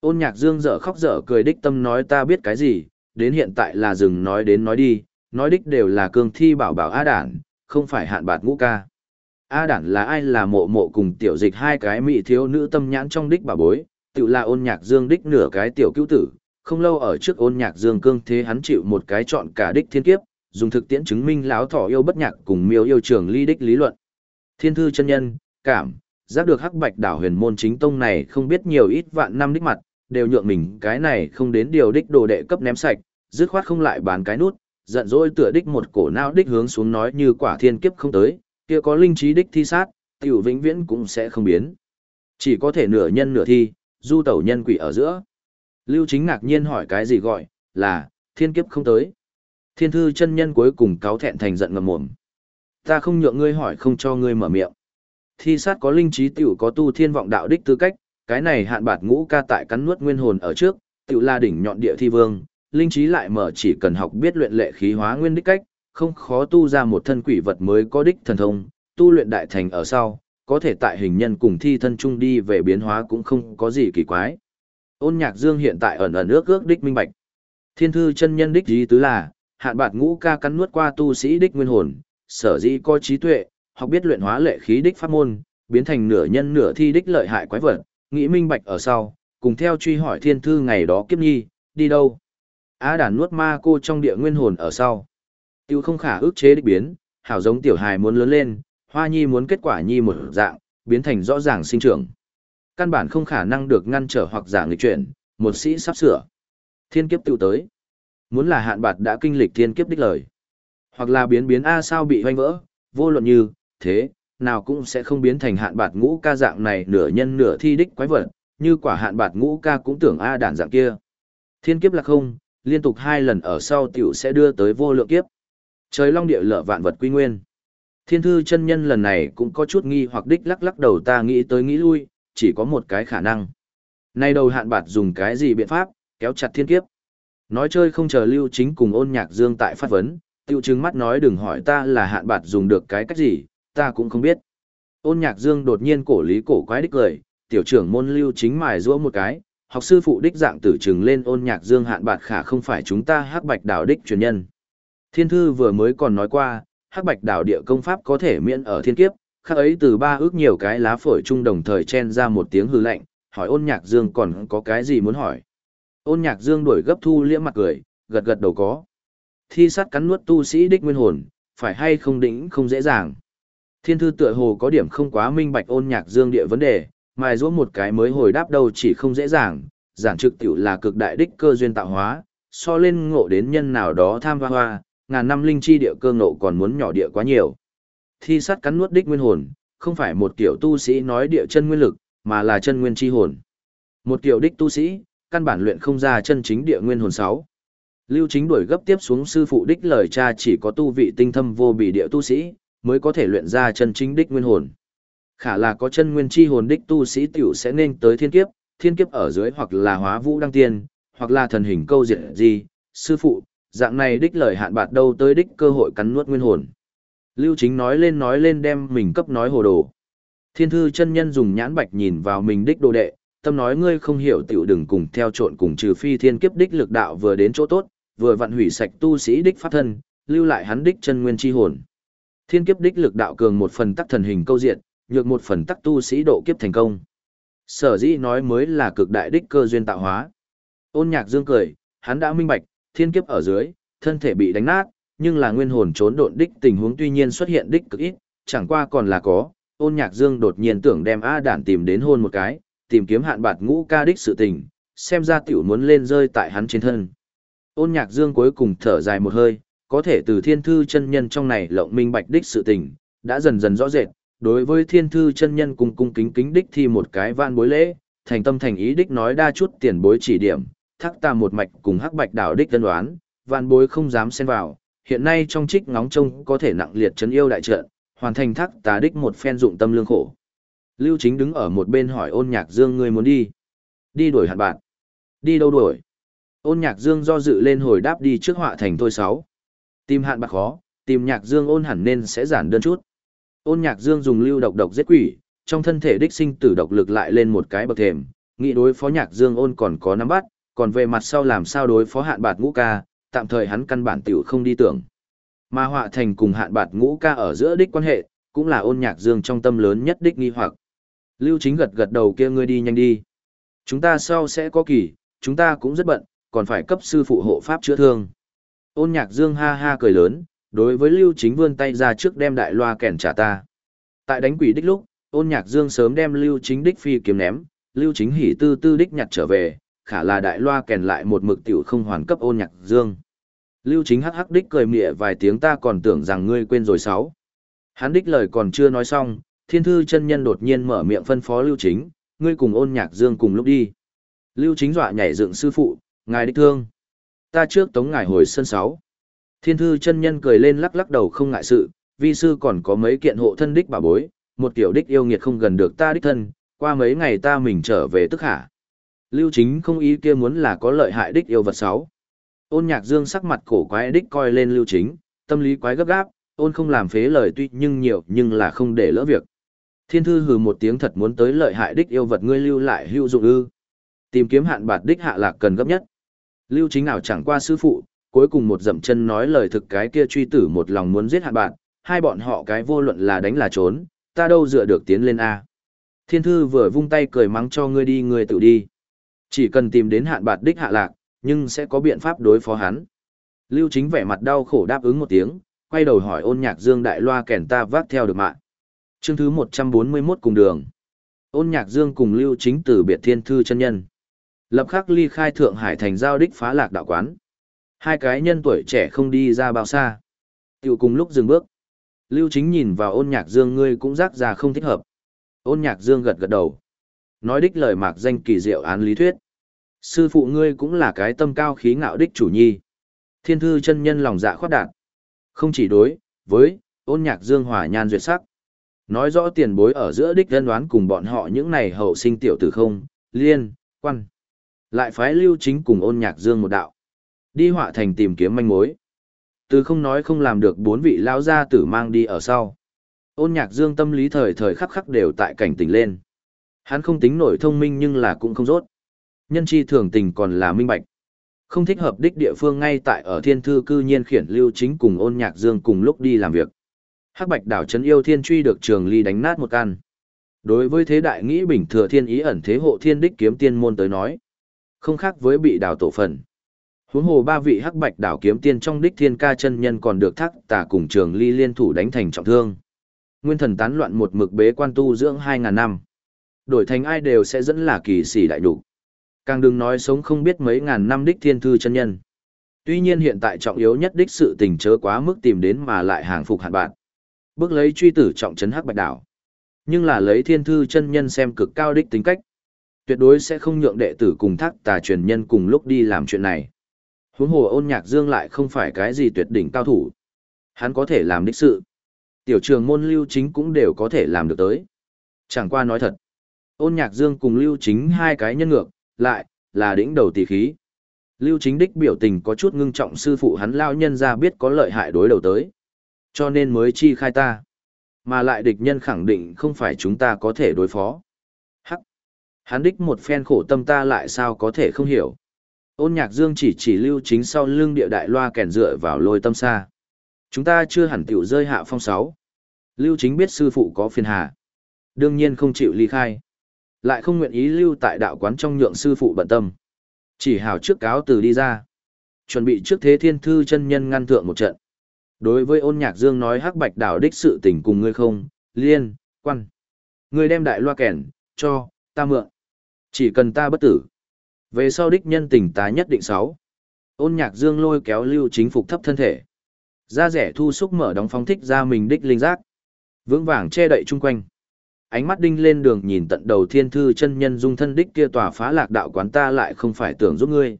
Ôn nhạc dương dở khóc dở cười đích tâm nói ta biết cái gì, đến hiện tại là dừng nói đến nói đi, nói đích đều là cương thi bảo bảo á đản, không phải hạn bạt ngũ ca. A đản là ai là mộ mộ cùng tiểu dịch hai cái mỹ thiếu nữ tâm nhãn trong đích bà bối, tự là ôn nhạc dương đích nửa cái tiểu cứu tử, không lâu ở trước ôn nhạc dương cương thế hắn chịu một cái chọn cả đích thiên kiếp, dùng thực tiễn chứng minh lão thỏ yêu bất nhạc cùng miêu yêu trường ly đích lý luận. Thiên thư chân nhân, cảm, giác được hắc bạch đảo huyền môn chính tông này không biết nhiều ít vạn năm đích mặt, đều nhượng mình cái này không đến điều đích đồ đệ cấp ném sạch, dứt khoát không lại bán cái nút, giận dỗi tựa đích một cổ não đích hướng xuống nói như quả thiên kiếp không tới, kia có linh trí đích thi sát, tiểu vĩnh viễn cũng sẽ không biến. Chỉ có thể nửa nhân nửa thi, du tẩu nhân quỷ ở giữa. Lưu chính ngạc nhiên hỏi cái gì gọi, là, thiên kiếp không tới. Thiên thư chân nhân cuối cùng cáo thẹn thành giận ngầm mồm. Ta không nhượng ngươi hỏi không cho ngươi mở miệng. Thi sát có linh trí tiểu có tu thiên vọng đạo đích tư cách, cái này hạn bạt ngũ ca tại cắn nuốt nguyên hồn ở trước, tiểu la đỉnh nhọn địa thi vương, linh trí lại mở chỉ cần học biết luyện lệ khí hóa nguyên đích cách, không khó tu ra một thân quỷ vật mới có đích thần thông, tu luyện đại thành ở sau, có thể tại hình nhân cùng thi thân chung đi về biến hóa cũng không có gì kỳ quái. Ôn nhạc dương hiện tại ẩn ẩn ước ước đích minh bạch. Thiên thư chân nhân đích gì tứ là, hạn bạt ngũ ca cắn nuốt qua tu sĩ đích nguyên hồn, sở dĩ có trí tuệ, học biết luyện hóa lệ khí đích pháp môn, biến thành nửa nhân nửa thi đích lợi hại quái vật, nghĩ minh bạch ở sau, cùng theo truy hỏi thiên thư ngày đó kiếp nhi, đi đâu. Á đàn nuốt ma cô trong địa nguyên hồn ở sau. Tiêu không khả ước chế đích biến, hảo giống tiểu hài muốn lớn lên, hoa nhi muốn kết quả nhi một dạng, biến thành rõ ràng sinh trưởng. Căn bản không khả năng được ngăn trở hoặc giả nghịch chuyển, một sĩ sắp sửa. Thiên kiếp tiêu tới. Muốn là hạn bạt đã kinh lịch thiên kiếp đích lời. Hoặc là biến biến A sao bị hoanh vỡ, vô luận như, thế, nào cũng sẽ không biến thành hạn bạt ngũ ca dạng này nửa nhân nửa thi đích quái vật, như quả hạn bạt ngũ ca cũng tưởng A đản dạng kia. Thiên kiếp là không, liên tục hai lần ở sau tiểu sẽ đưa tới vô lượng kiếp. Trời long địa lợ vạn vật quy nguyên. Thiên thư chân nhân lần này cũng có chút nghi hoặc đích lắc lắc đầu ta nghĩ tới nghĩ lui, chỉ có một cái khả năng. Nay đầu hạn bạt dùng cái gì biện pháp, kéo chặt thiên kiếp. Nói chơi không chờ lưu chính cùng ôn nhạc dương tại phát vấn, tiêu chứng mắt nói đừng hỏi ta là hạn bạt dùng được cái cách gì, ta cũng không biết. Ôn nhạc dương đột nhiên cổ lý cổ quái đích cười, tiểu trưởng môn lưu chính mài rũa một cái, học sư phụ đích dạng tử trừng lên ôn nhạc dương hạn bạt khả không phải chúng ta hắc bạch đảo đích truyền nhân. Thiên thư vừa mới còn nói qua, hắc bạch đảo địa công pháp có thể miễn ở thiên kiếp, khắc ấy từ ba ước nhiều cái lá phổi chung đồng thời chen ra một tiếng hư lạnh, hỏi ôn nhạc dương còn có cái gì muốn hỏi. Ôn nhạc dương đuổi gấp thu liễm mặt cười, gật gật đầu có. Thi sát cắn nuốt tu sĩ đích nguyên hồn, phải hay không đỉnh không dễ dàng. Thiên thư tựa hồ có điểm không quá minh bạch ôn nhạc dương địa vấn đề, mài rũ một cái mới hồi đáp đâu chỉ không dễ dàng, giản trực tiểu là cực đại đích cơ duyên tạo hóa, so lên ngộ đến nhân nào đó tham hoa hoa, ngàn năm linh chi địa cơ ngộ còn muốn nhỏ địa quá nhiều. Thi sát cắn nuốt đích nguyên hồn, không phải một kiểu tu sĩ nói địa chân nguyên lực, mà là chân nguyên chi hồn. Một kiểu đích tu sĩ, căn bản luyện không ra chân chính địa nguyên hồn 6. Lưu chính đuổi gấp tiếp xuống sư phụ đích lời cha chỉ có tu vị tinh thâm vô bị địa tu sĩ, mới có thể luyện ra chân chính đích nguyên hồn. Khả là có chân nguyên chi hồn đích tu sĩ tiểu sẽ nên tới thiên kiếp, thiên kiếp ở dưới hoặc là hóa vũ đăng tiên, hoặc là thần hình câu diệt gì, sư phụ, dạng này đích lời hạn bạt đâu tới đích cơ hội cắn nuốt nguyên hồn. Lưu chính nói lên nói lên đem mình cấp nói hồ đồ. Thiên thư chân nhân dùng nhãn bạch nhìn vào mình đích đồ đệ, tâm nói ngươi không hiểu tiểu đừng cùng theo trộn cùng trừ phi thiên kiếp đích lực đạo vừa đến chỗ tốt, vừa vặn hủy sạch tu sĩ đích pháp thân, lưu lại hắn đích chân nguyên chi hồn. Thiên kiếp đích lực đạo cường một phần tắc thần hình câu diện, nhược một phần tắc tu sĩ độ kiếp thành công. Sở dĩ nói mới là cực đại đích cơ duyên tạo hóa. Ôn nhạc dương cười, hắn đã minh bạch, thiên kiếp ở dưới, thân thể bị đánh nát, nhưng là nguyên hồn trốn độn đích tình huống tuy nhiên xuất hiện đích cực ít, chẳng qua còn là có. Ôn nhạc dương đột nhiên tưởng đem A đản tìm đến hôn một cái, tìm kiếm hạn bạt ngũ ca đích sự tình, xem ra tiểu muốn lên rơi tại hắn trên thân. Ôn nhạc dương cuối cùng thở dài một hơi, có thể từ thiên thư chân nhân trong này lộng minh bạch đích sự tình, đã dần dần rõ rệt, đối với thiên thư chân nhân cùng cung kính kính đích thi một cái van bối lễ, thành tâm thành ý đích nói đa chút tiền bối chỉ điểm, thắc ta một mạch cùng hắc bạch đảo đích tân đoán, vạn bối không dám xen vào, hiện nay trong trích ngóng trông có thể nặng liệt chấn yêu đại trận, hoàn thành thắc tà đích một phen dụng tâm lương khổ. Lưu Chính đứng ở một bên hỏi ôn nhạc dương ngươi muốn đi. Đi đuổi hạt bạn. Đi đâu đuổi? Ôn nhạc dương do dự lên hồi đáp đi trước họa thành thôi sáu. Tìm hạn bạc khó, tìm nhạc dương ôn hẳn nên sẽ giản đơn chút. Ôn nhạc dương dùng lưu độc độc giết quỷ, trong thân thể đích sinh tử độc lực lại lên một cái bậc thềm, nghĩ đối phó nhạc dương ôn còn có nắm bắt, còn về mặt sau làm sao đối phó hạn bạc ngũ ca, tạm thời hắn căn bản tiểu không đi tưởng. Mà họa thành cùng hạn bạc ngũ ca ở giữa đích quan hệ, cũng là ôn nhạc dương trong tâm lớn nhất đích nghi hoặc. Lưu chính gật gật đầu kia ngươi đi nhanh đi. Chúng ta sau sẽ có kỳ, chúng ta cũng rất bận, còn phải cấp sư phụ hộ pháp chữa thương. Ôn nhạc dương ha ha cười lớn, đối với Lưu Chính vươn tay ra trước đem đại loa kèn trả ta. Tại đánh quỷ đích lúc, ôn nhạc dương sớm đem Lưu Chính đích phi kiếm ném, Lưu Chính hỉ tư tư đích nhặt trở về, khả là đại loa kèn lại một mực tiểu không hoàn cấp ôn nhạc dương. Lưu Chính hắc hắc đích cười mỉa vài tiếng ta còn tưởng rằng ngươi quên rồi sáu. Hắn đích lời còn chưa nói xong, thiên thư chân nhân đột nhiên mở miệng phân phó Lưu Chính, ngươi cùng ôn nhạc dương cùng lúc đi. Lưu Chính dọa nhảy dựng sư phụ, ngài đích thương. Ta trước tống ngài hồi sân sáu. Thiên thư chân nhân cười lên lắc lắc đầu không ngại sự, vi sư còn có mấy kiện hộ thân đích bà bối, một tiểu đích yêu nghiệt không gần được ta đích thân, qua mấy ngày ta mình trở về tức hả. Lưu chính không ý kia muốn là có lợi hại đích yêu vật sáu. Ôn nhạc dương sắc mặt cổ quái đích coi lên lưu chính, tâm lý quái gấp gáp, ôn không làm phế lời tuy nhưng nhiều nhưng là không để lỡ việc. Thiên thư hừ một tiếng thật muốn tới lợi hại đích yêu vật ngươi lưu lại hữu dụng ư. Tìm kiếm hạn bạt đích hạ lạc cần gấp nhất. Lưu chính nào chẳng qua sư phụ, cuối cùng một dậm chân nói lời thực cái kia truy tử một lòng muốn giết hạn bạn, hai bọn họ cái vô luận là đánh là trốn, ta đâu dựa được tiến lên A. Thiên thư vừa vung tay cười mắng cho ngươi đi ngươi tự đi. Chỉ cần tìm đến hạn bạt đích hạ lạc, nhưng sẽ có biện pháp đối phó hắn. Lưu chính vẻ mặt đau khổ đáp ứng một tiếng, quay đầu hỏi ôn nhạc dương đại loa kèn ta vác theo được mạng. Chương thứ 141 cùng đường. Ôn nhạc dương cùng lưu chính từ biệt thiên thư chân nhân. Lập khắc ly khai Thượng Hải thành giao đích phá lạc đạo quán. Hai cái nhân tuổi trẻ không đi ra bao xa. Tiểu cùng lúc dừng bước. Lưu Chính nhìn vào ôn nhạc dương ngươi cũng rắc ra không thích hợp. Ôn nhạc dương gật gật đầu. Nói đích lời mạc danh kỳ diệu án lý thuyết. Sư phụ ngươi cũng là cái tâm cao khí ngạo đích chủ nhi. Thiên thư chân nhân lòng dạ khoát đạt. Không chỉ đối, với, ôn nhạc dương hòa nhan duyệt sắc. Nói rõ tiền bối ở giữa đích dân đoán cùng bọn họ những này hậu sinh tiểu tử không, liên, quan. Lại phái lưu chính cùng ôn nhạc dương một đạo. Đi họa thành tìm kiếm manh mối. Từ không nói không làm được bốn vị lão gia tử mang đi ở sau. Ôn nhạc dương tâm lý thời thời khắc khắc đều tại cảnh tỉnh lên. Hắn không tính nổi thông minh nhưng là cũng không rốt. Nhân chi thường tình còn là minh bạch. Không thích hợp đích địa phương ngay tại ở thiên thư cư nhiên khiển lưu chính cùng ôn nhạc dương cùng lúc đi làm việc. Hắc bạch đảo trấn yêu thiên truy được trường ly đánh nát một căn. Đối với thế đại nghĩ bình thừa thiên ý ẩn thế hộ thiên đích kiếm tiên môn tới nói. Không khác với bị đảo tổ phần. Huống hồ ba vị hắc bạch đảo kiếm tiên trong đích thiên ca chân nhân còn được thác tả cùng trường ly liên thủ đánh thành trọng thương. Nguyên thần tán loạn một mực bế quan tu dưỡng hai ngàn năm. Đổi thành ai đều sẽ dẫn là kỳ sĩ đại đủ. Càng đừng nói sống không biết mấy ngàn năm đích thiên thư chân nhân. Tuy nhiên hiện tại trọng yếu nhất đích sự tình chớ quá mức tìm đến mà lại hàng phục hạn bạn. Bước lấy truy tử trọng trấn hắc bạch đảo. Nhưng là lấy thiên thư chân nhân xem cực cao đích tính cách. Tuyệt đối sẽ không nhượng đệ tử cùng thác tà truyền nhân cùng lúc đi làm chuyện này. Huống hồ ôn nhạc dương lại không phải cái gì tuyệt đỉnh cao thủ. Hắn có thể làm đích sự. Tiểu trường môn lưu chính cũng đều có thể làm được tới. Chẳng qua nói thật. Ôn nhạc dương cùng lưu chính hai cái nhân ngược, lại, là đỉnh đầu tỷ khí. Lưu chính đích biểu tình có chút ngưng trọng sư phụ hắn lao nhân ra biết có lợi hại đối đầu tới. Cho nên mới chi khai ta. Mà lại địch nhân khẳng định không phải chúng ta có thể đối phó. Hắc. Hắn đích một phen khổ tâm ta lại sao có thể không hiểu. Ôn nhạc dương chỉ chỉ lưu chính sau lưng địa đại loa kèn dựa vào lôi tâm xa. Chúng ta chưa hẳn tiểu rơi hạ phong sáu. Lưu chính biết sư phụ có phiền hà. Đương nhiên không chịu ly khai. Lại không nguyện ý lưu tại đạo quán trong nhượng sư phụ bận tâm. Chỉ hào trước cáo từ đi ra. Chuẩn bị trước thế thiên thư chân nhân ngăn thượng một trận. Đối với ôn nhạc dương nói hắc bạch đảo đích sự tình cùng ngươi không, liên, quan. Ngươi đem đại loa kèn, cho, ta mượn. Chỉ cần ta bất tử. Về sau đích nhân tình ta nhất định sáu. Ôn nhạc dương lôi kéo lưu chính phục thấp thân thể. Da rẻ thu xúc mở đóng phóng thích ra mình đích linh giác. Vững vàng che đậy chung quanh. Ánh mắt đinh lên đường nhìn tận đầu thiên thư chân nhân dung thân đích kia tòa phá lạc đạo quán ta lại không phải tưởng giúp ngươi.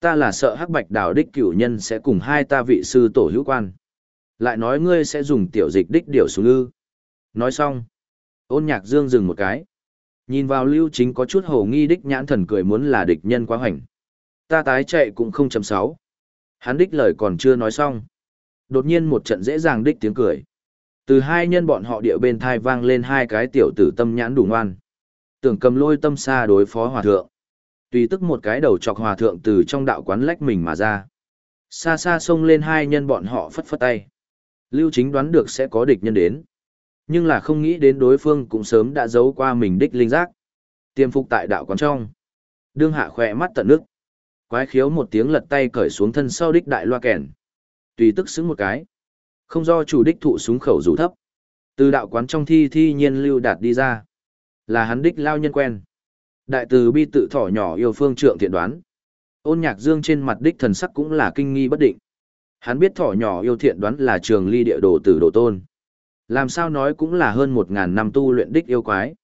Ta là sợ hắc bạch đạo đích cửu nhân sẽ cùng hai ta vị sư tổ hữu quan. Lại nói ngươi sẽ dùng tiểu dịch đích điều xuống ư. Nói xong. Ôn nhạc dương dừng một cái. Nhìn vào lưu chính có chút hồ nghi đích nhãn thần cười muốn là địch nhân quá hoành. Ta tái chạy cũng không chấm sáu. Hắn đích lời còn chưa nói xong. Đột nhiên một trận dễ dàng đích tiếng cười. Từ hai nhân bọn họ địa bên thai vang lên hai cái tiểu tử tâm nhãn đủ ngoan. Tưởng cầm lôi tâm xa đối phó hòa thượng. Tùy tức một cái đầu chọc hòa thượng từ trong đạo quán lách mình mà ra. Xa xa xông lên hai nhân bọn họ phất phất tay. Lưu chính đoán được sẽ có địch nhân đến. Nhưng là không nghĩ đến đối phương cũng sớm đã giấu qua mình đích linh giác. Tiêm phục tại đạo quán trong. Đương hạ khỏe mắt tận nước. Quái khiếu một tiếng lật tay cởi xuống thân sau đích đại loa kèn. Tùy tức xứng một cái. Không do chủ đích thụ súng khẩu rủ thấp. Từ đạo quán trong thi thi nhiên lưu đạt đi ra. Là hắn đích lao nhân quen. Đại từ bi tự thỏ nhỏ yêu phương trượng thiện đoán. Ôn nhạc dương trên mặt đích thần sắc cũng là kinh nghi bất định. Hắn biết thỏ nhỏ yêu thiện đoán là trường ly địa đồ tử đồ tôn. Làm sao nói cũng là hơn một ngàn năm tu luyện đích yêu quái.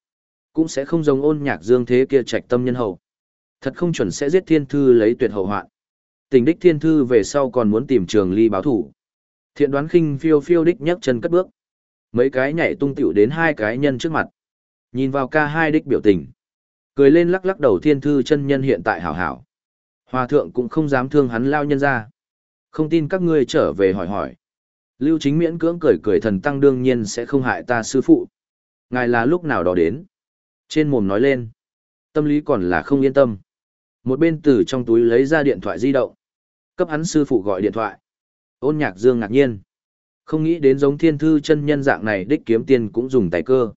Cũng sẽ không giống ôn nhạc dương thế kia trạch tâm nhân hậu. Thật không chuẩn sẽ giết thiên thư lấy tuyệt hậu hoạn. Tình đích thiên thư về sau còn muốn tìm trường ly báo thủ. Thiện đoán khinh phiêu phiêu đích nhấc chân cất bước. Mấy cái nhảy tung tiểu đến hai cái nhân trước mặt. Nhìn vào ca hai đích biểu tình. Cười lên lắc lắc đầu thiên thư chân nhân hiện tại hảo hảo. Hòa thượng cũng không dám thương hắn lao nhân ra. Không tin các ngươi trở về hỏi hỏi. Lưu chính miễn cưỡng cười cười thần tăng đương nhiên sẽ không hại ta sư phụ. Ngài là lúc nào đó đến. Trên mồm nói lên. Tâm lý còn là không yên tâm. Một bên từ trong túi lấy ra điện thoại di động. Cấp hắn sư phụ gọi điện thoại. Ôn nhạc dương ngạc nhiên. Không nghĩ đến giống thiên thư chân nhân dạng này đích kiếm tiền cũng dùng tài cơ.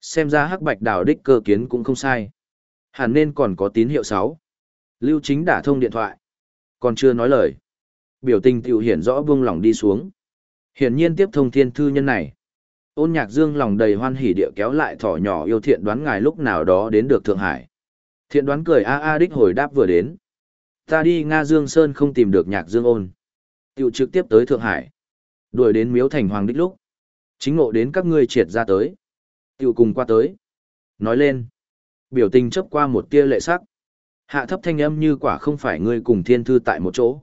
Xem ra hắc bạch đảo đích cơ kiến cũng không sai. Hẳn nên còn có tín hiệu 6. Lưu chính đã thông điện thoại. Còn chưa nói lời. Biểu tình tiểu hiển rõ buông lòng đi xuống. Hiển nhiên tiếp thông thiên thư nhân này. Ôn nhạc dương lòng đầy hoan hỉ địa kéo lại thỏ nhỏ yêu thiện đoán ngài lúc nào đó đến được Thượng Hải. Thiện đoán cười a a đích hồi đáp vừa đến. Ta đi Nga Dương Sơn không tìm được nhạc dương ôn. Tiểu trực tiếp tới Thượng Hải. Đuổi đến miếu thành hoàng đích lúc. Chính ngộ đến các ngươi triệt ra tới. Tiểu cùng qua tới. Nói lên. Biểu tình chấp qua một tia lệ sắc. Hạ thấp thanh âm như quả không phải ngươi cùng thiên thư tại một chỗ.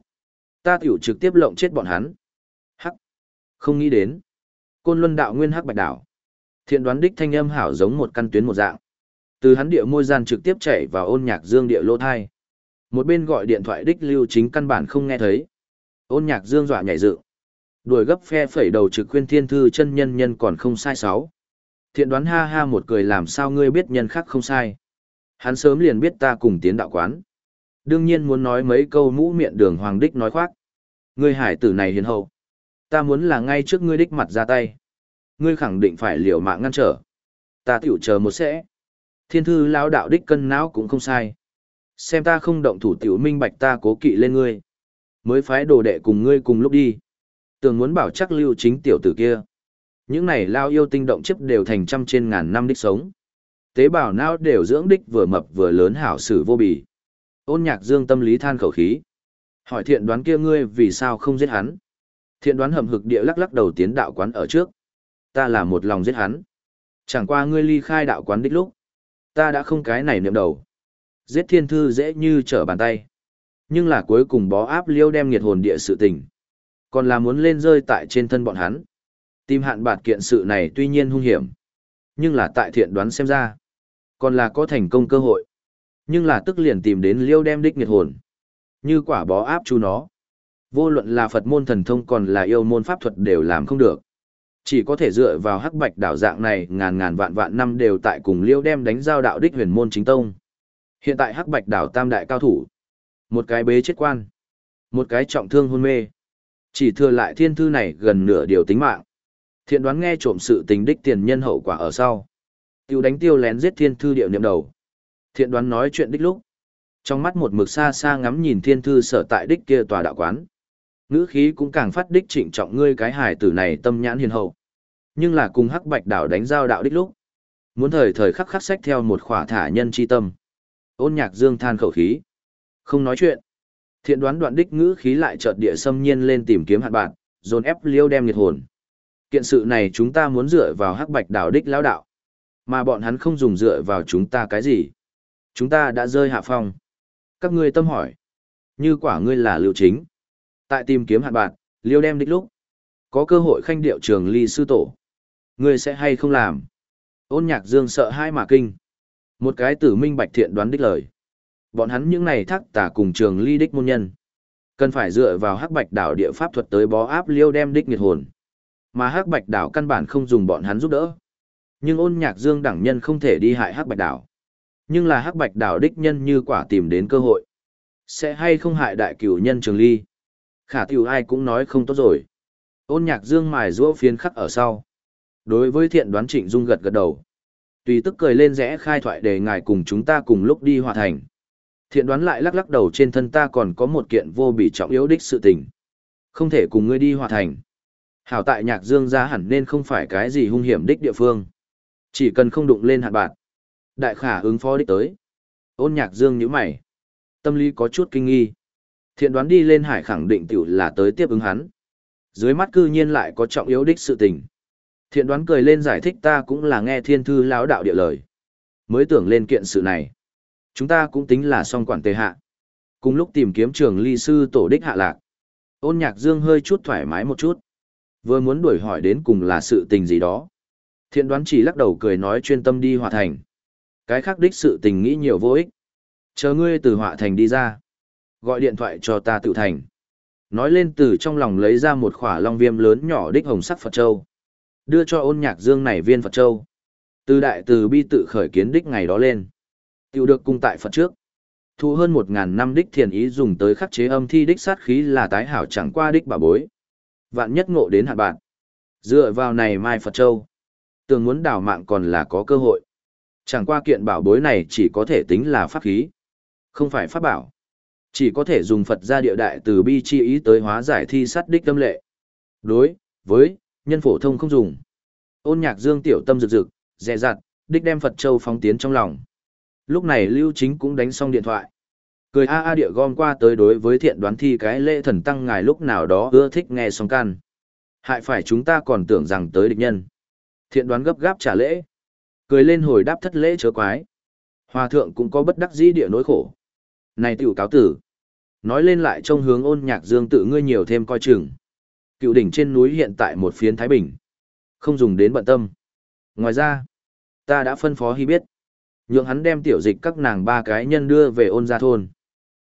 Ta tiểu trực tiếp lộng chết bọn hắn. Hắc. Không nghĩ đến. Côn luân đạo nguyên hắc bạch đảo. Thiện đoán đích thanh âm hảo giống một căn tuyến một dạng. Từ hắn địa môi gian trực tiếp chạy vào ôn nhạc dương địa lô thai. Một bên gọi điện thoại đích lưu chính căn bản không nghe thấy. Ôn nhạc dương dọa nhảy dựng. Đuổi gấp phe phẩy đầu trực khuyên thiên thư chân nhân nhân còn không sai sáu. Thiện đoán ha ha một cười làm sao ngươi biết nhân khác không sai. Hắn sớm liền biết ta cùng tiến đạo quán. Đương nhiên muốn nói mấy câu mũ miệng đường hoàng đích nói khoác. Ngươi hải tử này hiền hậu. Ta muốn là ngay trước ngươi đích mặt ra tay. Ngươi khẳng định phải liều mạng ngăn trở. Ta tiểu chờ một sẽ. Thiên thư lão đạo đích cân não cũng không sai. Xem ta không động thủ tiểu minh bạch ta cố kỵ lên ngươi. Mới phái đồ đệ cùng ngươi cùng lúc đi. Tường muốn bảo chắc lưu chính tiểu tử kia. Những này lao yêu tinh động chấp đều thành trăm trên ngàn năm đích sống. Tế bào não đều dưỡng đích vừa mập vừa lớn hảo sử vô bì. Ôn nhạc dương tâm lý than khẩu khí. Hỏi thiện đoán kia ngươi vì sao không giết hắn? Thiện đoán hầm hực địa lắc lắc đầu tiến đạo quán ở trước. Ta là một lòng giết hắn. Chẳng qua ngươi ly khai đạo quán đích lúc. Ta đã không cái này niệm đầu. Giết thiên thư dễ như trở bàn tay. Nhưng là cuối cùng bó áp liêu đem nghiệt hồn địa sự tình. Còn là muốn lên rơi tại trên thân bọn hắn. Tìm hạn bạt kiện sự này tuy nhiên hung hiểm. Nhưng là tại thiện đoán xem ra. Còn là có thành công cơ hội. Nhưng là tức liền tìm đến liêu đem đích nghiệt hồn. Như quả bó áp chú nó. Vô luận là Phật môn thần thông còn là yêu môn pháp thuật đều làm không được. Chỉ có thể dựa vào hắc bạch đảo dạng này ngàn ngàn vạn vạn năm đều tại cùng liêu đem đánh giao đạo đích huyền môn chính tông. Hiện tại hắc bạch đảo tam đại cao thủ. Một cái bế chết quan. Một cái trọng thương hôn mê. Chỉ thừa lại thiên thư này gần nửa điều tính mạng. Thiện đoán nghe trộm sự tình đích tiền nhân hậu quả ở sau. Tiêu đánh tiêu lén giết thiên thư điệu niệm đầu. Thiện đoán nói chuyện đích lúc. Trong mắt một mực xa xa ngắm nhìn thiên thư sở tại đích kia tòa đạo quán. Ngữ khí cũng càng phát đích trịnh trọng ngươi cái hài tử này tâm nhãn hiền hậu. Nhưng là cùng hắc bạch đảo đánh giao đạo đích lúc. Muốn thời thời khắc khắc sách theo một khỏa thả nhân chi tâm. Ôn nhạc dương than khẩu khí. Không nói chuyện. Thiện đoán đoạn đích ngữ khí lại chợt địa xâm nhiên lên tìm kiếm hạt bạn, dồn ép liêu đem nghiệt hồn. Kiện sự này chúng ta muốn dựa vào hắc bạch đảo đích lão đạo. Mà bọn hắn không dùng dựa vào chúng ta cái gì. Chúng ta đã rơi hạ phong. Các ngươi tâm hỏi. Như quả ngươi là liệu chính. Tại tìm kiếm hạt bạn, liêu đem đích lúc. Có cơ hội khanh điệu trường ly sư tổ. Ngươi sẽ hay không làm. Ôn nhạc dương sợ hai mà kinh. Một cái tử minh bạch thiện đoán đích lời. Bọn hắn những này thác tả cùng trường ly đích môn nhân. Cần phải dựa vào hắc bạch đảo địa pháp thuật tới bó áp liêu đem đích nghiệt hồn. Mà hắc bạch đảo căn bản không dùng bọn hắn giúp đỡ. Nhưng ôn nhạc dương đẳng nhân không thể đi hại hắc bạch đảo. Nhưng là hắc bạch đảo đích nhân như quả tìm đến cơ hội. Sẽ hay không hại đại cửu nhân trường ly. Khả tiểu ai cũng nói không tốt rồi. Ôn nhạc dương mài rũa phiến khắc ở sau. Đối với thiện đoán trịnh dung gật gật đầu. Tùy tức cười lên rẽ khai thoại để ngài cùng chúng ta cùng lúc đi hòa thành. Thiện đoán lại lắc lắc đầu trên thân ta còn có một kiện vô bị trọng yếu đích sự tình. Không thể cùng ngươi đi hòa thành. Hảo tại nhạc dương ra hẳn nên không phải cái gì hung hiểm đích địa phương. Chỉ cần không đụng lên hạt bạc. Đại khả ứng phó đích tới. Ôn nhạc dương như mày. Tâm lý có chút kinh nghi. Thiện đoán đi lên hải khẳng định tiểu là tới tiếp ứng hắn. Dưới mắt cư nhiên lại có trọng yếu đích sự tình. Thiện đoán cười lên giải thích ta cũng là nghe thiên thư lão đạo địa lời. Mới tưởng lên kiện sự này. Chúng ta cũng tính là song quản tề hạ. Cùng lúc tìm kiếm trường ly sư tổ đích hạ lạc. Ôn nhạc dương hơi chút thoải mái một chút. Vừa muốn đuổi hỏi đến cùng là sự tình gì đó. Thiện đoán chỉ lắc đầu cười nói chuyên tâm đi hòa thành. Cái khác đích sự tình nghĩ nhiều vô ích. Chờ ngươi từ họa thành đi ra. Gọi điện thoại cho ta tự thành. Nói lên từ trong lòng lấy ra một khỏa long viêm lớn nhỏ đích hồng sắc Phật Châu. Đưa cho ôn nhạc dương này viên Phật Châu. Từ đại từ bi tự khởi kiến đích ngày đó lên. Tiểu được cung tại Phật trước. Thu hơn một ngàn năm đích thiền ý dùng tới khắc chế âm thi đích sát khí là tái hảo chẳng qua đích bà bối. Vạn nhất ngộ đến hạn bạn. Dựa vào này Mai Phật Châu. Tường muốn đảo mạng còn là có cơ hội. Chẳng qua kiện bảo bối này chỉ có thể tính là pháp khí. Không phải pháp bảo. Chỉ có thể dùng Phật ra địa đại từ bi chi ý tới hóa giải thi sát đích tâm lệ. Đối, với, nhân phổ thông không dùng. Ôn nhạc dương tiểu tâm rực rực, dè dặt, đích đem Phật Châu phóng tiến trong lòng. Lúc này Lưu Chính cũng đánh xong điện thoại. Cười a a địa gom qua tới đối với thiện đoán thi cái lễ thần tăng ngài lúc nào đó ưa thích nghe xong can. Hại phải chúng ta còn tưởng rằng tới địch nhân. Thiện đoán gấp gáp trả lễ. Cười lên hồi đáp thất lễ chớ quái. Hòa thượng cũng có bất đắc dĩ địa nỗi khổ. Này tiểu cáo tử. Nói lên lại trong hướng ôn nhạc dương tự ngươi nhiều thêm coi chừng. Cựu đỉnh trên núi hiện tại một phiến Thái Bình. Không dùng đến bận tâm. Ngoài ra, ta đã phân phó hy biết. Nhượng hắn đem tiểu dịch các nàng ba cái nhân đưa về ôn gia thôn.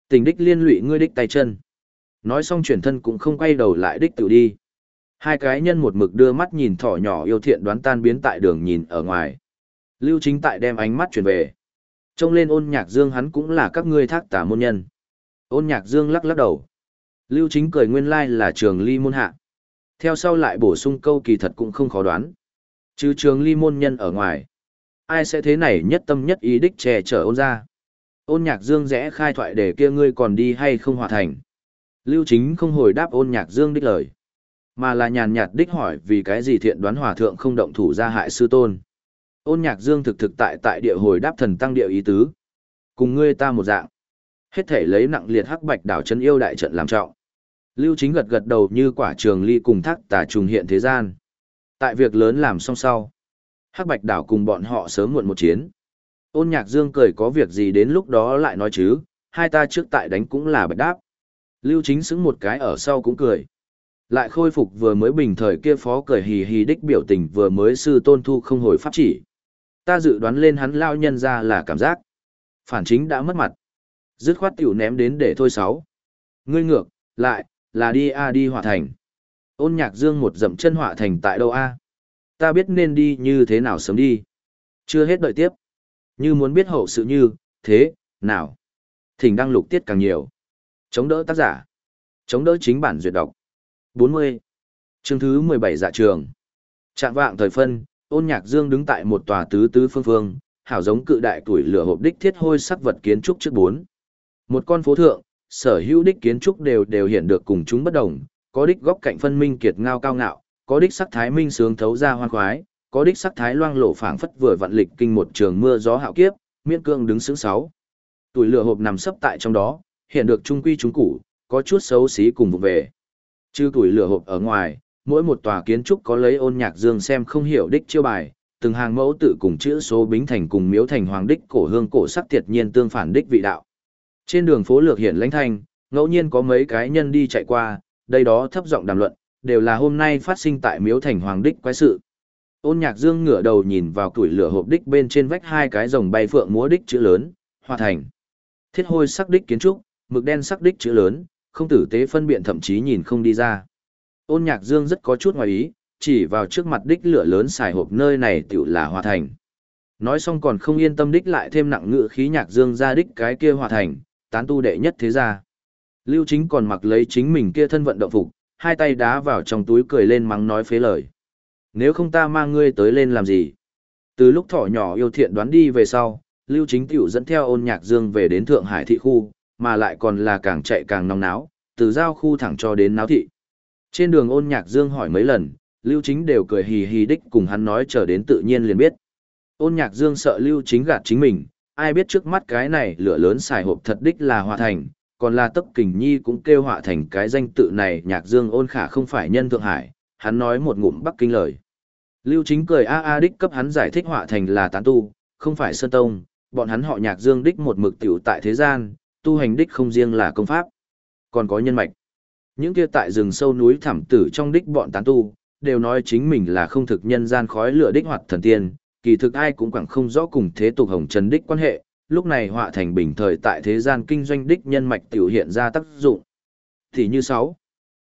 Tình đích liên lụy ngươi đích tay chân. Nói xong chuyển thân cũng không quay đầu lại đích tự đi. Hai cái nhân một mực đưa mắt nhìn thỏ nhỏ yêu thiện đoán tan biến tại đường nhìn ở ngoài. Lưu chính tại đem ánh mắt chuyển về. Trông lên ôn nhạc dương hắn cũng là các ngươi thác tả môn nhân. Ôn nhạc dương lắc lắc đầu. Lưu chính cười nguyên lai là trường ly môn hạ. Theo sau lại bổ sung câu kỳ thật cũng không khó đoán. Chứ trường ly môn nhân ở ngoài. Ai sẽ thế này nhất tâm nhất ý đích che chở ôn ra. Ôn nhạc dương rẽ khai thoại để kia ngươi còn đi hay không hòa thành. Lưu chính không hồi đáp ôn nhạc dương đích lời. Mà là nhàn nhạt đích hỏi vì cái gì thiện đoán hòa thượng không động thủ ra hại sư tôn. Ôn nhạc dương thực thực tại tại địa hồi đáp thần tăng địa ý tứ. Cùng ngươi ta một dạng. Hết thể lấy nặng liệt hắc bạch đảo chân yêu đại trận làm trọng. Lưu chính gật gật đầu như quả trường ly cùng thác tà trùng hiện thế gian. Tại việc lớn làm xong sau. Hắc bạch đảo cùng bọn họ sớm muộn một chiến. Ôn nhạc dương cười có việc gì đến lúc đó lại nói chứ, hai ta trước tại đánh cũng là bạch đáp. Lưu chính xứng một cái ở sau cũng cười. Lại khôi phục vừa mới bình thời kia phó cười hì hì đích biểu tình vừa mới sư tôn thu không hồi pháp chỉ. Ta dự đoán lên hắn lao nhân ra là cảm giác. Phản chính đã mất mặt. Dứt khoát tiểu ném đến để thôi sáu. Ngươi ngược, lại, là đi a đi hỏa thành. Ôn nhạc dương một dậm chân hỏa thành tại đâu a? Ta biết nên đi như thế nào sớm đi. Chưa hết đợi tiếp. Như muốn biết hậu sự như, thế, nào. Thỉnh đăng lục tiết càng nhiều. Chống đỡ tác giả. Chống đỡ chính bản duyệt đọc. 40. Chương thứ 17 dạ trường. Trạng vạng thời phân, ôn nhạc dương đứng tại một tòa tứ tứ phương phương, hảo giống cự đại tuổi lửa hộp đích thiết hôi sắc vật kiến trúc trước bốn. Một con phố thượng, sở hữu đích kiến trúc đều đều hiện được cùng chúng bất đồng, có đích góc cạnh phân minh kiệt ngao cao ngạo, có đích sắc thái minh sướng thấu ra hoan khoái, có đích sắc thái loang lộ phảng phất vừa vận lịch kinh một trường mưa gió hạo kiếp, miễn cương đứng sướng sáu. Tuổi lửa hộp nằm sấp tại trong đó, hiện được trung quy trung cũ, có chút xấu xí cùng vụ về. Chứ tuổi lửa hộp ở ngoài, mỗi một tòa kiến trúc có lấy ôn nhạc dương xem không hiểu đích chiêu bài, từng hàng mẫu tự cùng chữ số bính thành cùng miếu thành hoàng đích cổ hương cổ sắc tiệt nhiên tương phản đích vị đạo. Trên đường phố lược hiện lãnh thanh, ngẫu nhiên có mấy cái nhân đi chạy qua, đây đó thấp giọng đàm luận, đều là hôm nay phát sinh tại miếu thành hoàng đích quái sự. Ôn nhạc dương ngửa đầu nhìn vào tuổi lửa hộp đích bên trên vách hai cái rồng bay phượng múa đích chữ lớn, hoa thành. Thiết hôi sắc đích kiến trúc, mực đen sắc đích chữ lớn, không tử tế phân biện thậm chí nhìn không đi ra. Ôn nhạc dương rất có chút ngoài ý, chỉ vào trước mặt đích lửa lớn xài hộp nơi này tiểu là hòa thành. Nói xong còn không yên tâm đích lại thêm nặng ngựa khí nhạc dương ra đích cái kia hòa thành, tán tu đệ nhất thế gia. Lưu chính còn mặc lấy chính mình kia thân vận động phục, hai tay đá vào trong túi cười lên mắng nói phế lời. Nếu không ta mang ngươi tới lên làm gì? Từ lúc thỏ nhỏ yêu thiện đoán đi về sau, Lưu chính tiểu dẫn theo ôn nhạc dương về đến Thượng Hải thị khu, mà lại còn là càng chạy càng nóng náo, từ giao khu thẳng cho đến náo thị. Trên đường ôn nhạc dương hỏi mấy lần, Lưu Chính đều cười hì hì đích cùng hắn nói chờ đến tự nhiên liền biết. Ôn nhạc dương sợ Lưu Chính gạt chính mình, ai biết trước mắt cái này lửa lớn xài hộp thật đích là hòa thành, còn là tấp kình nhi cũng kêu họa thành cái danh tự này nhạc dương ôn khả không phải nhân Thượng Hải, hắn nói một ngụm bắc kinh lời. Lưu Chính cười a a đích cấp hắn giải thích họa thành là tán tu, không phải sơn tông, bọn hắn họ nhạc dương đích một mực tiểu tại thế gian, tu hành đích không riêng là công pháp, còn có nhân mạch. Những kia tại rừng sâu núi thẳm tử trong đích bọn tán tu, đều nói chính mình là không thực nhân gian khói lửa đích hoạt thần tiên, kỳ thực ai cũng quẳng không rõ cùng thế tục hồng trần đích quan hệ, lúc này họa thành bình thời tại thế gian kinh doanh đích nhân mạch tiểu hiện ra tác dụng. Tỷ như sáu.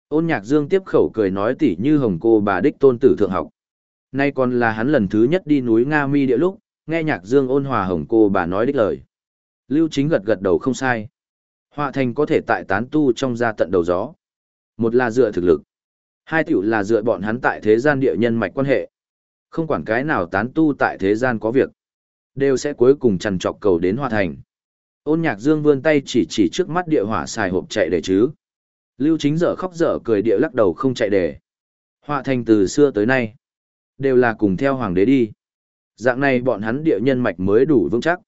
Ôn nhạc dương tiếp khẩu cười nói tỷ như hồng cô bà đích tôn tử thượng học. Nay còn là hắn lần thứ nhất đi núi Nga Mi địa lúc, nghe nhạc dương ôn hòa hồng cô bà nói đích lời. Lưu chính gật gật đầu không sai. Họa thành có thể tại tán tu trong gia tận đầu gió. Một là dựa thực lực. Hai tiểu là dựa bọn hắn tại thế gian địa nhân mạch quan hệ. Không quản cái nào tán tu tại thế gian có việc. Đều sẽ cuối cùng chằn trọc cầu đến hòa thành. Ôn nhạc dương vươn tay chỉ chỉ trước mắt địa hỏa xài hộp chạy để chứ. Lưu chính dở khóc dở cười địa lắc đầu không chạy để. Hòa thành từ xưa tới nay. Đều là cùng theo hoàng đế đi. Dạng này bọn hắn địa nhân mạch mới đủ vững chắc.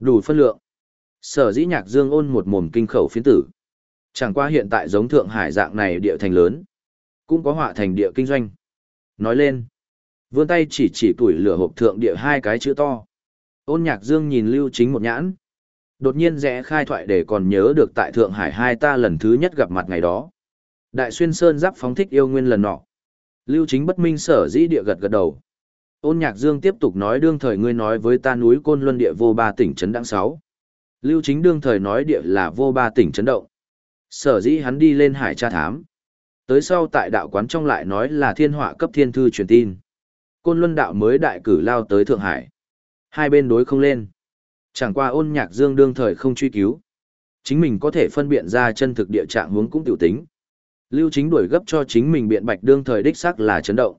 Đủ phân lượng. Sở dĩ nhạc dương ôn một mồm kinh khẩu phiến tử. Chẳng qua hiện tại giống Thượng Hải dạng này địa thành lớn. Cũng có họa thành địa kinh doanh. Nói lên. Vươn tay chỉ chỉ tuổi lửa hộp thượng địa hai cái chữ to. Ôn nhạc dương nhìn lưu chính một nhãn. Đột nhiên rẽ khai thoại để còn nhớ được tại Thượng Hải hai ta lần thứ nhất gặp mặt ngày đó. Đại xuyên sơn giáp phóng thích yêu nguyên lần nọ. Lưu chính bất minh sở dĩ địa gật gật đầu. Ôn nhạc dương tiếp tục nói đương thời ngươi nói với ta núi côn luân địa vô ba tỉnh trấn đăng sáu. Lưu chính đương thời nói địa là vô ba tỉnh chấn động. Sở dĩ hắn đi lên hải tra thám. Tới sau tại đạo quán trong lại nói là thiên họa cấp thiên thư truyền tin. Côn Luân đạo mới đại cử lao tới Thượng Hải. Hai bên đối không lên. Chẳng qua ôn nhạc dương đương thời không truy cứu. Chính mình có thể phân biện ra chân thực địa trạng hướng cũng tiểu tính. Lưu chính đuổi gấp cho chính mình biện bạch đương thời đích xác là chấn động.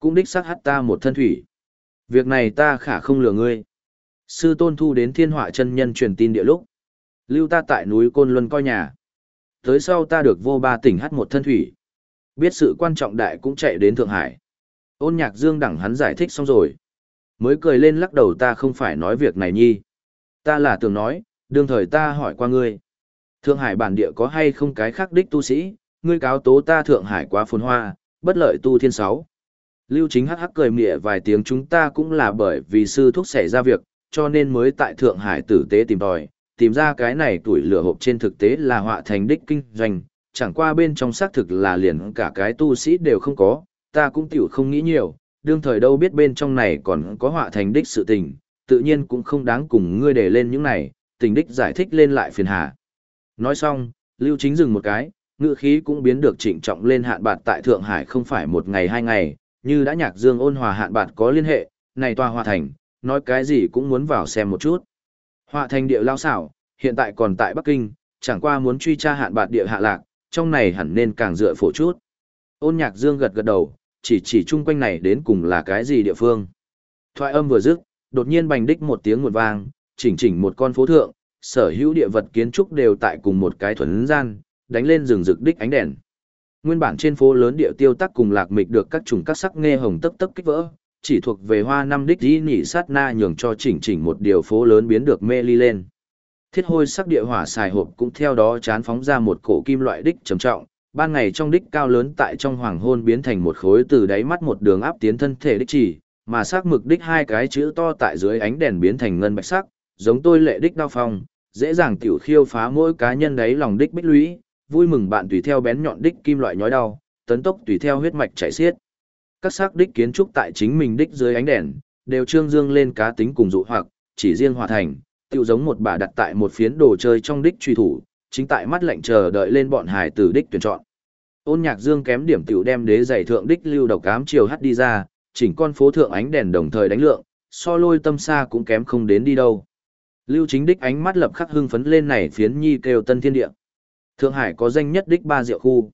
Cũng đích xác hắt ta một thân thủy. Việc này ta khả không lừa ngươi. Sư tôn thu đến thiên họa chân nhân truyền tin địa lúc. Lưu ta tại núi Côn Luân coi nhà. Tới sau ta được vô ba tỉnh hắt một thân thủy. Biết sự quan trọng đại cũng chạy đến Thượng Hải. Ôn nhạc dương đẳng hắn giải thích xong rồi. Mới cười lên lắc đầu ta không phải nói việc này nhi. Ta là tưởng nói, đương thời ta hỏi qua ngươi. Thượng Hải bản địa có hay không cái khác đích tu sĩ, ngươi cáo tố ta Thượng Hải quá phồn hoa, bất lợi tu thiên sáu. Lưu chính hắc hắc cười mỉa vài tiếng chúng ta cũng là bởi vì sư thúc xảy ra việc, cho nên mới tại Thượng Hải tử tế tìm tòi, tìm ra cái này tuổi lửa hộp trên thực tế là họa thành đích kinh doanh, chẳng qua bên trong xác thực là liền cả cái tu sĩ đều không có, ta cũng tiểu không nghĩ nhiều, đương thời đâu biết bên trong này còn có họa thành đích sự tình, tự nhiên cũng không đáng cùng ngươi để lên những này, tình đích giải thích lên lại phiền hà. Nói xong, Lưu Chính dừng một cái, ngữ khí cũng biến được trịnh trọng lên hạn bạt tại Thượng Hải không phải một ngày hai ngày, như đã nhạc dương ôn hòa hạn bạt có liên hệ, này tòa hòa thành, nói cái gì cũng muốn vào xem một chút. Hòa thành địa lao xảo, hiện tại còn tại Bắc Kinh, chẳng qua muốn truy tra hạn bạt địa hạ lạc, trong này hẳn nên càng dựa phổ chút. Ôn nhạc dương gật gật đầu, chỉ chỉ chung quanh này đến cùng là cái gì địa phương. Thoại âm vừa dứt, đột nhiên bành đích một tiếng một vang, chỉnh chỉnh một con phố thượng, sở hữu địa vật kiến trúc đều tại cùng một cái thuần gian, đánh lên rừng rực đích ánh đèn. Nguyên bản trên phố lớn địa tiêu tắc cùng lạc mịch được các chủng các sắc nghe hồng tấp tấp kích vỡ, chỉ thuộc về hoa năm đích dĩ nhị sát na nhường cho chỉnh chỉnh một điều phố lớn biến được mê ly lên. Thiết hôi sắc địa hỏa xài hộp cũng theo đó chán phóng ra một cổ kim loại đích trầm trọng, ban ngày trong đích cao lớn tại trong hoàng hôn biến thành một khối từ đáy mắt một đường áp tiến thân thể đích chỉ, mà sắc mực đích hai cái chữ to tại dưới ánh đèn biến thành ngân bạch sắc, giống tôi lệ đích đao phong, dễ dàng tiểu khiêu phá mỗi cá nhân đấy lòng đích bích lũy, vui mừng bạn tùy theo bén nhọn đích kim loại nhói đau, tấn tốc tùy theo huyết mạch chảy xiết. Các sắc đích kiến trúc tại chính mình đích dưới ánh đèn, đều trương dương lên cá tính cùng dụ hoặc, chỉ riêng hòa thành, tiểu giống một bà đặt tại một phiến đồ chơi trong đích truy thủ, chính tại mắt lạnh chờ đợi lên bọn hải tử đích tuyển chọn. Ôn Nhạc Dương kém điểm tiểu đem đế giày thượng đích lưu độc cám chiều hắt đi ra, chỉnh con phố thượng ánh đèn đồng thời đánh lượng, so lôi tâm xa cũng kém không đến đi đâu. Lưu Chính đích ánh mắt lập khắc hưng phấn lên này phiến nhi kêu tân thiên địa. Thượng Hải có danh nhất đích ba rượu khu.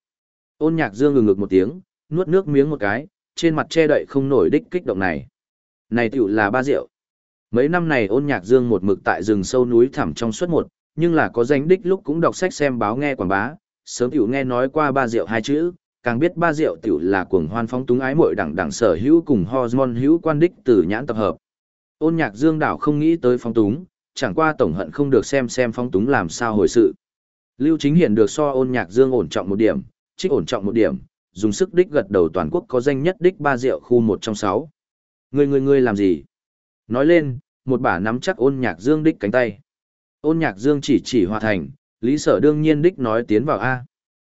Ôn Nhạc Dương ngừng ngực một tiếng, nuốt nước miếng một cái, trên mặt che đậy không nổi đích kích động này. Này tiểu là ba rượu. Mấy năm này ôn nhạc dương một mực tại rừng sâu núi thẳm trong suốt một, nhưng là có danh đích lúc cũng đọc sách xem báo nghe quảng bá, sớm tiểu nghe nói qua ba rượu hai chữ, càng biết ba rượu tiểu là cuồng hoan phóng túng ái muội đẳng đẳng sở hữu cùng hormone hữu quan đích từ nhãn tập hợp. Ôn nhạc dương đảo không nghĩ tới phóng túng, chẳng qua tổng hận không được xem xem phóng túng làm sao hồi sự. Lưu chính hiển được so ôn nhạc dương ổn trọng một điểm, trích ổn trọng một điểm, dùng sức đích gật đầu toàn quốc có danh nhất đích ba rượu khu một trong sáu. Người người người làm gì? Nói lên, một bà nắm chắc ôn nhạc dương đích cánh tay. Ôn nhạc dương chỉ chỉ hòa thành, lý sở đương nhiên đích nói tiến vào A.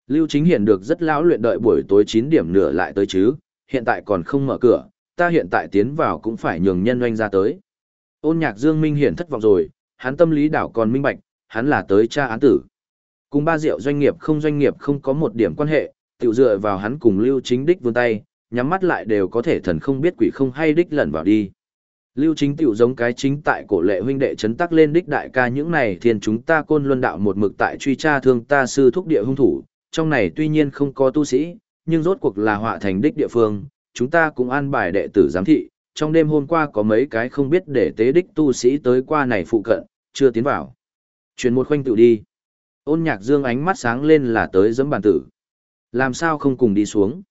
Lưu chính hiện được rất lão luyện đợi buổi tối 9 điểm nửa lại tới chứ, hiện tại còn không mở cửa, ta hiện tại tiến vào cũng phải nhường nhân doanh ra tới. Ôn nhạc dương minh hiển thất vọng rồi, hắn tâm lý đảo còn minh bạch, hắn là tới tra án tử. Cùng ba rượu doanh nghiệp không doanh nghiệp không có một điểm quan hệ, tiểu dựa vào hắn cùng lưu chính đích vươn tay, nhắm mắt lại đều có thể thần không biết quỷ không hay đích lẩn vào đi. Lưu chính tiểu giống cái chính tại cổ lệ huynh đệ chấn tắc lên đích đại ca những này thiên chúng ta côn luân đạo một mực tại truy tra thương ta sư thúc địa hung thủ, trong này tuy nhiên không có tu sĩ, nhưng rốt cuộc là họa thành đích địa phương, chúng ta cũng an bài đệ tử giám thị, trong đêm hôm qua có mấy cái không biết để tế đích tu sĩ tới qua này phụ cận, chưa tiến vào. Chuyển một khoanh tự đi. Ôn nhạc dương ánh mắt sáng lên là tới giấm bàn tử. Làm sao không cùng đi xuống?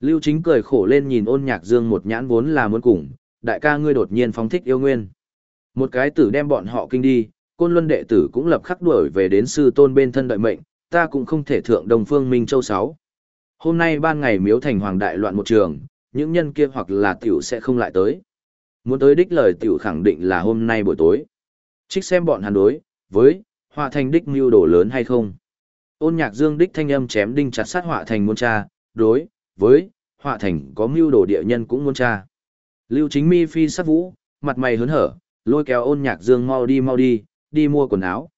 Lưu chính cười khổ lên nhìn ôn nhạc dương một nhãn vốn là muốn cùng, đại ca ngươi đột nhiên phóng thích yêu nguyên. Một cái tử đem bọn họ kinh đi, côn luân đệ tử cũng lập khắc đuổi về đến sư tôn bên thân đợi mệnh, ta cũng không thể thượng đồng phương Minh Châu sáu. Hôm nay ban ngày miếu thành hoàng đại loạn một trường, những nhân kia hoặc là tiểu sẽ không lại tới. Muốn tới đích lời tiểu khẳng định là hôm nay buổi tối. Trích xem bọn hắn đối, với, họa thành đích mưu đồ lớn hay không. Ôn nhạc dương đích thanh âm chém đinh chặt sát họa thành muôn cha, đối, với, họa thành có mưu đồ địa nhân cũng muôn cha. Lưu chính mi phi sát vũ, mặt mày hớn hở, lôi kéo ôn nhạc dương mau đi mau đi, đi mua quần áo.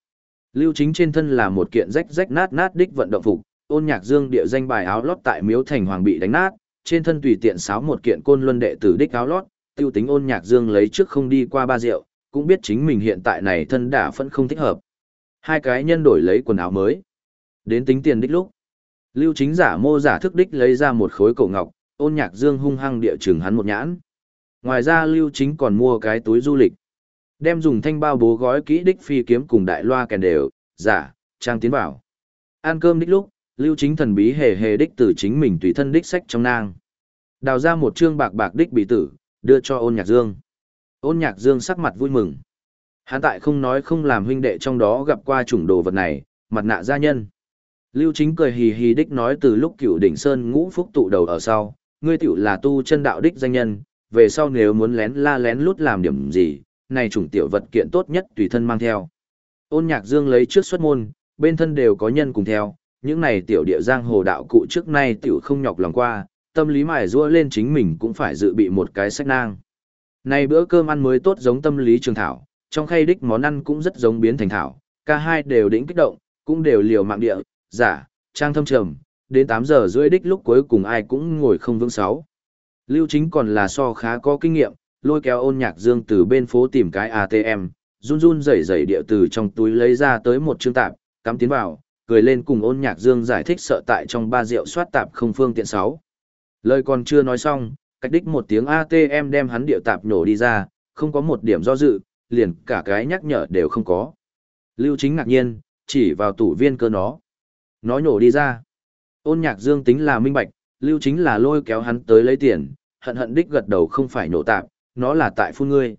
Lưu chính trên thân là một kiện rách rách nát nát đích vận động phục, ôn nhạc dương địa danh bài áo lót tại miếu thành hoàng bị đánh nát, trên thân tùy tiện sáo một kiện côn luân đệ tử đích áo lót, tiêu tính ôn nhạc dương lấy trước không đi qua ba rượu, cũng biết chính mình hiện tại này thân đã phân không thích hợp. Hai cái nhân đổi lấy quần áo mới. Đến tính tiền đích lúc. Lưu chính giả mô giả thức đích lấy ra một khối cổ ngọc, ôn nhạc dương hung hăng địa trường hắn một nhãn. Ngoài ra lưu chính còn mua cái túi du lịch. Đem dùng thanh bao bố gói kỹ đích phi kiếm cùng đại loa kèn đều, giả, trang tiến vào. Ăn cơm đích lúc, lưu chính thần bí hề hề đích từ chính mình tùy thân đích sách trong nang. Đào ra một trương bạc bạc đích bị tử, đưa cho ôn nhạc dương. Ôn nhạc dương sắc mặt vui mừng. hán tại không nói không làm huynh đệ trong đó gặp qua chủng đồ vật này, mặt nạ gia nhân. Lưu chính cười hì hì đích nói từ lúc cựu đỉnh sơn ngũ phúc tụ đầu ở sau, ngươi tiểu là tu chân đạo đích danh nhân, về sau nếu muốn lén la lén lút làm điểm gì, này chủng tiểu vật kiện tốt nhất tùy thân mang theo. Ôn nhạc dương lấy trước xuất môn, bên thân đều có nhân cùng theo, những này tiểu địa giang hồ đạo cụ trước nay tiểu không nhọc lòng qua, tâm lý mải rua lên chính mình cũng phải dự bị một cái sách nang. Này bữa cơm ăn mới tốt giống tâm lý trường thảo, trong khay đích món ăn cũng rất giống biến thành thảo, cả hai đều đỉnh kích động, cũng đều liều mạng địa, giả, trang thâm trầm, đến 8 giờ rưỡi đích lúc cuối cùng ai cũng ngồi không vững sáu. Lưu chính còn là so khá có kinh nghiệm, lôi kéo ôn nhạc dương từ bên phố tìm cái ATM, run run rẩy rẩy địa từ trong túi lấy ra tới một chương tạp, cắm tiến vào, cười lên cùng ôn nhạc dương giải thích sợ tại trong ba rượu soát tạp không phương tiện sáu. Lời còn chưa nói xong, cách đích một tiếng ATM đem hắn điệu tạp nổ đi ra, không có một điểm do dự, liền cả cái nhắc nhở đều không có. Lưu chính ngạc nhiên, chỉ vào tủ viên cơ nó. Nó nhổ đi ra. Ôn nhạc dương tính là minh bạch, lưu chính là lôi kéo hắn tới lấy tiền, hận hận đích gật đầu không phải nổ tạp, nó là tại phun ngươi.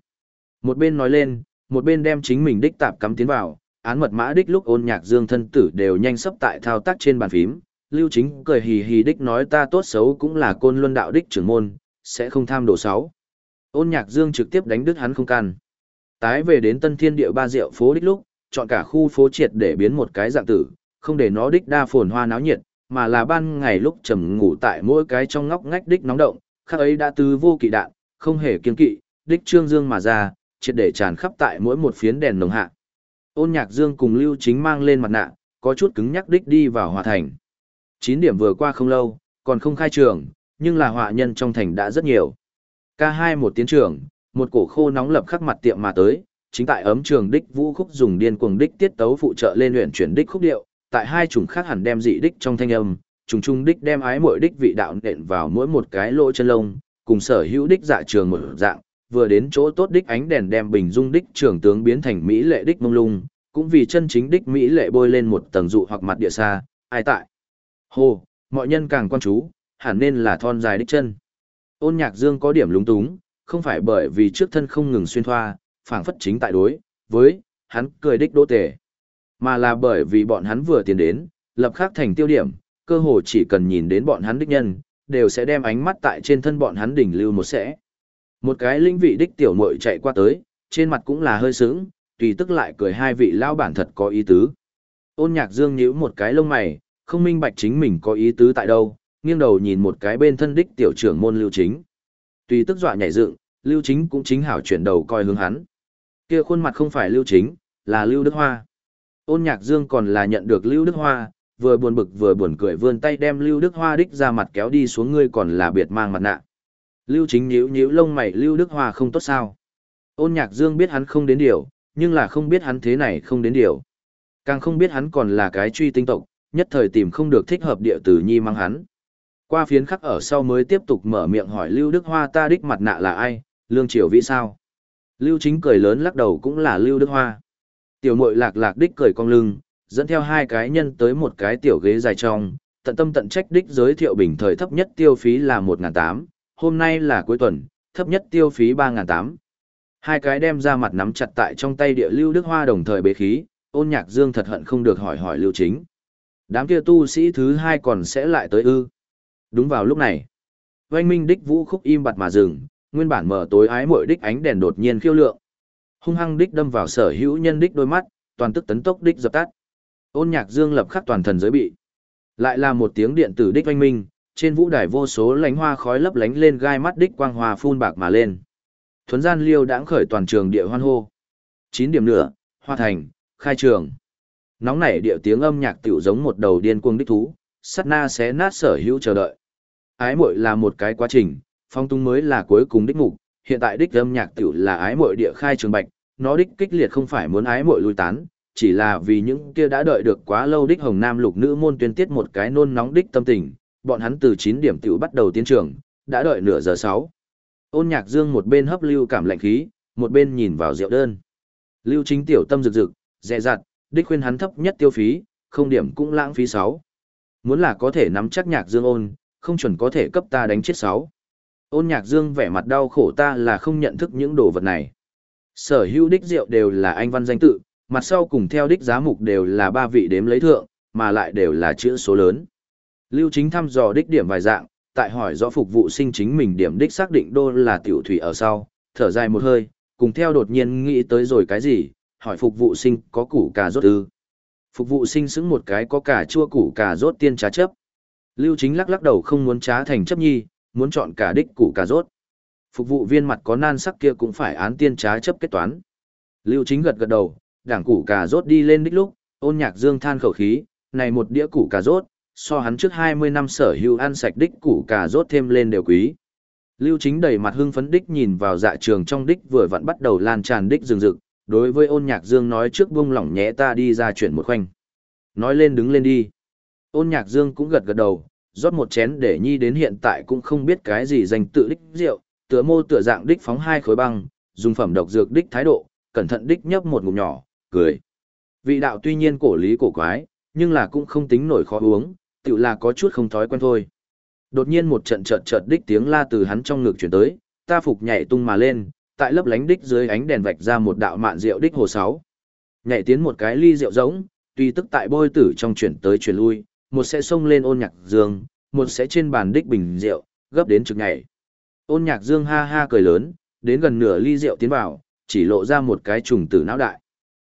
Một bên nói lên, một bên đem chính mình đích tạp cắm tiến vào, án mật mã đích lúc ôn nhạc dương thân tử đều nhanh sắp tại thao tác trên bàn phím. Lưu chính cười hì hì đích nói ta tốt xấu cũng là côn luân đạo đích trưởng môn, sẽ không tham đồ sáu. Ôn nhạc dương trực tiếp đánh đứt hắn không can. Tái về đến tân thiên địa ba rượu phố đích lúc, chọn cả khu phố triệt để biến một cái dạng tử, không để nó đích đa phồn hoa náo nhiệt, mà là ban ngày lúc trầm ngủ tại mỗi cái trong ngóc ngách đích nóng động, khác ấy đã tứ vô kỵ đạn, không hề kiên kỵ, đích trương dương mà ra, triệt để tràn khắp tại mỗi một phiến đèn nồng hạ. Ôn nhạc dương cùng lưu chính mang lên mặt nạ, có chút cứng nhắc đích đi vào hòa thành. 9 điểm vừa qua không lâu, còn không khai trường, nhưng là họa nhân trong thành đã rất nhiều. K2 một tiến trường, một cổ khô nóng lập khắc mặt tiệm mà tới, chính tại ấm trường đích vũ khúc dùng điên cuồng đích tiết tấu phụ trợ lên luyện chuyển đích khúc điệu, tại hai chủng khác hẳn đem dị đích trong thanh âm, trùng trung đích đem ái mỗi đích vị đạo nện vào mỗi một cái lỗ chân lông, cùng sở hữu đích dạ trường một dạng, vừa đến chỗ tốt đích ánh đèn đem bình dung đích trường tướng biến thành mỹ lệ đích mông lung, cũng vì chân chính đích mỹ lệ bôi lên một tầng dụ hoặc mặt địa xa, ai tại. Hồ, mọi nhân càng quan chú, hẳn nên là thon dài đích chân. Ôn nhạc dương có điểm lúng túng, không phải bởi vì trước thân không ngừng xuyên thoa, phảng phất chính tại đối, với, hắn cười đích đỗ tề. Mà là bởi vì bọn hắn vừa tiến đến, lập khắc thành tiêu điểm, cơ hồ chỉ cần nhìn đến bọn hắn đích nhân, đều sẽ đem ánh mắt tại trên thân bọn hắn đỉnh lưu một sẽ. Một cái linh vị đích tiểu muội chạy qua tới, trên mặt cũng là hơi sướng, tùy tức lại cười hai vị lao bản thật có ý tứ. Ôn nhạc dương nhíu một cái lông mày, không minh bạch chính mình có ý tứ tại đâu, nghiêng đầu nhìn một cái bên thân đích tiểu trưởng môn lưu chính. Tùy tức dọa nhảy dựng, lưu chính cũng chính hảo chuyển đầu coi hướng hắn. Kia khuôn mặt không phải lưu chính, là lưu đức hoa. Ôn nhạc dương còn là nhận được lưu đức hoa, vừa buồn bực vừa buồn cười vươn tay đem lưu đức hoa đích ra mặt kéo đi xuống ngươi còn là biệt mang mặt nạ. Lưu chính nhíu nhíu lông mày lưu đức hoa không tốt sao. Ôn nhạc dương biết hắn không đến điều, nhưng là không biết hắn thế này không đến điều. Càng không biết hắn còn là cái truy tinh tộc, nhất thời tìm không được thích hợp địa tử nhi mang hắn. Qua phiến khắc ở sau mới tiếp tục mở miệng hỏi Lưu Đức Hoa ta đích mặt nạ là ai, Lương Triều Vĩ sao? Lưu Chính cười lớn lắc đầu cũng là Lưu Đức Hoa. Tiểu muội lạc lạc đích cười cong lưng, dẫn theo hai cái nhân tới một cái tiểu ghế dài trong, tận tâm tận trách đích giới thiệu bình thời thấp nhất tiêu phí là 1.800, hôm nay là cuối tuần, thấp nhất tiêu phí 3.800. Hai cái đem ra mặt nắm chặt tại trong tay địa Lưu Đức Hoa đồng thời bế khí, ôn nhạc dương thật hận không được hỏi hỏi Lưu Chính. Đám kia tu sĩ thứ hai còn sẽ lại tới ư. Đúng vào lúc này, oanh minh đích vũ khúc im bặt mà dừng, nguyên bản mở tối ái mội đích ánh đèn đột nhiên khiêu lượng. Hung hăng đích đâm vào sở hữu nhân đích đôi mắt, toàn tức tấn tốc đích dập tắt. Ôn nhạc dương lập khắc toàn thần giới bị. Lại là một tiếng điện tử đích oanh minh, trên vũ đài vô số lánh hoa khói lấp lánh lên gai mắt đích quang hoa phun bạc mà lên. Thuấn gian liêu đãng khởi toàn trường địa hoan hô. chín điểm nữa, hoa thành, khai trường. Nóng nảy địa tiếng âm nhạc tiểu giống một đầu điên cuồng đích thú, sát na xé nát sở hữu chờ đợi. Ái muội là một cái quá trình, phong tung mới là cuối cùng đích mục, hiện tại đích âm nhạc tiểu là ái muội địa khai trường bạch, nó đích kích liệt không phải muốn ái muội lui tán, chỉ là vì những kia đã đợi được quá lâu đích hồng nam lục nữ môn tuyên tiết một cái nôn nóng đích tâm tình, bọn hắn từ 9 điểm tiểu bắt đầu tiến trường, đã đợi nửa giờ 6. Ôn nhạc dương một bên hấp lưu cảm lạnh khí, một bên nhìn vào rượu đơn. Lưu chính tiểu tâm rực rực, dè dặt, đích khuyên hắn thấp nhất tiêu phí, không điểm cũng lãng phí 6. Muốn là có thể nắm chắc nhạc dương ôn, không chuẩn có thể cấp ta đánh chết 6. Ôn nhạc dương vẻ mặt đau khổ ta là không nhận thức những đồ vật này. Sở hữu đích rượu đều là anh văn danh tự, mặt sau cùng theo đích giá mục đều là ba vị đếm lấy thượng, mà lại đều là chữ số lớn. Lưu chính thăm dò đích điểm vài dạng, tại hỏi rõ phục vụ sinh chính mình điểm đích xác định đô là tiểu thủy ở sau, thở dài một hơi, cùng theo đột nhiên nghĩ tới rồi cái gì, hỏi phục vụ sinh có củ cà rốt ư. Phục vụ sinh xứng một cái có cả chua củ cà rốt tiên trá chấp. Lưu chính lắc lắc đầu không muốn trá thành chấp nhi, muốn chọn cả đích củ cà rốt. Phục vụ viên mặt có nan sắc kia cũng phải án tiên trá chấp kết toán. Lưu chính gật gật đầu, đảng củ cà rốt đi lên đích lúc, ôn nhạc dương than khẩu khí, này một đĩa củ cà rốt, so hắn trước 20 năm sở hữu ăn sạch đích củ cà rốt thêm lên đều quý. Lưu chính đầy mặt hưng phấn đích nhìn vào dạ trường trong đích vừa vặn bắt đầu lan tràn đích rừng rực, đối với ôn nhạc dương nói trước buông lỏng nhẹ ta đi ra chuyển một khoanh. Nói lên đứng lên đi. Ôn nhạc dương cũng gật gật đầu, rót một chén để nhi đến hiện tại cũng không biết cái gì dành tự đích rượu, tựa mô tựa dạng đích phóng hai khối băng, dùng phẩm độc dược đích thái độ, cẩn thận đích nhấp một ngụm nhỏ, cười. Vị đạo tuy nhiên cổ lý cổ quái, nhưng là cũng không tính nổi khó uống, tự là có chút không thói quen thôi. Đột nhiên một trận chợt chợt đích tiếng la từ hắn trong ngực chuyển tới, ta phục nhảy tung mà lên, tại lớp lánh đích dưới ánh đèn vạch ra một đạo mạn rượu đích hồ sáu. Nhảy tiến một cái ly rượu giống, tuy tức tại bôi tử trong chuyển tới chuyển lui, một sẽ xông lên ôn nhạc dương, một sẽ trên bàn đích bình rượu, gấp đến trực nhảy. Ôn nhạc dương ha ha cười lớn, đến gần nửa ly rượu tiến vào, chỉ lộ ra một cái trùng tử não đại.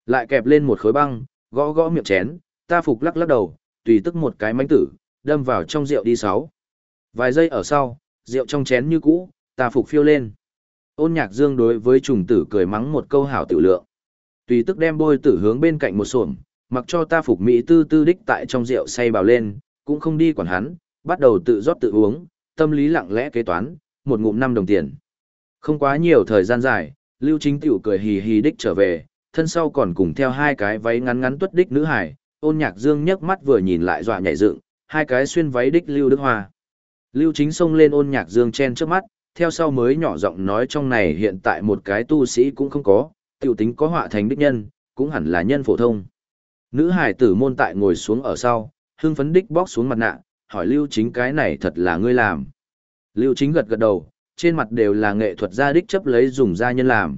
Lại kẹp lên một khối băng, gõ gõ miệng chén, ta phục lắc lắc đầu, tùy tức một cái mánh tử, đâm vào trong rượu đi sáu. Vài giây ở sau, rượu trong chén như cũ, ta phục phiêu lên. Ôn nhạc dương đối với trùng tử cười mắng một câu hảo tự lượng. Tùy tức đem bôi tử hướng bên cạnh một xuồng, mặc cho ta phục mỹ tư tư đích tại trong rượu say bào lên, cũng không đi quản hắn, bắt đầu tự rót tự uống, tâm lý lặng lẽ kế toán, một ngụm năm đồng tiền. Không quá nhiều thời gian dài, Lưu Chính Tiểu cười hì hì đích trở về, thân sau còn cùng theo hai cái váy ngắn ngắn tuất đích nữ hải, ôn nhạc dương nhấc mắt vừa nhìn lại dọa nhảy dựng, hai cái xuyên váy đích Lưu Đức Hoa. Lưu Chính xông lên ôn nhạc dương chen trước mắt, theo sau mới nhỏ giọng nói trong này hiện tại một cái tu sĩ cũng không có, tiểu tính có họa thành đích nhân, cũng hẳn là nhân phổ thông. Nữ hải tử môn tại ngồi xuống ở sau, hương phấn đích bóc xuống mặt nạ, hỏi Lưu Chính cái này thật là ngươi làm. Lưu Chính gật gật đầu, trên mặt đều là nghệ thuật gia đích chấp lấy dùng gia nhân làm.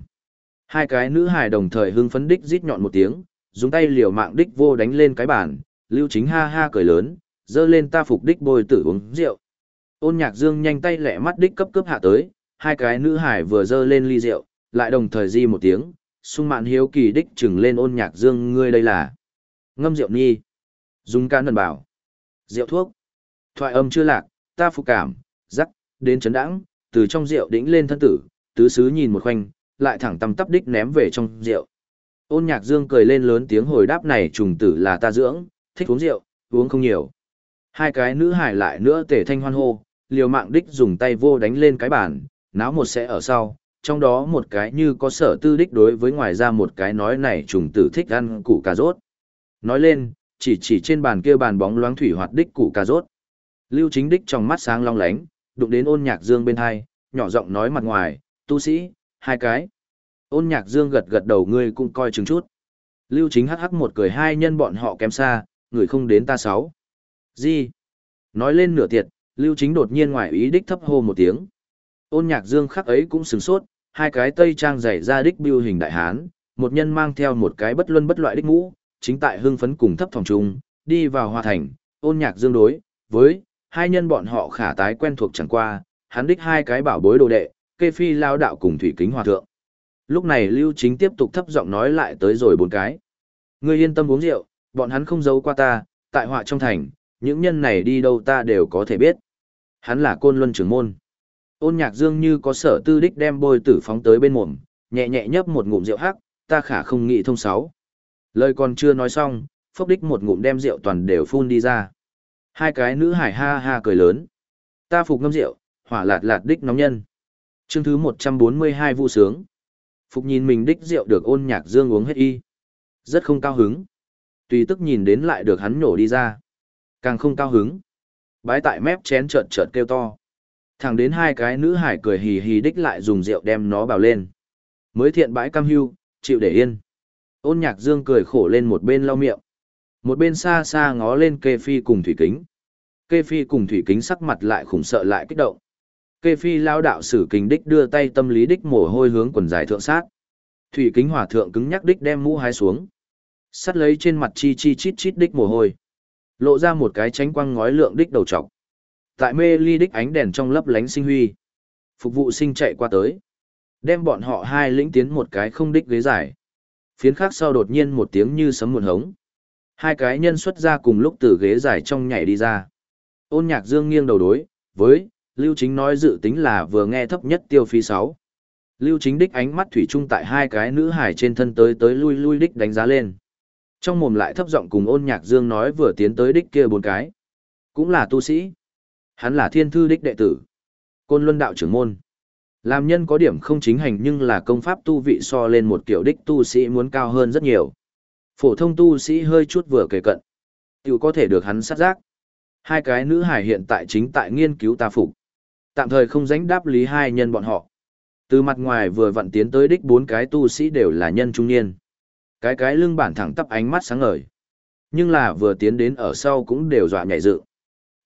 Hai cái nữ hải đồng thời hưng phấn đích rít nhọn một tiếng, dùng tay liều mạng đích vô đánh lên cái bàn, Lưu Chính ha ha cười lớn, dơ lên ta phục đích bôi tử uống rượu. Ôn Nhạc Dương nhanh tay lẹ mắt đích cấp cấp hạ tới, hai cái nữ hải vừa dơ lên ly rượu, lại đồng thời di một tiếng, sung mạn hiếu kỳ đích chừng lên Ôn Nhạc Dương ngươi đây là ngâm rượu nhi, dùng can đơn bảo, rượu thuốc. Thoại âm chưa lạc, ta phục cảm, rắc, đến chấn đãng, từ trong rượu đĩnh lên thân tử, tứ sứ nhìn một khoanh, lại thẳng tầm tắp đích ném về trong rượu. Ôn nhạc dương cười lên lớn tiếng hồi đáp này trùng tử là ta dưỡng, thích uống rượu, uống không nhiều. Hai cái nữ hải lại nữa tể thanh hoan hô, liều mạng đích dùng tay vô đánh lên cái bàn, náo một sẽ ở sau, trong đó một cái như có sở tư đích đối với ngoài ra một cái nói này trùng tử thích ăn củ cà rốt. Nói lên, chỉ chỉ trên bàn kia bàn bóng loáng thủy hoạt đích củ cà rốt. Lưu chính đích trong mắt sáng long lánh, đụng đến ôn nhạc dương bên hai, nhỏ giọng nói mặt ngoài, tu sĩ, hai cái. Ôn nhạc dương gật gật đầu ngươi cũng coi chừng chút. Lưu chính hắc hắc một cười hai nhân bọn họ kém xa, người không đến ta sáu. Gì? Nói lên nửa tiệt, lưu chính đột nhiên ngoài ý đích thấp hô một tiếng. Ôn nhạc dương khắc ấy cũng sừng sốt, hai cái tây trang dày ra đích biêu hình đại hán, một nhân mang theo một cái bất luân bất loại đích mũ, chính tại hưng phấn cùng thấp phòng trung, đi vào hòa thành, ôn nhạc dương đối, với, hai nhân bọn họ khả tái quen thuộc chẳng qua, hắn đích hai cái bảo bối đồ đệ, kê phi lao đạo cùng thủy kính hòa thượng. Lúc này Lưu Chính tiếp tục thấp giọng nói lại tới rồi bốn cái. Ngươi yên tâm uống rượu, bọn hắn không giấu qua ta, tại họa trong thành, những nhân này đi đâu ta đều có thể biết. Hắn là côn luân trưởng môn. Ôn nhạc dương như có sở tư đích đem bôi tử phóng tới bên mồm, nhẹ nhẹ nhấp một ngụm rượu hắc, ta khả không nghĩ thông sáu. Lời còn chưa nói xong, phốc đích một ngụm đem rượu toàn đều phun đi ra. Hai cái nữ hải ha ha cười lớn. Ta phục ngâm rượu, hỏa lạt lạt đích nóng nhân. Chương thứ 142 vu sướng. Phục nhìn mình đích rượu được ôn nhạc dương uống hết y. Rất không cao hứng. Tùy tức nhìn đến lại được hắn nhổ đi ra. Càng không cao hứng. Bái tại mép chén trợn trợn kêu to. Thẳng đến hai cái nữ hải cười hì hì đích lại dùng rượu đem nó bào lên. Mới thiện bãi cam hưu, chịu để yên. Ôn nhạc dương cười khổ lên một bên lau miệng. Một bên xa xa ngó lên kê phi cùng thủy kính. Kê phi cùng thủy kính sắc mặt lại khủng sợ lại kích động. Kê phi lao đạo sử kính đích đưa tay tâm lý đích mồ hôi hướng quần dài thượng sát. Thủy kính hỏa thượng cứng nhắc đích đem mũ hái xuống. Sắt lấy trên mặt chi chi chít chít đích mồ hôi. Lộ ra một cái tránh quăng ngói lượng đích đầu trọc. Tại mê ly đích ánh đèn trong lấp lánh sinh huy. Phục vụ sinh chạy qua tới. Đem bọn họ hai lĩnh tiến một cái không đích ghế dài. Phiến khác sau đột nhiên một tiếng như sấm muộn hống. Hai cái nhân xuất ra cùng lúc từ ghế dài trong nhảy đi ra. Ôn nhạc dương nghiêng đầu đối, với, Lưu Chính nói dự tính là vừa nghe thấp nhất tiêu phí 6. Lưu Chính đích ánh mắt thủy chung tại hai cái nữ hải trên thân tới tới lui lui đích đánh giá lên. Trong mồm lại thấp giọng cùng ôn nhạc dương nói vừa tiến tới đích kia bốn cái. Cũng là tu sĩ. Hắn là thiên thư đích đệ tử. Côn luân đạo trưởng môn. Làm nhân có điểm không chính hành nhưng là công pháp tu vị so lên một kiểu đích tu sĩ muốn cao hơn rất nhiều. Phổ thông tu sĩ hơi chút vừa kề cận. Tiểu có thể được hắn sát giác. Hai cái nữ hải hiện tại chính tại nghiên cứu ta phục. Tạm thời không dánh đáp lý hai nhân bọn họ. Từ mặt ngoài vừa vặn tiến tới đích bốn cái tu sĩ đều là nhân trung niên. Cái cái lưng bản thẳng tắp ánh mắt sáng ngời. Nhưng là vừa tiến đến ở sau cũng đều dọa nhảy dựng.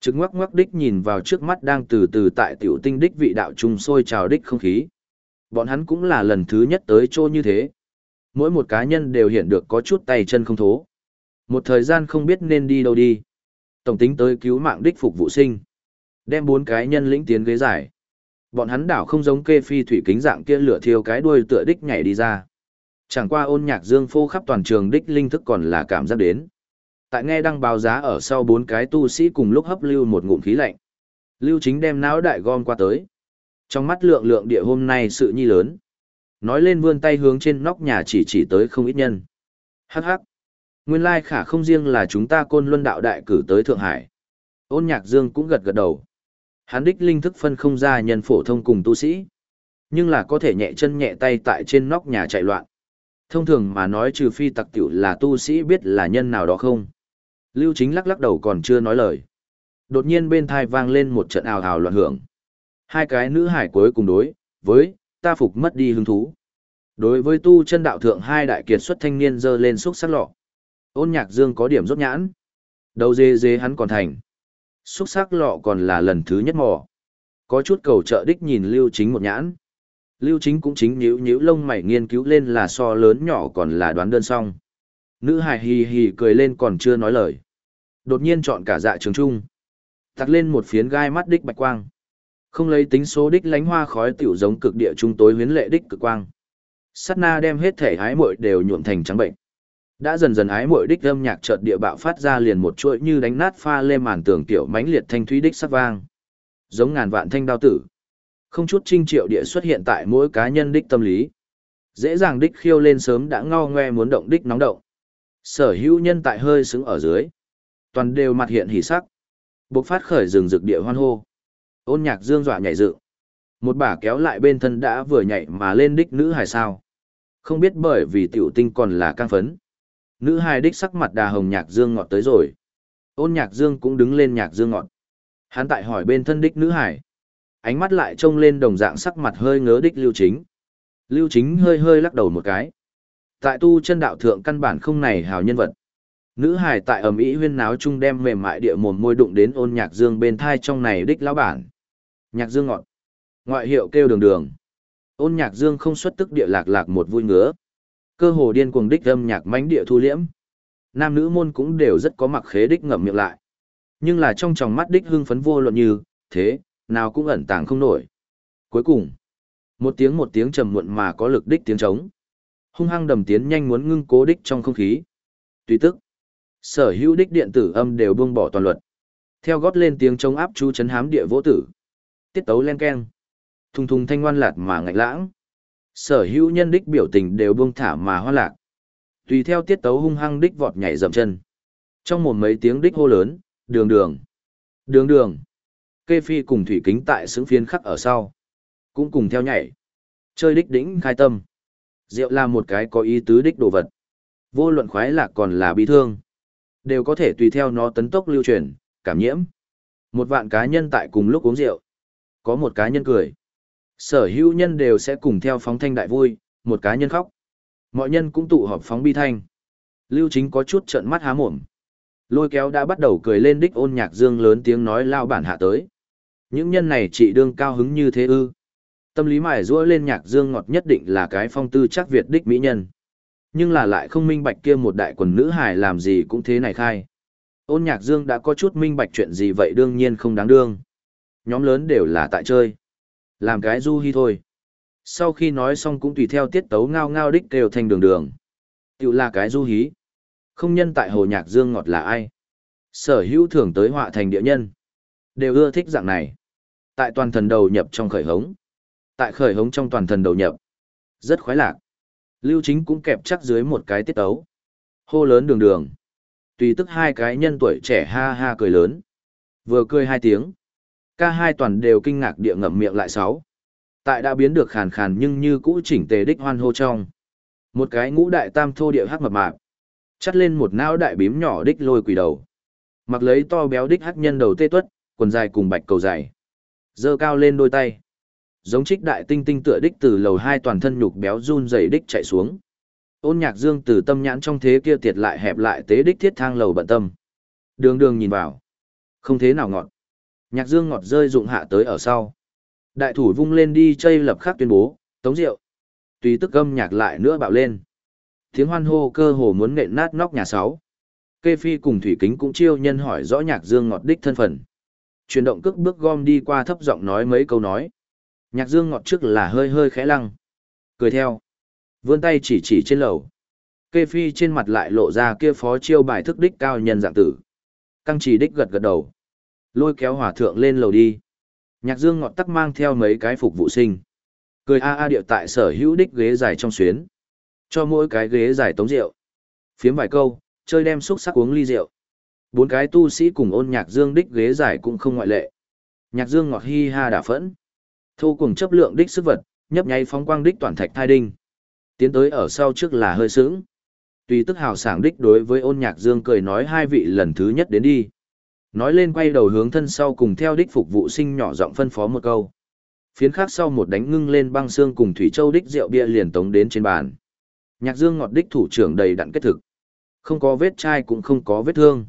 Trực ngoắc ngoắc đích nhìn vào trước mắt đang từ từ tại tiểu tinh đích vị đạo trung sôi trào đích không khí. Bọn hắn cũng là lần thứ nhất tới chỗ như thế. Mỗi một cá nhân đều hiện được có chút tay chân không thố. Một thời gian không biết nên đi đâu đi. Tổng tính tới cứu mạng đích phục vụ sinh. Đem bốn cái nhân lĩnh tiến ghế giải. Bọn hắn đảo không giống kê phi thủy kính dạng kia lửa thiêu cái đuôi tựa đích nhảy đi ra. Chẳng qua ôn nhạc dương phô khắp toàn trường đích linh thức còn là cảm giác đến. Tại nghe đăng báo giá ở sau bốn cái tu sĩ cùng lúc hấp lưu một ngụm khí lạnh. Lưu chính đem não đại gom qua tới. Trong mắt lượng lượng địa hôm nay sự nhi lớn. Nói lên vươn tay hướng trên nóc nhà chỉ chỉ tới không ít nhân. Hắc hắc. Nguyên lai khả không riêng là chúng ta côn luân đạo đại cử tới Thượng Hải. Ôn nhạc dương cũng gật gật đầu. Hắn đích linh thức phân không ra nhân phổ thông cùng tu sĩ. Nhưng là có thể nhẹ chân nhẹ tay tại trên nóc nhà chạy loạn. Thông thường mà nói trừ phi tặc tiểu là tu sĩ biết là nhân nào đó không. Lưu chính lắc lắc đầu còn chưa nói lời. Đột nhiên bên thai vang lên một trận ào ào loạn hưởng. Hai cái nữ hải cuối cùng đối, với, ta phục mất đi hứng thú. Đối với tu chân đạo thượng hai đại kiệt xuất thanh niên dơ lên xúc sắc lọ. Ôn nhạc dương có điểm rốt nhãn. Đầu dê dê hắn còn thành. Xúc sắc lọ còn là lần thứ nhất mò. Có chút cầu trợ đích nhìn lưu chính một nhãn. Lưu chính cũng chính nhíu nhíu lông mày nghiên cứu lên là so lớn nhỏ còn là đoán đơn song. Nữ hài hì hì cười lên còn chưa nói lời. Đột nhiên chọn cả dạ trường trung. Tặc lên một phiến gai mắt đích bạch quang. Không lấy tính số đích lánh hoa khói tiểu giống cực địa trung tối huyến lệ đích cực quang. Sát na đem hết thể hái muội đều nhuộm thành trắng bệnh. Đã dần dần ái muội đích âm nhạc chợt địa bạo phát ra liền một chuỗi như đánh nát pha lê màn tường tiểu mãnh liệt thanh thúy đích sắc vang. Giống ngàn vạn thanh đao tử. Không chút trinh triệu địa xuất hiện tại mỗi cá nhân đích tâm lý. Dễ dàng đích khiêu lên sớm đã ngao ngoe muốn động đích nóng động. Sở hữu nhân tại hơi xứng ở dưới. Toàn đều mặt hiện hỉ sắc. Bộc phát khởi rừng rực địa hoan hô. Ôn nhạc dương dọa nhảy dựng. Một bà kéo lại bên thân đã vừa nhảy mà lên đích nữ hài sao. Không biết bởi vì tiểu tinh còn là căng phấn. Nữ hài đích sắc mặt đà hồng nhạc dương ngọt tới rồi. Ôn nhạc dương cũng đứng lên nhạc dương ngọt. Hắn tại hỏi bên thân đích nữ hải. Ánh mắt lại trông lên đồng dạng sắc mặt hơi ngớ đích lưu chính. Lưu chính hơi hơi lắc đầu một cái. Tại tu chân đạo thượng căn bản không này hào nhân vật. Nữ hải tại ẩm ý huyên náo chung đem mềm mại địa mồm môi đụng đến ôn nhạc dương bên thai trong này đích lão bản. Nhạc dương ngọt. Ngoại hiệu kêu đường đường. Ôn nhạc dương không xuất tức địa lạc lạc một vui ngứa. Cơ hồ điên cuồng đích âm nhạc mánh địa thu liễm. Nam nữ môn cũng đều rất có mặc khế đích ngậm miệng lại. Nhưng là trong tròng mắt đích hưng phấn vô luận như, thế, nào cũng ẩn tàng không nổi. Cuối cùng, một tiếng một tiếng trầm muộn mà có lực đích tiếng trống. Hung hăng đầm tiến nhanh muốn ngưng cố đích trong không khí. Tùy tức, sở hữu đích điện tử âm đều buông bỏ toàn luật. Theo gót lên tiếng chống áp chú chấn hám địa vỗ tử. Tiết tấu len keng. Thùng thùng thanh ngoan lạt mà ngạch lãng. Sở hữu nhân đích biểu tình đều buông thả mà hoa lạc. Tùy theo tiết tấu hung hăng đích vọt nhảy dậm chân. Trong một mấy tiếng đích hô lớn, đường đường. Đường đường. Kê phi cùng thủy kính tại xứng phiên khắc ở sau. Cũng cùng theo nhảy. Chơi đích đỉnh khai tâm. Rượu là một cái có ý tứ đích đồ vật. Vô luận khoái lạc còn là bi thương. Đều có thể tùy theo nó tấn tốc lưu truyền, cảm nhiễm. Một vạn cá nhân tại cùng lúc uống rượu. Có một cá nhân cười. Sở hữu nhân đều sẽ cùng theo phóng thanh đại vui, một cá nhân khóc. Mọi nhân cũng tụ họp phóng bi thanh. Lưu chính có chút trợn mắt há mồm. Lôi kéo đã bắt đầu cười lên đích ôn nhạc dương lớn tiếng nói lao bản hạ tới. Những nhân này chỉ đương cao hứng như thế ư. Tâm lý mải rũa lên nhạc dương ngọt nhất định là cái phong tư chắc Việt đích mỹ nhân. Nhưng là lại không minh bạch kia một đại quần nữ hài làm gì cũng thế này khai. Ôn nhạc dương đã có chút minh bạch chuyện gì vậy đương nhiên không đáng đương. Nhóm lớn đều là tại chơi. Làm cái du hi thôi. Sau khi nói xong cũng tùy theo tiết tấu ngao ngao đích kêu thành đường đường. Tiểu là cái du hí. Không nhân tại hồ nhạc dương ngọt là ai. Sở hữu thường tới họa thành địa nhân. Đều ưa thích dạng này. Tại toàn thần đầu nhập trong khởi hống. Tại khởi hống trong toàn thần đầu nhập. Rất khoái lạc. Lưu chính cũng kẹp chắc dưới một cái tiết tấu. Hô lớn đường đường. Tùy tức hai cái nhân tuổi trẻ ha ha cười lớn. Vừa cười hai tiếng. Ca hai toàn đều kinh ngạc địa ngậm miệng lại sáu. Tại đã biến được khàn khàn nhưng như cũ chỉnh tề đích hoan hô trong. Một cái ngũ đại tam thô địa hắc mập mạp. Chắt lên một não đại bím nhỏ đích lôi quỷ đầu. Mặc lấy to béo đích hắc nhân đầu tê tuất, quần dài cùng bạch cầu dài. Dơ cao lên đôi tay. Giống trích đại tinh tinh tựa đích từ lầu hai toàn thân nhục béo run dày đích chạy xuống. Ôn nhạc dương từ tâm nhãn trong thế kia tiệt lại hẹp lại tế đích thiết thang lầu bận tâm. Đường đường nhìn vào. Không thế nào ngọt. Nhạc dương ngọt rơi dụng hạ tới ở sau. Đại thủ vung lên đi chơi lập khắc tuyên bố, tống rượu. Tùy tức âm nhạc lại nữa bạo lên. Tiếng hoan hô cơ hồ muốn nện nát nóc nhà sáu. Kê Phi cùng Thủy Kính cũng chiêu nhân hỏi rõ nhạc dương ngọt đích thân phận. Chuyển động cước bước gom đi qua thấp giọng nói mấy câu nói. Nhạc dương ngọt trước là hơi hơi khẽ lăng. Cười theo. Vươn tay chỉ chỉ trên lầu. Kê Phi trên mặt lại lộ ra kia phó chiêu bài thức đích cao nhân dạng tử. Căng chỉ đích gật gật đầu. Lôi kéo hỏa thượng lên lầu đi. Nhạc dương ngọt tắc mang theo mấy cái phục vụ sinh. Cười a a điệu tại sở hữu đích ghế dài trong xuyến. Cho mỗi cái ghế dài tống rượu. Phiếm vài câu, chơi đem xúc sắc uống ly rượu. Bốn cái tu sĩ cùng ôn nhạc dương đích ghế dài cũng không ngoại lệ. Nhạc dương ngọt hi ha đả phẫn. Thu cùng chấp lượng đích sức vật, nhấp nháy phóng quang đích toàn thạch thai đinh. Tiến tới ở sau trước là hơi sướng. Tùy tức hào sảng đích đối với ôn nhạc dương cười nói hai vị lần thứ nhất đến đi. Nói lên quay đầu hướng thân sau cùng theo đích phục vụ sinh nhỏ giọng phân phó một câu. Phiến khác sau một đánh ngưng lên băng xương cùng thủy châu đích rượu bia liền tống đến trên bàn. Nhạc dương ngọt đích thủ trưởng đầy đặn kết thực. Không có vết chai cũng không có vết thương.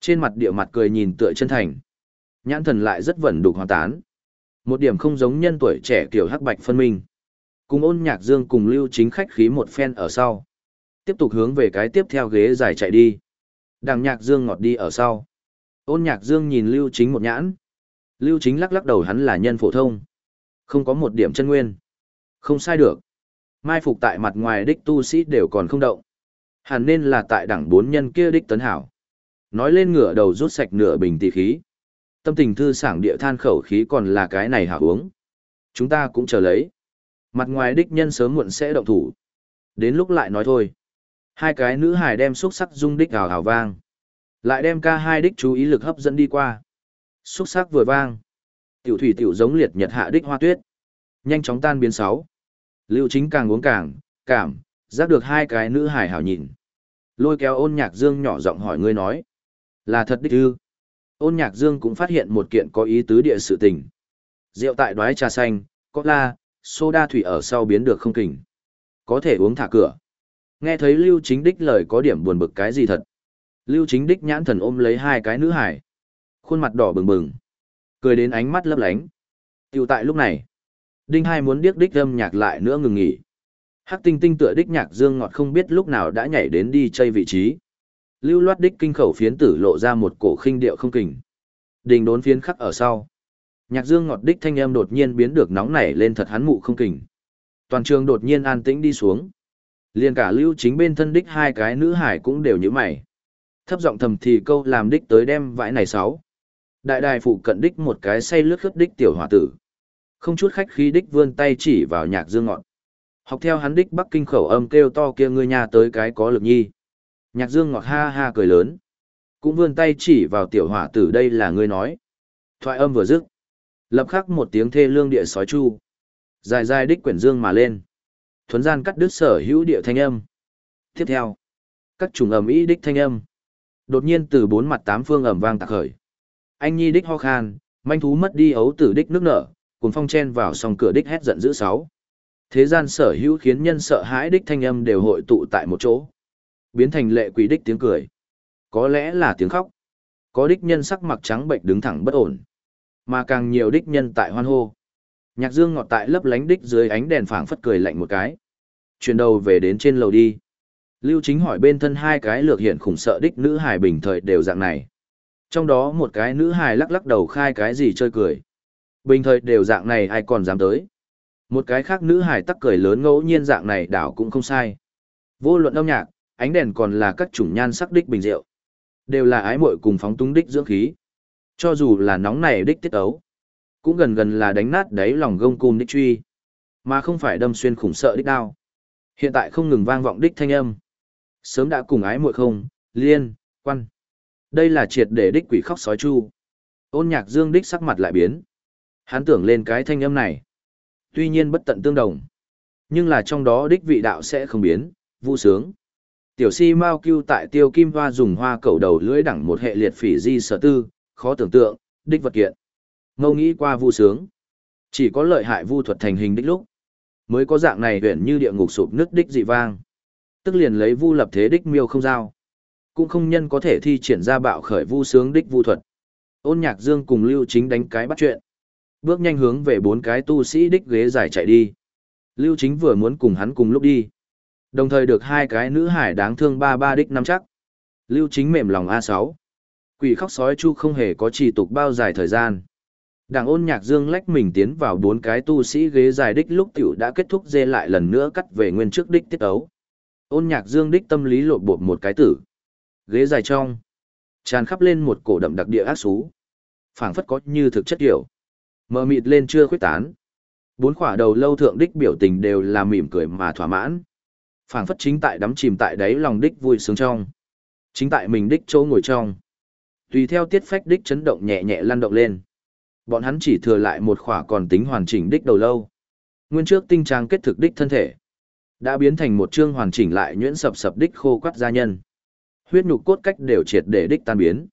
Trên mặt địa mặt cười nhìn tựa chân thành. Nhãn thần lại rất vẩn đục hoàn tán. Một điểm không giống nhân tuổi trẻ kiểu hắc bạch phân minh. Cùng ôn nhạc dương cùng lưu chính khách khí một phen ở sau. Tiếp tục hướng về cái tiếp theo ghế dài chạy đi. Đằng nhạc dương ngọt đi ở sau. Ôn nhạc dương nhìn lưu chính một nhãn. Lưu chính lắc lắc đầu hắn là nhân phổ thông. Không có một điểm chân nguyên. Không sai được. Mai phục tại mặt ngoài đích tu sĩ đều còn không động. Hẳn nên là tại đẳng bốn nhân kia đích tấn hảo. Nói lên ngửa đầu rút sạch nửa bình tỷ khí. Tâm tình thư sảng địa than khẩu khí còn là cái này hảo uống. Chúng ta cũng chờ lấy. Mặt ngoài đích nhân sớm muộn sẽ động thủ. Đến lúc lại nói thôi. Hai cái nữ hài đem xúc sắc dung đích hào hào vang. Lại đem ca hai đích chú ý lực hấp dẫn đi qua. Xúc sắc vừa vang. Tiểu thủy tiểu giống liệt nhật hạ đích hoa tuyết. Nhanh chóng tan biến sáu. Lưu chính càng uống càng, cảm, giác được hai cái nữ hài hảo nhìn. Lôi kéo ôn nhạc dương nhỏ giọng hỏi ngươi nói. Là thật đích ư. Ôn nhạc dương cũng phát hiện một kiện có ý tứ địa sự tình. Rượu tại đoái trà xanh, có la, soda thủy ở sau biến được không kình. Có thể uống thả cửa. Nghe thấy Lưu Chính Đích lời có điểm buồn bực cái gì thật. Lưu Chính Đích nhãn thần ôm lấy hai cái nữ hải. Khuôn mặt đỏ bừng bừng. Cười đến ánh mắt lấp lánh. Tiểu tại lúc này. Đinh hai muốn điếc đích âm nhạc lại nữa ngừng nghỉ. Hắc tinh tinh tựa đích nhạc dương ngọt không biết lúc nào đã nhảy đến đi chơi vị trí. Lưu loát đích kinh khẩu phiến tử lộ ra một cổ khinh điệu không kình. Đình đốn phiến khắc ở sau. Nhạc dương ngọt đích thanh âm đột nhiên biến được nóng nảy lên thật hắn mụ không kình. Toàn trường đột nhiên an tĩnh đi xuống. Liền cả lưu chính bên thân đích hai cái nữ hải cũng đều như mày. Thấp giọng thầm thì câu làm đích tới đem vãi này sáu. Đại đài phụ cận đích một cái say lướt khớp đích tiểu hòa tử. Không chút khách khí đích vươn tay chỉ vào nhạc dương ngọt. Học theo hắn đích bắc kinh khẩu âm kêu to kia ngươi nhà tới cái có lực nhi. Nhạc dương ngọt ha ha cười lớn. Cũng vươn tay chỉ vào tiểu hỏa tử đây là ngươi nói, Thoại âm vừa dứt, lập khắc một tiếng thê lương địa sói chu. Dài dài đích quyển dương mà lên. Thuấn gian cắt đứt sở hữu địa thanh âm. Tiếp theo, các trùng ầm ý đích thanh âm. Đột nhiên từ bốn mặt tám phương ầm vang tạc khởi. Anh nhi đích ho khan, manh thú mất đi ấu tử đích nước nở, cùng phong chen vào sòng cửa đích hét giận dữ sáu. Thế gian sở hữu khiến nhân sợ hãi đích thanh âm đều hội tụ tại một chỗ. Biến thành lệ quỷ đích tiếng cười. Có lẽ là tiếng khóc. Có đích nhân sắc mặt trắng bệnh đứng thẳng bất ổn. Mà càng nhiều đích nhân tại hoan hô. Nhạc dương ngọt tại lấp lánh đích dưới ánh đèn phảng phất cười lạnh một cái. Chuyển đầu về đến trên lầu đi. Lưu chính hỏi bên thân hai cái lược hiện khủng sợ đích nữ hài bình thời đều dạng này. Trong đó một cái nữ hài lắc lắc đầu khai cái gì chơi cười. Bình thời đều dạng này ai còn dám tới. Một cái khác nữ hài tắc cười lớn ngẫu nhiên dạng này đảo cũng không sai. Vô luận âm nhạc, ánh đèn còn là các chủng nhan sắc đích bình rượu. Đều là ái muội cùng phóng túng đích dưỡng khí. Cho dù là nóng này đích tiết ấu, cũng gần gần là đánh nát đáy lòng gông cùm đích truy, mà không phải đâm xuyên khủng sợ đích đao. Hiện tại không ngừng vang vọng đích thanh âm. Sớm đã cùng ái muội không, liên, quan. Đây là triệt để đích quỷ khóc sói chu. Ôn nhạc dương đích sắc mặt lại biến. Hắn tưởng lên cái thanh âm này. Tuy nhiên bất tận tương đồng. Nhưng là trong đó đích vị đạo sẽ không biến, vu sướng. Tiểu si Mao Cưu tại tiêu kim hoa dùng hoa cầu đầu lưỡi đẳng một hệ liệt phỉ di sở tư, khó tưởng tượng, đích vật kiện. Ngâu nghĩ qua vu sướng. Chỉ có lợi hại vu thuật thành hình đích lúc. Mới có dạng này huyện như địa ngục sụp nứt đích dị vang. Tức liền lấy vu lập thế đích miêu không giao. Cũng không nhân có thể thi triển ra bạo khởi vu sướng đích vu thuật. Ôn nhạc dương cùng lưu chính đánh cái bắt chuyện. Bước nhanh hướng về bốn cái tu sĩ đích ghế giải chạy đi. Lưu chính vừa muốn cùng hắn cùng lúc đi. Đồng thời được hai cái nữ hải đáng thương ba ba đích năm chắc. Lưu chính mềm lòng A6. Quỷ khóc sói chu không hề có trì tục bao dài thời gian. Đảng ôn nhạc dương lách mình tiến vào bốn cái tu sĩ ghế dài đích lúc tiểu đã kết thúc dê lại lần nữa cắt về nguyên trước đích tiết ấu. Ôn nhạc dương đích tâm lý lộn bột một cái tử. Ghế dài trong. Tràn khắp lên một cổ đậm đặc địa ác xú. phảng phất có như thực chất kiểu. Mờ mịt lên chưa khuyết tán. Bốn khỏa đầu lâu thượng đích biểu tình đều là mỉm cười mà thỏa mãn phảng phất chính tại đắm chìm tại đáy lòng đích vui sướng trong. Chính tại mình đích chỗ ngồi trong. Tùy theo tiết phách đích chấn động nhẹ nhẹ lăn động lên. Bọn hắn chỉ thừa lại một khỏa còn tính hoàn chỉnh đích đầu lâu. Nguyên trước tinh trang kết thực đích thân thể. Đã biến thành một chương hoàn chỉnh lại nhuyễn sập sập đích khô quắt gia nhân. Huyết nhục cốt cách đều triệt để đích tan biến.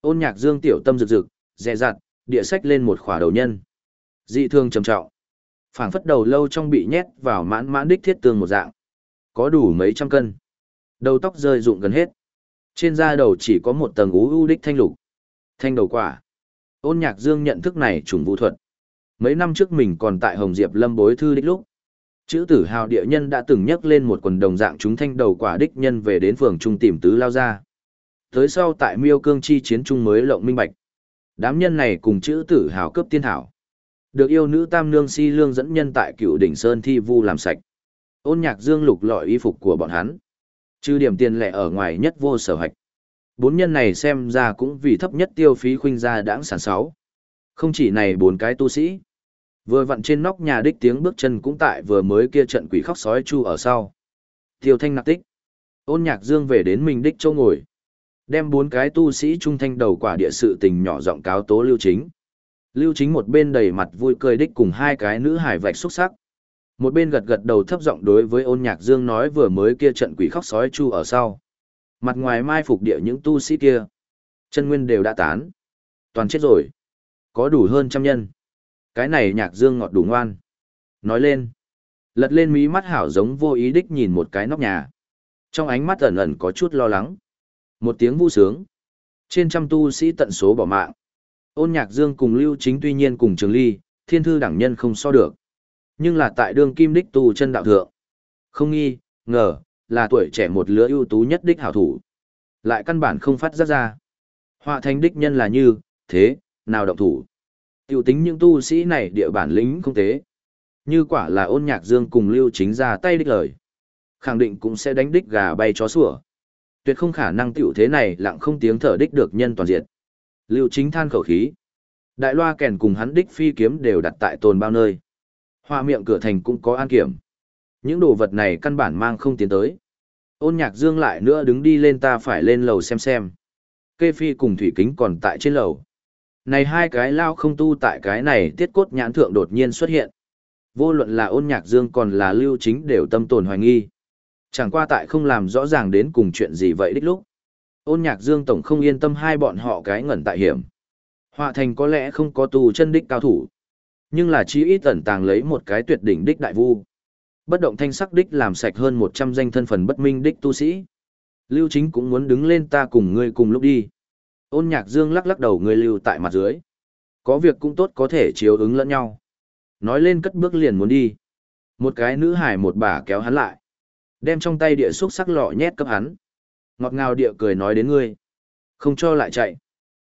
Ôn nhạc dương tiểu tâm rực rực, dè dặt, địa sách lên một khỏa đầu nhân. Dị thương trầm trọng. phảng phất đầu lâu trong bị nhét vào mãn mãn đích thiết tương một dạng. Có đủ mấy trăm cân. Đầu tóc rơi rụng gần hết. Trên da đầu chỉ có một tầng ú u đích thanh lục. Thanh đầu quả. Ôn nhạc dương nhận thức này trùng vũ thuật. Mấy năm trước mình còn tại Hồng Diệp Lâm bối thư đích lúc. Chữ tử hào địa nhân đã từng nhắc lên một quần đồng dạng chúng thanh đầu quả đích nhân về đến phường trung tìm tứ lao ra. Tới sau tại miêu cương chi chiến trung mới lộng minh bạch. Đám nhân này cùng chữ tử hào cấp tiên thảo. Được yêu nữ tam nương si lương dẫn nhân tại cựu đỉnh Sơn thi vu làm sạch. Ôn nhạc dương lục lọi y phục của bọn hắn. Trừ điểm tiền lẻ ở ngoài nhất vô sở hạch. Bốn nhân này xem ra cũng vì thấp nhất tiêu phí khuynh ra đãng sản sáu. Không chỉ này bốn cái tu sĩ. Vừa vặn trên nóc nhà đích tiếng bước chân cũng tại vừa mới kia trận quỷ khóc sói chu ở sau. Tiêu thanh nạc tích. Ôn nhạc dương về đến mình đích châu ngồi. Đem bốn cái tu sĩ trung thanh đầu quả địa sự tình nhỏ giọng cáo tố lưu chính. Lưu chính một bên đầy mặt vui cười đích cùng hai cái nữ hải vạch xuất sắc. Một bên gật gật đầu thấp giọng đối với ôn nhạc dương nói vừa mới kia trận quỷ khóc sói chu ở sau. Mặt ngoài mai phục địa những tu sĩ kia. Chân nguyên đều đã tán. Toàn chết rồi. Có đủ hơn trăm nhân. Cái này nhạc dương ngọt đủ ngoan. Nói lên. Lật lên mí mắt hảo giống vô ý đích nhìn một cái nóc nhà. Trong ánh mắt ẩn ẩn có chút lo lắng. Một tiếng vu sướng. Trên trăm tu sĩ tận số bỏ mạng. Ôn nhạc dương cùng lưu chính tuy nhiên cùng trường ly, thiên thư đẳng nhân không so được. Nhưng là tại đương kim đích tu chân đạo thượng. Không nghi, ngờ, là tuổi trẻ một lứa ưu tú nhất đích hảo thủ. Lại căn bản không phát giác ra. Họa thành đích nhân là như, thế, nào động thủ. Tiểu tính những tu sĩ này địa bản lĩnh không tế. Như quả là ôn nhạc dương cùng lưu chính ra tay đích lời. Khẳng định cũng sẽ đánh đích gà bay chó sủa. Tuyệt không khả năng tiểu thế này lặng không tiếng thở đích được nhân toàn diện. Lưu chính than khẩu khí. Đại loa kèn cùng hắn đích phi kiếm đều đặt tại tồn bao nơi. Hoa miệng cửa thành cũng có an kiểm. Những đồ vật này căn bản mang không tiến tới. Ôn nhạc dương lại nữa đứng đi lên ta phải lên lầu xem xem. Kê phi cùng thủy kính còn tại trên lầu. Này hai cái lao không tu tại cái này tiết cốt nhãn thượng đột nhiên xuất hiện. Vô luận là ôn nhạc dương còn là lưu chính đều tâm tồn hoài nghi. Chẳng qua tại không làm rõ ràng đến cùng chuyện gì vậy đích lúc. Ôn nhạc dương tổng không yên tâm hai bọn họ cái ngẩn tại hiểm. Họa thành có lẽ không có tù chân đích cao thủ. Nhưng là chí ít tẩn tàng lấy một cái tuyệt đỉnh đích đại vu. Bất động thanh sắc đích làm sạch hơn 100 danh thân phần bất minh đích tu sĩ. Lưu chính cũng muốn đứng lên ta cùng ngươi cùng lúc đi. Ôn nhạc dương lắc lắc đầu ngươi lưu tại mặt dưới. Có việc cũng tốt có thể chiếu ứng lẫn nhau. Nói lên cất bước liền muốn đi. Một cái nữ hải một bà kéo hắn lại. Đem trong tay địa xúc sắc lọ nhét cấp hắn. Ngọt ngào địa cười nói đến ngươi. Không cho lại chạy.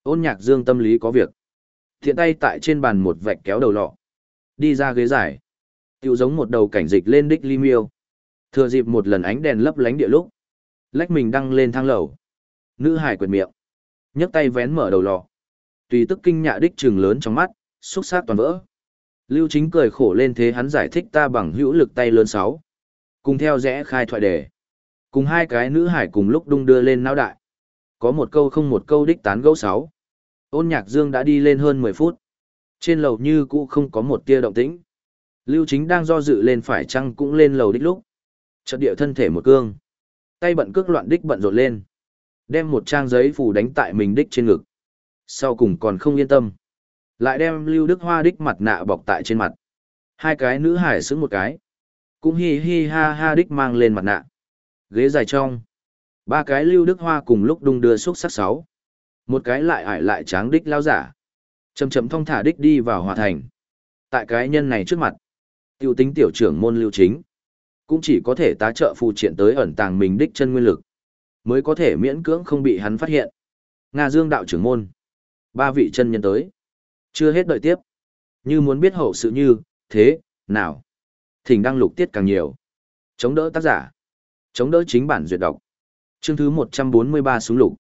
Ôn nhạc dương tâm lý có việc. Thiện tay tại trên bàn một vạch kéo đầu lọ. Đi ra ghế giải. Tiểu giống một đầu cảnh dịch lên đích ly miêu. Thừa dịp một lần ánh đèn lấp lánh địa lúc. Lách mình đăng lên thang lầu. Nữ hải quyệt miệng. nhấc tay vén mở đầu lọ. Tùy tức kinh nhạ đích trừng lớn trong mắt, xúc sát toàn vỡ. Lưu chính cười khổ lên thế hắn giải thích ta bằng hữu lực tay lớn sáu. Cùng theo rẽ khai thoại đề. Cùng hai cái nữ hải cùng lúc đung đưa lên não đại. Có một câu không một câu đích tán gẫu sáu. Ôn nhạc dương đã đi lên hơn 10 phút. Trên lầu như cũ không có một tia động tĩnh. Lưu chính đang do dự lên phải chăng cũng lên lầu đích lúc. Chợt địa thân thể một cương. Tay bận cước loạn đích bận rộn lên. Đem một trang giấy phủ đánh tại mình đích trên ngực. Sau cùng còn không yên tâm. Lại đem Lưu Đức Hoa đích mặt nạ bọc tại trên mặt. Hai cái nữ hải xứng một cái. Cũng hi hi ha ha đích mang lên mặt nạ. Ghế dài trong. Ba cái Lưu Đức Hoa cùng lúc đung đưa xúc sắc sáu. Một cái lại ải lại tráng đích lao giả. Chầm chậm thong thả đích đi vào hòa thành. Tại cái nhân này trước mặt. Tiêu tính tiểu trưởng môn lưu chính. Cũng chỉ có thể tá trợ phù triện tới ẩn tàng mình đích chân nguyên lực. Mới có thể miễn cưỡng không bị hắn phát hiện. Nga Dương đạo trưởng môn. Ba vị chân nhân tới. Chưa hết đợi tiếp. Như muốn biết hậu sự như, thế, nào. Thỉnh đăng lục tiết càng nhiều. Chống đỡ tác giả. Chống đỡ chính bản duyệt đọc. Chương thứ 143 súng lục.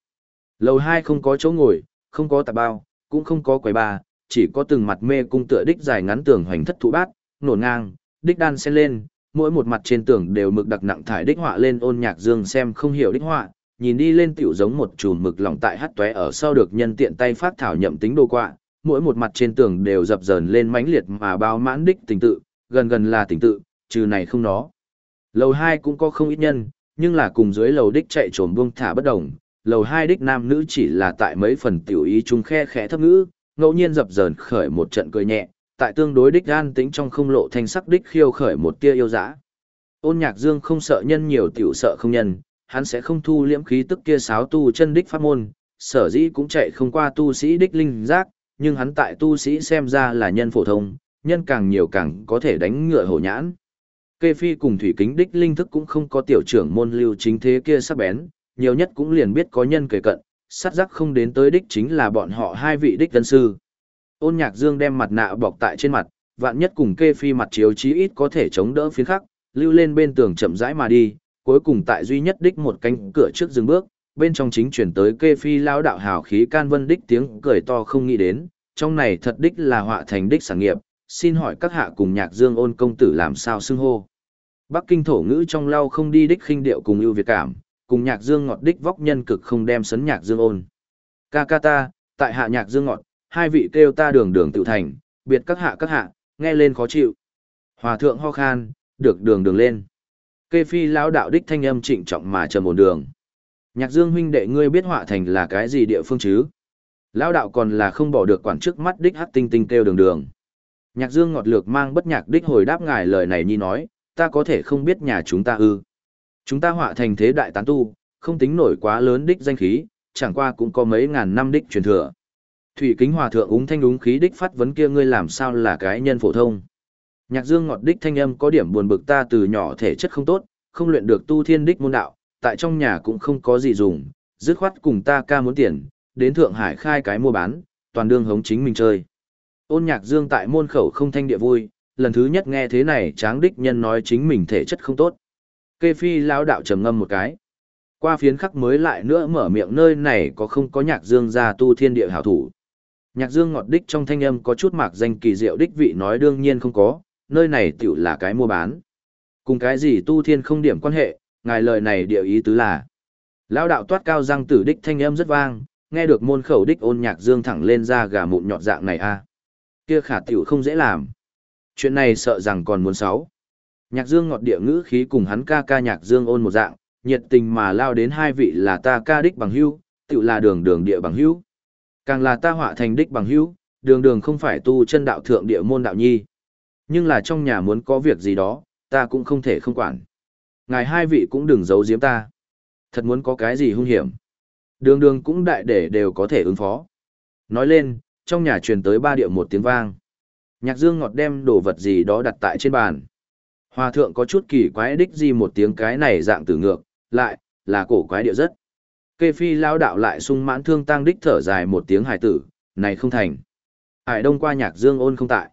Lầu 2 không có chỗ ngồi, không có tạp bao, cũng không có quầy ba, chỉ có từng mặt mê cung tựa đích dài ngắn tường hoành thất thụ bát, nổ ngang, đích đan xen lên, mỗi một mặt trên tường đều mực đặc nặng thải đích họa lên ôn nhạc dương xem không hiểu đích họa, nhìn đi lên tiểu giống một chùm mực lỏng tại hắt tóe ở sau được nhân tiện tay phát thảo nhậm tính đồ quạ, mỗi một mặt trên tường đều dập dờn lên mãnh liệt mà bao mãn đích tình tự, gần gần là tình tự, trừ này không nó. Lầu 2 cũng có không ít nhân, nhưng là cùng dưới lầu đích chạy trồm buông thả bất đồng, lầu hai đích nam nữ chỉ là tại mấy phần tiểu ý chung khe khẽ thấp ngữ, ngẫu nhiên dập dờn khởi một trận cười nhẹ, tại tương đối đích an tĩnh trong không lộ thanh sắc đích khiêu khởi một tia yêu dã. Ôn Nhạc Dương không sợ nhân nhiều tiểu sợ không nhân, hắn sẽ không thu liễm khí tức kia sáo tu chân đích pháp môn, sở dĩ cũng chạy không qua tu sĩ đích linh giác, nhưng hắn tại tu sĩ xem ra là nhân phổ thông, nhân càng nhiều càng có thể đánh ngựa hổ nhãn. Kê phi cùng thủy kính đích linh thức cũng không có tiểu trưởng môn lưu chính thế kia sắc bén, nhiều nhất cũng liền biết có nhân kể cận, sát giác không đến tới đích chính là bọn họ hai vị đích tân sư. Ôn nhạc dương đem mặt nạ bọc tại trên mặt, vạn nhất cùng kê phi mặt chiếu chí ít có thể chống đỡ phiến khắc, lưu lên bên tường chậm rãi mà đi, cuối cùng tại duy nhất đích một cánh cửa trước dừng bước, bên trong chính chuyển tới kê phi lao đạo hào khí can vân đích tiếng cười to không nghĩ đến, trong này thật đích là họa thành đích sản nghiệp, xin hỏi các hạ cùng nhạc dương ôn công tử làm sao xưng hô. Bắc kinh thổ ngữ trong lau không đi đích khinh điệu cùng ưu việt cảm, cùng nhạc dương ngọt đích vóc nhân cực không đem sấn nhạc dương ôn. Ca ca ta, tại hạ nhạc dương ngọt, hai vị kêu ta đường đường tự thành, biệt các hạ các hạ, nghe lên khó chịu. Hòa thượng ho khan, được đường đường lên. Kê phi lão đạo đích thanh âm trịnh trọng mà trầm ổn đường. Nhạc dương huynh đệ ngươi biết họa thành là cái gì địa phương chứ? Lão đạo còn là không bỏ được quản trước mắt đích hắc tinh tinh kêu đường đường. Nhạc dương ngọt lược mang bất nhạc đích hồi đáp ngài lời này nhi nói, ta có thể không biết nhà chúng ta ư. Chúng ta họa thành thế đại tán tu, không tính nổi quá lớn đích danh khí, chẳng qua cũng có mấy ngàn năm đích truyền thừa. Thủy kính hòa thượng úng thanh úng khí đích phát vấn kia ngươi làm sao là cái nhân phổ thông. Nhạc dương ngọt đích thanh âm có điểm buồn bực ta từ nhỏ thể chất không tốt, không luyện được tu thiên đích môn đạo, tại trong nhà cũng không có gì dùng, dứt khoát cùng ta ca muốn tiền, đến Thượng Hải khai cái mua bán, toàn đương hống chính mình chơi. Ôn nhạc dương tại môn khẩu không thanh địa vui, lần thứ nhất nghe thế này tráng đích nhân nói chính mình thể chất không tốt. Kê phi lão đạo trầm ngâm một cái. Qua phiến khắc mới lại nữa mở miệng nơi này có không có nhạc dương gia tu thiên địa hảo thủ. Nhạc dương ngọt đích trong thanh âm có chút mạc danh kỳ diệu đích vị nói đương nhiên không có, nơi này tiểu là cái mua bán. Cùng cái gì tu thiên không điểm quan hệ, ngài lời này địa ý tứ là. Lão đạo toát cao răng tử đích thanh âm rất vang, nghe được môn khẩu đích ôn nhạc dương thẳng lên ra gà mụn nhọt dạng này a kia khả tiểu không dễ làm chuyện này sợ rằng còn muốn sáu nhạc dương ngọt địa ngữ khí cùng hắn ca ca nhạc dương ôn một dạng nhiệt tình mà lao đến hai vị là ta ca đích bằng hữu tự là đường đường địa bằng hữu càng là ta họa thành đích bằng hữu đường đường không phải tu chân đạo thượng địa môn đạo nhi nhưng là trong nhà muốn có việc gì đó ta cũng không thể không quản ngài hai vị cũng đừng giấu giếm ta thật muốn có cái gì hung hiểm Đường đường cũng đại để đều có thể ứng phó. Nói lên, trong nhà truyền tới ba điệu một tiếng vang. Nhạc dương ngọt đem đồ vật gì đó đặt tại trên bàn. Hòa thượng có chút kỳ quái đích gì một tiếng cái này dạng tử ngược, lại, là cổ quái điệu rất. Kê phi lao đạo lại sung mãn thương tăng đích thở dài một tiếng hài tử, này không thành. Hải đông qua nhạc dương ôn không tại.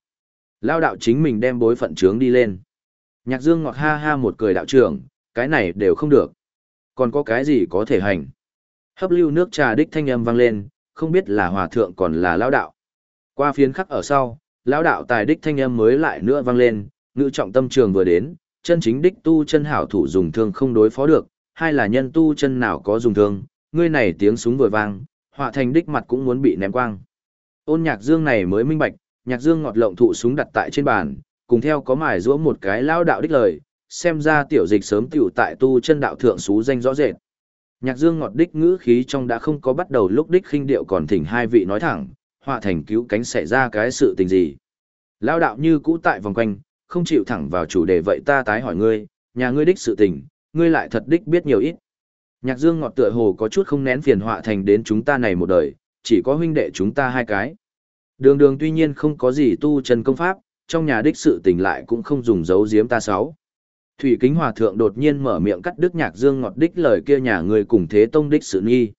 Lao đạo chính mình đem bối phận trướng đi lên. Nhạc dương ngọt ha ha một cười đạo trưởng, cái này đều không được. Còn có cái gì có thể hành. Hấp lưu nước trà đích thanh âm vang lên, không biết là hòa thượng còn là lão đạo. Qua phiến khắc ở sau, lão đạo tài đích thanh âm mới lại nữa vang lên, ngự trọng tâm trường vừa đến, chân chính đích tu chân hảo thủ dùng thương không đối phó được, hay là nhân tu chân nào có dùng thương, ngươi này tiếng súng vừa vang, họa thành đích mặt cũng muốn bị ném quang. Ôn nhạc dương này mới minh bạch, nhạc dương ngọt lộng thụ súng đặt tại trên bàn, cùng theo có mài rũa một cái lão đạo đích lời, xem ra tiểu dịch sớm tiểu tại tu chân đạo thượng xú danh rõ rệt. Nhạc dương ngọt đích ngữ khí trong đã không có bắt đầu lúc đích khinh điệu còn thỉnh hai vị nói thẳng, họa thành cứu cánh xảy ra cái sự tình gì. Lao đạo như cũ tại vòng quanh, không chịu thẳng vào chủ đề vậy ta tái hỏi ngươi, nhà ngươi đích sự tình, ngươi lại thật đích biết nhiều ít. Nhạc dương ngọt tựa hồ có chút không nén phiền họa thành đến chúng ta này một đời, chỉ có huynh đệ chúng ta hai cái. Đường đường tuy nhiên không có gì tu chân công pháp, trong nhà đích sự tình lại cũng không dùng dấu giếm ta sáu. Thủy Kính Hòa Thượng đột nhiên mở miệng cắt đứt nhạc dương ngọt đích lời kia nhà người cùng thế tông đích sự nghi.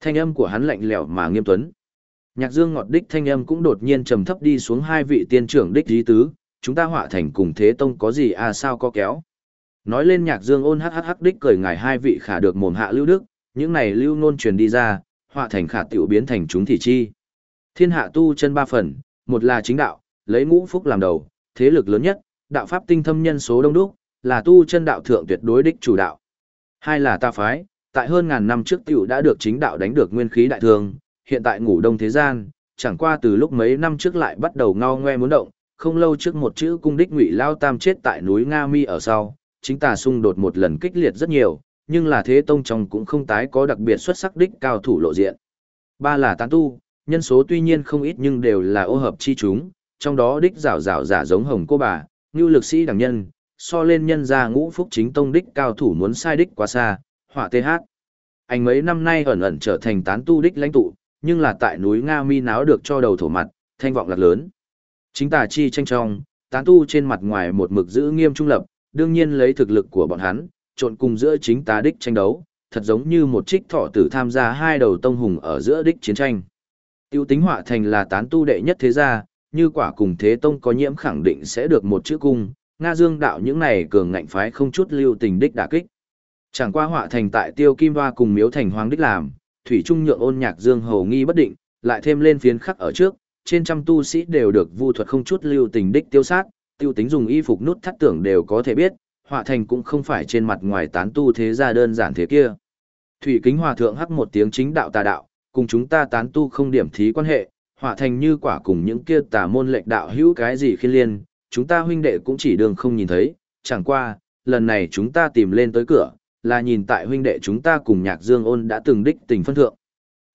Thanh âm của hắn lạnh lẽo mà nghiêm tuấn. Nhạc dương ngọt đích thanh âm cũng đột nhiên trầm thấp đi xuống hai vị tiên trưởng đích dí tứ, chúng ta họa thành cùng thế tông có gì à sao có kéo. Nói lên nhạc dương ôn hát hát đích cười ngài hai vị khả được mồm hạ lưu đức, những này lưu nôn truyền đi ra, họa thành khả tiểu biến thành chúng thị chi. Thiên hạ tu chân ba phần, một là chính đạo, lấy ngũ phúc làm đầu, thế lực lớn nhất, đạo pháp tinh thâm nhân số đông đúc, là tu chân đạo thượng tuyệt đối đích chủ đạo. Hai là ta phái, tại hơn ngàn năm trước tiểu đã được chính đạo đánh được nguyên khí đại thương, hiện tại ngủ đông thế gian, chẳng qua từ lúc mấy năm trước lại bắt đầu ngao ngoe muốn động, không lâu trước một chữ cung đích ngụy lao tam chết tại núi Nga Mi ở sau, chính tà xung đột một lần kích liệt rất nhiều, nhưng là thế tông trong cũng không tái có đặc biệt xuất sắc đích cao thủ lộ diện. Ba là tán tu, nhân số tuy nhiên không ít nhưng đều là ô hợp chi chúng, trong đó đích rảo rảo giả giống hồng cô bà, như lực sĩ đẳng nhân, so lên nhân gia ngũ phúc chính tông đích cao thủ muốn sai đích quá xa, họa TH. Anh mấy năm nay ẩn ẩn trở thành tán tu đích lãnh tụ, nhưng là tại núi Nga Mi náo được cho đầu thổ mặt, thanh vọng lạc lớn. Chính tà chi tranh trong, tán tu trên mặt ngoài một mực giữ nghiêm trung lập, đương nhiên lấy thực lực của bọn hắn, trộn cùng giữa chính tà đích tranh đấu, thật giống như một trích thọ tử tham gia hai đầu tông hùng ở giữa đích chiến tranh. Tiêu tính họa thành là tán tu đệ nhất thế gia, như quả cùng thế tông có nhiễm khẳng định sẽ được một chữ cung, Nga Dương đạo những này cường ngạnh phái không chút lưu tình đích đả kích. Chẳng qua họa thành tại Tiêu Kim Hoa cùng Miếu Thành Hoàng đích làm, thủy trung nhượng ôn nhạc Dương hầu nghi bất định, lại thêm lên phiến khắc ở trước, trên trăm tu sĩ đều được vu thuật không chút lưu tình đích tiêu sát, tiêu tính dùng y phục nút thắt tưởng đều có thể biết, họa thành cũng không phải trên mặt ngoài tán tu thế gia đơn giản thế kia. Thủy kính hòa thượng hắc một tiếng chính đạo tà đạo, cùng chúng ta tán tu không điểm thí quan hệ, họa thành như quả cùng những kia tà môn lệch đạo hữu cái gì khiên liên, chúng ta huynh đệ cũng chỉ đường không nhìn thấy, chẳng qua, lần này chúng ta tìm lên tới cửa, là nhìn tại huynh đệ chúng ta cùng nhạc dương ôn đã từng đích tình phân thượng.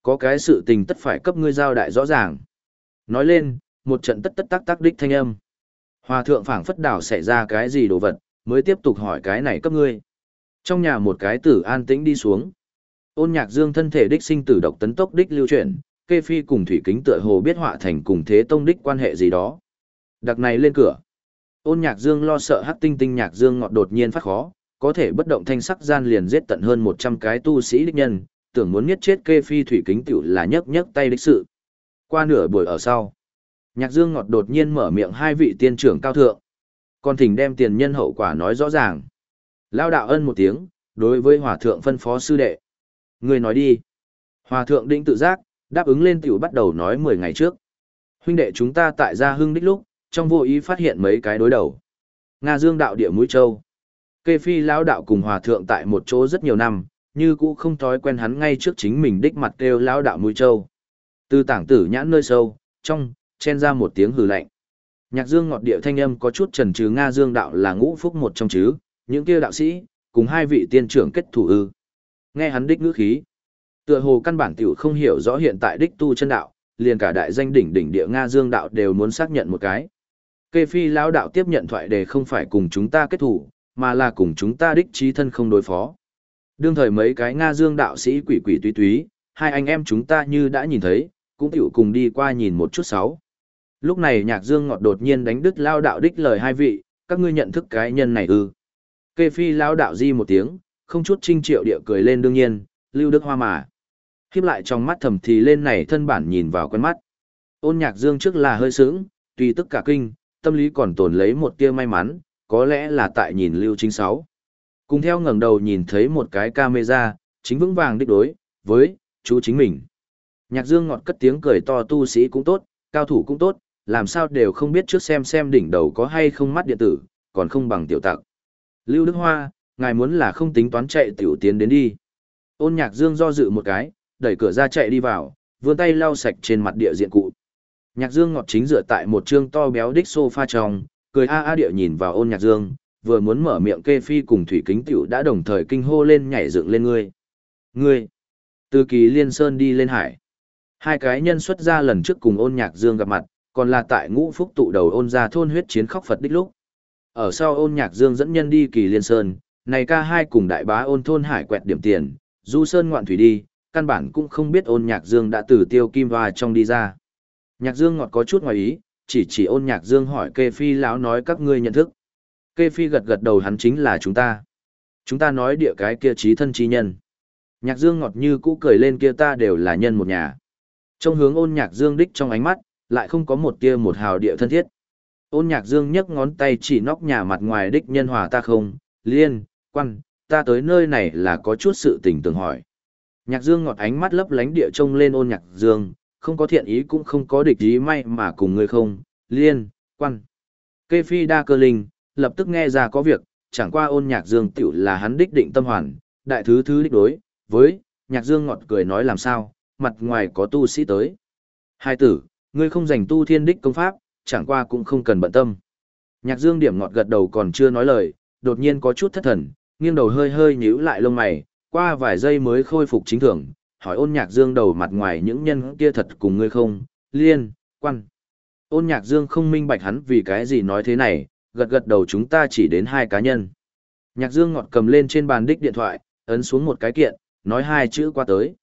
Có cái sự tình tất phải cấp ngươi giao đại rõ ràng. Nói lên, một trận tất tất tác tác đích thanh âm. Hòa thượng phảng phất đảo xảy ra cái gì đồ vật, mới tiếp tục hỏi cái này cấp ngươi. Trong nhà một cái tử an tĩnh đi xuống. Ôn nhạc dương thân thể đích sinh tử độc tấn tốc đích lưu chuyển, kê phi cùng thủy kính tựa hồ biết họa thành cùng thế tông đích quan hệ gì đó. Đặc này lên cửa. Ôn nhạc dương lo sợ hắc tinh tinh nhạc dương ngọt đột nhiên phát khó, có thể bất động thanh sắc gian liền giết tận hơn 100 cái tu sĩ đích nhân, tưởng muốn giết chết kê phi thủy kính tiểu là nhấc nhấc tay đích sự. Qua nửa buổi ở sau, nhạc dương ngọt đột nhiên mở miệng hai vị tiên trưởng cao thượng. Còn thỉnh đem tiền nhân hậu quả nói rõ ràng. Lao đạo ân một tiếng, đối với hòa thượng phân phó sư đệ. Người nói đi. Hòa thượng định tự giác, đáp ứng lên tiểu bắt đầu nói 10 ngày trước. Huynh đệ chúng ta tại gia hưng đích lúc, trong vô ý phát hiện mấy cái đối đầu. Nga Dương đạo địa mũi châu. Kê phi lão đạo cùng hòa thượng tại một chỗ rất nhiều năm, như cũ không thói quen hắn ngay trước chính mình đích mặt kêu lão đạo mũi châu. Từ tảng tử nhãn nơi sâu, trong, chen ra một tiếng hừ lạnh. Nhạc dương ngọt điệu thanh âm có chút trần trừ Nga dương đạo là ngũ phúc một trong chứ, những kia đạo sĩ, cùng hai vị tiên trưởng kết thủ ư. Nghe hắn đích ngữ khí. Tựa hồ căn bản tiểu không hiểu rõ hiện tại đích tu chân đạo, liền cả đại danh đỉnh đỉnh địa Nga dương đạo đều muốn xác nhận một cái. Kê phi lão đạo tiếp nhận thoại đề không phải cùng chúng ta kết thủ, mà là cùng chúng ta đích trí thân không đối phó. Đương thời mấy cái Nga dương đạo sĩ quỷ quỷ túy túy, hai anh em chúng ta như đã nhìn thấy, cũng tiểu cùng đi qua nhìn một chút sáu. Lúc này nhạc dương ngọt đột nhiên đánh đứt lao đạo đích lời hai vị, các ngươi nhận thức cái nhân này ư. Kê phi lao đạo di một tiếng, không chút trinh triệu địa cười lên đương nhiên, lưu đức hoa mà. Khiếp lại trong mắt thầm thì lên này thân bản nhìn vào quen mắt. Ôn nhạc dương trước là hơi sướng, tùy tức cả kinh, tâm lý còn tồn lấy một tia may mắn, có lẽ là tại nhìn lưu chính sáu. Cùng theo ngẩng đầu nhìn thấy một cái camera, chính vững vàng đích đối, với, chú chính mình. Nhạc dương ngọt cất tiếng cười to tu sĩ cũng tốt, cao thủ cũng tốt, làm sao đều không biết trước xem xem đỉnh đầu có hay không mắt điện tử, còn không bằng tiểu tặc. Lưu Đức Hoa, ngài muốn là không tính toán chạy tiểu tiến đến đi. Ôn nhạc dương do dự một cái, đẩy cửa ra chạy đi vào, vươn tay lau sạch trên mặt địa diện cụ. Nhạc dương ngọt chính dựa tại một trương to béo đích sofa trong, cười a a địa nhìn vào ôn nhạc dương, vừa muốn mở miệng kê phi cùng thủy kính tiểu đã đồng thời kinh hô lên nhảy dựng lên ngươi. Ngươi! Từ kỳ liên sơn đi lên hải. Hai cái nhân xuất ra lần trước cùng ôn nhạc dương gặp mặt, còn là tại ngũ phúc tụ đầu ôn ra thôn huyết chiến khóc Phật đích lúc. Ở sau ôn nhạc dương dẫn nhân đi kỳ liên sơn, này ca hai cùng đại bá ôn thôn hải quẹt điểm tiền, du sơn ngoạn thủy đi, căn bản cũng không biết ôn nhạc dương đã từ tiêu kim và trong đi ra. Nhạc dương ngọt có chút ngoài ý, chỉ chỉ ôn nhạc dương hỏi kê phi lão nói các ngươi nhận thức. Kê phi gật gật đầu hắn chính là chúng ta. Chúng ta nói địa cái kia trí thân trí nhân. Nhạc dương ngọt như cũ cười lên kia ta đều là nhân một nhà. Trong hướng ôn nhạc dương đích trong ánh mắt, lại không có một tia một hào địa thân thiết. Ôn nhạc dương nhấc ngón tay chỉ nóc nhà mặt ngoài đích nhân hòa ta không, liên, quan, ta tới nơi này là có chút sự tình tưởng hỏi. Nhạc dương ngọt ánh mắt lấp lánh địa trông lên ôn nhạc dương, không có thiện ý cũng không có địch ý may mà cùng người không, liên, quan. Kê phi đa cơ linh, lập tức nghe ra có việc, chẳng qua ôn nhạc dương tiểu là hắn đích định tâm hoàn, đại thứ thứ đích đối, với, nhạc dương ngọt cười nói làm sao, mặt ngoài có tu sĩ tới. Hai tử, ngươi không dành tu thiên đích công pháp, chẳng qua cũng không cần bận tâm. Nhạc dương điểm ngọt gật đầu còn chưa nói lời, đột nhiên có chút thất thần, nghiêng đầu hơi hơi nhíu lại lông mày, qua vài giây mới khôi phục chính thường, hỏi ôn nhạc dương đầu mặt ngoài những nhân kia thật cùng ngươi không, liên, quan. Ôn nhạc dương không minh bạch hắn vì cái gì nói thế này, gật gật đầu chúng ta chỉ đến hai cá nhân. Nhạc dương ngọt cầm lên trên bàn đích điện thoại, ấn xuống một cái kiện, nói hai chữ qua tới.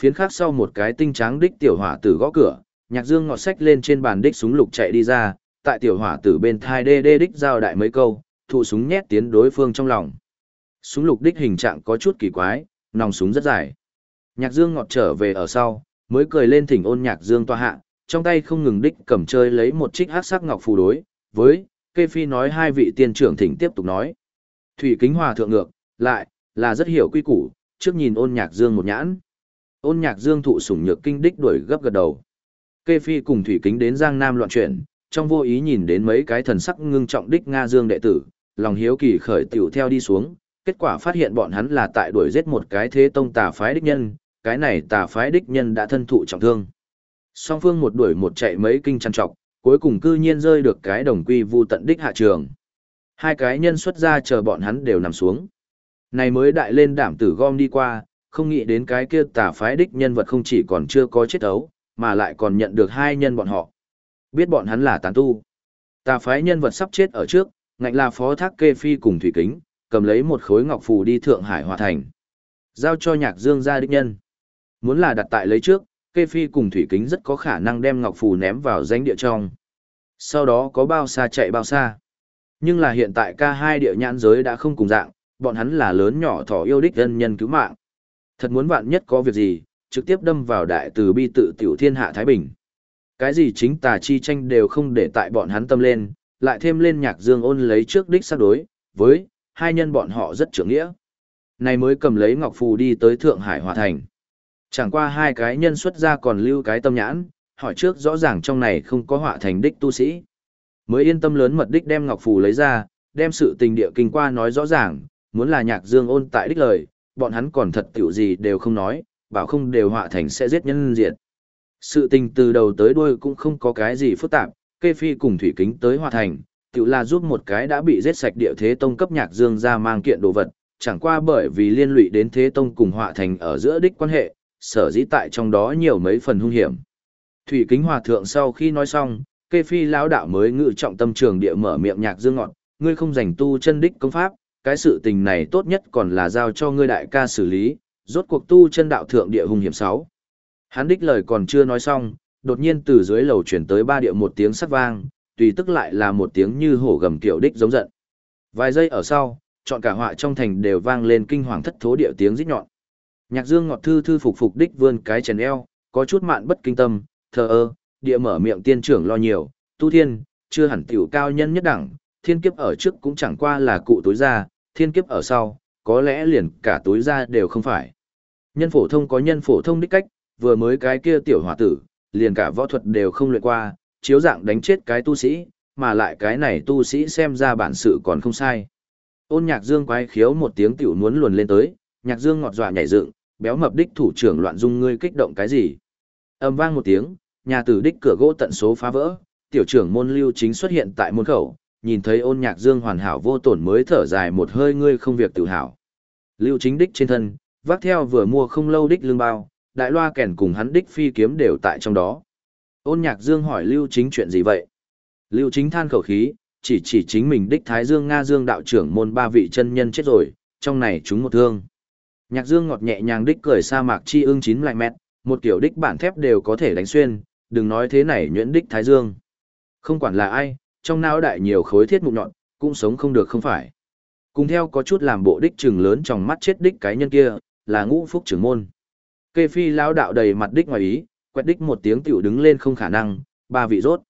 Phiến khác sau một cái tinh tráng đích tiểu hỏa tử gõ cửa, nhạc dương ngọt sách lên trên bàn đích súng lục chạy đi ra, tại tiểu hỏa tử bên thai đê đê đích giao đại mấy câu, thụ súng nhét tiến đối phương trong lòng. Súng lục đích hình trạng có chút kỳ quái, nòng súng rất dài. Nhạc dương ngọt trở về ở sau, mới cười lên thỉnh ôn nhạc dương toa hạ, trong tay không ngừng đích cầm chơi lấy một trích hát sắc ngọc phù đối, với, kê phi nói hai vị tiên trưởng thỉnh tiếp tục nói. Thủy kính hòa thượng ngược, lại, là rất hiểu quy củ, trước nhìn ôn nhạc dương một nhãn. Ôn nhạc dương thụ sủng nhược kinh đích đuổi gấp gật đầu. Kê Phi cùng Thủy Kính đến Giang Nam loạn chuyển, trong vô ý nhìn đến mấy cái thần sắc ngưng trọng đích Nga Dương đệ tử, lòng hiếu kỳ khởi tiểu theo đi xuống, kết quả phát hiện bọn hắn là tại đuổi giết một cái thế tông tà phái đích nhân, cái này tà phái đích nhân đã thân thụ trọng thương. Song phương một đuổi một chạy mấy kinh chăn trọc, cuối cùng cư nhiên rơi được cái đồng quy vu tận đích hạ trường. Hai cái nhân xuất ra chờ bọn hắn đều nằm xuống. Này mới đại lên đảm tử gom đi qua, không nghĩ đến cái kia tà phái đích nhân vật không chỉ còn chưa có chết ấu, mà lại còn nhận được hai nhân bọn họ. Biết bọn hắn là tán tu. Tà phái nhân vật sắp chết ở trước, ngạnh là phó thác kê phi cùng thủy kính, cầm lấy một khối ngọc phù đi Thượng Hải hòa thành. Giao cho nhạc dương gia đích nhân. Muốn là đặt tại lấy trước, kê phi cùng thủy kính rất có khả năng đem ngọc phù ném vào danh địa trong. Sau đó có bao xa chạy bao xa. Nhưng là hiện tại ca hai địa nhãn giới đã không cùng dạng, bọn hắn là lớn nhỏ thỏ yêu đích dân nhân cứu mạng. Thật muốn vạn nhất có việc gì, trực tiếp đâm vào đại từ bi tự tiểu thiên hạ Thái Bình. Cái gì chính tà chi tranh đều không để tại bọn hắn tâm lên, lại thêm lên nhạc dương ôn lấy trước đích xác đối, với, hai nhân bọn họ rất trưởng nghĩa. Này mới cầm lấy Ngọc Phù đi tới Thượng Hải Hòa Thành. Chẳng qua hai cái nhân xuất ra còn lưu cái tâm nhãn, hỏi trước rõ ràng trong này không có họa thành đích tu sĩ. Mới yên tâm lớn mật đích đem Ngọc Phù lấy ra, đem sự tình địa kinh qua nói rõ ràng, muốn là nhạc dương ôn tại đích lời, bọn hắn còn thật tiểu gì đều không nói, bảo không đều họa thành sẽ giết nhân diệt. Sự tình từ đầu tới đuôi cũng không có cái gì phức tạp, kê phi cùng thủy kính tới hòa thành, tiểu là giúp một cái đã bị giết sạch địa thế tông cấp nhạc dương ra mang kiện đồ vật, chẳng qua bởi vì liên lụy đến thế tông cùng họa thành ở giữa đích quan hệ, sở dĩ tại trong đó nhiều mấy phần hung hiểm. Thủy kính hòa thượng sau khi nói xong, kê phi lão đạo mới ngự trọng tâm trường địa mở miệng nhạc dương ngọn, ngươi không dành tu chân đích công pháp, cái sự tình này tốt nhất còn là giao cho ngươi đại ca xử lý, rốt cuộc tu chân đạo thượng địa hung hiểm sáu. Hắn đích lời còn chưa nói xong, đột nhiên từ dưới lầu chuyển tới ba địa một tiếng sắt vang, tùy tức lại là một tiếng như hổ gầm kiểu đích giống giận. Vài giây ở sau, chọn cả họa trong thành đều vang lên kinh hoàng thất thố địa tiếng rít nhọn. Nhạc Dương ngọt thư thư phục phục đích vươn cái chèn eo, có chút mạn bất kinh tâm, thờ ơ, địa mở miệng tiên trưởng lo nhiều, tu thiên, chưa hẳn tiểu cao nhân nhất đẳng, thiên kiếp ở trước cũng chẳng qua là cụ tối ra, thiên kiếp ở sau, có lẽ liền cả túi ra đều không phải. Nhân phổ thông có nhân phổ thông đích cách, vừa mới cái kia tiểu hòa tử, liền cả võ thuật đều không luyện qua, chiếu dạng đánh chết cái tu sĩ, mà lại cái này tu sĩ xem ra bản sự còn không sai. Ôn nhạc dương quái khiếu một tiếng tiểu muốn luồn lên tới, nhạc dương ngọt dọa nhảy dựng, béo mập đích thủ trưởng loạn dung ngươi kích động cái gì. Âm vang một tiếng, nhà tử đích cửa gỗ tận số phá vỡ, tiểu trưởng môn lưu chính xuất hiện tại môn khẩu, nhìn thấy ôn nhạc dương hoàn hảo vô tổn mới thở dài một hơi ngươi không việc tự hào. Lưu chính đích trên thân, vác theo vừa mua không lâu đích lương bao, đại loa kèn cùng hắn đích phi kiếm đều tại trong đó. Ôn nhạc dương hỏi Lưu Chính chuyện gì vậy? Lưu Chính than khẩu khí, chỉ chỉ chính mình đích Thái Dương Nga Dương đạo trưởng môn ba vị chân nhân chết rồi, trong này chúng một thương. Nhạc Dương ngọt nhẹ nhàng đích cười sa mạc chi ương chín lại mét, một kiểu đích bản thép đều có thể đánh xuyên, đừng nói thế này nhuyễn đích Thái Dương. Không quản là ai, trong não đại nhiều khối thiết mục nhọn, cũng sống không được không phải. Cùng theo có chút làm bộ đích trừng lớn trong mắt chết đích cái nhân kia, là ngũ phúc trưởng môn. Kê phi lão đạo đầy mặt đích ngoài ý, quẹt đích một tiếng tiểu đứng lên không khả năng, ba vị rốt.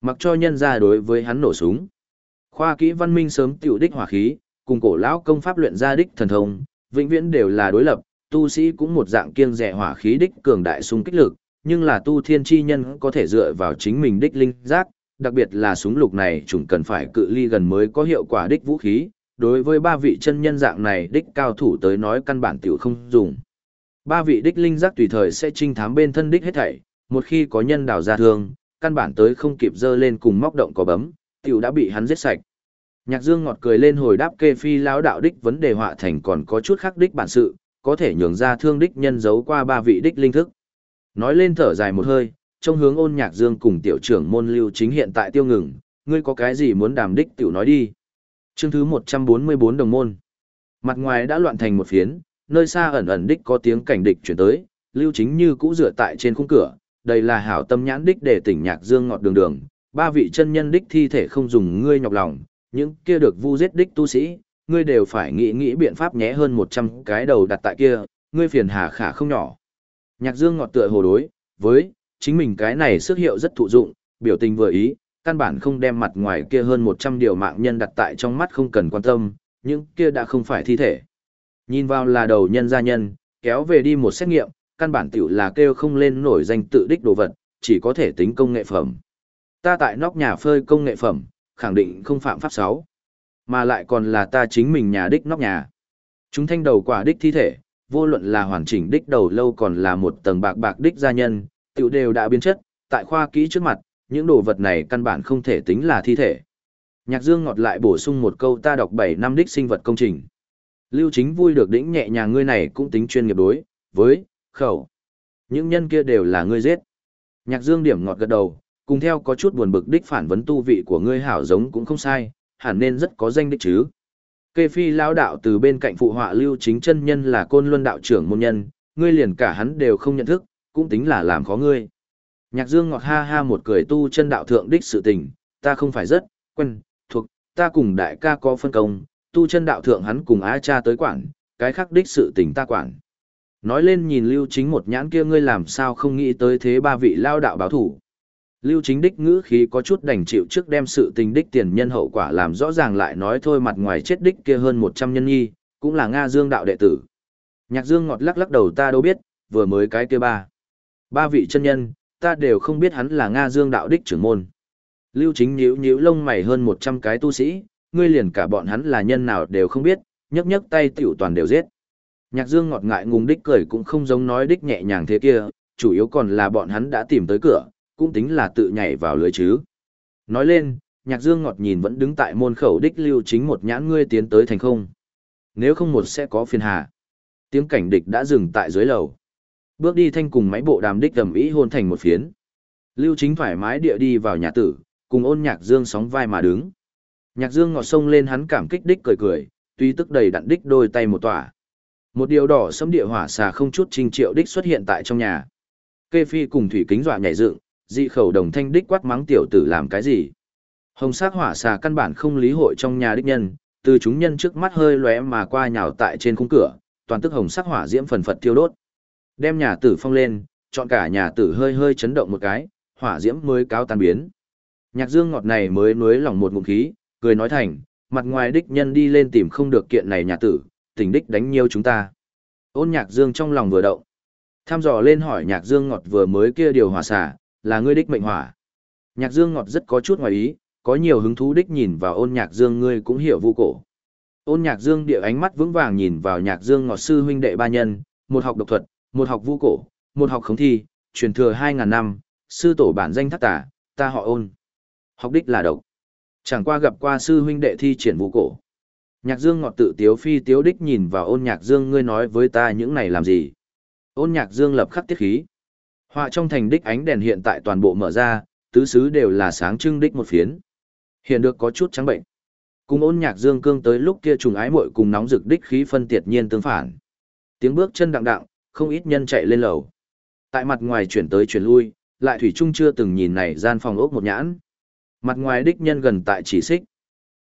Mặc cho nhân ra đối với hắn nổ súng. Khoa kỹ văn minh sớm tiểu đích hỏa khí, cùng cổ lão công pháp luyện ra đích thần thông, vĩnh viễn đều là đối lập, tu sĩ cũng một dạng kiêng rẻ hỏa khí đích cường đại sung kích lực, nhưng là tu thiên chi nhân có thể dựa vào chính mình đích linh giác, đặc biệt là súng lục này chúng cần phải cự ly gần mới có hiệu quả đích vũ khí, đối với ba vị chân nhân dạng này đích cao thủ tới nói căn bản tiểu không dùng. Ba vị đích linh giác tùy thời sẽ trinh thám bên thân đích hết thảy, một khi có nhân đào ra thương, căn bản tới không kịp dơ lên cùng móc động có bấm, tiểu đã bị hắn giết sạch. Nhạc Dương ngọt cười lên hồi đáp kê phi lão đạo đích vấn đề họa thành còn có chút khác đích bản sự, có thể nhường ra thương đích nhân giấu qua ba vị đích linh thức. Nói lên thở dài một hơi, trong hướng ôn nhạc Dương cùng tiểu trưởng môn lưu chính hiện tại tiêu ngừng, ngươi có cái gì muốn đàm đích tiểu nói đi. Chương thứ 144 đồng môn. Mặt ngoài đã loạn thành một phiến, nơi xa ẩn ẩn đích có tiếng cảnh địch chuyển tới, lưu chính như cũ dựa tại trên khung cửa, đây là hảo tâm nhãn đích để tỉnh nhạc dương ngọt đường đường, ba vị chân nhân đích thi thể không dùng ngươi nhọc lòng, những kia được vu giết đích tu sĩ, ngươi đều phải nghĩ nghĩ biện pháp nhé hơn 100 cái đầu đặt tại kia, ngươi phiền hà khả không nhỏ. Nhạc dương ngọt tựa hồ đối, với, chính mình cái này sức hiệu rất thụ dụng, biểu tình vừa ý, căn bản không đem mặt ngoài kia hơn 100 điều mạng nhân đặt tại trong mắt không cần quan tâm, những kia đã không phải thi thể. Nhìn vào là đầu nhân gia nhân, kéo về đi một xét nghiệm, căn bản tiểu là kêu không lên nổi danh tự đích đồ vật, chỉ có thể tính công nghệ phẩm. Ta tại nóc nhà phơi công nghệ phẩm, khẳng định không phạm pháp 6. Mà lại còn là ta chính mình nhà đích nóc nhà. Chúng thanh đầu quả đích thi thể, vô luận là hoàn chỉnh đích đầu lâu còn là một tầng bạc bạc đích gia nhân, tiểu đều đã biến chất, tại khoa kỹ trước mặt, những đồ vật này căn bản không thể tính là thi thể. Nhạc Dương ngọt lại bổ sung một câu ta đọc 7 năm đích sinh vật công trình. Lưu Chính vui được đĩnh nhẹ nhàng ngươi này cũng tính chuyên nghiệp đối, với, khẩu. Những nhân kia đều là ngươi giết. Nhạc Dương điểm ngọt gật đầu, cùng theo có chút buồn bực đích phản vấn tu vị của ngươi hảo giống cũng không sai, hẳn nên rất có danh đích chứ. Kê phi lão đạo từ bên cạnh phụ họa Lưu Chính chân nhân là côn luân đạo trưởng môn nhân, ngươi liền cả hắn đều không nhận thức, cũng tính là làm khó ngươi. Nhạc Dương ngọt ha ha một cười tu chân đạo thượng đích sự tình, ta không phải rất quen thuộc, ta cùng đại ca có phân công, tu chân đạo thượng hắn cùng á cha tới quản, cái khác đích sự tình ta quản. Nói lên nhìn lưu chính một nhãn kia ngươi làm sao không nghĩ tới thế ba vị lao đạo báo thủ. Lưu chính đích ngữ khí có chút đành chịu trước đem sự tình đích tiền nhân hậu quả làm rõ ràng lại nói thôi mặt ngoài chết đích kia hơn 100 nhân nhi, cũng là Nga Dương đạo đệ tử. Nhạc Dương ngọt lắc lắc đầu ta đâu biết, vừa mới cái kia ba. Ba vị chân nhân, ta đều không biết hắn là Nga Dương đạo đích trưởng môn. Lưu chính nhíu nhíu lông mày hơn 100 cái tu sĩ, ngươi liền cả bọn hắn là nhân nào đều không biết, nhấc nhấc tay tiểu toàn đều giết. Nhạc Dương ngọt ngại ngùng đích cười cũng không giống nói đích nhẹ nhàng thế kia, chủ yếu còn là bọn hắn đã tìm tới cửa, cũng tính là tự nhảy vào lưới chứ. Nói lên, Nhạc Dương ngọt nhìn vẫn đứng tại môn khẩu đích lưu chính một nhãn ngươi tiến tới thành không. Nếu không một sẽ có phiền hà. Tiếng cảnh địch đã dừng tại dưới lầu. Bước đi thanh cùng máy bộ đàm đích tầm ý hôn thành một phiến. Lưu chính thoải mái địa đi vào nhà tử, cùng ôn nhạc dương sóng vai mà đứng. Nhạc dương ngọt sông lên hắn cảm kích đích cười cười, tuy tức đầy đặn đích đôi tay một tỏa. Một điều đỏ sấm địa hỏa xà không chút trình triệu đích xuất hiện tại trong nhà. Kê phi cùng thủy kính dọa nhảy dựng, dị khẩu đồng thanh đích quát mắng tiểu tử làm cái gì. Hồng sắc hỏa xà căn bản không lý hội trong nhà đích nhân, từ chúng nhân trước mắt hơi lóe mà qua nhào tại trên khung cửa, toàn tức hồng sắc hỏa diễm phần phật thiêu đốt. Đem nhà tử phong lên, chọn cả nhà tử hơi hơi chấn động một cái, hỏa diễm mới cao tan biến. Nhạc Dương ngọt này mới nuối lòng một ngụm khí, cười nói thành, mặt ngoài đích nhân đi lên tìm không được kiện này nhà tử, tỉnh đích đánh nhiều chúng ta. Ôn Nhạc Dương trong lòng vừa động. Tham dò lên hỏi Nhạc Dương ngọt vừa mới kia điều hỏa xả, là ngươi đích mệnh hỏa. Nhạc Dương ngọt rất có chút ngoài ý, có nhiều hứng thú đích nhìn vào ôn Nhạc Dương ngươi cũng hiểu vô cổ. Ôn Nhạc Dương địa ánh mắt vững vàng nhìn vào Nhạc Dương ngọt sư huynh đệ ba nhân, một học độc thuật, một học vu cổ, một học khống thi, truyền thừa 2.000 năm, sư tổ bản danh thác tả, ta họ ôn. Học đích là độc. Chẳng qua gặp qua sư huynh đệ thi triển vũ cổ. Nhạc dương ngọt tự tiếu phi tiếu đích nhìn vào ôn nhạc dương ngươi nói với ta những này làm gì. Ôn nhạc dương lập khắc tiết khí. Họa trong thành đích ánh đèn hiện tại toàn bộ mở ra, tứ xứ đều là sáng trưng đích một phiến. Hiện được có chút trắng bệnh. Cùng ôn nhạc dương cương tới lúc kia trùng ái muội cùng nóng rực đích khí phân tiệt nhiên tương phản. Tiếng bước chân đặng đặng, không ít nhân chạy lên lầu. Tại mặt ngoài chuyển tới chuyển lui, lại thủy trung chưa từng nhìn này gian phòng ốc một nhãn. Mặt ngoài đích nhân gần tại chỉ xích.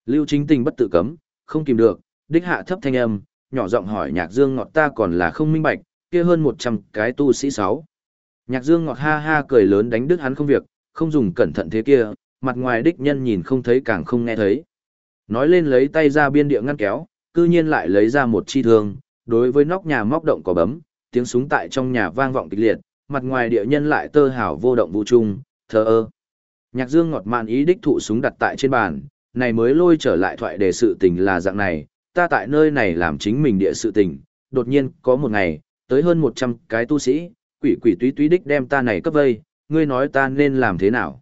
Lưu chính tình bất tự cấm, không kìm được, đích hạ thấp thanh âm, nhỏ giọng hỏi nhạc dương ngọt ta còn là không minh bạch, kia hơn một trăm cái tu sĩ sáu. Nhạc dương ngọt ha ha cười lớn đánh đứt hắn không việc, không dùng cẩn thận thế kia, mặt ngoài đích nhân nhìn không thấy càng không nghe thấy. Nói lên lấy tay ra biên địa ngăn kéo, cư nhiên lại lấy ra một chi thương, đối với nóc nhà móc động có bấm, tiếng súng tại trong nhà vang vọng kịch liệt, mặt ngoài địa nhân lại tơ hảo vô động vũ trung, thờ ơ. Nhạc Dương ngọt mạn ý đích thụ súng đặt tại trên bàn, này mới lôi trở lại thoại đề sự tình là dạng này, ta tại nơi này làm chính mình địa sự tình, đột nhiên có một ngày, tới hơn 100 cái tu sĩ, quỷ quỷ túy túy đích đem ta này cấp vây, ngươi nói ta nên làm thế nào?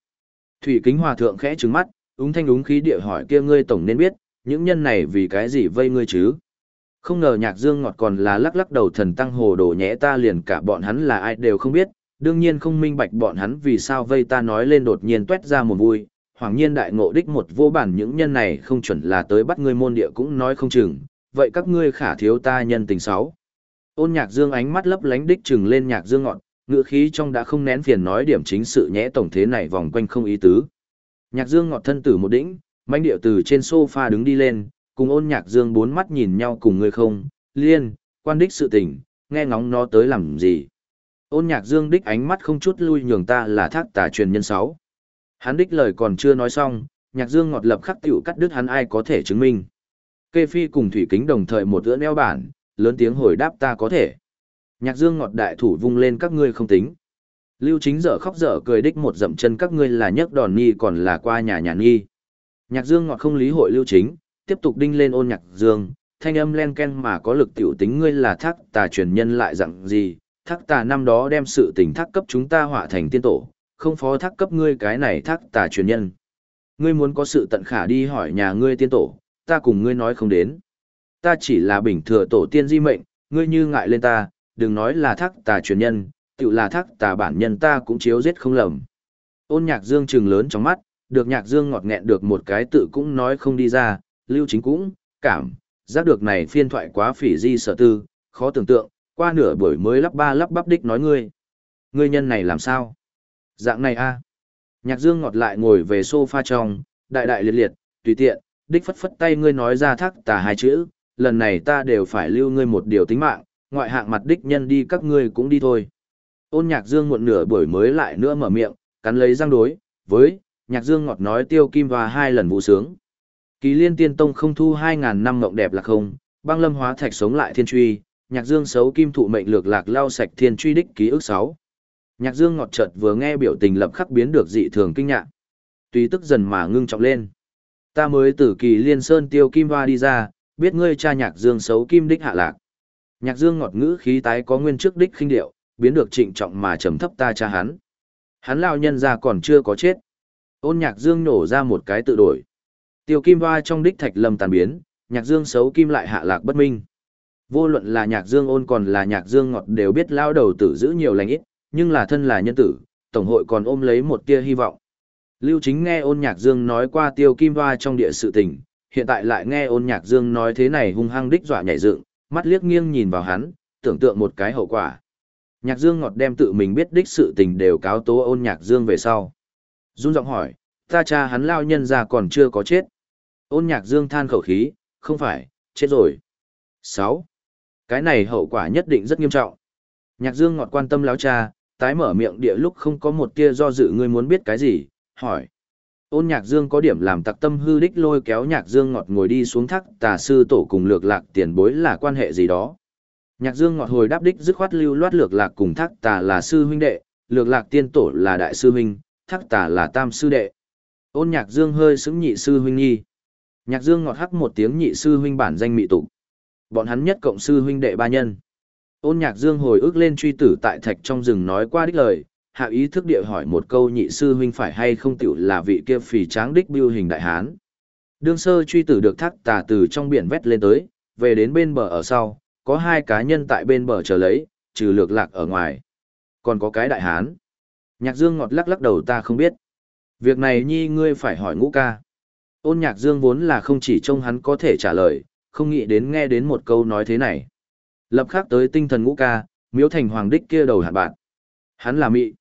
Thủy kính hòa thượng khẽ trừng mắt, úng thanh úng khí địa hỏi kia ngươi tổng nên biết, những nhân này vì cái gì vây ngươi chứ? Không ngờ nhạc dương ngọt còn là lắc lắc đầu thần tăng hồ đồ nhẽ ta liền cả bọn hắn là ai đều không biết, đương nhiên không minh bạch bọn hắn vì sao vây ta nói lên đột nhiên tuét ra một vui, hoàng nhiên đại ngộ đích một vô bản những nhân này không chuẩn là tới bắt ngươi môn địa cũng nói không chừng, vậy các ngươi khả thiếu ta nhân tình sáu. Ôn nhạc dương ánh mắt lấp lánh đích chừng lên nhạc dương ngọn, ngựa khí trong đã không nén phiền nói điểm chính sự nhẽ tổng thế này vòng quanh không ý tứ. Nhạc dương ngọt thân tử một đỉnh, manh điệu từ trên sofa đứng đi lên, cùng ôn nhạc dương bốn mắt nhìn nhau cùng ngươi không, liên, quan đích sự tình, nghe ngóng nó tới làm gì. Ôn nhạc dương đích ánh mắt không chút lui nhường ta là thác tà truyền nhân sáu. Hắn đích lời còn chưa nói xong, nhạc dương ngọt lập khắc tiểu cắt đứt hắn ai có thể chứng minh. Kê phi cùng thủy kính đồng thời một ưỡn eo bản, lớn tiếng hồi đáp ta có thể. Nhạc dương ngọt đại thủ vung lên các ngươi không tính. Lưu chính dở khóc dở cười đích một dậm chân các ngươi là nhấc đòn nghi còn là qua nhà nhà nghi. Nhạc dương ngọt không lý hội lưu chính, tiếp tục đinh lên ôn nhạc dương, thanh âm len ken mà có lực tiểu tính ngươi là thác tà truyền nhân lại dặn gì, thác tà năm đó đem sự tình thác cấp chúng ta họa thành tiên tổ, không phó thác cấp ngươi cái này thác tà truyền nhân. Ngươi muốn có sự tận khả đi hỏi nhà ngươi tiên tổ, ta cùng ngươi nói không đến. Ta chỉ là bình thừa tổ tiên di mệnh, ngươi như ngại lên ta, đừng nói là thác tà truyền nhân, tự là thác tà bản nhân ta cũng chiếu giết không lầm. Ôn nhạc dương trừng lớn trong mắt, được nhạc dương ngọt nghẹn được một cái tự cũng nói không đi ra, lưu chính cũng, cảm, giác được này phiên thoại quá phỉ di sở tư, khó tưởng tượng, qua nửa buổi mới lắp ba lắp bắp đích nói ngươi. Ngươi nhân này làm sao? Dạng này a Nhạc dương ngọt lại ngồi về sofa trong, đại đại liệt liệt, tùy tiện, đích phất phất tay ngươi nói ra thác tà hai chữ, lần này ta đều phải lưu ngươi một điều tính mạng, ngoại hạng mặt đích nhân đi các ngươi cũng đi thôi. Ôn nhạc dương muộn nửa buổi mới lại nữa mở miệng, cắn lấy răng đối, với, nhạc dương ngọt nói tiêu kim và hai lần vụ sướng. Kỳ liên tiên tông không thu 2.000 năm mộng đẹp là không, băng lâm hóa thạch sống lại thiên truy, nhạc dương xấu kim thụ mệnh lược lạc lao sạch thiên truy đích ký ức 6. Nhạc dương ngọt chợt vừa nghe biểu tình lập khắc biến được dị thường kinh ngạc. Tuy tức dần mà ngưng trọng lên. Ta mới từ kỳ liên sơn tiêu kim hoa đi ra, biết ngươi cha nhạc dương xấu kim đích hạ lạc. Nhạc Dương ngọt ngữ khí tái có nguyên trước đích khinh điệu, biến được trịnh trọng mà trầm thấp ta cha hắn. Hắn lao nhân ra còn chưa có chết. Ôn Nhạc Dương nổ ra một cái tự đổi. Tiêu Kim Hoa trong đích thạch lâm tàn biến, Nhạc Dương xấu kim lại hạ lạc bất minh. Vô luận là Nhạc Dương ôn còn là Nhạc Dương ngọt đều biết lao đầu tử giữ nhiều lành ít, nhưng là thân là nhân tử, tổng hội còn ôm lấy một tia hy vọng. Lưu Chính nghe ôn Nhạc Dương nói qua Tiêu Kim Hoa trong địa sự tình, hiện tại lại nghe ôn Nhạc Dương nói thế này hung hăng đích dọa nhảy dựng, mắt liếc nghiêng nhìn vào hắn, tưởng tượng một cái hậu quả. Nhạc Dương ngọt đem tự mình biết đích sự tình đều cáo tố ôn Nhạc Dương về sau. Run giọng hỏi, ta cha hắn lao nhân ra còn chưa có chết. Ôn Nhạc Dương than khẩu khí, không phải, chết rồi. 6. Cái này hậu quả nhất định rất nghiêm trọng. Nhạc Dương ngọt quan tâm láo cha, tái mở miệng địa lúc không có một tia do dự ngươi muốn biết cái gì, hỏi. Ôn nhạc dương có điểm làm tặc tâm hư đích lôi kéo nhạc dương ngọt ngồi đi xuống thác tà sư tổ cùng lược lạc tiền bối là quan hệ gì đó. Nhạc dương ngọt hồi đáp đích dứt khoát lưu loát lược lạc cùng thác tà là sư huynh đệ, lược lạc tiên tổ là đại sư huynh, thác tà là tam sư đệ. Ôn nhạc dương hơi xứng nhị sư huynh nhi. Nhạc dương ngọt hắc một tiếng nhị sư huynh bản danh mị tục. Bọn hắn nhất cộng sư huynh đệ ba nhân. Ôn nhạc dương hồi ức lên truy tử tại thạch trong rừng nói qua đích lời, hạ ý thức địa hỏi một câu nhị sư huynh phải hay không tiểu là vị kia phì tráng đích biêu hình đại hán. Đương sơ truy tử được thác tà từ trong biển vét lên tới, về đến bên bờ ở sau, có hai cá nhân tại bên bờ chờ lấy, trừ lược lạc ở ngoài. Còn có cái đại hán. Nhạc dương ngọt lắc lắc đầu ta không biết. Việc này nhi ngươi phải hỏi ngũ ca. Ôn nhạc dương vốn là không chỉ trông hắn có thể trả lời, không nghĩ đến nghe đến một câu nói thế này. Lập khắc tới tinh thần ngũ ca, miếu thành hoàng đích kia đầu hạn bạn. Hắn là mị.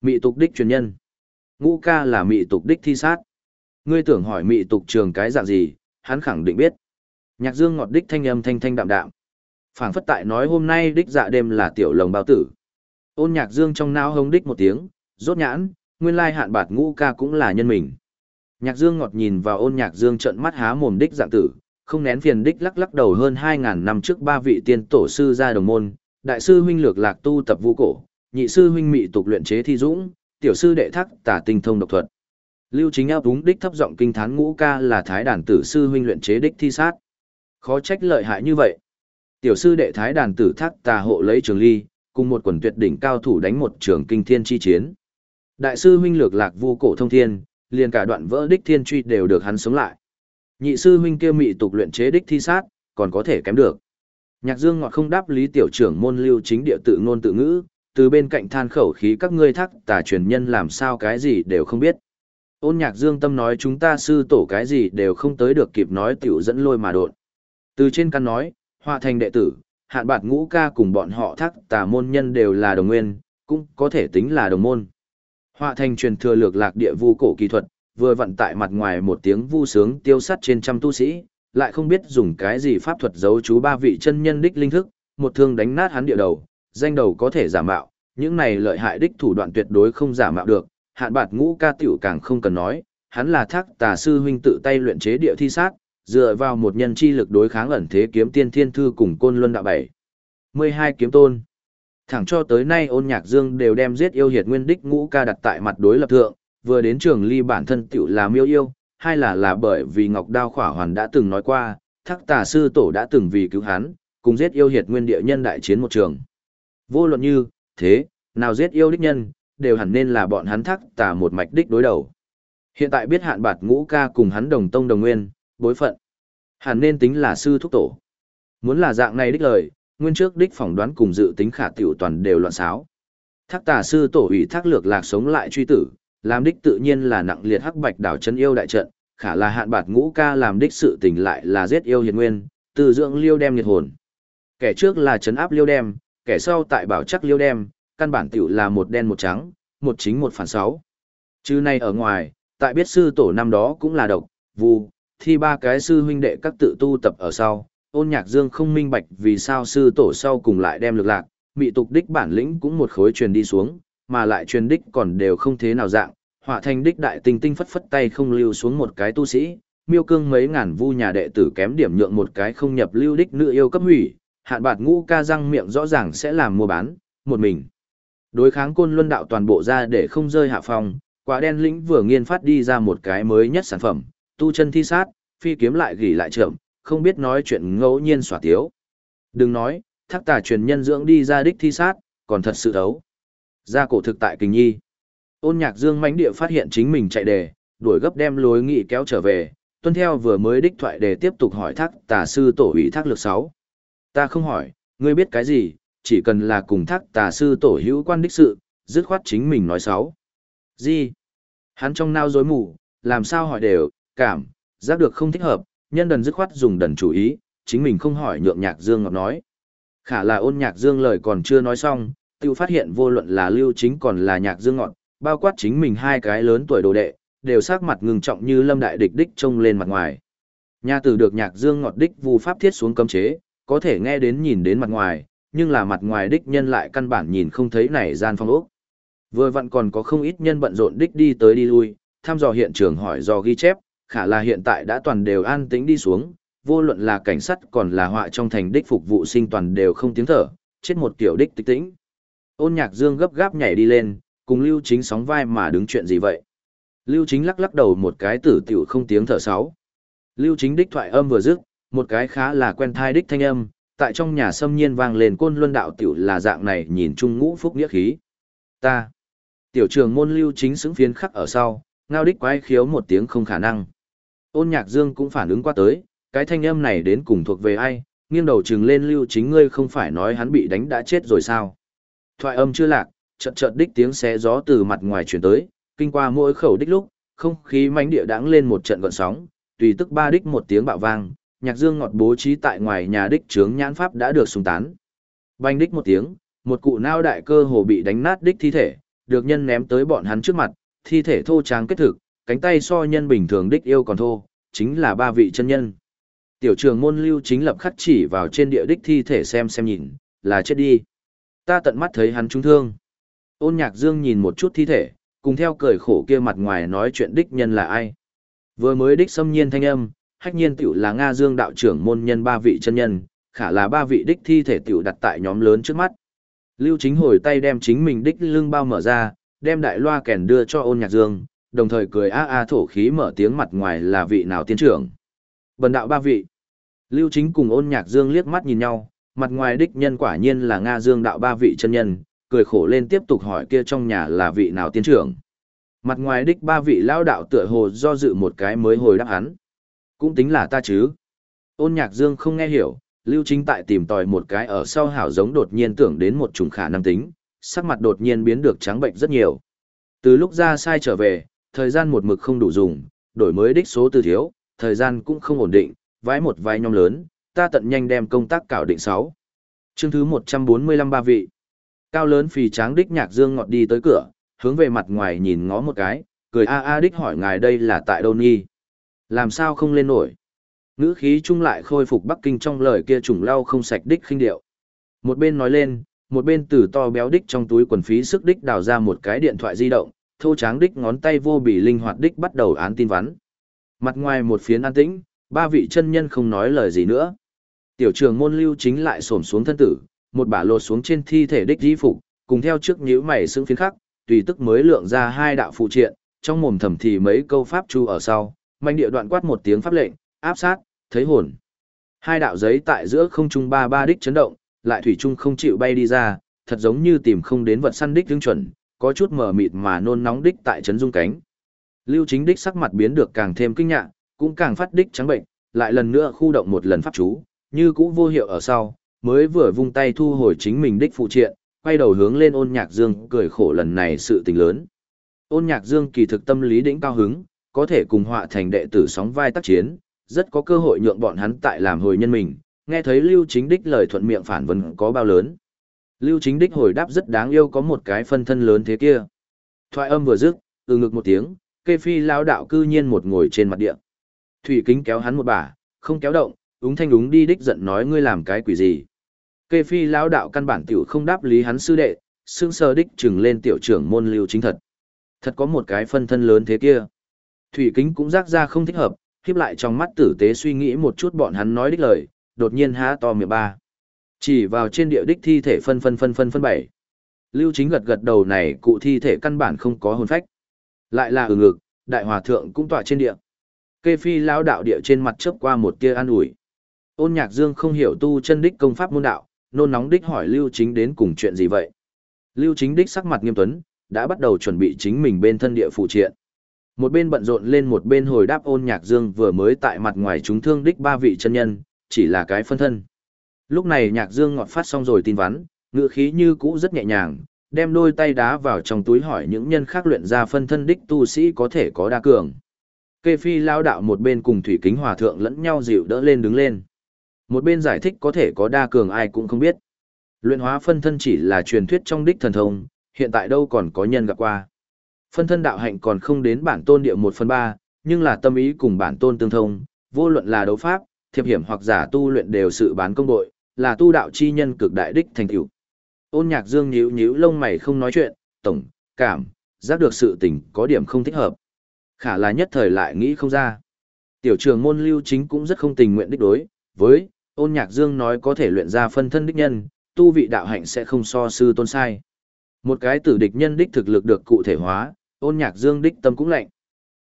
Mị tục đích truyền nhân. Ngũ ca là mị tục đích thi sát. Ngươi tưởng hỏi mị tục trường cái dạng gì, hắn khẳng định biết. Nhạc dương ngọt đích thanh âm thanh thanh đạm đạm. phảng phất tại nói hôm nay đích dạ đêm là tiểu lồng bao tử. Ôn nhạc dương trong não hông đích một tiếng, rốt nhãn, nguyên lai hạn bạt ngũ ca cũng là nhân mình. Nhạc dương ngọt nhìn vào ôn nhạc dương trợn mắt há mồm đích dạng tử, không nén phiền đích lắc lắc đầu hơn 2.000 năm trước ba vị tiên tổ sư ra đồng môn, đại sư huynh lược lạc tu tập vũ cổ, nhị sư huynh mị tục luyện chế thi dũng, tiểu sư đệ thắc tả tinh thông độc thuật. Lưu chính áp đúng đích thấp giọng kinh thán ngũ ca là thái đàn tử sư huynh luyện chế đích thi sát. Khó trách lợi hại như vậy. Tiểu sư đệ thái đàn tử thắc tà hộ lấy trường ly, cùng một quần tuyệt đỉnh cao thủ đánh một trường kinh thiên chi chiến. Đại sư huynh lược lạc vu cổ thông thiên, liền cả đoạn vỡ đích thiên truy đều được hắn sống lại. Nhị sư huynh kia mị tục luyện chế đích thi sát, còn có thể kém được. Nhạc Dương ngọt không đáp lý tiểu trưởng môn lưu chính địa tự ngôn tự ngữ, từ bên cạnh than khẩu khí các ngươi thắc tà truyền nhân làm sao cái gì đều không biết. Ôn nhạc Dương tâm nói chúng ta sư tổ cái gì đều không tới được kịp nói tiểu dẫn lôi mà đột. Từ trên căn nói, hòa thành đệ tử, hạn bạt ngũ ca cùng bọn họ thắc tà môn nhân đều là đồng nguyên, cũng có thể tính là đồng môn. Họa thành truyền thừa lược lạc địa vu cổ kỹ thuật, vừa vận tại mặt ngoài một tiếng vu sướng tiêu sắt trên trăm tu sĩ, lại không biết dùng cái gì pháp thuật giấu chú ba vị chân nhân đích linh thức, một thương đánh nát hắn địa đầu, danh đầu có thể giả mạo, những này lợi hại đích thủ đoạn tuyệt đối không giả mạo được, hạn bạt ngũ ca tiểu càng không cần nói, hắn là thác tà sư huynh tự tay luyện chế địa thi sát, dựa vào một nhân chi lực đối kháng ẩn thế kiếm tiên thiên thư cùng côn luân đạo bảy. 12 kiếm tôn. Thẳng cho tới nay ôn nhạc dương đều đem giết yêu hiệt nguyên đích ngũ ca đặt tại mặt đối lập thượng, vừa đến trường ly bản thân tiểu là miêu yêu, hay là là bởi vì Ngọc Đao Khỏa Hoàn đã từng nói qua, thắc tà sư tổ đã từng vì cứu hắn, cùng giết yêu hiệt nguyên địa nhân đại chiến một trường. Vô luận như, thế, nào giết yêu đích nhân, đều hẳn nên là bọn hắn thắc tà một mạch đích đối đầu. Hiện tại biết hạn bạt ngũ ca cùng hắn đồng tông đồng nguyên, bối phận. Hẳn nên tính là sư thúc tổ. Muốn là dạng này đích lời, nguyên trước đích phỏng đoán cùng dự tính khả tiểu toàn đều loạn xáo. Thác tà sư tổ ủy thác lược lạc sống lại truy tử, làm đích tự nhiên là nặng liệt hắc bạch đảo chân yêu đại trận, khả là hạn bạt ngũ ca làm đích sự tình lại là giết yêu hiền nguyên, từ dưỡng liêu đem nhiệt hồn. Kẻ trước là chấn áp liêu đem, kẻ sau tại bảo chắc liêu đem, căn bản tiểu là một đen một trắng, một chính một phản sáu. Chứ này ở ngoài, tại biết sư tổ năm đó cũng là độc, vu, thi ba cái sư huynh đệ các tự tu tập ở sau, ôn nhạc dương không minh bạch vì sao sư tổ sau cùng lại đem lực lạc, bị tục đích bản lĩnh cũng một khối truyền đi xuống, mà lại truyền đích còn đều không thế nào dạng, họa thành đích đại tinh tinh phất phất tay không lưu xuống một cái tu sĩ, miêu cương mấy ngàn vu nhà đệ tử kém điểm nhượng một cái không nhập lưu đích nữ yêu cấp hủy, hạn bạt ngũ ca răng miệng rõ ràng sẽ làm mua bán, một mình. Đối kháng côn luân đạo toàn bộ ra để không rơi hạ phòng, quả đen lĩnh vừa nghiên phát đi ra một cái mới nhất sản phẩm, tu chân thi sát, phi kiếm lại gỉ lại trưởng không biết nói chuyện ngẫu nhiên xỏa tiếu. Đừng nói, thác tà truyền nhân dưỡng đi ra đích thi sát, còn thật sự đấu, Ra cổ thực tại kình nhi. Ôn nhạc dương mãnh địa phát hiện chính mình chạy đề, đuổi gấp đem lối nghị kéo trở về, tuân theo vừa mới đích thoại để tiếp tục hỏi thác tà sư tổ ủy thác lược 6. Ta không hỏi, ngươi biết cái gì, chỉ cần là cùng thác tà sư tổ hữu quan đích sự, dứt khoát chính mình nói 6. Gì? Hắn trong nao dối mù, làm sao hỏi đều, cảm, giác được không thích hợp, nhân đần dứt khoát dùng đần chủ ý, chính mình không hỏi nhượng nhạc dương ngọc nói. Khả là ôn nhạc dương lời còn chưa nói xong, tiêu phát hiện vô luận là lưu chính còn là nhạc dương ngọn, bao quát chính mình hai cái lớn tuổi đồ đệ, đều sắc mặt ngừng trọng như lâm đại địch đích trông lên mặt ngoài. Nhà tử được nhạc dương ngọt đích vu pháp thiết xuống cấm chế, có thể nghe đến nhìn đến mặt ngoài, nhưng là mặt ngoài đích nhân lại căn bản nhìn không thấy này gian phong ốc. Vừa vặn còn có không ít nhân bận rộn đích đi tới đi lui, thăm dò hiện trường hỏi do ghi chép, khả là hiện tại đã toàn đều an tĩnh đi xuống, vô luận là cảnh sát còn là họa trong thành đích phục vụ sinh toàn đều không tiếng thở, chết một tiểu đích tịch tĩnh. Ôn nhạc dương gấp gáp nhảy đi lên, cùng lưu chính sóng vai mà đứng chuyện gì vậy? Lưu chính lắc lắc đầu một cái tử tiểu không tiếng thở sáu. Lưu chính đích thoại âm vừa dứt, một cái khá là quen thai đích thanh âm, tại trong nhà xâm nhiên vang lên côn luân đạo tiểu là dạng này nhìn chung ngũ phúc nghĩa khí. Ta. Tiểu trường môn lưu chính xứng phiến khắc ở sau, ngao đích quái khiếu một tiếng không khả năng. Ôn nhạc dương cũng phản ứng qua tới, cái thanh âm này đến cùng thuộc về ai, nghiêng đầu trừng lên lưu chính ngươi không phải nói hắn bị đánh đã chết rồi sao. Thoại âm chưa lạc, chợt chợt đích tiếng xé gió từ mặt ngoài chuyển tới, kinh qua mỗi khẩu đích lúc, không khí mãnh địa đãng lên một trận gợn sóng, tùy tức ba đích một tiếng bạo vang, nhạc dương ngọt bố trí tại ngoài nhà đích trướng nhãn pháp đã được súng tán. Banh đích một tiếng, một cụ nao đại cơ hồ bị đánh nát đích thi thể, được nhân ném tới bọn hắn trước mặt, thi thể thô tráng kết thực, cánh tay so nhân bình thường đích yêu còn thô, chính là ba vị chân nhân. Tiểu trường môn lưu chính lập khắc chỉ vào trên địa đích thi thể xem xem nhìn, là chết đi. Ta tận mắt thấy hắn trung thương. Ôn nhạc dương nhìn một chút thi thể, cùng theo cười khổ kia mặt ngoài nói chuyện đích nhân là ai. Vừa mới đích xâm nhiên thanh âm, hách nhiên tiểu là Nga dương đạo trưởng môn nhân ba vị chân nhân, khả là ba vị đích thi thể tiểu đặt tại nhóm lớn trước mắt. Lưu chính hồi tay đem chính mình đích lưng bao mở ra, đem đại loa kèn đưa cho ôn nhạc dương, đồng thời cười a a thổ khí mở tiếng mặt ngoài là vị nào tiên trưởng. Bần đạo ba vị. Lưu chính cùng ôn nhạc dương liếc mắt nhìn nhau, mặt ngoài đích nhân quả nhiên là Nga dương đạo ba vị chân nhân, cười khổ lên tiếp tục hỏi kia trong nhà là vị nào tiên trưởng. Mặt ngoài đích ba vị lao đạo tựa hồ do dự một cái mới hồi đáp hắn. Cũng tính là ta chứ. Ôn nhạc dương không nghe hiểu, lưu chính tại tìm tòi một cái ở sau hảo giống đột nhiên tưởng đến một chủng khả năng tính, sắc mặt đột nhiên biến được trắng bệnh rất nhiều. Từ lúc ra sai trở về, thời gian một mực không đủ dùng, đổi mới đích số từ thiếu, thời gian cũng không ổn định, vái một vài nhóm lớn, ta tận nhanh đem công tác cảo định 6. Chương thứ 145 ba vị. Cao lớn phì tráng đích nhạc dương ngọt đi tới cửa, hướng về mặt ngoài nhìn ngó một cái, cười a a đích hỏi ngài đây là tại đâu nghi. Làm sao không lên nổi. Ngữ khí trung lại khôi phục Bắc Kinh trong lời kia trùng lau không sạch đích khinh điệu. Một bên nói lên, một bên từ to béo đích trong túi quần phí sức đích đào ra một cái điện thoại di động, thô tráng đích ngón tay vô bị linh hoạt đích bắt đầu án tin vắn. Mặt ngoài một phiến an tĩnh, ba vị chân nhân không nói lời gì nữa. Tiểu trường môn lưu chính lại xổm xuống thân tử, một bả lột xuống trên thi thể đích di phục, cùng theo trước nhíu mày sững phiến khắc, tùy tức mới lượng ra hai đạo phụ triện, trong mồm thầm thì mấy câu pháp chu ở sau, manh địa đoạn quát một tiếng pháp lệnh, áp sát, thấy hồn. Hai đạo giấy tại giữa không trung ba ba đích chấn động, lại thủy trung không chịu bay đi ra, thật giống như tìm không đến vật săn đích đứng chuẩn, có chút mờ mịt mà nôn nóng đích tại chấn dung cánh. Lưu Chính đích sắc mặt biến được càng thêm kinh ngạc, cũng càng phát đích trắng bệnh, lại lần nữa khu động một lần pháp chú, như cũ vô hiệu ở sau, mới vừa vung tay thu hồi chính mình đích phụ triện, quay đầu hướng lên ôn nhạc dương cười khổ lần này sự tình lớn. Ôn nhạc dương kỳ thực tâm lý đỉnh cao hứng, có thể cùng họa thành đệ tử sóng vai tác chiến, rất có cơ hội nhượng bọn hắn tại làm hồi nhân mình, nghe thấy Lưu Chính Đích lời thuận miệng phản vấn có bao lớn. Lưu Chính Đích hồi đáp rất đáng yêu có một cái phân thân lớn thế kia. Thoại âm vừa dứt, từ ngực một tiếng, kê phi lao đạo cư nhiên một ngồi trên mặt địa. Thủy kính kéo hắn một bà, không kéo động, úng thanh úng đi đích giận nói ngươi làm cái quỷ gì. Kê phi lao đạo căn bản tiểu không đáp lý hắn sư đệ, xương sờ đích trừng lên tiểu trưởng môn lưu chính thật. Thật có một cái phân thân lớn thế kia. Thủy kính cũng rác ra không thích hợp, khiếp lại trong mắt tử tế suy nghĩ một chút bọn hắn nói đích lời, đột nhiên há to miệng ba. Chỉ vào trên địa đích thi thể phân phân phân phân phân bảy. Lưu chính gật gật đầu này cụ thi thể căn bản không có hồn phách. Lại là ừ ngực, đại hòa thượng cũng tỏa trên địa. Kê phi lão đạo địa trên mặt chớp qua một tia an ủi. Ôn nhạc dương không hiểu tu chân đích công pháp môn đạo, nôn nóng đích hỏi Lưu Chính đến cùng chuyện gì vậy. Lưu Chính đích sắc mặt nghiêm tuấn, đã bắt đầu chuẩn bị chính mình bên thân địa phụ triện. Một bên bận rộn lên một bên hồi đáp ôn nhạc dương vừa mới tại mặt ngoài chúng thương đích ba vị chân nhân, chỉ là cái phân thân. Lúc này nhạc dương ngọt phát xong rồi tin vắn, ngựa khí như cũ rất nhẹ nhàng, đem đôi tay đá vào trong túi hỏi những nhân khác luyện ra phân thân đích tu sĩ có thể có đa cường. Kê phi lao đạo một bên cùng thủy kính hòa thượng lẫn nhau dịu đỡ lên đứng lên. Một bên giải thích có thể có đa cường ai cũng không biết. Luyện hóa phân thân chỉ là truyền thuyết trong đích thần thông, hiện tại đâu còn có nhân gặp qua. Phân thân đạo hạnh còn không đến bản tôn địa một phần ba, nhưng là tâm ý cùng bản tôn tương thông, vô luận là đấu pháp, thiệp hiểm hoặc giả tu luyện đều sự bán công đội, là tu đạo chi nhân cực đại đích thành tựu. Ôn Nhạc Dương nhíu nhíu lông mày không nói chuyện, tổng cảm giác được sự tình có điểm không thích hợp. Khả là nhất thời lại nghĩ không ra. Tiểu trường môn lưu chính cũng rất không tình nguyện đích đối, với, ôn nhạc dương nói có thể luyện ra phân thân đích nhân, tu vị đạo hạnh sẽ không so sư tôn sai. Một cái tử địch nhân đích thực lực được cụ thể hóa, ôn nhạc dương đích tâm cũng lạnh.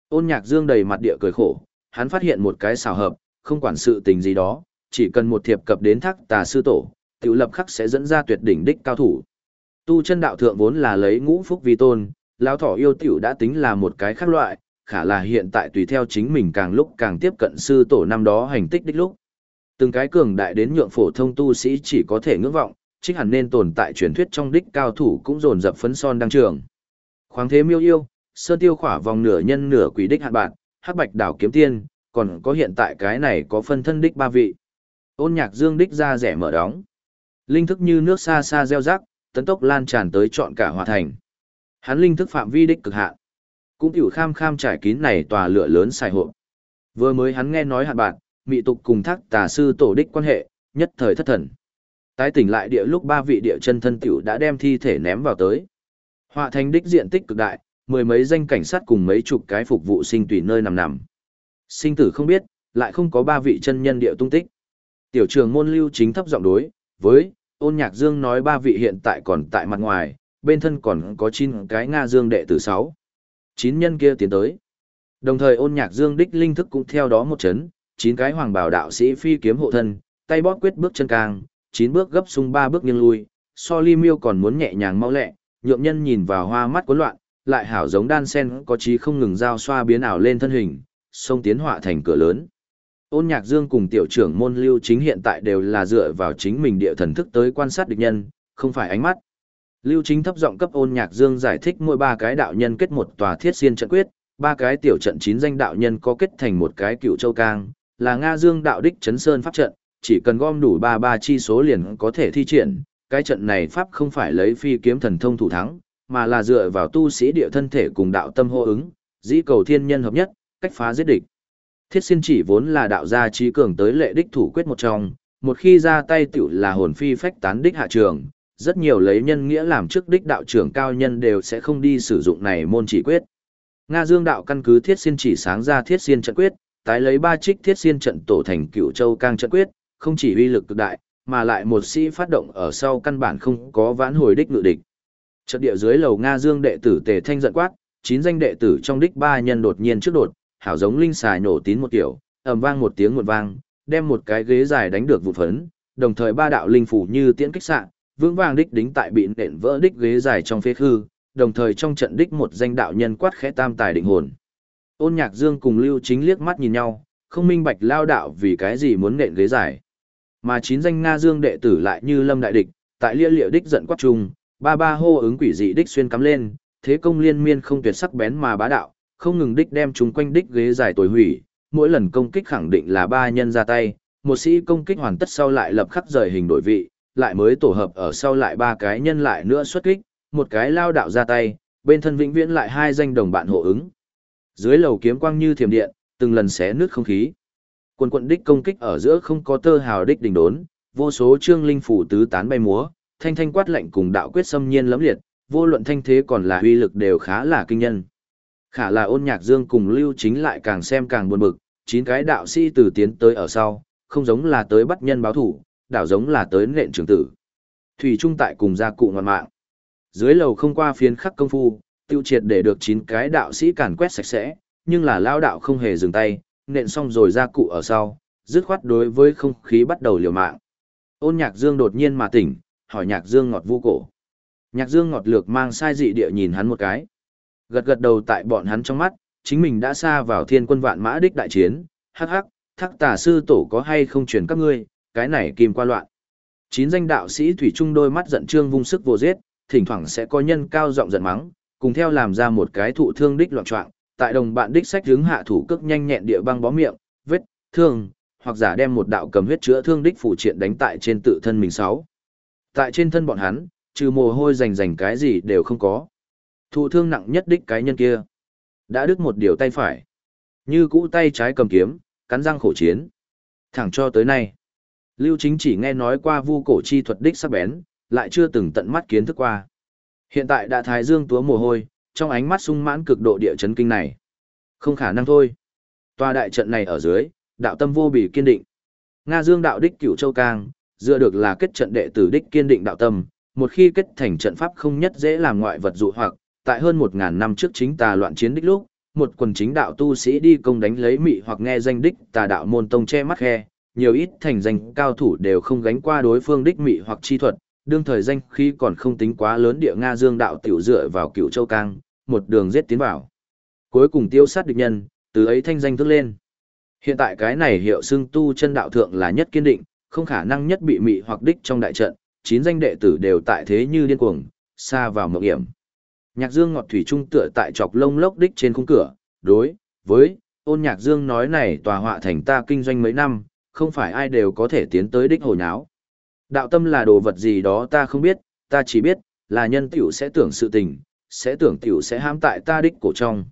Ôn nhạc dương đầy mặt địa cười khổ, hắn phát hiện một cái xào hợp, không quản sự tình gì đó, chỉ cần một thiệp cập đến thác tà sư tổ, tiểu lập khắc sẽ dẫn ra tuyệt đỉnh đích cao thủ. Tu chân đạo thượng vốn là lấy ngũ phúc vi tôn, lão thỏ yêu tiểu đã tính là một cái khác loại, khả là hiện tại tùy theo chính mình càng lúc càng tiếp cận sư tổ năm đó hành tích đích lúc. Từng cái cường đại đến nhượng phổ thông tu sĩ chỉ có thể ngưỡng vọng, trích hẳn nên tồn tại truyền thuyết trong đích cao thủ cũng dồn dập phấn son đăng trường. Khoáng thế miêu yêu, sơ tiêu khỏa vòng nửa nhân nửa quỷ đích hạn bạn, hắc bạch đảo kiếm tiên, còn có hiện tại cái này có phân thân đích ba vị. Ôn nhạc dương đích ra rẻ mở đóng. Linh thức như nước xa xa gieo rắc, tấn tốc lan tràn tới trọn cả hòa thành. Hắn linh thức phạm vi đích cực hạn. Cũng tiểu kham kham trải kín này tòa lửa lớn xài hộ. Vừa mới hắn nghe nói hạt bạn, mị tục cùng thác tà sư tổ đích quan hệ, nhất thời thất thần. Tái tỉnh lại địa lúc ba vị địa chân thân tiểu đã đem thi thể ném vào tới. Họa thành đích diện tích cực đại, mười mấy danh cảnh sát cùng mấy chục cái phục vụ sinh tùy nơi nằm nằm. Sinh tử không biết, lại không có ba vị chân nhân địa tung tích. Tiểu trường môn lưu chính thấp giọng đối, với, ôn nhạc dương nói ba vị hiện tại còn tại mặt ngoài, bên thân còn có chín cái Nga dương đệ tử sáu. Chín nhân kia tiến tới. Đồng thời ôn nhạc dương đích linh thức cũng theo đó một chấn, chín cái hoàng bảo đạo sĩ phi kiếm hộ thân, tay bóp quyết bước chân càng, chín bước gấp sung ba bước nghiêng lui, so ly miêu còn muốn nhẹ nhàng mau lẹ, nhượng nhân nhìn vào hoa mắt cuốn loạn, lại hảo giống đan sen có trí không ngừng giao xoa biến ảo lên thân hình, sông tiến họa thành cửa lớn. Ôn nhạc dương cùng tiểu trưởng môn lưu chính hiện tại đều là dựa vào chính mình địa thần thức tới quan sát địch nhân, không phải ánh mắt. Lưu chính thấp giọng cấp ôn nhạc dương giải thích mỗi ba cái đạo nhân kết một tòa thiết xiên trận quyết, ba cái tiểu trận chín danh đạo nhân có kết thành một cái cựu châu cang, là Nga Dương đạo đích chấn sơn pháp trận, chỉ cần gom đủ ba ba chi số liền có thể thi triển, cái trận này pháp không phải lấy phi kiếm thần thông thủ thắng, mà là dựa vào tu sĩ địa thân thể cùng đạo tâm hô ứng, dĩ cầu thiên nhân hợp nhất, cách phá giết địch. Thiết xin chỉ vốn là đạo gia trí cường tới lệ đích thủ quyết một trong, một khi ra tay tiểu là hồn phi phách tán đích hạ trường, rất nhiều lấy nhân nghĩa làm trước đích đạo trưởng cao nhân đều sẽ không đi sử dụng này môn chỉ quyết. Nga Dương đạo căn cứ thiết xin chỉ sáng ra thiết xin trận quyết, tái lấy ba trích thiết xin trận tổ thành cựu châu cang trận quyết, không chỉ uy lực cực đại, mà lại một sĩ phát động ở sau căn bản không có vãn hồi đích ngự địch. Trận địa dưới lầu Nga Dương đệ tử Tề Thanh giận quát, chín danh đệ tử trong đích ba nhân đột nhiên trước đột, hảo giống linh xài nổ tín một kiểu, ầm vang một tiếng một vang, đem một cái ghế dài đánh được vụ phấn, đồng thời ba đạo linh phủ như tiễn kích xạ, vững vàng đích đính tại bị nện vỡ đích ghế dài trong phế hư. đồng thời trong trận đích một danh đạo nhân quát khẽ tam tài định hồn. Ôn nhạc dương cùng lưu chính liếc mắt nhìn nhau, không minh bạch lao đạo vì cái gì muốn nện ghế dài, Mà chín danh Nga dương đệ tử lại như lâm đại địch, tại lia liệu đích giận quát trùng, ba ba hô ứng quỷ dị đích xuyên cắm lên, thế công liên miên không tuyệt sắc bén mà bá đạo, không ngừng đích đem chúng quanh đích ghế giải tồi hủy, mỗi lần công kích khẳng định là ba nhân ra tay, một sĩ công kích hoàn tất sau lại lập khắc rời hình đổi vị, lại mới tổ hợp ở sau lại ba cái nhân lại nữa xuất kích, một cái lao đạo ra tay, bên thân vĩnh viễn lại hai danh đồng bạn hộ ứng. Dưới lầu kiếm quang như thiểm điện, từng lần xé nước không khí. Quân quận đích công kích ở giữa không có tơ hào đích đỉnh đốn, vô số trương linh phủ tứ tán bay múa, thanh thanh quát lệnh cùng đạo quyết xâm nhiên lẫm liệt, vô luận thanh thế còn là uy lực đều khá là kinh nhân. Khả là ôn nhạc dương cùng lưu chính lại càng xem càng buồn bực, chín cái đạo sĩ từ tiến tới ở sau, không giống là tới bắt nhân báo thủ, đạo giống là tới nện trường tử. Thủy trung tại cùng gia cụ ngọn mạng. Dưới lầu không qua phiến khắc công phu, tiêu triệt để được chín cái đạo sĩ càn quét sạch sẽ, nhưng là lao đạo không hề dừng tay, nện xong rồi ra cụ ở sau, dứt khoát đối với không khí bắt đầu liều mạng. Ôn nhạc dương đột nhiên mà tỉnh, hỏi nhạc dương ngọt vu cổ. Nhạc dương ngọt lược mang sai dị địa nhìn hắn một cái. Gật gật đầu tại bọn hắn trong mắt, chính mình đã xa vào thiên quân vạn mã đích đại chiến, hắc hắc, thắc tà sư tổ có hay không chuyển các ngươi, cái này kim qua loạn. Chín danh đạo sĩ thủy trung đôi mắt giận trương vung sức vô giết, thỉnh thoảng sẽ có nhân cao giọng giận mắng, cùng theo làm ra một cái thụ thương đích loạn trọng, tại đồng bạn đích sách hướng hạ thủ cước nhanh nhẹn địa băng bó miệng, vết thương, hoặc giả đem một đạo cầm huyết chữa thương đích phủ triện đánh tại trên tự thân mình sáu. Tại trên thân bọn hắn, trừ mồ hôi rành rành cái gì đều không có. Thụ thương nặng nhất đích cái nhân kia, đã đứt một điều tay phải. Như cũ tay trái cầm kiếm, cắn răng khổ chiến. Thẳng cho tới nay, Lưu Chính chỉ nghe nói qua vu cổ chi thuật đích sắc bén, lại chưa từng tận mắt kiến thức qua. Hiện tại đã thái dương túa mồ hôi, trong ánh mắt sung mãn cực độ địa chấn kinh này. Không khả năng thôi. Tòa đại trận này ở dưới, đạo tâm vô bị kiên định. Nga Dương đạo đích cửu châu cang, dựa được là kết trận đệ tử đích kiên định đạo tâm, một khi kết thành trận pháp không nhất dễ làm ngoại vật dụ hoặc, tại hơn một ngàn năm trước chính tà loạn chiến đích lúc, một quần chính đạo tu sĩ đi công đánh lấy mị hoặc nghe danh đích tà đạo môn tông che mắt khe, nhiều ít thành danh cao thủ đều không gánh qua đối phương đích mị hoặc chi thuật, đương thời danh khi còn không tính quá lớn địa Nga Dương đạo tiểu dựa vào cựu châu cang, một đường giết tiến vào. Cuối cùng tiêu sát địch nhân, từ ấy thanh danh thức lên. Hiện tại cái này hiệu xưng tu chân đạo thượng là nhất kiên định, không khả năng nhất bị mị hoặc đích trong đại trận, chín danh đệ tử đều tại thế như điên cuồng, xa vào mộng hiểm. Nhạc Dương ngọt thủy trung tựa tại chọc lông lốc đích trên khung cửa, đối với ôn Nhạc Dương nói này tòa họa thành ta kinh doanh mấy năm, không phải ai đều có thể tiến tới đích hồi nháo. Đạo tâm là đồ vật gì đó ta không biết, ta chỉ biết, là nhân tiểu sẽ tưởng sự tình, sẽ tưởng tiểu sẽ hãm tại ta đích cổ trong.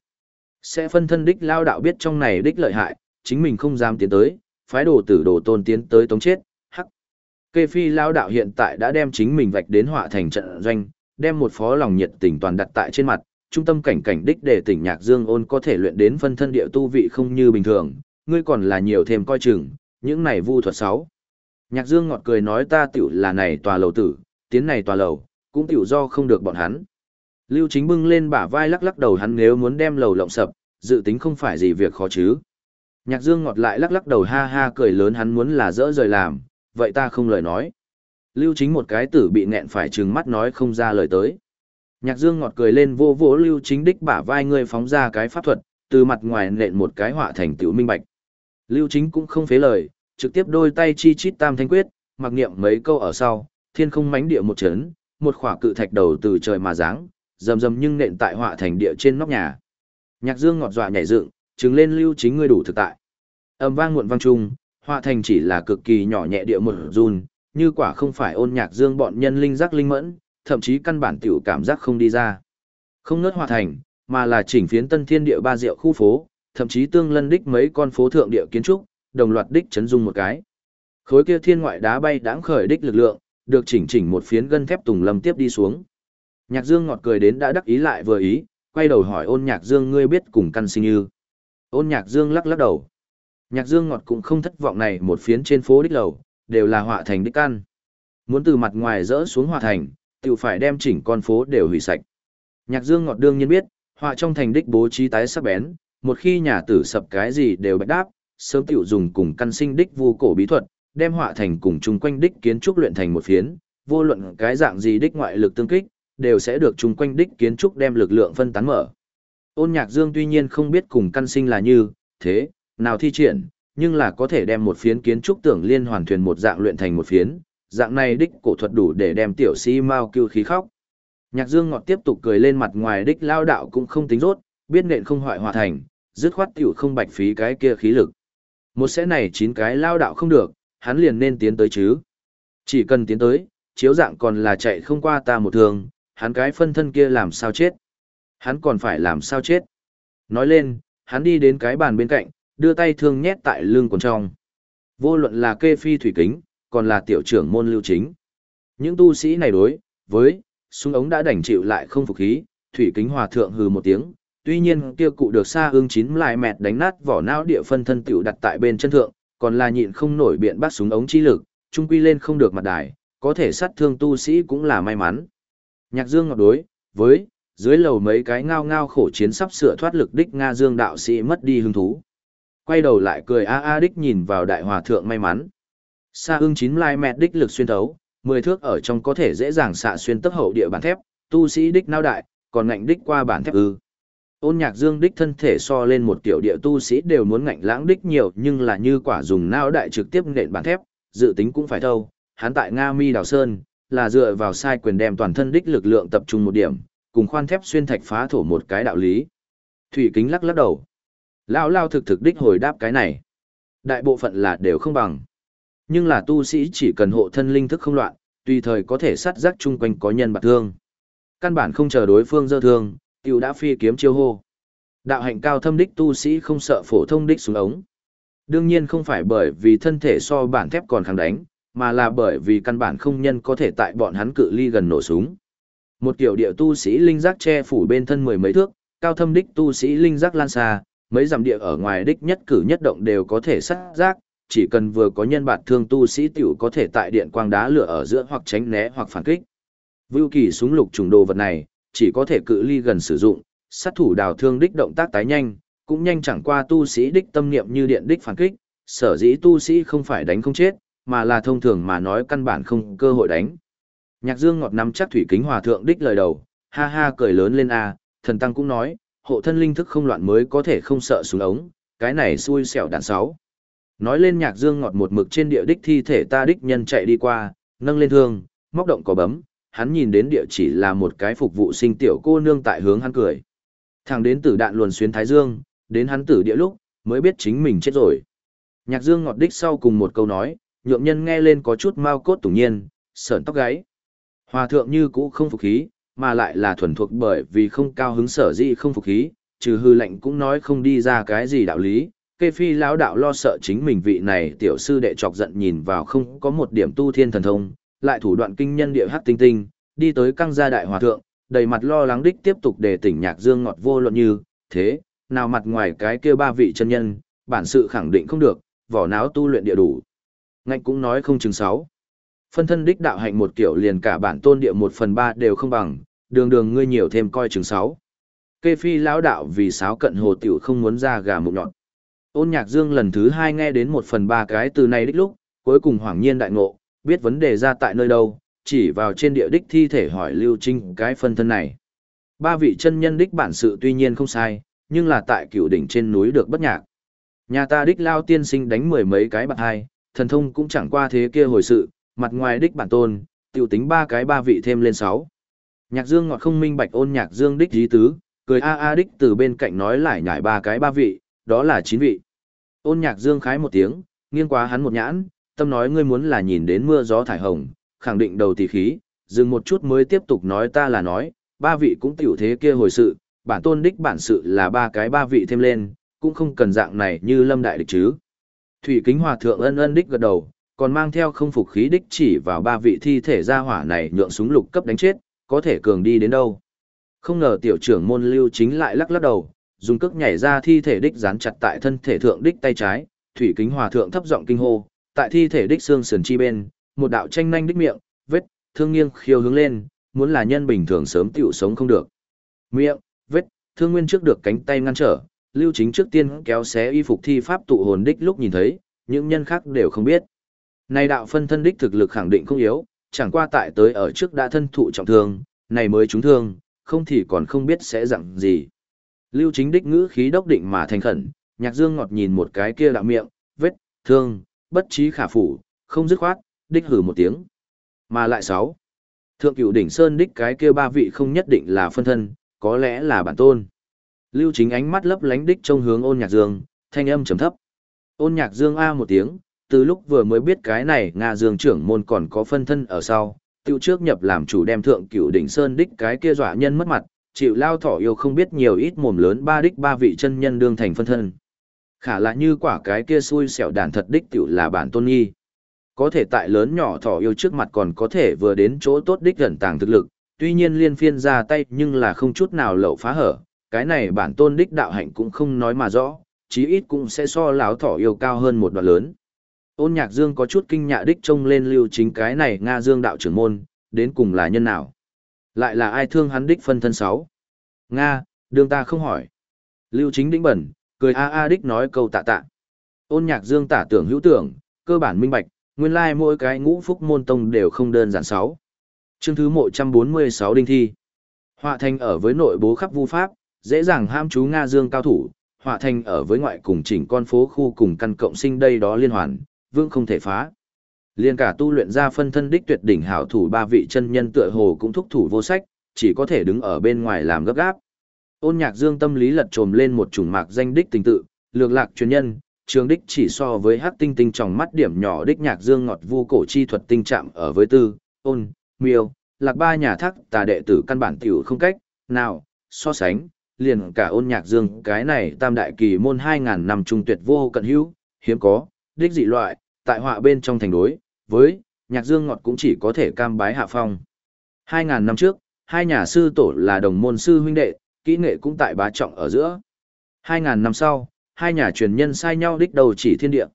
Sẽ phân thân đích lao đạo biết trong này đích lợi hại, chính mình không dám tiến tới, phái đồ tử đồ tôn tiến tới tống chết, hắc. Kê phi lao đạo hiện tại đã đem chính mình vạch đến họa thành trận doanh, đem một phó lòng nhiệt tình toàn đặt tại trên mặt, trung tâm cảnh cảnh đích để tỉnh nhạc dương ôn có thể luyện đến phân thân địa tu vị không như bình thường, ngươi còn là nhiều thêm coi chừng, những này vu thuật sáu. Nhạc Dương ngọt cười nói ta tiểu là này tòa lầu tử, tiến này tòa lầu, cũng tiểu do không được bọn hắn. Lưu Chính bưng lên bả vai lắc lắc đầu hắn nếu muốn đem lầu lộng sập, dự tính không phải gì việc khó chứ. Nhạc Dương ngọt lại lắc lắc đầu ha ha cười lớn hắn muốn là dỡ rời làm, vậy ta không lời nói. Lưu Chính một cái tử bị nghẹn phải trừng mắt nói không ra lời tới. Nhạc Dương ngọt cười lên vô vỗ Lưu Chính đích bả vai người phóng ra cái pháp thuật, từ mặt ngoài nện một cái họa thành tiểu minh bạch. Lưu Chính cũng không phế lời, trực tiếp đôi tay chi chít tam thanh quyết, mặc niệm mấy câu ở sau, thiên không mánh địa một chấn, một khỏa cự thạch đầu từ trời mà giáng, rầm rầm nhưng nện tại họa thành địa trên nóc nhà. Nhạc Dương ngọt dọa nhảy dựng, chứng lên lưu chính ngươi đủ thực tại. Âm vang muộn vang trung, họa thành chỉ là cực kỳ nhỏ nhẹ địa một run, như quả không phải ôn nhạc Dương bọn nhân linh giác linh mẫn, thậm chí căn bản tiểu cảm giác không đi ra. Không nớt hòa thành, mà là chỉnh phiến tân thiên địa ba diệu khu phố, thậm chí tương lân đích mấy con phố thượng địa kiến trúc, đồng loạt đích chấn dung một cái. Khối kia thiên ngoại đá bay đáng khởi đích lực lượng, được chỉnh chỉnh một phiến gân thép tùng lâm tiếp đi xuống. Nhạc Dương ngọt cười đến đã đắc ý lại vừa ý, quay đầu hỏi ôn Nhạc Dương ngươi biết cùng căn sinh như. Ôn Nhạc Dương lắc lắc đầu. Nhạc Dương ngọt cũng không thất vọng này một phiến trên phố đích lầu, đều là họa thành đích căn. Muốn từ mặt ngoài rỡ xuống họa thành, tự phải đem chỉnh con phố đều hủy sạch. Nhạc Dương ngọt đương nhiên biết, họa trong thành đích bố trí tái sắc bén, một khi nhà tử sập cái gì đều bạch đáp, sớm tiểu dùng cùng căn sinh đích vu cổ bí thuật, đem họa thành cùng chung quanh đích kiến trúc luyện thành một phiến, vô luận cái dạng gì đích ngoại lực tương kích, đều sẽ được chung quanh đích kiến trúc đem lực lượng phân tán mở. Ôn Nhạc Dương tuy nhiên không biết cùng căn sinh là như thế, nào thi triển, nhưng là có thể đem một phiến kiến trúc tưởng liên hoàn thuyền một dạng luyện thành một phiến, dạng này đích cổ thuật đủ để đem tiểu si mau kêu khí khóc. Nhạc Dương ngọt tiếp tục cười lên mặt ngoài đích lao đạo cũng không tính rốt, biết nện không hoại hòa thành, dứt khoát tiểu không bạch phí cái kia khí lực. Một sẽ này chín cái lao đạo không được, hắn liền nên tiến tới chứ. Chỉ cần tiến tới, chiếu dạng còn là chạy không qua ta một thường, hắn cái phân thân kia làm sao chết. Hắn còn phải làm sao chết. Nói lên, hắn đi đến cái bàn bên cạnh, đưa tay thương nhét tại lưng quần trong. Vô luận là kê phi thủy kính, còn là tiểu trưởng môn lưu chính. Những tu sĩ này đối, với, súng ống đã đành chịu lại không phục khí, thủy kính hòa thượng hừ một tiếng, tuy nhiên kia cụ được xa ương chín lại mẹt đánh nát vỏ não địa phân thân tiểu đặt tại bên chân thượng, còn là nhịn không nổi biện bắt súng ống chi lực, trung quy lên không được mặt đài, có thể sát thương tu sĩ cũng là may mắn. Nhạc Dương ngọt đối, với, dưới lầu mấy cái ngao ngao khổ chiến sắp sửa thoát lực đích Nga Dương đạo sĩ mất đi hứng thú. Quay đầu lại cười a a đích nhìn vào đại hòa thượng may mắn. Sa ưng chín lai mẹ đích lực xuyên thấu, 10 thước ở trong có thể dễ dàng xạ xuyên tấc hậu địa bản thép, tu sĩ đích nao đại, còn ngạnh đích qua bản thép ư. Ôn nhạc dương đích thân thể so lên một tiểu địa tu sĩ đều muốn ngạnh lãng đích nhiều nhưng là như quả dùng nao đại trực tiếp nện bản thép, dự tính cũng phải thâu. Hắn tại Nga Mi Đào Sơn, là dựa vào sai quyền đem toàn thân đích lực lượng tập trung một điểm, cùng khoan thép xuyên thạch phá thổ một cái đạo lý. Thủy kính lắc lắc đầu. Lao lao thực thực đích hồi đáp cái này. Đại bộ phận là đều không bằng. Nhưng là tu sĩ chỉ cần hộ thân linh thức không loạn, tùy thời có thể sát giác chung quanh có nhân bạc thương. Căn bản không chờ đối phương dơ thương, tiểu đã phi kiếm chiêu hô. Đạo hạnh cao thâm đích tu sĩ không sợ phổ thông đích xuống ống. Đương nhiên không phải bởi vì thân thể so bản thép còn kháng đánh, mà là bởi vì căn bản không nhân có thể tại bọn hắn cự ly gần nổ súng. Một kiểu địa tu sĩ linh giác che phủ bên thân mười mấy thước, cao thâm đích tu sĩ linh giác lan xa, mấy dặm địa ở ngoài đích nhất cử nhất động đều có thể sát giác, chỉ cần vừa có nhân bản thương tu sĩ tiểu có thể tại điện quang đá lửa ở giữa hoặc tránh né hoặc phản kích. Vưu kỳ súng lục trùng đồ vật này, chỉ có thể cự ly gần sử dụng, sát thủ đào thương đích động tác tái nhanh, cũng nhanh chẳng qua tu sĩ đích tâm niệm như điện đích phản kích, sở dĩ tu sĩ không phải đánh không chết, mà là thông thường mà nói căn bản không cơ hội đánh. Nhạc Dương ngọt nắm chắc thủy kính hòa thượng đích lời đầu, ha ha cười lớn lên a, thần tăng cũng nói, hộ thân linh thức không loạn mới có thể không sợ xuống ống, cái này xui xẻo đạn sáu. Nói lên nhạc dương ngọt một mực trên địa đích thi thể ta đích nhân chạy đi qua, nâng lên thương, móc động có bấm, hắn nhìn đến địa chỉ là một cái phục vụ sinh tiểu cô nương tại hướng hắn cười. Thằng đến tử đạn luồn xuyên thái dương, đến hắn tử địa lúc, mới biết chính mình chết rồi. Nhạc dương ngọt đích sau cùng một câu nói, nhượng nhân nghe lên có chút mau cốt tủng nhiên, sởn tóc gáy. Hòa thượng như cũ không phục khí, mà lại là thuần thuộc bởi vì không cao hứng sở gì không phục khí, trừ hư lệnh cũng nói không đi ra cái gì đạo lý. Kê phi lão đạo lo sợ chính mình vị này tiểu sư đệ chọc giận nhìn vào không có một điểm tu thiên thần thông, lại thủ đoạn kinh nhân địa hắc tinh tinh, đi tới căng gia đại hòa thượng, đầy mặt lo lắng đích tiếp tục để tỉnh nhạc dương ngọt vô luận như, thế, nào mặt ngoài cái kia ba vị chân nhân, bản sự khẳng định không được, vỏ náo tu luyện địa đủ. Ngạnh cũng nói không chừng sáu. Phân thân đích đạo hạnh một kiểu liền cả bản tôn địa một phần ba đều không bằng, đường đường ngươi nhiều thêm coi chừng sáu. Kê phi lão đạo vì sáo cận hồ tiểu không muốn ra gà mục nhọn. Ôn nhạc dương lần thứ hai nghe đến một phần ba cái từ này đích lúc, cuối cùng hoảng nhiên đại ngộ, biết vấn đề ra tại nơi đâu, chỉ vào trên địa đích thi thể hỏi lưu trinh cái phân thân này. Ba vị chân nhân đích bản sự tuy nhiên không sai, nhưng là tại cửu đỉnh trên núi được bất nhạc. Nhà ta đích lao tiên sinh đánh mười mấy cái bạc hai, thần thông cũng chẳng qua thế kia hồi sự, mặt ngoài đích bản tôn, tiểu tính ba cái ba vị thêm lên sáu. Nhạc Dương ngọt không minh bạch ôn Nhạc Dương đích dí tứ, cười a a đích từ bên cạnh nói lại nhải ba cái ba vị, đó là chín vị. Ôn Nhạc Dương khái một tiếng, nghiêng quá hắn một nhãn, tâm nói ngươi muốn là nhìn đến mưa gió thải hồng, khẳng định đầu tỷ khí, dừng một chút mới tiếp tục nói ta là nói, ba vị cũng tiểu thế kia hồi sự, bản tôn đích bản sự là ba cái ba vị thêm lên, cũng không cần dạng này như lâm đại địch chứ. Thủy kính hòa thượng ân ân đích gật đầu, còn mang theo không phục khí đích chỉ vào ba vị thi thể ra hỏa này nhượng súng lục cấp đánh chết, có thể cường đi đến đâu. Không ngờ tiểu trưởng môn lưu chính lại lắc lắc đầu, dùng cước nhảy ra thi thể đích dán chặt tại thân thể thượng đích tay trái, thủy kính hòa thượng thấp giọng kinh hô, tại thi thể đích xương sườn chi bên, một đạo tranh nhanh đích miệng, vết, thương nghiêng khiêu hướng lên, muốn là nhân bình thường sớm tiểu sống không được. Miệng, vết, thương nguyên trước được cánh tay ngăn trở, lưu chính trước tiên kéo xé y phục thi pháp tụ hồn đích lúc nhìn thấy, những nhân khác đều không biết. Này đạo phân thân đích thực lực khẳng định không yếu, chẳng qua tại tới ở trước đã thân thụ trọng thương, này mới trúng thương, không thì còn không biết sẽ dặn gì. Lưu chính đích ngữ khí đốc định mà thành khẩn, nhạc dương ngọt nhìn một cái kia đạo miệng, vết, thương, bất trí khả phủ, không dứt khoát, đích hử một tiếng. Mà lại sáu. Thượng cửu đỉnh sơn đích cái kia ba vị không nhất định là phân thân, có lẽ là bản tôn. Lưu chính ánh mắt lấp lánh đích trông hướng ôn nhạc dương, thanh âm trầm thấp. Ôn nhạc dương A một tiếng, từ lúc vừa mới biết cái này Nga Dương trưởng môn còn có phân thân ở sau, tiêu trước nhập làm chủ đem thượng cửu đỉnh sơn đích cái kia dọa nhân mất mặt, chịu lao thỏ yêu không biết nhiều ít mồm lớn ba đích ba vị chân nhân đương thành phân thân. Khả là như quả cái kia xui xẻo đàn thật đích tiểu là bản tôn nghi. Có thể tại lớn nhỏ thỏ yêu trước mặt còn có thể vừa đến chỗ tốt đích gần tàng thực lực, tuy nhiên liên phiên ra tay nhưng là không chút nào lậu phá hở, cái này bản tôn đích đạo hạnh cũng không nói mà rõ, chí ít cũng sẽ so láo thỏ yêu cao hơn một đoạn lớn. Ôn nhạc dương có chút kinh nhạ đích trông lên lưu chính cái này Nga dương đạo trưởng môn, đến cùng là nhân nào. Lại là ai thương hắn đích phân thân sáu. Nga, đương ta không hỏi. Lưu chính đĩnh bẩn, cười a a đích nói câu tạ tạ. Ôn nhạc dương tả tưởng hữu tưởng, cơ bản minh bạch, Nguyên lai like mỗi cái ngũ phúc môn tông đều không đơn giản sáu. Chương thứ 146 đinh thi. Họa thành ở với nội bố khắp vu pháp, dễ dàng ham chú Nga Dương cao thủ, họa thành ở với ngoại cùng chỉnh con phố khu cùng căn cộng sinh đây đó liên hoàn, vương không thể phá. Liên cả tu luyện ra phân thân đích tuyệt đỉnh hảo thủ ba vị chân nhân tựa hồ cũng thúc thủ vô sách, chỉ có thể đứng ở bên ngoài làm gấp gáp. Ôn nhạc dương tâm lý lật trồm lên một chủng mạc danh đích tình tự, lược lạc chuyên nhân, trường đích chỉ so với hắc tinh tinh trong mắt điểm nhỏ đích nhạc dương ngọt vu cổ chi thuật tinh chạm ở với tư, ôn, miêu, lạc ba nhà thắc tà đệ tử căn bản tiểu không cách, nào, so sánh, liền cả ôn nhạc dương cái này tam đại kỳ môn 2.000 năm trung tuyệt vô cận hữu, hiếm có, đích dị loại, tại họa bên trong thành đối, với, nhạc dương ngọt cũng chỉ có thể cam bái hạ phong. 2.000 năm trước, hai nhà sư tổ là đồng môn sư huynh đệ, kỹ nghệ cũng tại bá trọng ở giữa. 2.000 năm sau, hai nhà truyền nhân sai nhau đích đầu chỉ thiên địa.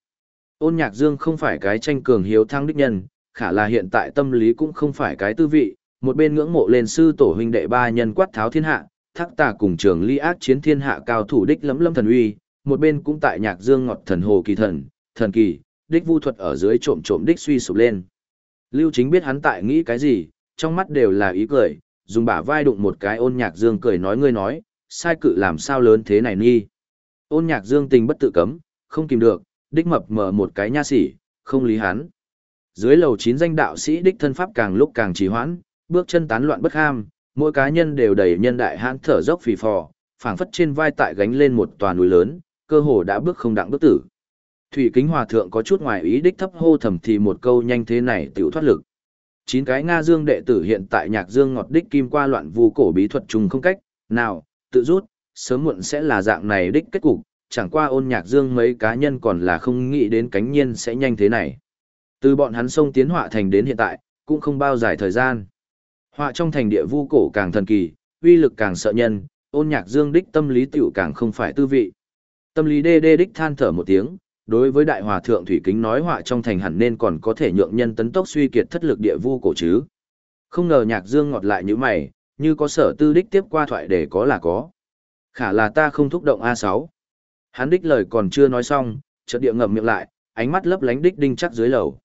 Ôn nhạc dương không phải cái tranh cường hiếu thắng đích nhân, khả là hiện tại tâm lý cũng không phải cái tư vị, một bên ngưỡng mộ lên sư tổ huynh đệ ba nhân quát tháo thiên hạ, thác tà cùng trường ly ác chiến thiên hạ cao thủ đích lấm lâm thần uy, một bên cũng tại nhạc dương ngọt thần hồ kỳ thần, thần kỳ, đích vu thuật ở dưới trộm trộm đích suy sụp lên. Lưu chính biết hắn tại nghĩ cái gì, trong mắt đều là ý cười, dùng bả vai đụng một cái ôn nhạc dương cười nói ngươi nói, sai cự làm sao lớn thế này nghi. Ôn nhạc dương tình bất tự cấm, không kìm được, đích mập mở một cái nha sỉ, không lý hắn. Dưới lầu chín danh đạo sĩ đích thân pháp càng lúc càng trì hoãn, bước chân tán loạn bất ham, mỗi cá nhân đều đầy nhân đại hãn thở dốc phì phò, phảng phất trên vai tại gánh lên một tòa núi lớn, cơ hồ đã bước không đặng bước tử. Thủy Kính Hòa thượng có chút ngoài ý đích thấp hô thầm thì một câu nhanh thế này tiểu thoát lực. Chín cái Nga Dương đệ tử hiện tại nhạc dương ngọt đích kim qua loạn vu cổ bí thuật trùng không cách, nào, tự rút, sớm muộn sẽ là dạng này đích kết cục, chẳng qua ôn nhạc dương mấy cá nhân còn là không nghĩ đến cánh nhiên sẽ nhanh thế này. Từ bọn hắn sông tiến họa thành đến hiện tại, cũng không bao dài thời gian. Họa trong thành địa vu cổ càng thần kỳ, uy lực càng sợ nhân, ôn nhạc dương đích tâm lý tiểu càng không phải tư vị. Tâm lý đê đê đích than thở một tiếng, đối với đại hòa thượng thủy kính nói họa trong thành hẳn nên còn có thể nhượng nhân tấn tốc suy kiệt thất lực địa vu cổ chứ. Không ngờ nhạc dương ngọt lại như mày, như có sở tư đích tiếp qua thoại để có là có. Khả là ta không thúc động a sáu Hắn đích lời còn chưa nói xong, chợt địa ngậm miệng lại, ánh mắt lấp lánh đích đinh chắc dưới lầu.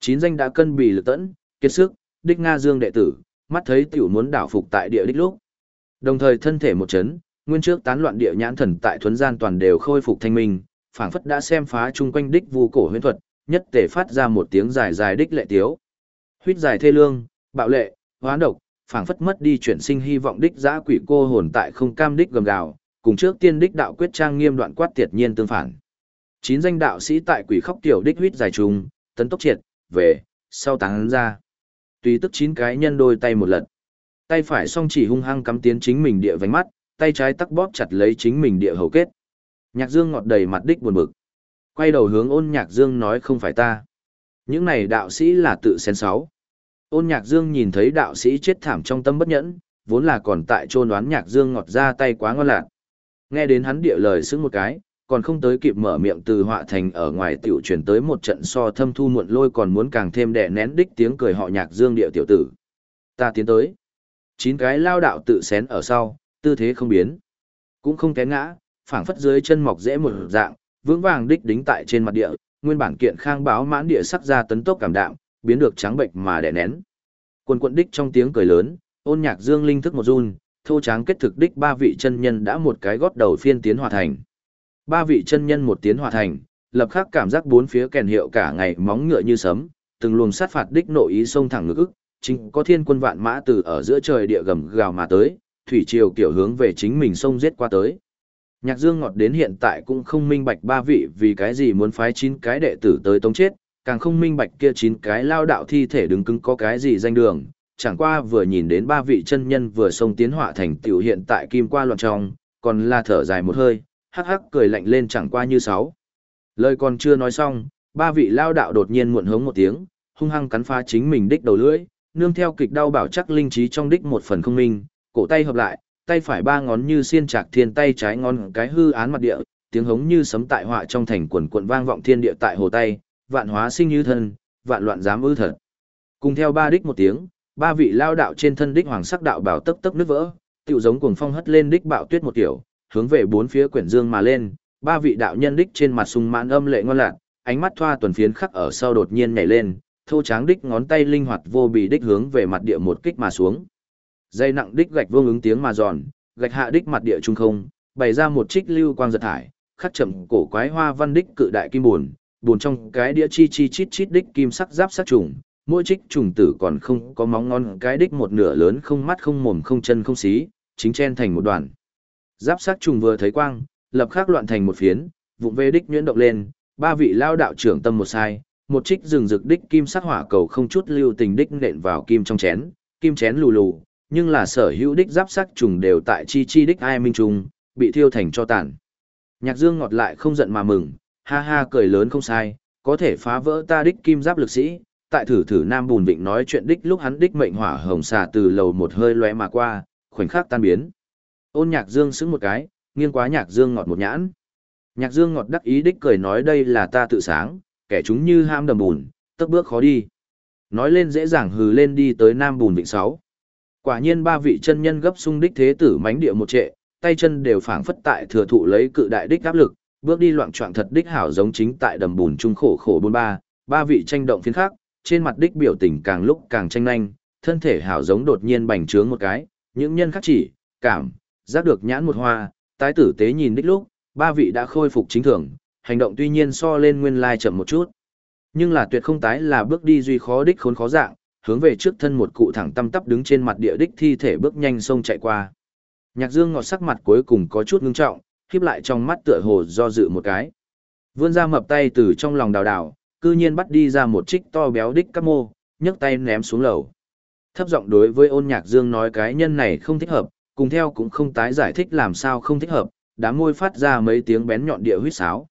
Chín danh đã cân bì lực tẫn, kiệt sức, đích Nga Dương đệ tử, mắt thấy tiểu muốn đảo phục tại địa đích lúc. Đồng thời thân thể một chấn, nguyên trước tán loạn địa nhãn thần tại thuấn gian toàn đều khôi phục thanh minh, phảng phất đã xem phá chung quanh đích vu cổ huyễn thuật, nhất tề phát ra một tiếng dài dài đích lệ tiếu. Huyết dài thê lương, bạo lệ, hóa độc, phảng phất mất đi chuyển sinh hy vọng đích giã quỷ cô hồn tại không cam đích gầm gào, cùng trước tiên đích đạo quyết trang nghiêm đoạn quát tiệt nhiên tương phản. Chín danh đạo sĩ tại quỷ khóc tiểu đích huyết dài trùng, tấn tốc triệt, về, sau tán ra. Tùy tức chín cái nhân đôi tay một lần. Tay phải song chỉ hung hăng cắm tiến chính mình địa vánh mắt, tay trái tắc bóp chặt lấy chính mình địa hầu kết. Nhạc Dương ngọt đầy mặt đích buồn bực. Quay đầu hướng ôn Nhạc Dương nói không phải ta. Những này đạo sĩ là tự xén sáu. Ôn Nhạc Dương nhìn thấy đạo sĩ chết thảm trong tâm bất nhẫn, vốn là còn tại trôn đoán Nhạc Dương ngọt ra tay quá ngon lạc. Nghe đến hắn địa lời xứng một cái, còn không tới kịp mở miệng từ họa thành ở ngoài tiểu truyền tới một trận so thâm thu muộn lôi còn muốn càng thêm đẻ nén đích tiếng cười họ nhạc dương địa tiểu tử. Ta tiến tới. Chín cái lao đạo tự xén ở sau, tư thế không biến. Cũng không té ngã, phảng phất dưới chân mọc dễ một dạng, vững vàng đích đính tại trên mặt địa, nguyên bản kiện khang báo mãn địa sắc ra tấn tốc cảm đạm, biến được trắng bệnh mà đè nén. Quân quận đích trong tiếng cười lớn, ôn nhạc dương linh thức một run, thô tráng kết thực đích ba vị chân nhân đã một cái gót đầu phiên tiến hòa thành. Ba vị chân nhân một tiến hòa thành, lập khắc cảm giác bốn phía kèn hiệu cả ngày móng ngựa như sấm, từng luồng sát phạt đích nội ý sông thẳng ngực ức, chính có thiên quân vạn mã từ ở giữa trời địa gầm gào mà tới, thủy triều kiểu hướng về chính mình sông giết qua tới. Nhạc Dương ngọt đến hiện tại cũng không minh bạch ba vị vì cái gì muốn phái chín cái đệ tử tới tống chết, càng không minh bạch kia chín cái lao đạo thi thể đứng cứng có cái gì danh đường, chẳng qua vừa nhìn đến ba vị chân nhân vừa xông tiến họa thành tiểu hiện tại kim qua loạn trong, còn là thở dài một hơi, hắc hắc cười lạnh lên chẳng qua như sáu. Lời còn chưa nói xong, ba vị lao đạo đột nhiên muộn hống một tiếng, hung hăng cắn phá chính mình đích đầu lưỡi, nương theo kịch đau bảo chắc linh trí trong đích một phần không minh, cổ tay hợp lại, tay phải ba ngón như xiên chạc thiên tay trái ngón cái hư án mặt địa, tiếng hống như sấm tại họa trong thành quần quận vang vọng thiên địa tại hồ tay, vạn hóa sinh như thân, vạn loạn dám ư thật. Cùng theo ba đích một tiếng, ba vị lao đạo trên thân đích hoàng sắc đạo bảo tấp tấp nước vỡ, tiểu giống cuồng phong hất lên đích bạo tuyết một tiểu, hướng về bốn phía quyển dương mà lên, ba vị đạo nhân đích trên mặt sung mãn âm lệ ngon lạc, ánh mắt thoa tuần phiến khắc ở sau đột nhiên nhảy lên, thô tráng đích ngón tay linh hoạt vô bị đích hướng về mặt địa một kích mà xuống. Dây nặng đích gạch vương ứng tiếng mà giòn, gạch hạ đích mặt địa trung không, bày ra một trích lưu quang giật thải, khắc chậm cổ quái hoa văn đích cự đại kim buồn, buồn trong cái đĩa chi chi chít chít đích kim sắc giáp sắc trùng, mỗi trích trùng tử còn không có móng ngon cái đích một nửa lớn không mắt không mồm không chân không xí, chính chen thành một đoàn. Giáp sắc trùng vừa thấy quang, lập khắc loạn thành một phiến, vụng về đích nhuyễn động lên, ba vị lao đạo trưởng tâm một sai, một trích rừng rực đích kim sắc hỏa cầu không chút lưu tình đích nện vào kim trong chén, kim chén lù lù, nhưng là sở hữu đích giáp sắc trùng đều tại chi chi đích ai minh trùng, bị thiêu thành cho tàn. Nhạc Dương ngọt lại không giận mà mừng, ha ha cười lớn không sai, có thể phá vỡ ta đích kim giáp lực sĩ, tại thử thử Nam Bùn Vịnh nói chuyện đích lúc hắn đích mệnh hỏa hồng xà từ lầu một hơi lóe mà qua, khoảnh khắc tan biến. Ôn Nhạc Dương sững một cái, nghiêng quá Nhạc Dương ngọt một nhãn. Nhạc Dương ngọt đắc ý đích cười nói đây là ta tự sáng, kẻ chúng như ham đầm bùn, tấp bước khó đi. Nói lên dễ dàng hừ lên đi tới Nam Bùn Vịnh 6. Quả nhiên ba vị chân nhân gấp sung đích thế tử mánh địa một trệ, tay chân đều phảng phất tại thừa thụ lấy cự đại đích áp lực, bước đi loạn trọng thật đích hảo giống chính tại đầm bùn trung khổ khổ bôn ba, ba vị tranh động phiến khác, trên mặt đích biểu tình càng lúc càng tranh nhanh, thân thể hảo giống đột nhiên bành trướng một cái, những nhân khác chỉ, cảm, giác được nhãn một hoa, tái tử tế nhìn đích lúc, ba vị đã khôi phục chính thường, hành động tuy nhiên so lên nguyên lai chậm một chút. Nhưng là tuyệt không tái là bước đi duy khó đích khốn khó dạng, hướng về trước thân một cụ thẳng tăm tắp đứng trên mặt địa đích thi thể bước nhanh sông chạy qua. Nhạc Dương ngọt sắc mặt cuối cùng có chút ngưng trọng, khiếp lại trong mắt tựa hồ do dự một cái. Vươn ra mập tay từ trong lòng đào đào, cư nhiên bắt đi ra một trích to béo đích cắp mô, nhấc tay ném xuống lầu. Thấp giọng đối với ôn nhạc dương nói cái nhân này không thích hợp, cùng theo cũng không tái giải thích làm sao không thích hợp, đám môi phát ra mấy tiếng bén nhọn địa huyết sáo.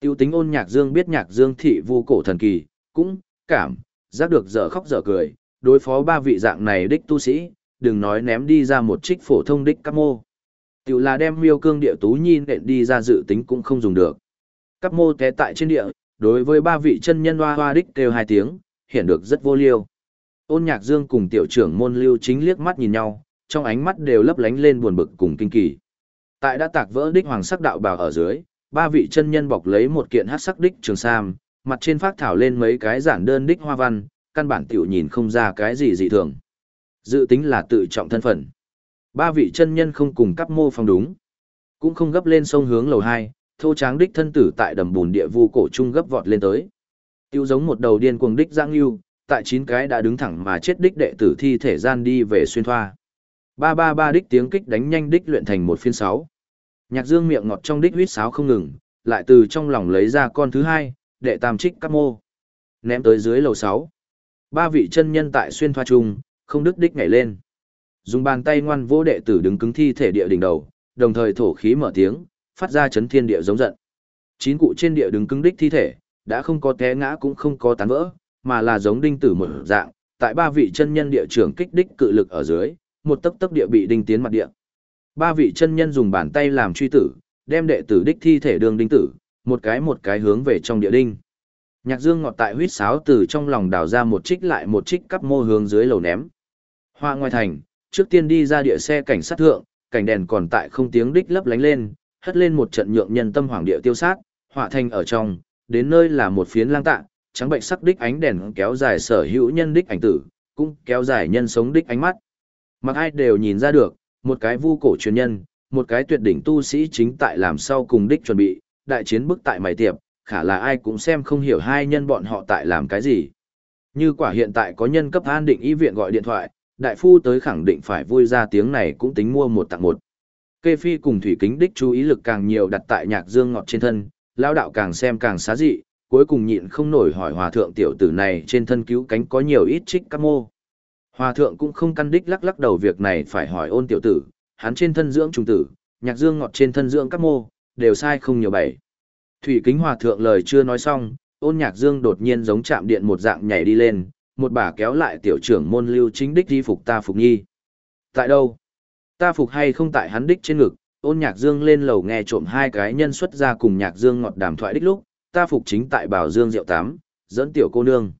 Tiêu tính ôn nhạc dương biết nhạc dương thị vu cổ thần kỳ, cũng, cảm, giác được dở khóc dở cười, đối phó ba vị dạng này đích tu sĩ, đừng nói ném đi ra một trích phổ thông đích cắp mô. Tiểu là đem miêu cương địa tú nhi nện đi ra dự tính cũng không dùng được. Cắp mô té tại trên địa, đối với ba vị chân nhân hoa hoa đích kêu hai tiếng, hiện được rất vô liêu. Ôn nhạc dương cùng tiểu trưởng môn lưu chính liếc mắt nhìn nhau, trong ánh mắt đều lấp lánh lên buồn bực cùng kinh kỳ. Tại đã tạc vỡ đích hoàng sắc đạo bào ở dưới, ba vị chân nhân bọc lấy một kiện hát sắc đích trường sam, mặt trên phát thảo lên mấy cái giản đơn đích hoa văn, căn bản tiểu nhìn không ra cái gì dị thường. Dự tính là tự trọng thân phận. Ba vị chân nhân không cùng cấp mô phong đúng. Cũng không gấp lên sông hướng lầu 2, thô tráng đích thân tử tại đầm bùn địa vu cổ trung gấp vọt lên tới. Tiêu giống một đầu điên cuồng đích giang lưu, tại chín cái đã đứng thẳng mà chết đích đệ tử thi thể gian đi về xuyên thoa. Ba ba ba đích tiếng kích đánh nhanh đích luyện thành một phiên sáu. Nhạc Dương miệng ngọt trong đích huyết sáo không ngừng, lại từ trong lòng lấy ra con thứ hai, đệ tam trích các mô. Ném tới dưới lầu 6. Ba vị chân nhân tại xuyên thoa trung, không đứt đích nhảy lên. Dùng bàn tay ngoan vô đệ tử đứng cứng thi thể địa đỉnh đầu, đồng thời thổ khí mở tiếng, phát ra chấn thiên địa giống giận. Chín cụ trên địa đứng cứng đích thi thể, đã không có té ngã cũng không có tán vỡ, mà là giống đinh tử một dạng, tại ba vị chân nhân địa trưởng kích đích cự lực ở dưới, một tấc tấc địa bị đinh tiến mặt địa. Ba vị chân nhân dùng bàn tay làm truy tử, đem đệ tử đích thi thể đường đinh tử, một cái một cái hướng về trong địa đinh. Nhạc Dương ngọt tại huyết sáo từ trong lòng đào ra một trích lại một trích cắp mô hướng dưới lầu ném. Hoa ngoài thành, trước tiên đi ra địa xe cảnh sát thượng, cảnh đèn còn tại không tiếng đích lấp lánh lên, hất lên một trận nhượng nhân tâm hoàng địa tiêu sát, họa thành ở trong, đến nơi là một phiến lang tạ, trắng bệnh sắc đích ánh đèn kéo dài sở hữu nhân đích ảnh tử, cũng kéo dài nhân sống đích ánh mắt. Mặc ai đều nhìn ra được, một cái vu cổ truyền nhân, một cái tuyệt đỉnh tu sĩ chính tại làm sau cùng đích chuẩn bị, đại chiến bức tại mày tiệp, khả là ai cũng xem không hiểu hai nhân bọn họ tại làm cái gì. Như quả hiện tại có nhân cấp an định y viện gọi điện thoại, đại phu tới khẳng định phải vui ra tiếng này cũng tính mua một tặng một. Kê Phi cùng Thủy Kính đích chú ý lực càng nhiều đặt tại nhạc dương ngọt trên thân, lao đạo càng xem càng xá dị, cuối cùng nhịn không nổi hỏi hòa thượng tiểu tử này trên thân cứu cánh có nhiều ít trích các mô. Hòa thượng cũng không căn đích lắc lắc đầu việc này phải hỏi ôn tiểu tử, hắn trên thân dưỡng trùng tử, nhạc dương ngọt trên thân dưỡng các mô, đều sai không nhiều bảy. Thủy kính hòa thượng lời chưa nói xong, ôn nhạc dương đột nhiên giống chạm điện một dạng nhảy đi lên, một bà kéo lại tiểu trưởng môn lưu chính đích đi phục ta phục nhi. Tại đâu? Ta phục hay không tại hắn đích trên ngực, ôn nhạc dương lên lầu nghe trộm hai cái nhân xuất ra cùng nhạc dương ngọt đàm thoại đích lúc, ta phục chính tại bảo dương rượu tám, dẫn tiểu cô nương.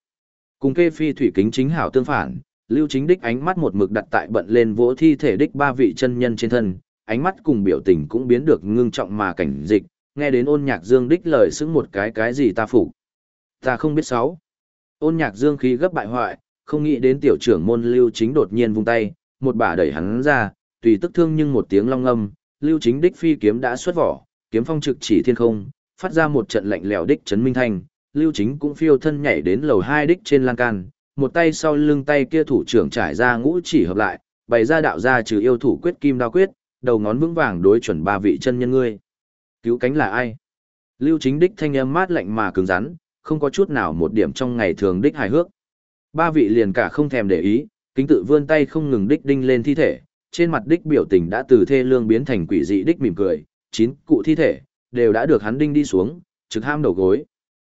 Cùng kê phi thủy kính chính hảo tương phản, lưu chính đích ánh mắt một mực đặt tại bận lên vỗ thi thể đích ba vị chân nhân trên thân, ánh mắt cùng biểu tình cũng biến được ngưng trọng mà cảnh dịch, nghe đến ôn nhạc dương đích lời xứng một cái cái gì ta phục. Ta không biết sáu. Ôn nhạc dương khí gấp bại hoại, không nghĩ đến tiểu trưởng môn lưu chính đột nhiên vung tay, một bà đẩy hắn ra, tùy tức thương nhưng một tiếng long âm, lưu chính đích phi kiếm đã xuất vỏ, kiếm phong trực chỉ thiên không, phát ra một trận lạnh lẽo đích chấn minh thanh, lưu chính cũng phiêu thân nhảy đến lầu hai đích trên lan can, một tay sau lưng tay kia thủ trưởng trải ra ngũ chỉ hợp lại, bày ra đạo ra trừ yêu thủ quyết kim đao quyết, đầu ngón vững vàng đối chuẩn ba vị chân nhân ngươi. Cứu cánh là ai? Lưu chính đích thanh âm mát lạnh mà cứng rắn, không có chút nào một điểm trong ngày thường đích hài hước. Ba vị liền cả không thèm để ý, kính tự vươn tay không ngừng đích đinh lên thi thể, trên mặt đích biểu tình đã từ thê lương biến thành quỷ dị đích mỉm cười, chín cụ thi thể, đều đã được hắn đinh đi xuống, trực ham đầu gối.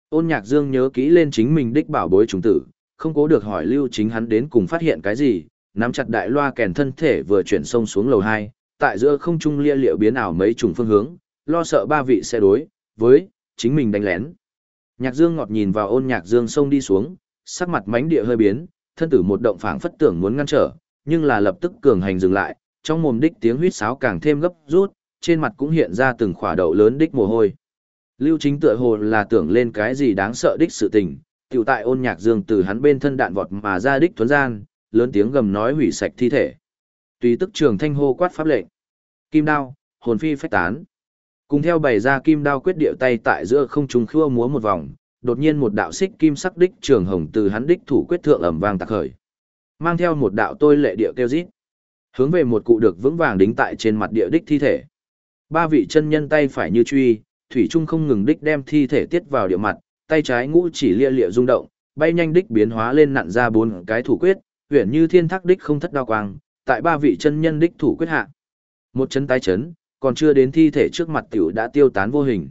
Ôn nhạc dương nhớ kỹ lên chính mình đích bảo bối trùng tử, không cố được hỏi lưu chính hắn đến cùng phát hiện cái gì, nắm chặt đại loa kèn thân thể vừa chuyển sông xuống lầu 2, tại giữa không trung lia liệu biến ảo mấy trùng phương hướng, lo sợ ba vị sẽ đối, với, chính mình đánh lén. Nhạc dương ngọt nhìn vào ôn nhạc dương sông đi xuống, sắc mặt mánh địa hơi biến, thân tử một động phảng phất tưởng muốn ngăn trở, nhưng là lập tức cường hành dừng lại, trong mồm đích tiếng huýt sáo càng thêm gấp rút, trên mặt cũng hiện ra từng khỏa đậu lớn đích mồ hôi. Lưu chính tựa hồ là tưởng lên cái gì đáng sợ đích sự tình, tiểu tại ôn nhạc dương từ hắn bên thân đạn vọt mà ra đích thuấn gian, lớn tiếng gầm nói hủy sạch thi thể. Tùy tức trường thanh hô quát pháp lệnh. Kim đao, hồn phi phách tán. Cùng theo bày ra kim đao quyết điệu tay tại giữa không trung khua múa một vòng, đột nhiên một đạo xích kim sắc đích trường hồng từ hắn đích thủ quyết thượng ẩm vang tạc khởi. Mang theo một đạo tôi lệ điệu kêu rít. Hướng về một cụ được vững vàng đính tại trên mặt địa đích thi thể. Ba vị chân nhân tay phải như truy, thủy trung không ngừng đích đem thi thể tiết vào địa mặt, tay trái ngũ chỉ lia lịa rung động, bay nhanh đích biến hóa lên nặn ra bốn cái thủ quyết, huyền như thiên thác đích không thất đao quang, tại ba vị chân nhân đích thủ quyết hạ. Một chân tái chấn, còn chưa đến thi thể trước mặt tiểu đã tiêu tán vô hình.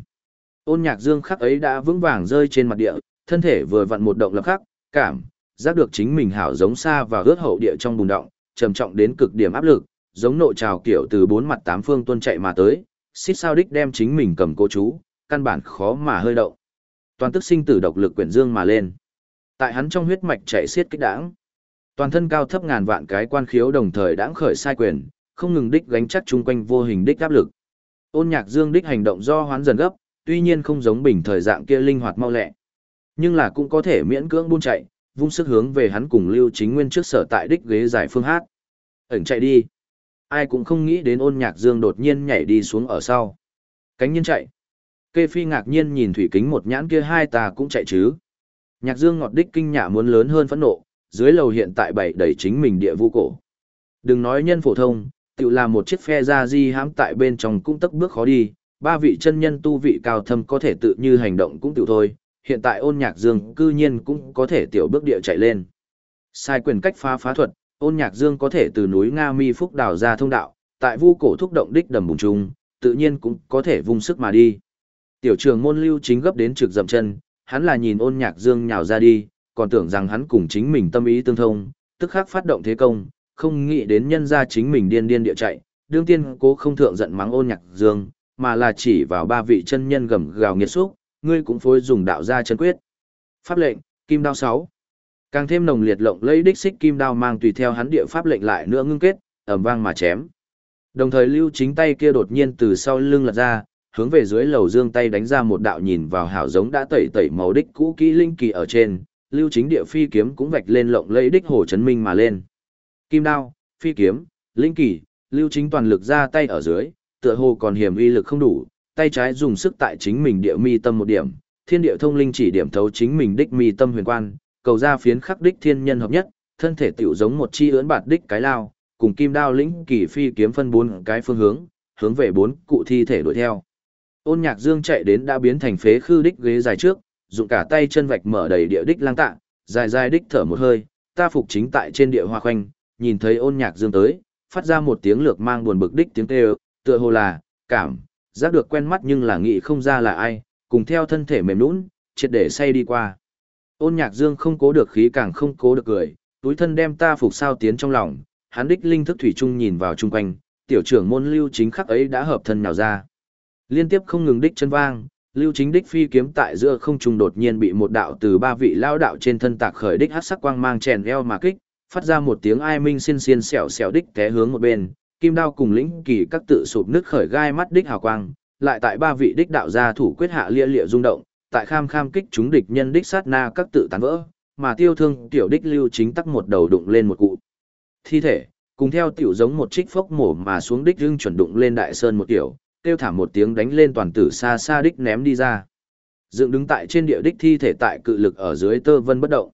Ôn nhạc dương khắc ấy đã vững vàng rơi trên mặt địa, thân thể vừa vặn một động lập khắc, cảm, giác được chính mình hảo giống xa và ướt hậu địa trong bùn động, trầm trọng đến cực điểm áp lực, giống nộ trào kiểu từ bốn mặt tám phương tuôn chạy mà tới, xích sao đích đem chính mình cầm cố chú, căn bản khó mà hơi động. Toàn tức sinh tử độc lực quyển dương mà lên. Tại hắn trong huyết mạch chạy xiết kích đãng. Toàn thân cao thấp ngàn vạn cái quan khiếu đồng thời đãng khởi sai quyền, không ngừng đích gánh chắc chung quanh vô hình đích áp lực. Ôn Nhạc Dương đích hành động do hoán dần gấp, tuy nhiên không giống bình thời dạng kia linh hoạt mau lẹ, nhưng là cũng có thể miễn cưỡng buôn chạy, vung sức hướng về hắn cùng Lưu Chính Nguyên trước sở tại đích ghế giải phương hát. Ẩn chạy đi. Ai cũng không nghĩ đến Ôn Nhạc Dương đột nhiên nhảy đi xuống ở sau. Cánh nhiên chạy. Kê Phi ngạc nhiên nhìn thủy kính một nhãn kia hai ta cũng chạy chứ. Nhạc Dương ngọt đích kinh nhạ muốn lớn hơn phẫn nộ, dưới lầu hiện tại bảy đẩy chính mình địa vu cổ. Đừng nói nhân phổ thông, tự là một chiếc phe ra di hãm tại bên trong cũng tất bước khó đi, ba vị chân nhân tu vị cao thâm có thể tự như hành động cũng tự thôi, hiện tại ôn nhạc dương cư nhiên cũng có thể tiểu bước địa chạy lên. Sai quyền cách phá phá thuật, ôn nhạc dương có thể từ núi Nga Mi Phúc đào ra thông đạo, tại vu cổ thúc động đích đầm bùng trung, tự nhiên cũng có thể vung sức mà đi. Tiểu trường môn lưu chính gấp đến trực dậm chân, hắn là nhìn ôn nhạc dương nhào ra đi, còn tưởng rằng hắn cùng chính mình tâm ý tương thông, tức khắc phát động thế công, không nghĩ đến nhân ra chính mình điên điên địa chạy, đương tiên cố không thượng giận mắng ôn nhạc dương, mà là chỉ vào ba vị chân nhân gầm gào nghiệt xúc, ngươi cũng phối dùng đạo gia chân quyết. Pháp lệnh, kim đao 6. Càng thêm nồng liệt lộng lấy đích xích kim đao mang tùy theo hắn địa pháp lệnh lại nữa ngưng kết, ầm vang mà chém. Đồng thời lưu chính tay kia đột nhiên từ sau lưng lật ra, hướng về dưới lầu dương tay đánh ra một đạo nhìn vào hảo giống đã tẩy tẩy màu đích cũ kỹ linh kỳ ở trên, lưu chính địa phi kiếm cũng vạch lên lộng lẫy đích hồ chấn minh mà lên. Kim đao, phi kiếm, linh kỳ, lưu chính toàn lực ra tay ở dưới, tựa hồ còn hiểm uy lực không đủ, tay trái dùng sức tại chính mình địa mi tâm một điểm, thiên địa thông linh chỉ điểm thấu chính mình đích mi tâm huyền quan, cầu ra phiến khắc đích thiên nhân hợp nhất, thân thể tiểu giống một chi ưỡn bạt đích cái lao, cùng kim đao lĩnh kỳ phi kiếm phân bốn cái phương hướng, hướng về bốn cụ thi thể đuổi theo. Ôn Nhạc Dương chạy đến đã biến thành phế khư đích ghế dài trước, dùng cả tay chân vạch mở đầy địa đích lang tạ, dài dài đích thở một hơi, ta phục chính tại trên địa hoa khoanh, nhìn thấy Ôn Nhạc Dương tới, phát ra một tiếng lược mang buồn bực đích tiếng kêu, tựa hồ là cảm giác được quen mắt nhưng là nghĩ không ra là ai, cùng theo thân thể mềm nũng, triệt để say đi qua. Ôn nhạc dương không cố được khí càng không cố được cười, túi thân đem ta phục sao tiến trong lòng, hắn đích linh thức thủy trung nhìn vào chung quanh, tiểu trưởng môn lưu chính khắc ấy đã hợp thân nhào ra. Liên tiếp không ngừng đích chân vang, lưu chính đích phi kiếm tại giữa không trung đột nhiên bị một đạo từ ba vị lao đạo trên thân tạc khởi đích hát sắc quang mang chèn eo mà kích, phát ra một tiếng ai minh xiên xiên xẻo xẻo đích té hướng một bên, kim đao cùng lĩnh kỳ các tự sụp nước khởi gai mắt đích hào quang, lại tại ba vị đích đạo gia thủ quyết hạ lia lịa rung động, tại kham kham kích chúng địch nhân đích sát na các tự tán vỡ, mà tiêu thương tiểu đích lưu chính tắc một đầu đụng lên một cụ. Thi thể, cùng theo tiểu giống một trích phốc mổ mà xuống đích hưng chuẩn đụng lên đại sơn một tiểu, tiêu thảm một tiếng đánh lên toàn tử xa xa đích ném đi ra. Dựng đứng tại trên địa đích thi thể tại cự lực ở dưới tơ vân bất động.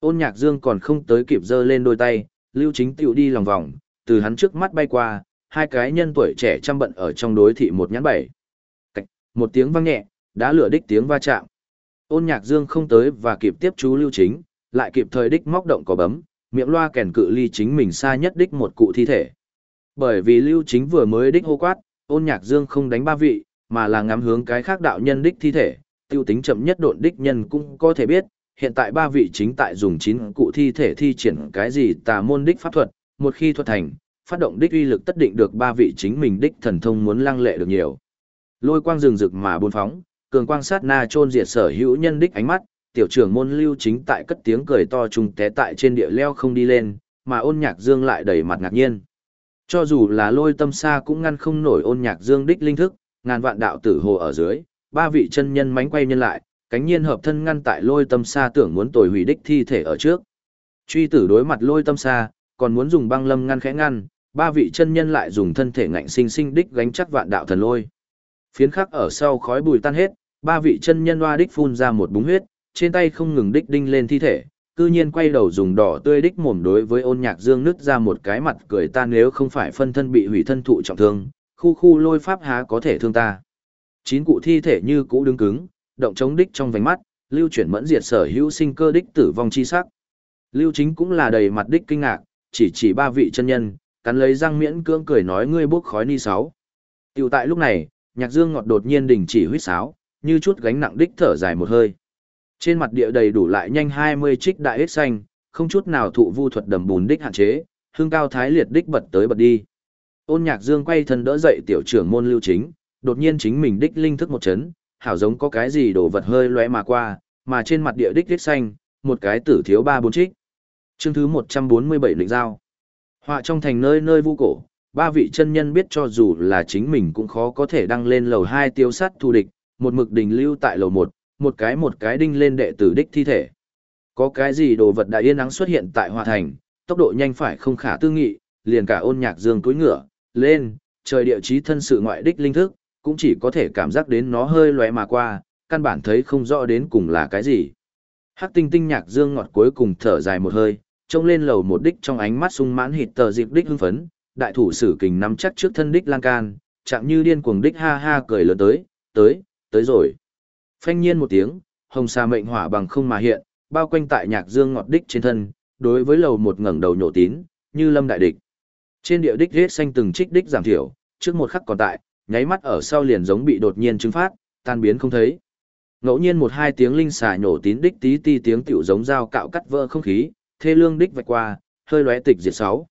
Ôn nhạc dương còn không tới kịp giơ lên đôi tay, lưu chính tiểu đi lòng vòng, từ hắn trước mắt bay qua, hai cái nhân tuổi trẻ chăm bận ở trong đối thị một nhãn bảy. Cách, một tiếng vang nhẹ, đã lửa đích tiếng va chạm. Ôn nhạc dương không tới và kịp tiếp chú lưu chính, lại kịp thời đích móc động có bấm, miệng loa kèn cự ly chính mình xa nhất đích một cụ thi thể. Bởi vì lưu chính vừa mới đích hô quát, ôn nhạc dương không đánh ba vị, mà là ngắm hướng cái khác đạo nhân đích thi thể, tiêu tính chậm nhất độn đích nhân cũng có thể biết, hiện tại ba vị chính tại dùng chín cụ thi thể thi triển cái gì tà môn đích pháp thuật, một khi thuật thành, phát động đích uy lực tất định được ba vị chính mình đích thần thông muốn lăng lệ được nhiều. Lôi quang rừng rực mà buôn phóng, cường quang sát na chôn diệt sở hữu nhân đích ánh mắt, tiểu trưởng môn lưu chính tại cất tiếng cười to trùng té tại trên địa leo không đi lên, mà ôn nhạc dương lại đầy mặt ngạc nhiên. Cho dù là lôi tâm xa cũng ngăn không nổi ôn nhạc dương đích linh thức, ngàn vạn đạo tử hồ ở dưới, ba vị chân nhân mánh quay nhân lại, cánh nhiên hợp thân ngăn tại lôi tâm xa tưởng muốn tồi hủy đích thi thể ở trước. Truy tử đối mặt lôi tâm xa, còn muốn dùng băng lâm ngăn khẽ ngăn, ba vị chân nhân lại dùng thân thể ngạnh sinh sinh đích gánh chắc vạn đạo thần lôi. Phiến khắc ở sau khói bùi tan hết, ba vị chân nhân hoa đích phun ra một búng huyết, trên tay không ngừng đích đinh lên thi thể, cư nhiên quay đầu dùng đỏ tươi đích mồm đối với ôn nhạc dương nứt ra một cái mặt cười ta nếu không phải phân thân bị hủy thân thụ trọng thương, khu khu lôi pháp há có thể thương ta. Chín cụ thi thể như cũ đứng cứng, động chống đích trong vành mắt, lưu chuyển mẫn diệt sở hữu sinh cơ đích tử vong chi sắc. Lưu chính cũng là đầy mặt đích kinh ngạc, chỉ chỉ ba vị chân nhân, cắn lấy răng miễn cưỡng cười nói ngươi bốc khói ni sáu. Tiểu tại lúc này, nhạc dương ngọt đột nhiên đình chỉ huýt sáo, như chút gánh nặng đích thở dài một hơi. Trên mặt địa đầy đủ lại nhanh 20 trích đại hết xanh, không chút nào thụ vu thuật đầm bùn đích hạn chế, hương cao thái liệt đích bật tới bật đi. Ôn nhạc dương quay thân đỡ dậy tiểu trưởng môn lưu chính, đột nhiên chính mình đích linh thức một chấn, hảo giống có cái gì đổ vật hơi lóe mà qua, mà trên mặt địa đích đích xanh, một cái tử thiếu ba bốn trích. Chương thứ 147 định giao. Họa trong thành nơi nơi vu cổ, ba vị chân nhân biết cho dù là chính mình cũng khó có thể đăng lên lầu 2 tiêu sát thù địch, một mực đình lưu tại lầu 1, một cái một cái đinh lên đệ tử đích thi thể. Có cái gì đồ vật đại yên nắng xuất hiện tại hòa thành, tốc độ nhanh phải không khả tư nghị, liền cả ôn nhạc dương túi ngựa, lên, trời địa chí thân sự ngoại đích linh thức, cũng chỉ có thể cảm giác đến nó hơi lóe mà qua, căn bản thấy không rõ đến cùng là cái gì. Hắc tinh tinh nhạc dương ngọt cuối cùng thở dài một hơi, trông lên lầu một đích trong ánh mắt sung mãn hịt tờ dịp đích hưng phấn, đại thủ sử kình nắm chắc trước thân đích lan can, chạm như điên cuồng đích ha ha cười lớn tới, tới, tới rồi. Phanh nhiên một tiếng, hồng sa mệnh hỏa bằng không mà hiện, bao quanh tại nhạc dương ngọt đích trên thân, đối với lầu một ngẩng đầu nhổ tín, như lâm đại địch. Trên địa đích rết xanh từng trích đích giảm thiểu, trước một khắc còn tại, nháy mắt ở sau liền giống bị đột nhiên chứng phát, tan biến không thấy. Ngẫu nhiên một hai tiếng linh xà nhổ tín đích tí ti tiếng tiểu giống dao cạo cắt vỡ không khí, thê lương đích vạch qua, hơi lóe tịch diệt sáu.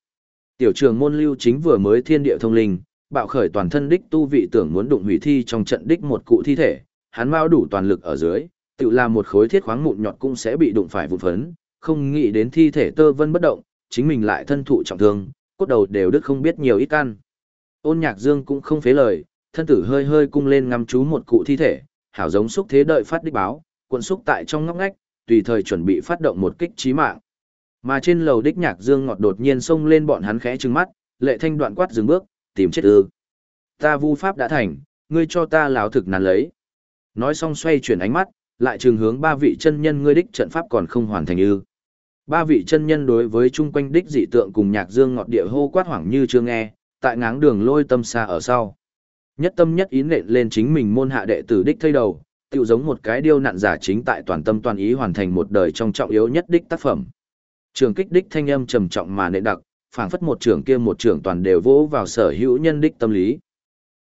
Tiểu trường môn lưu chính vừa mới thiên địa thông linh, bạo khởi toàn thân đích tu vị tưởng muốn đụng hủy thi trong trận đích một cụ thi thể, hắn mau đủ toàn lực ở dưới, tự làm một khối thiết khoáng mụn nhọt cũng sẽ bị đụng phải vụn phấn, không nghĩ đến thi thể tơ vân bất động, chính mình lại thân thụ trọng thương, cốt đầu đều đứt không biết nhiều ít căn. Ôn nhạc dương cũng không phế lời, thân tử hơi hơi cung lên ngắm chú một cụ thi thể, hảo giống xúc thế đợi phát đích báo, cuộn xúc tại trong ngóc ngách, tùy thời chuẩn bị phát động một kích chí mạng. Mà trên lầu đích nhạc dương ngọt đột nhiên xông lên bọn hắn khẽ trừng mắt, lệ thanh đoạn quát dừng bước, tìm chết ư. Ta vu pháp đã thành, ngươi cho ta láo thực nàn lấy. Nói xong xoay chuyển ánh mắt, lại trường hướng ba vị chân nhân ngươi đích trận pháp còn không hoàn thành ư. Ba vị chân nhân đối với chung quanh đích dị tượng cùng nhạc dương ngọt địa hô quát hoảng như chưa nghe, tại ngáng đường lôi tâm xa ở sau. Nhất tâm nhất ý nện lên chính mình môn hạ đệ tử đích thay đầu, tựu giống một cái điêu nạn giả chính tại toàn tâm toàn ý hoàn thành một đời trong trọng yếu nhất đích tác phẩm. Trường kích đích thanh âm trầm trọng mà nện đặc, phảng phất một trường kia một trường toàn đều vỗ vào sở hữu nhân đích tâm lý.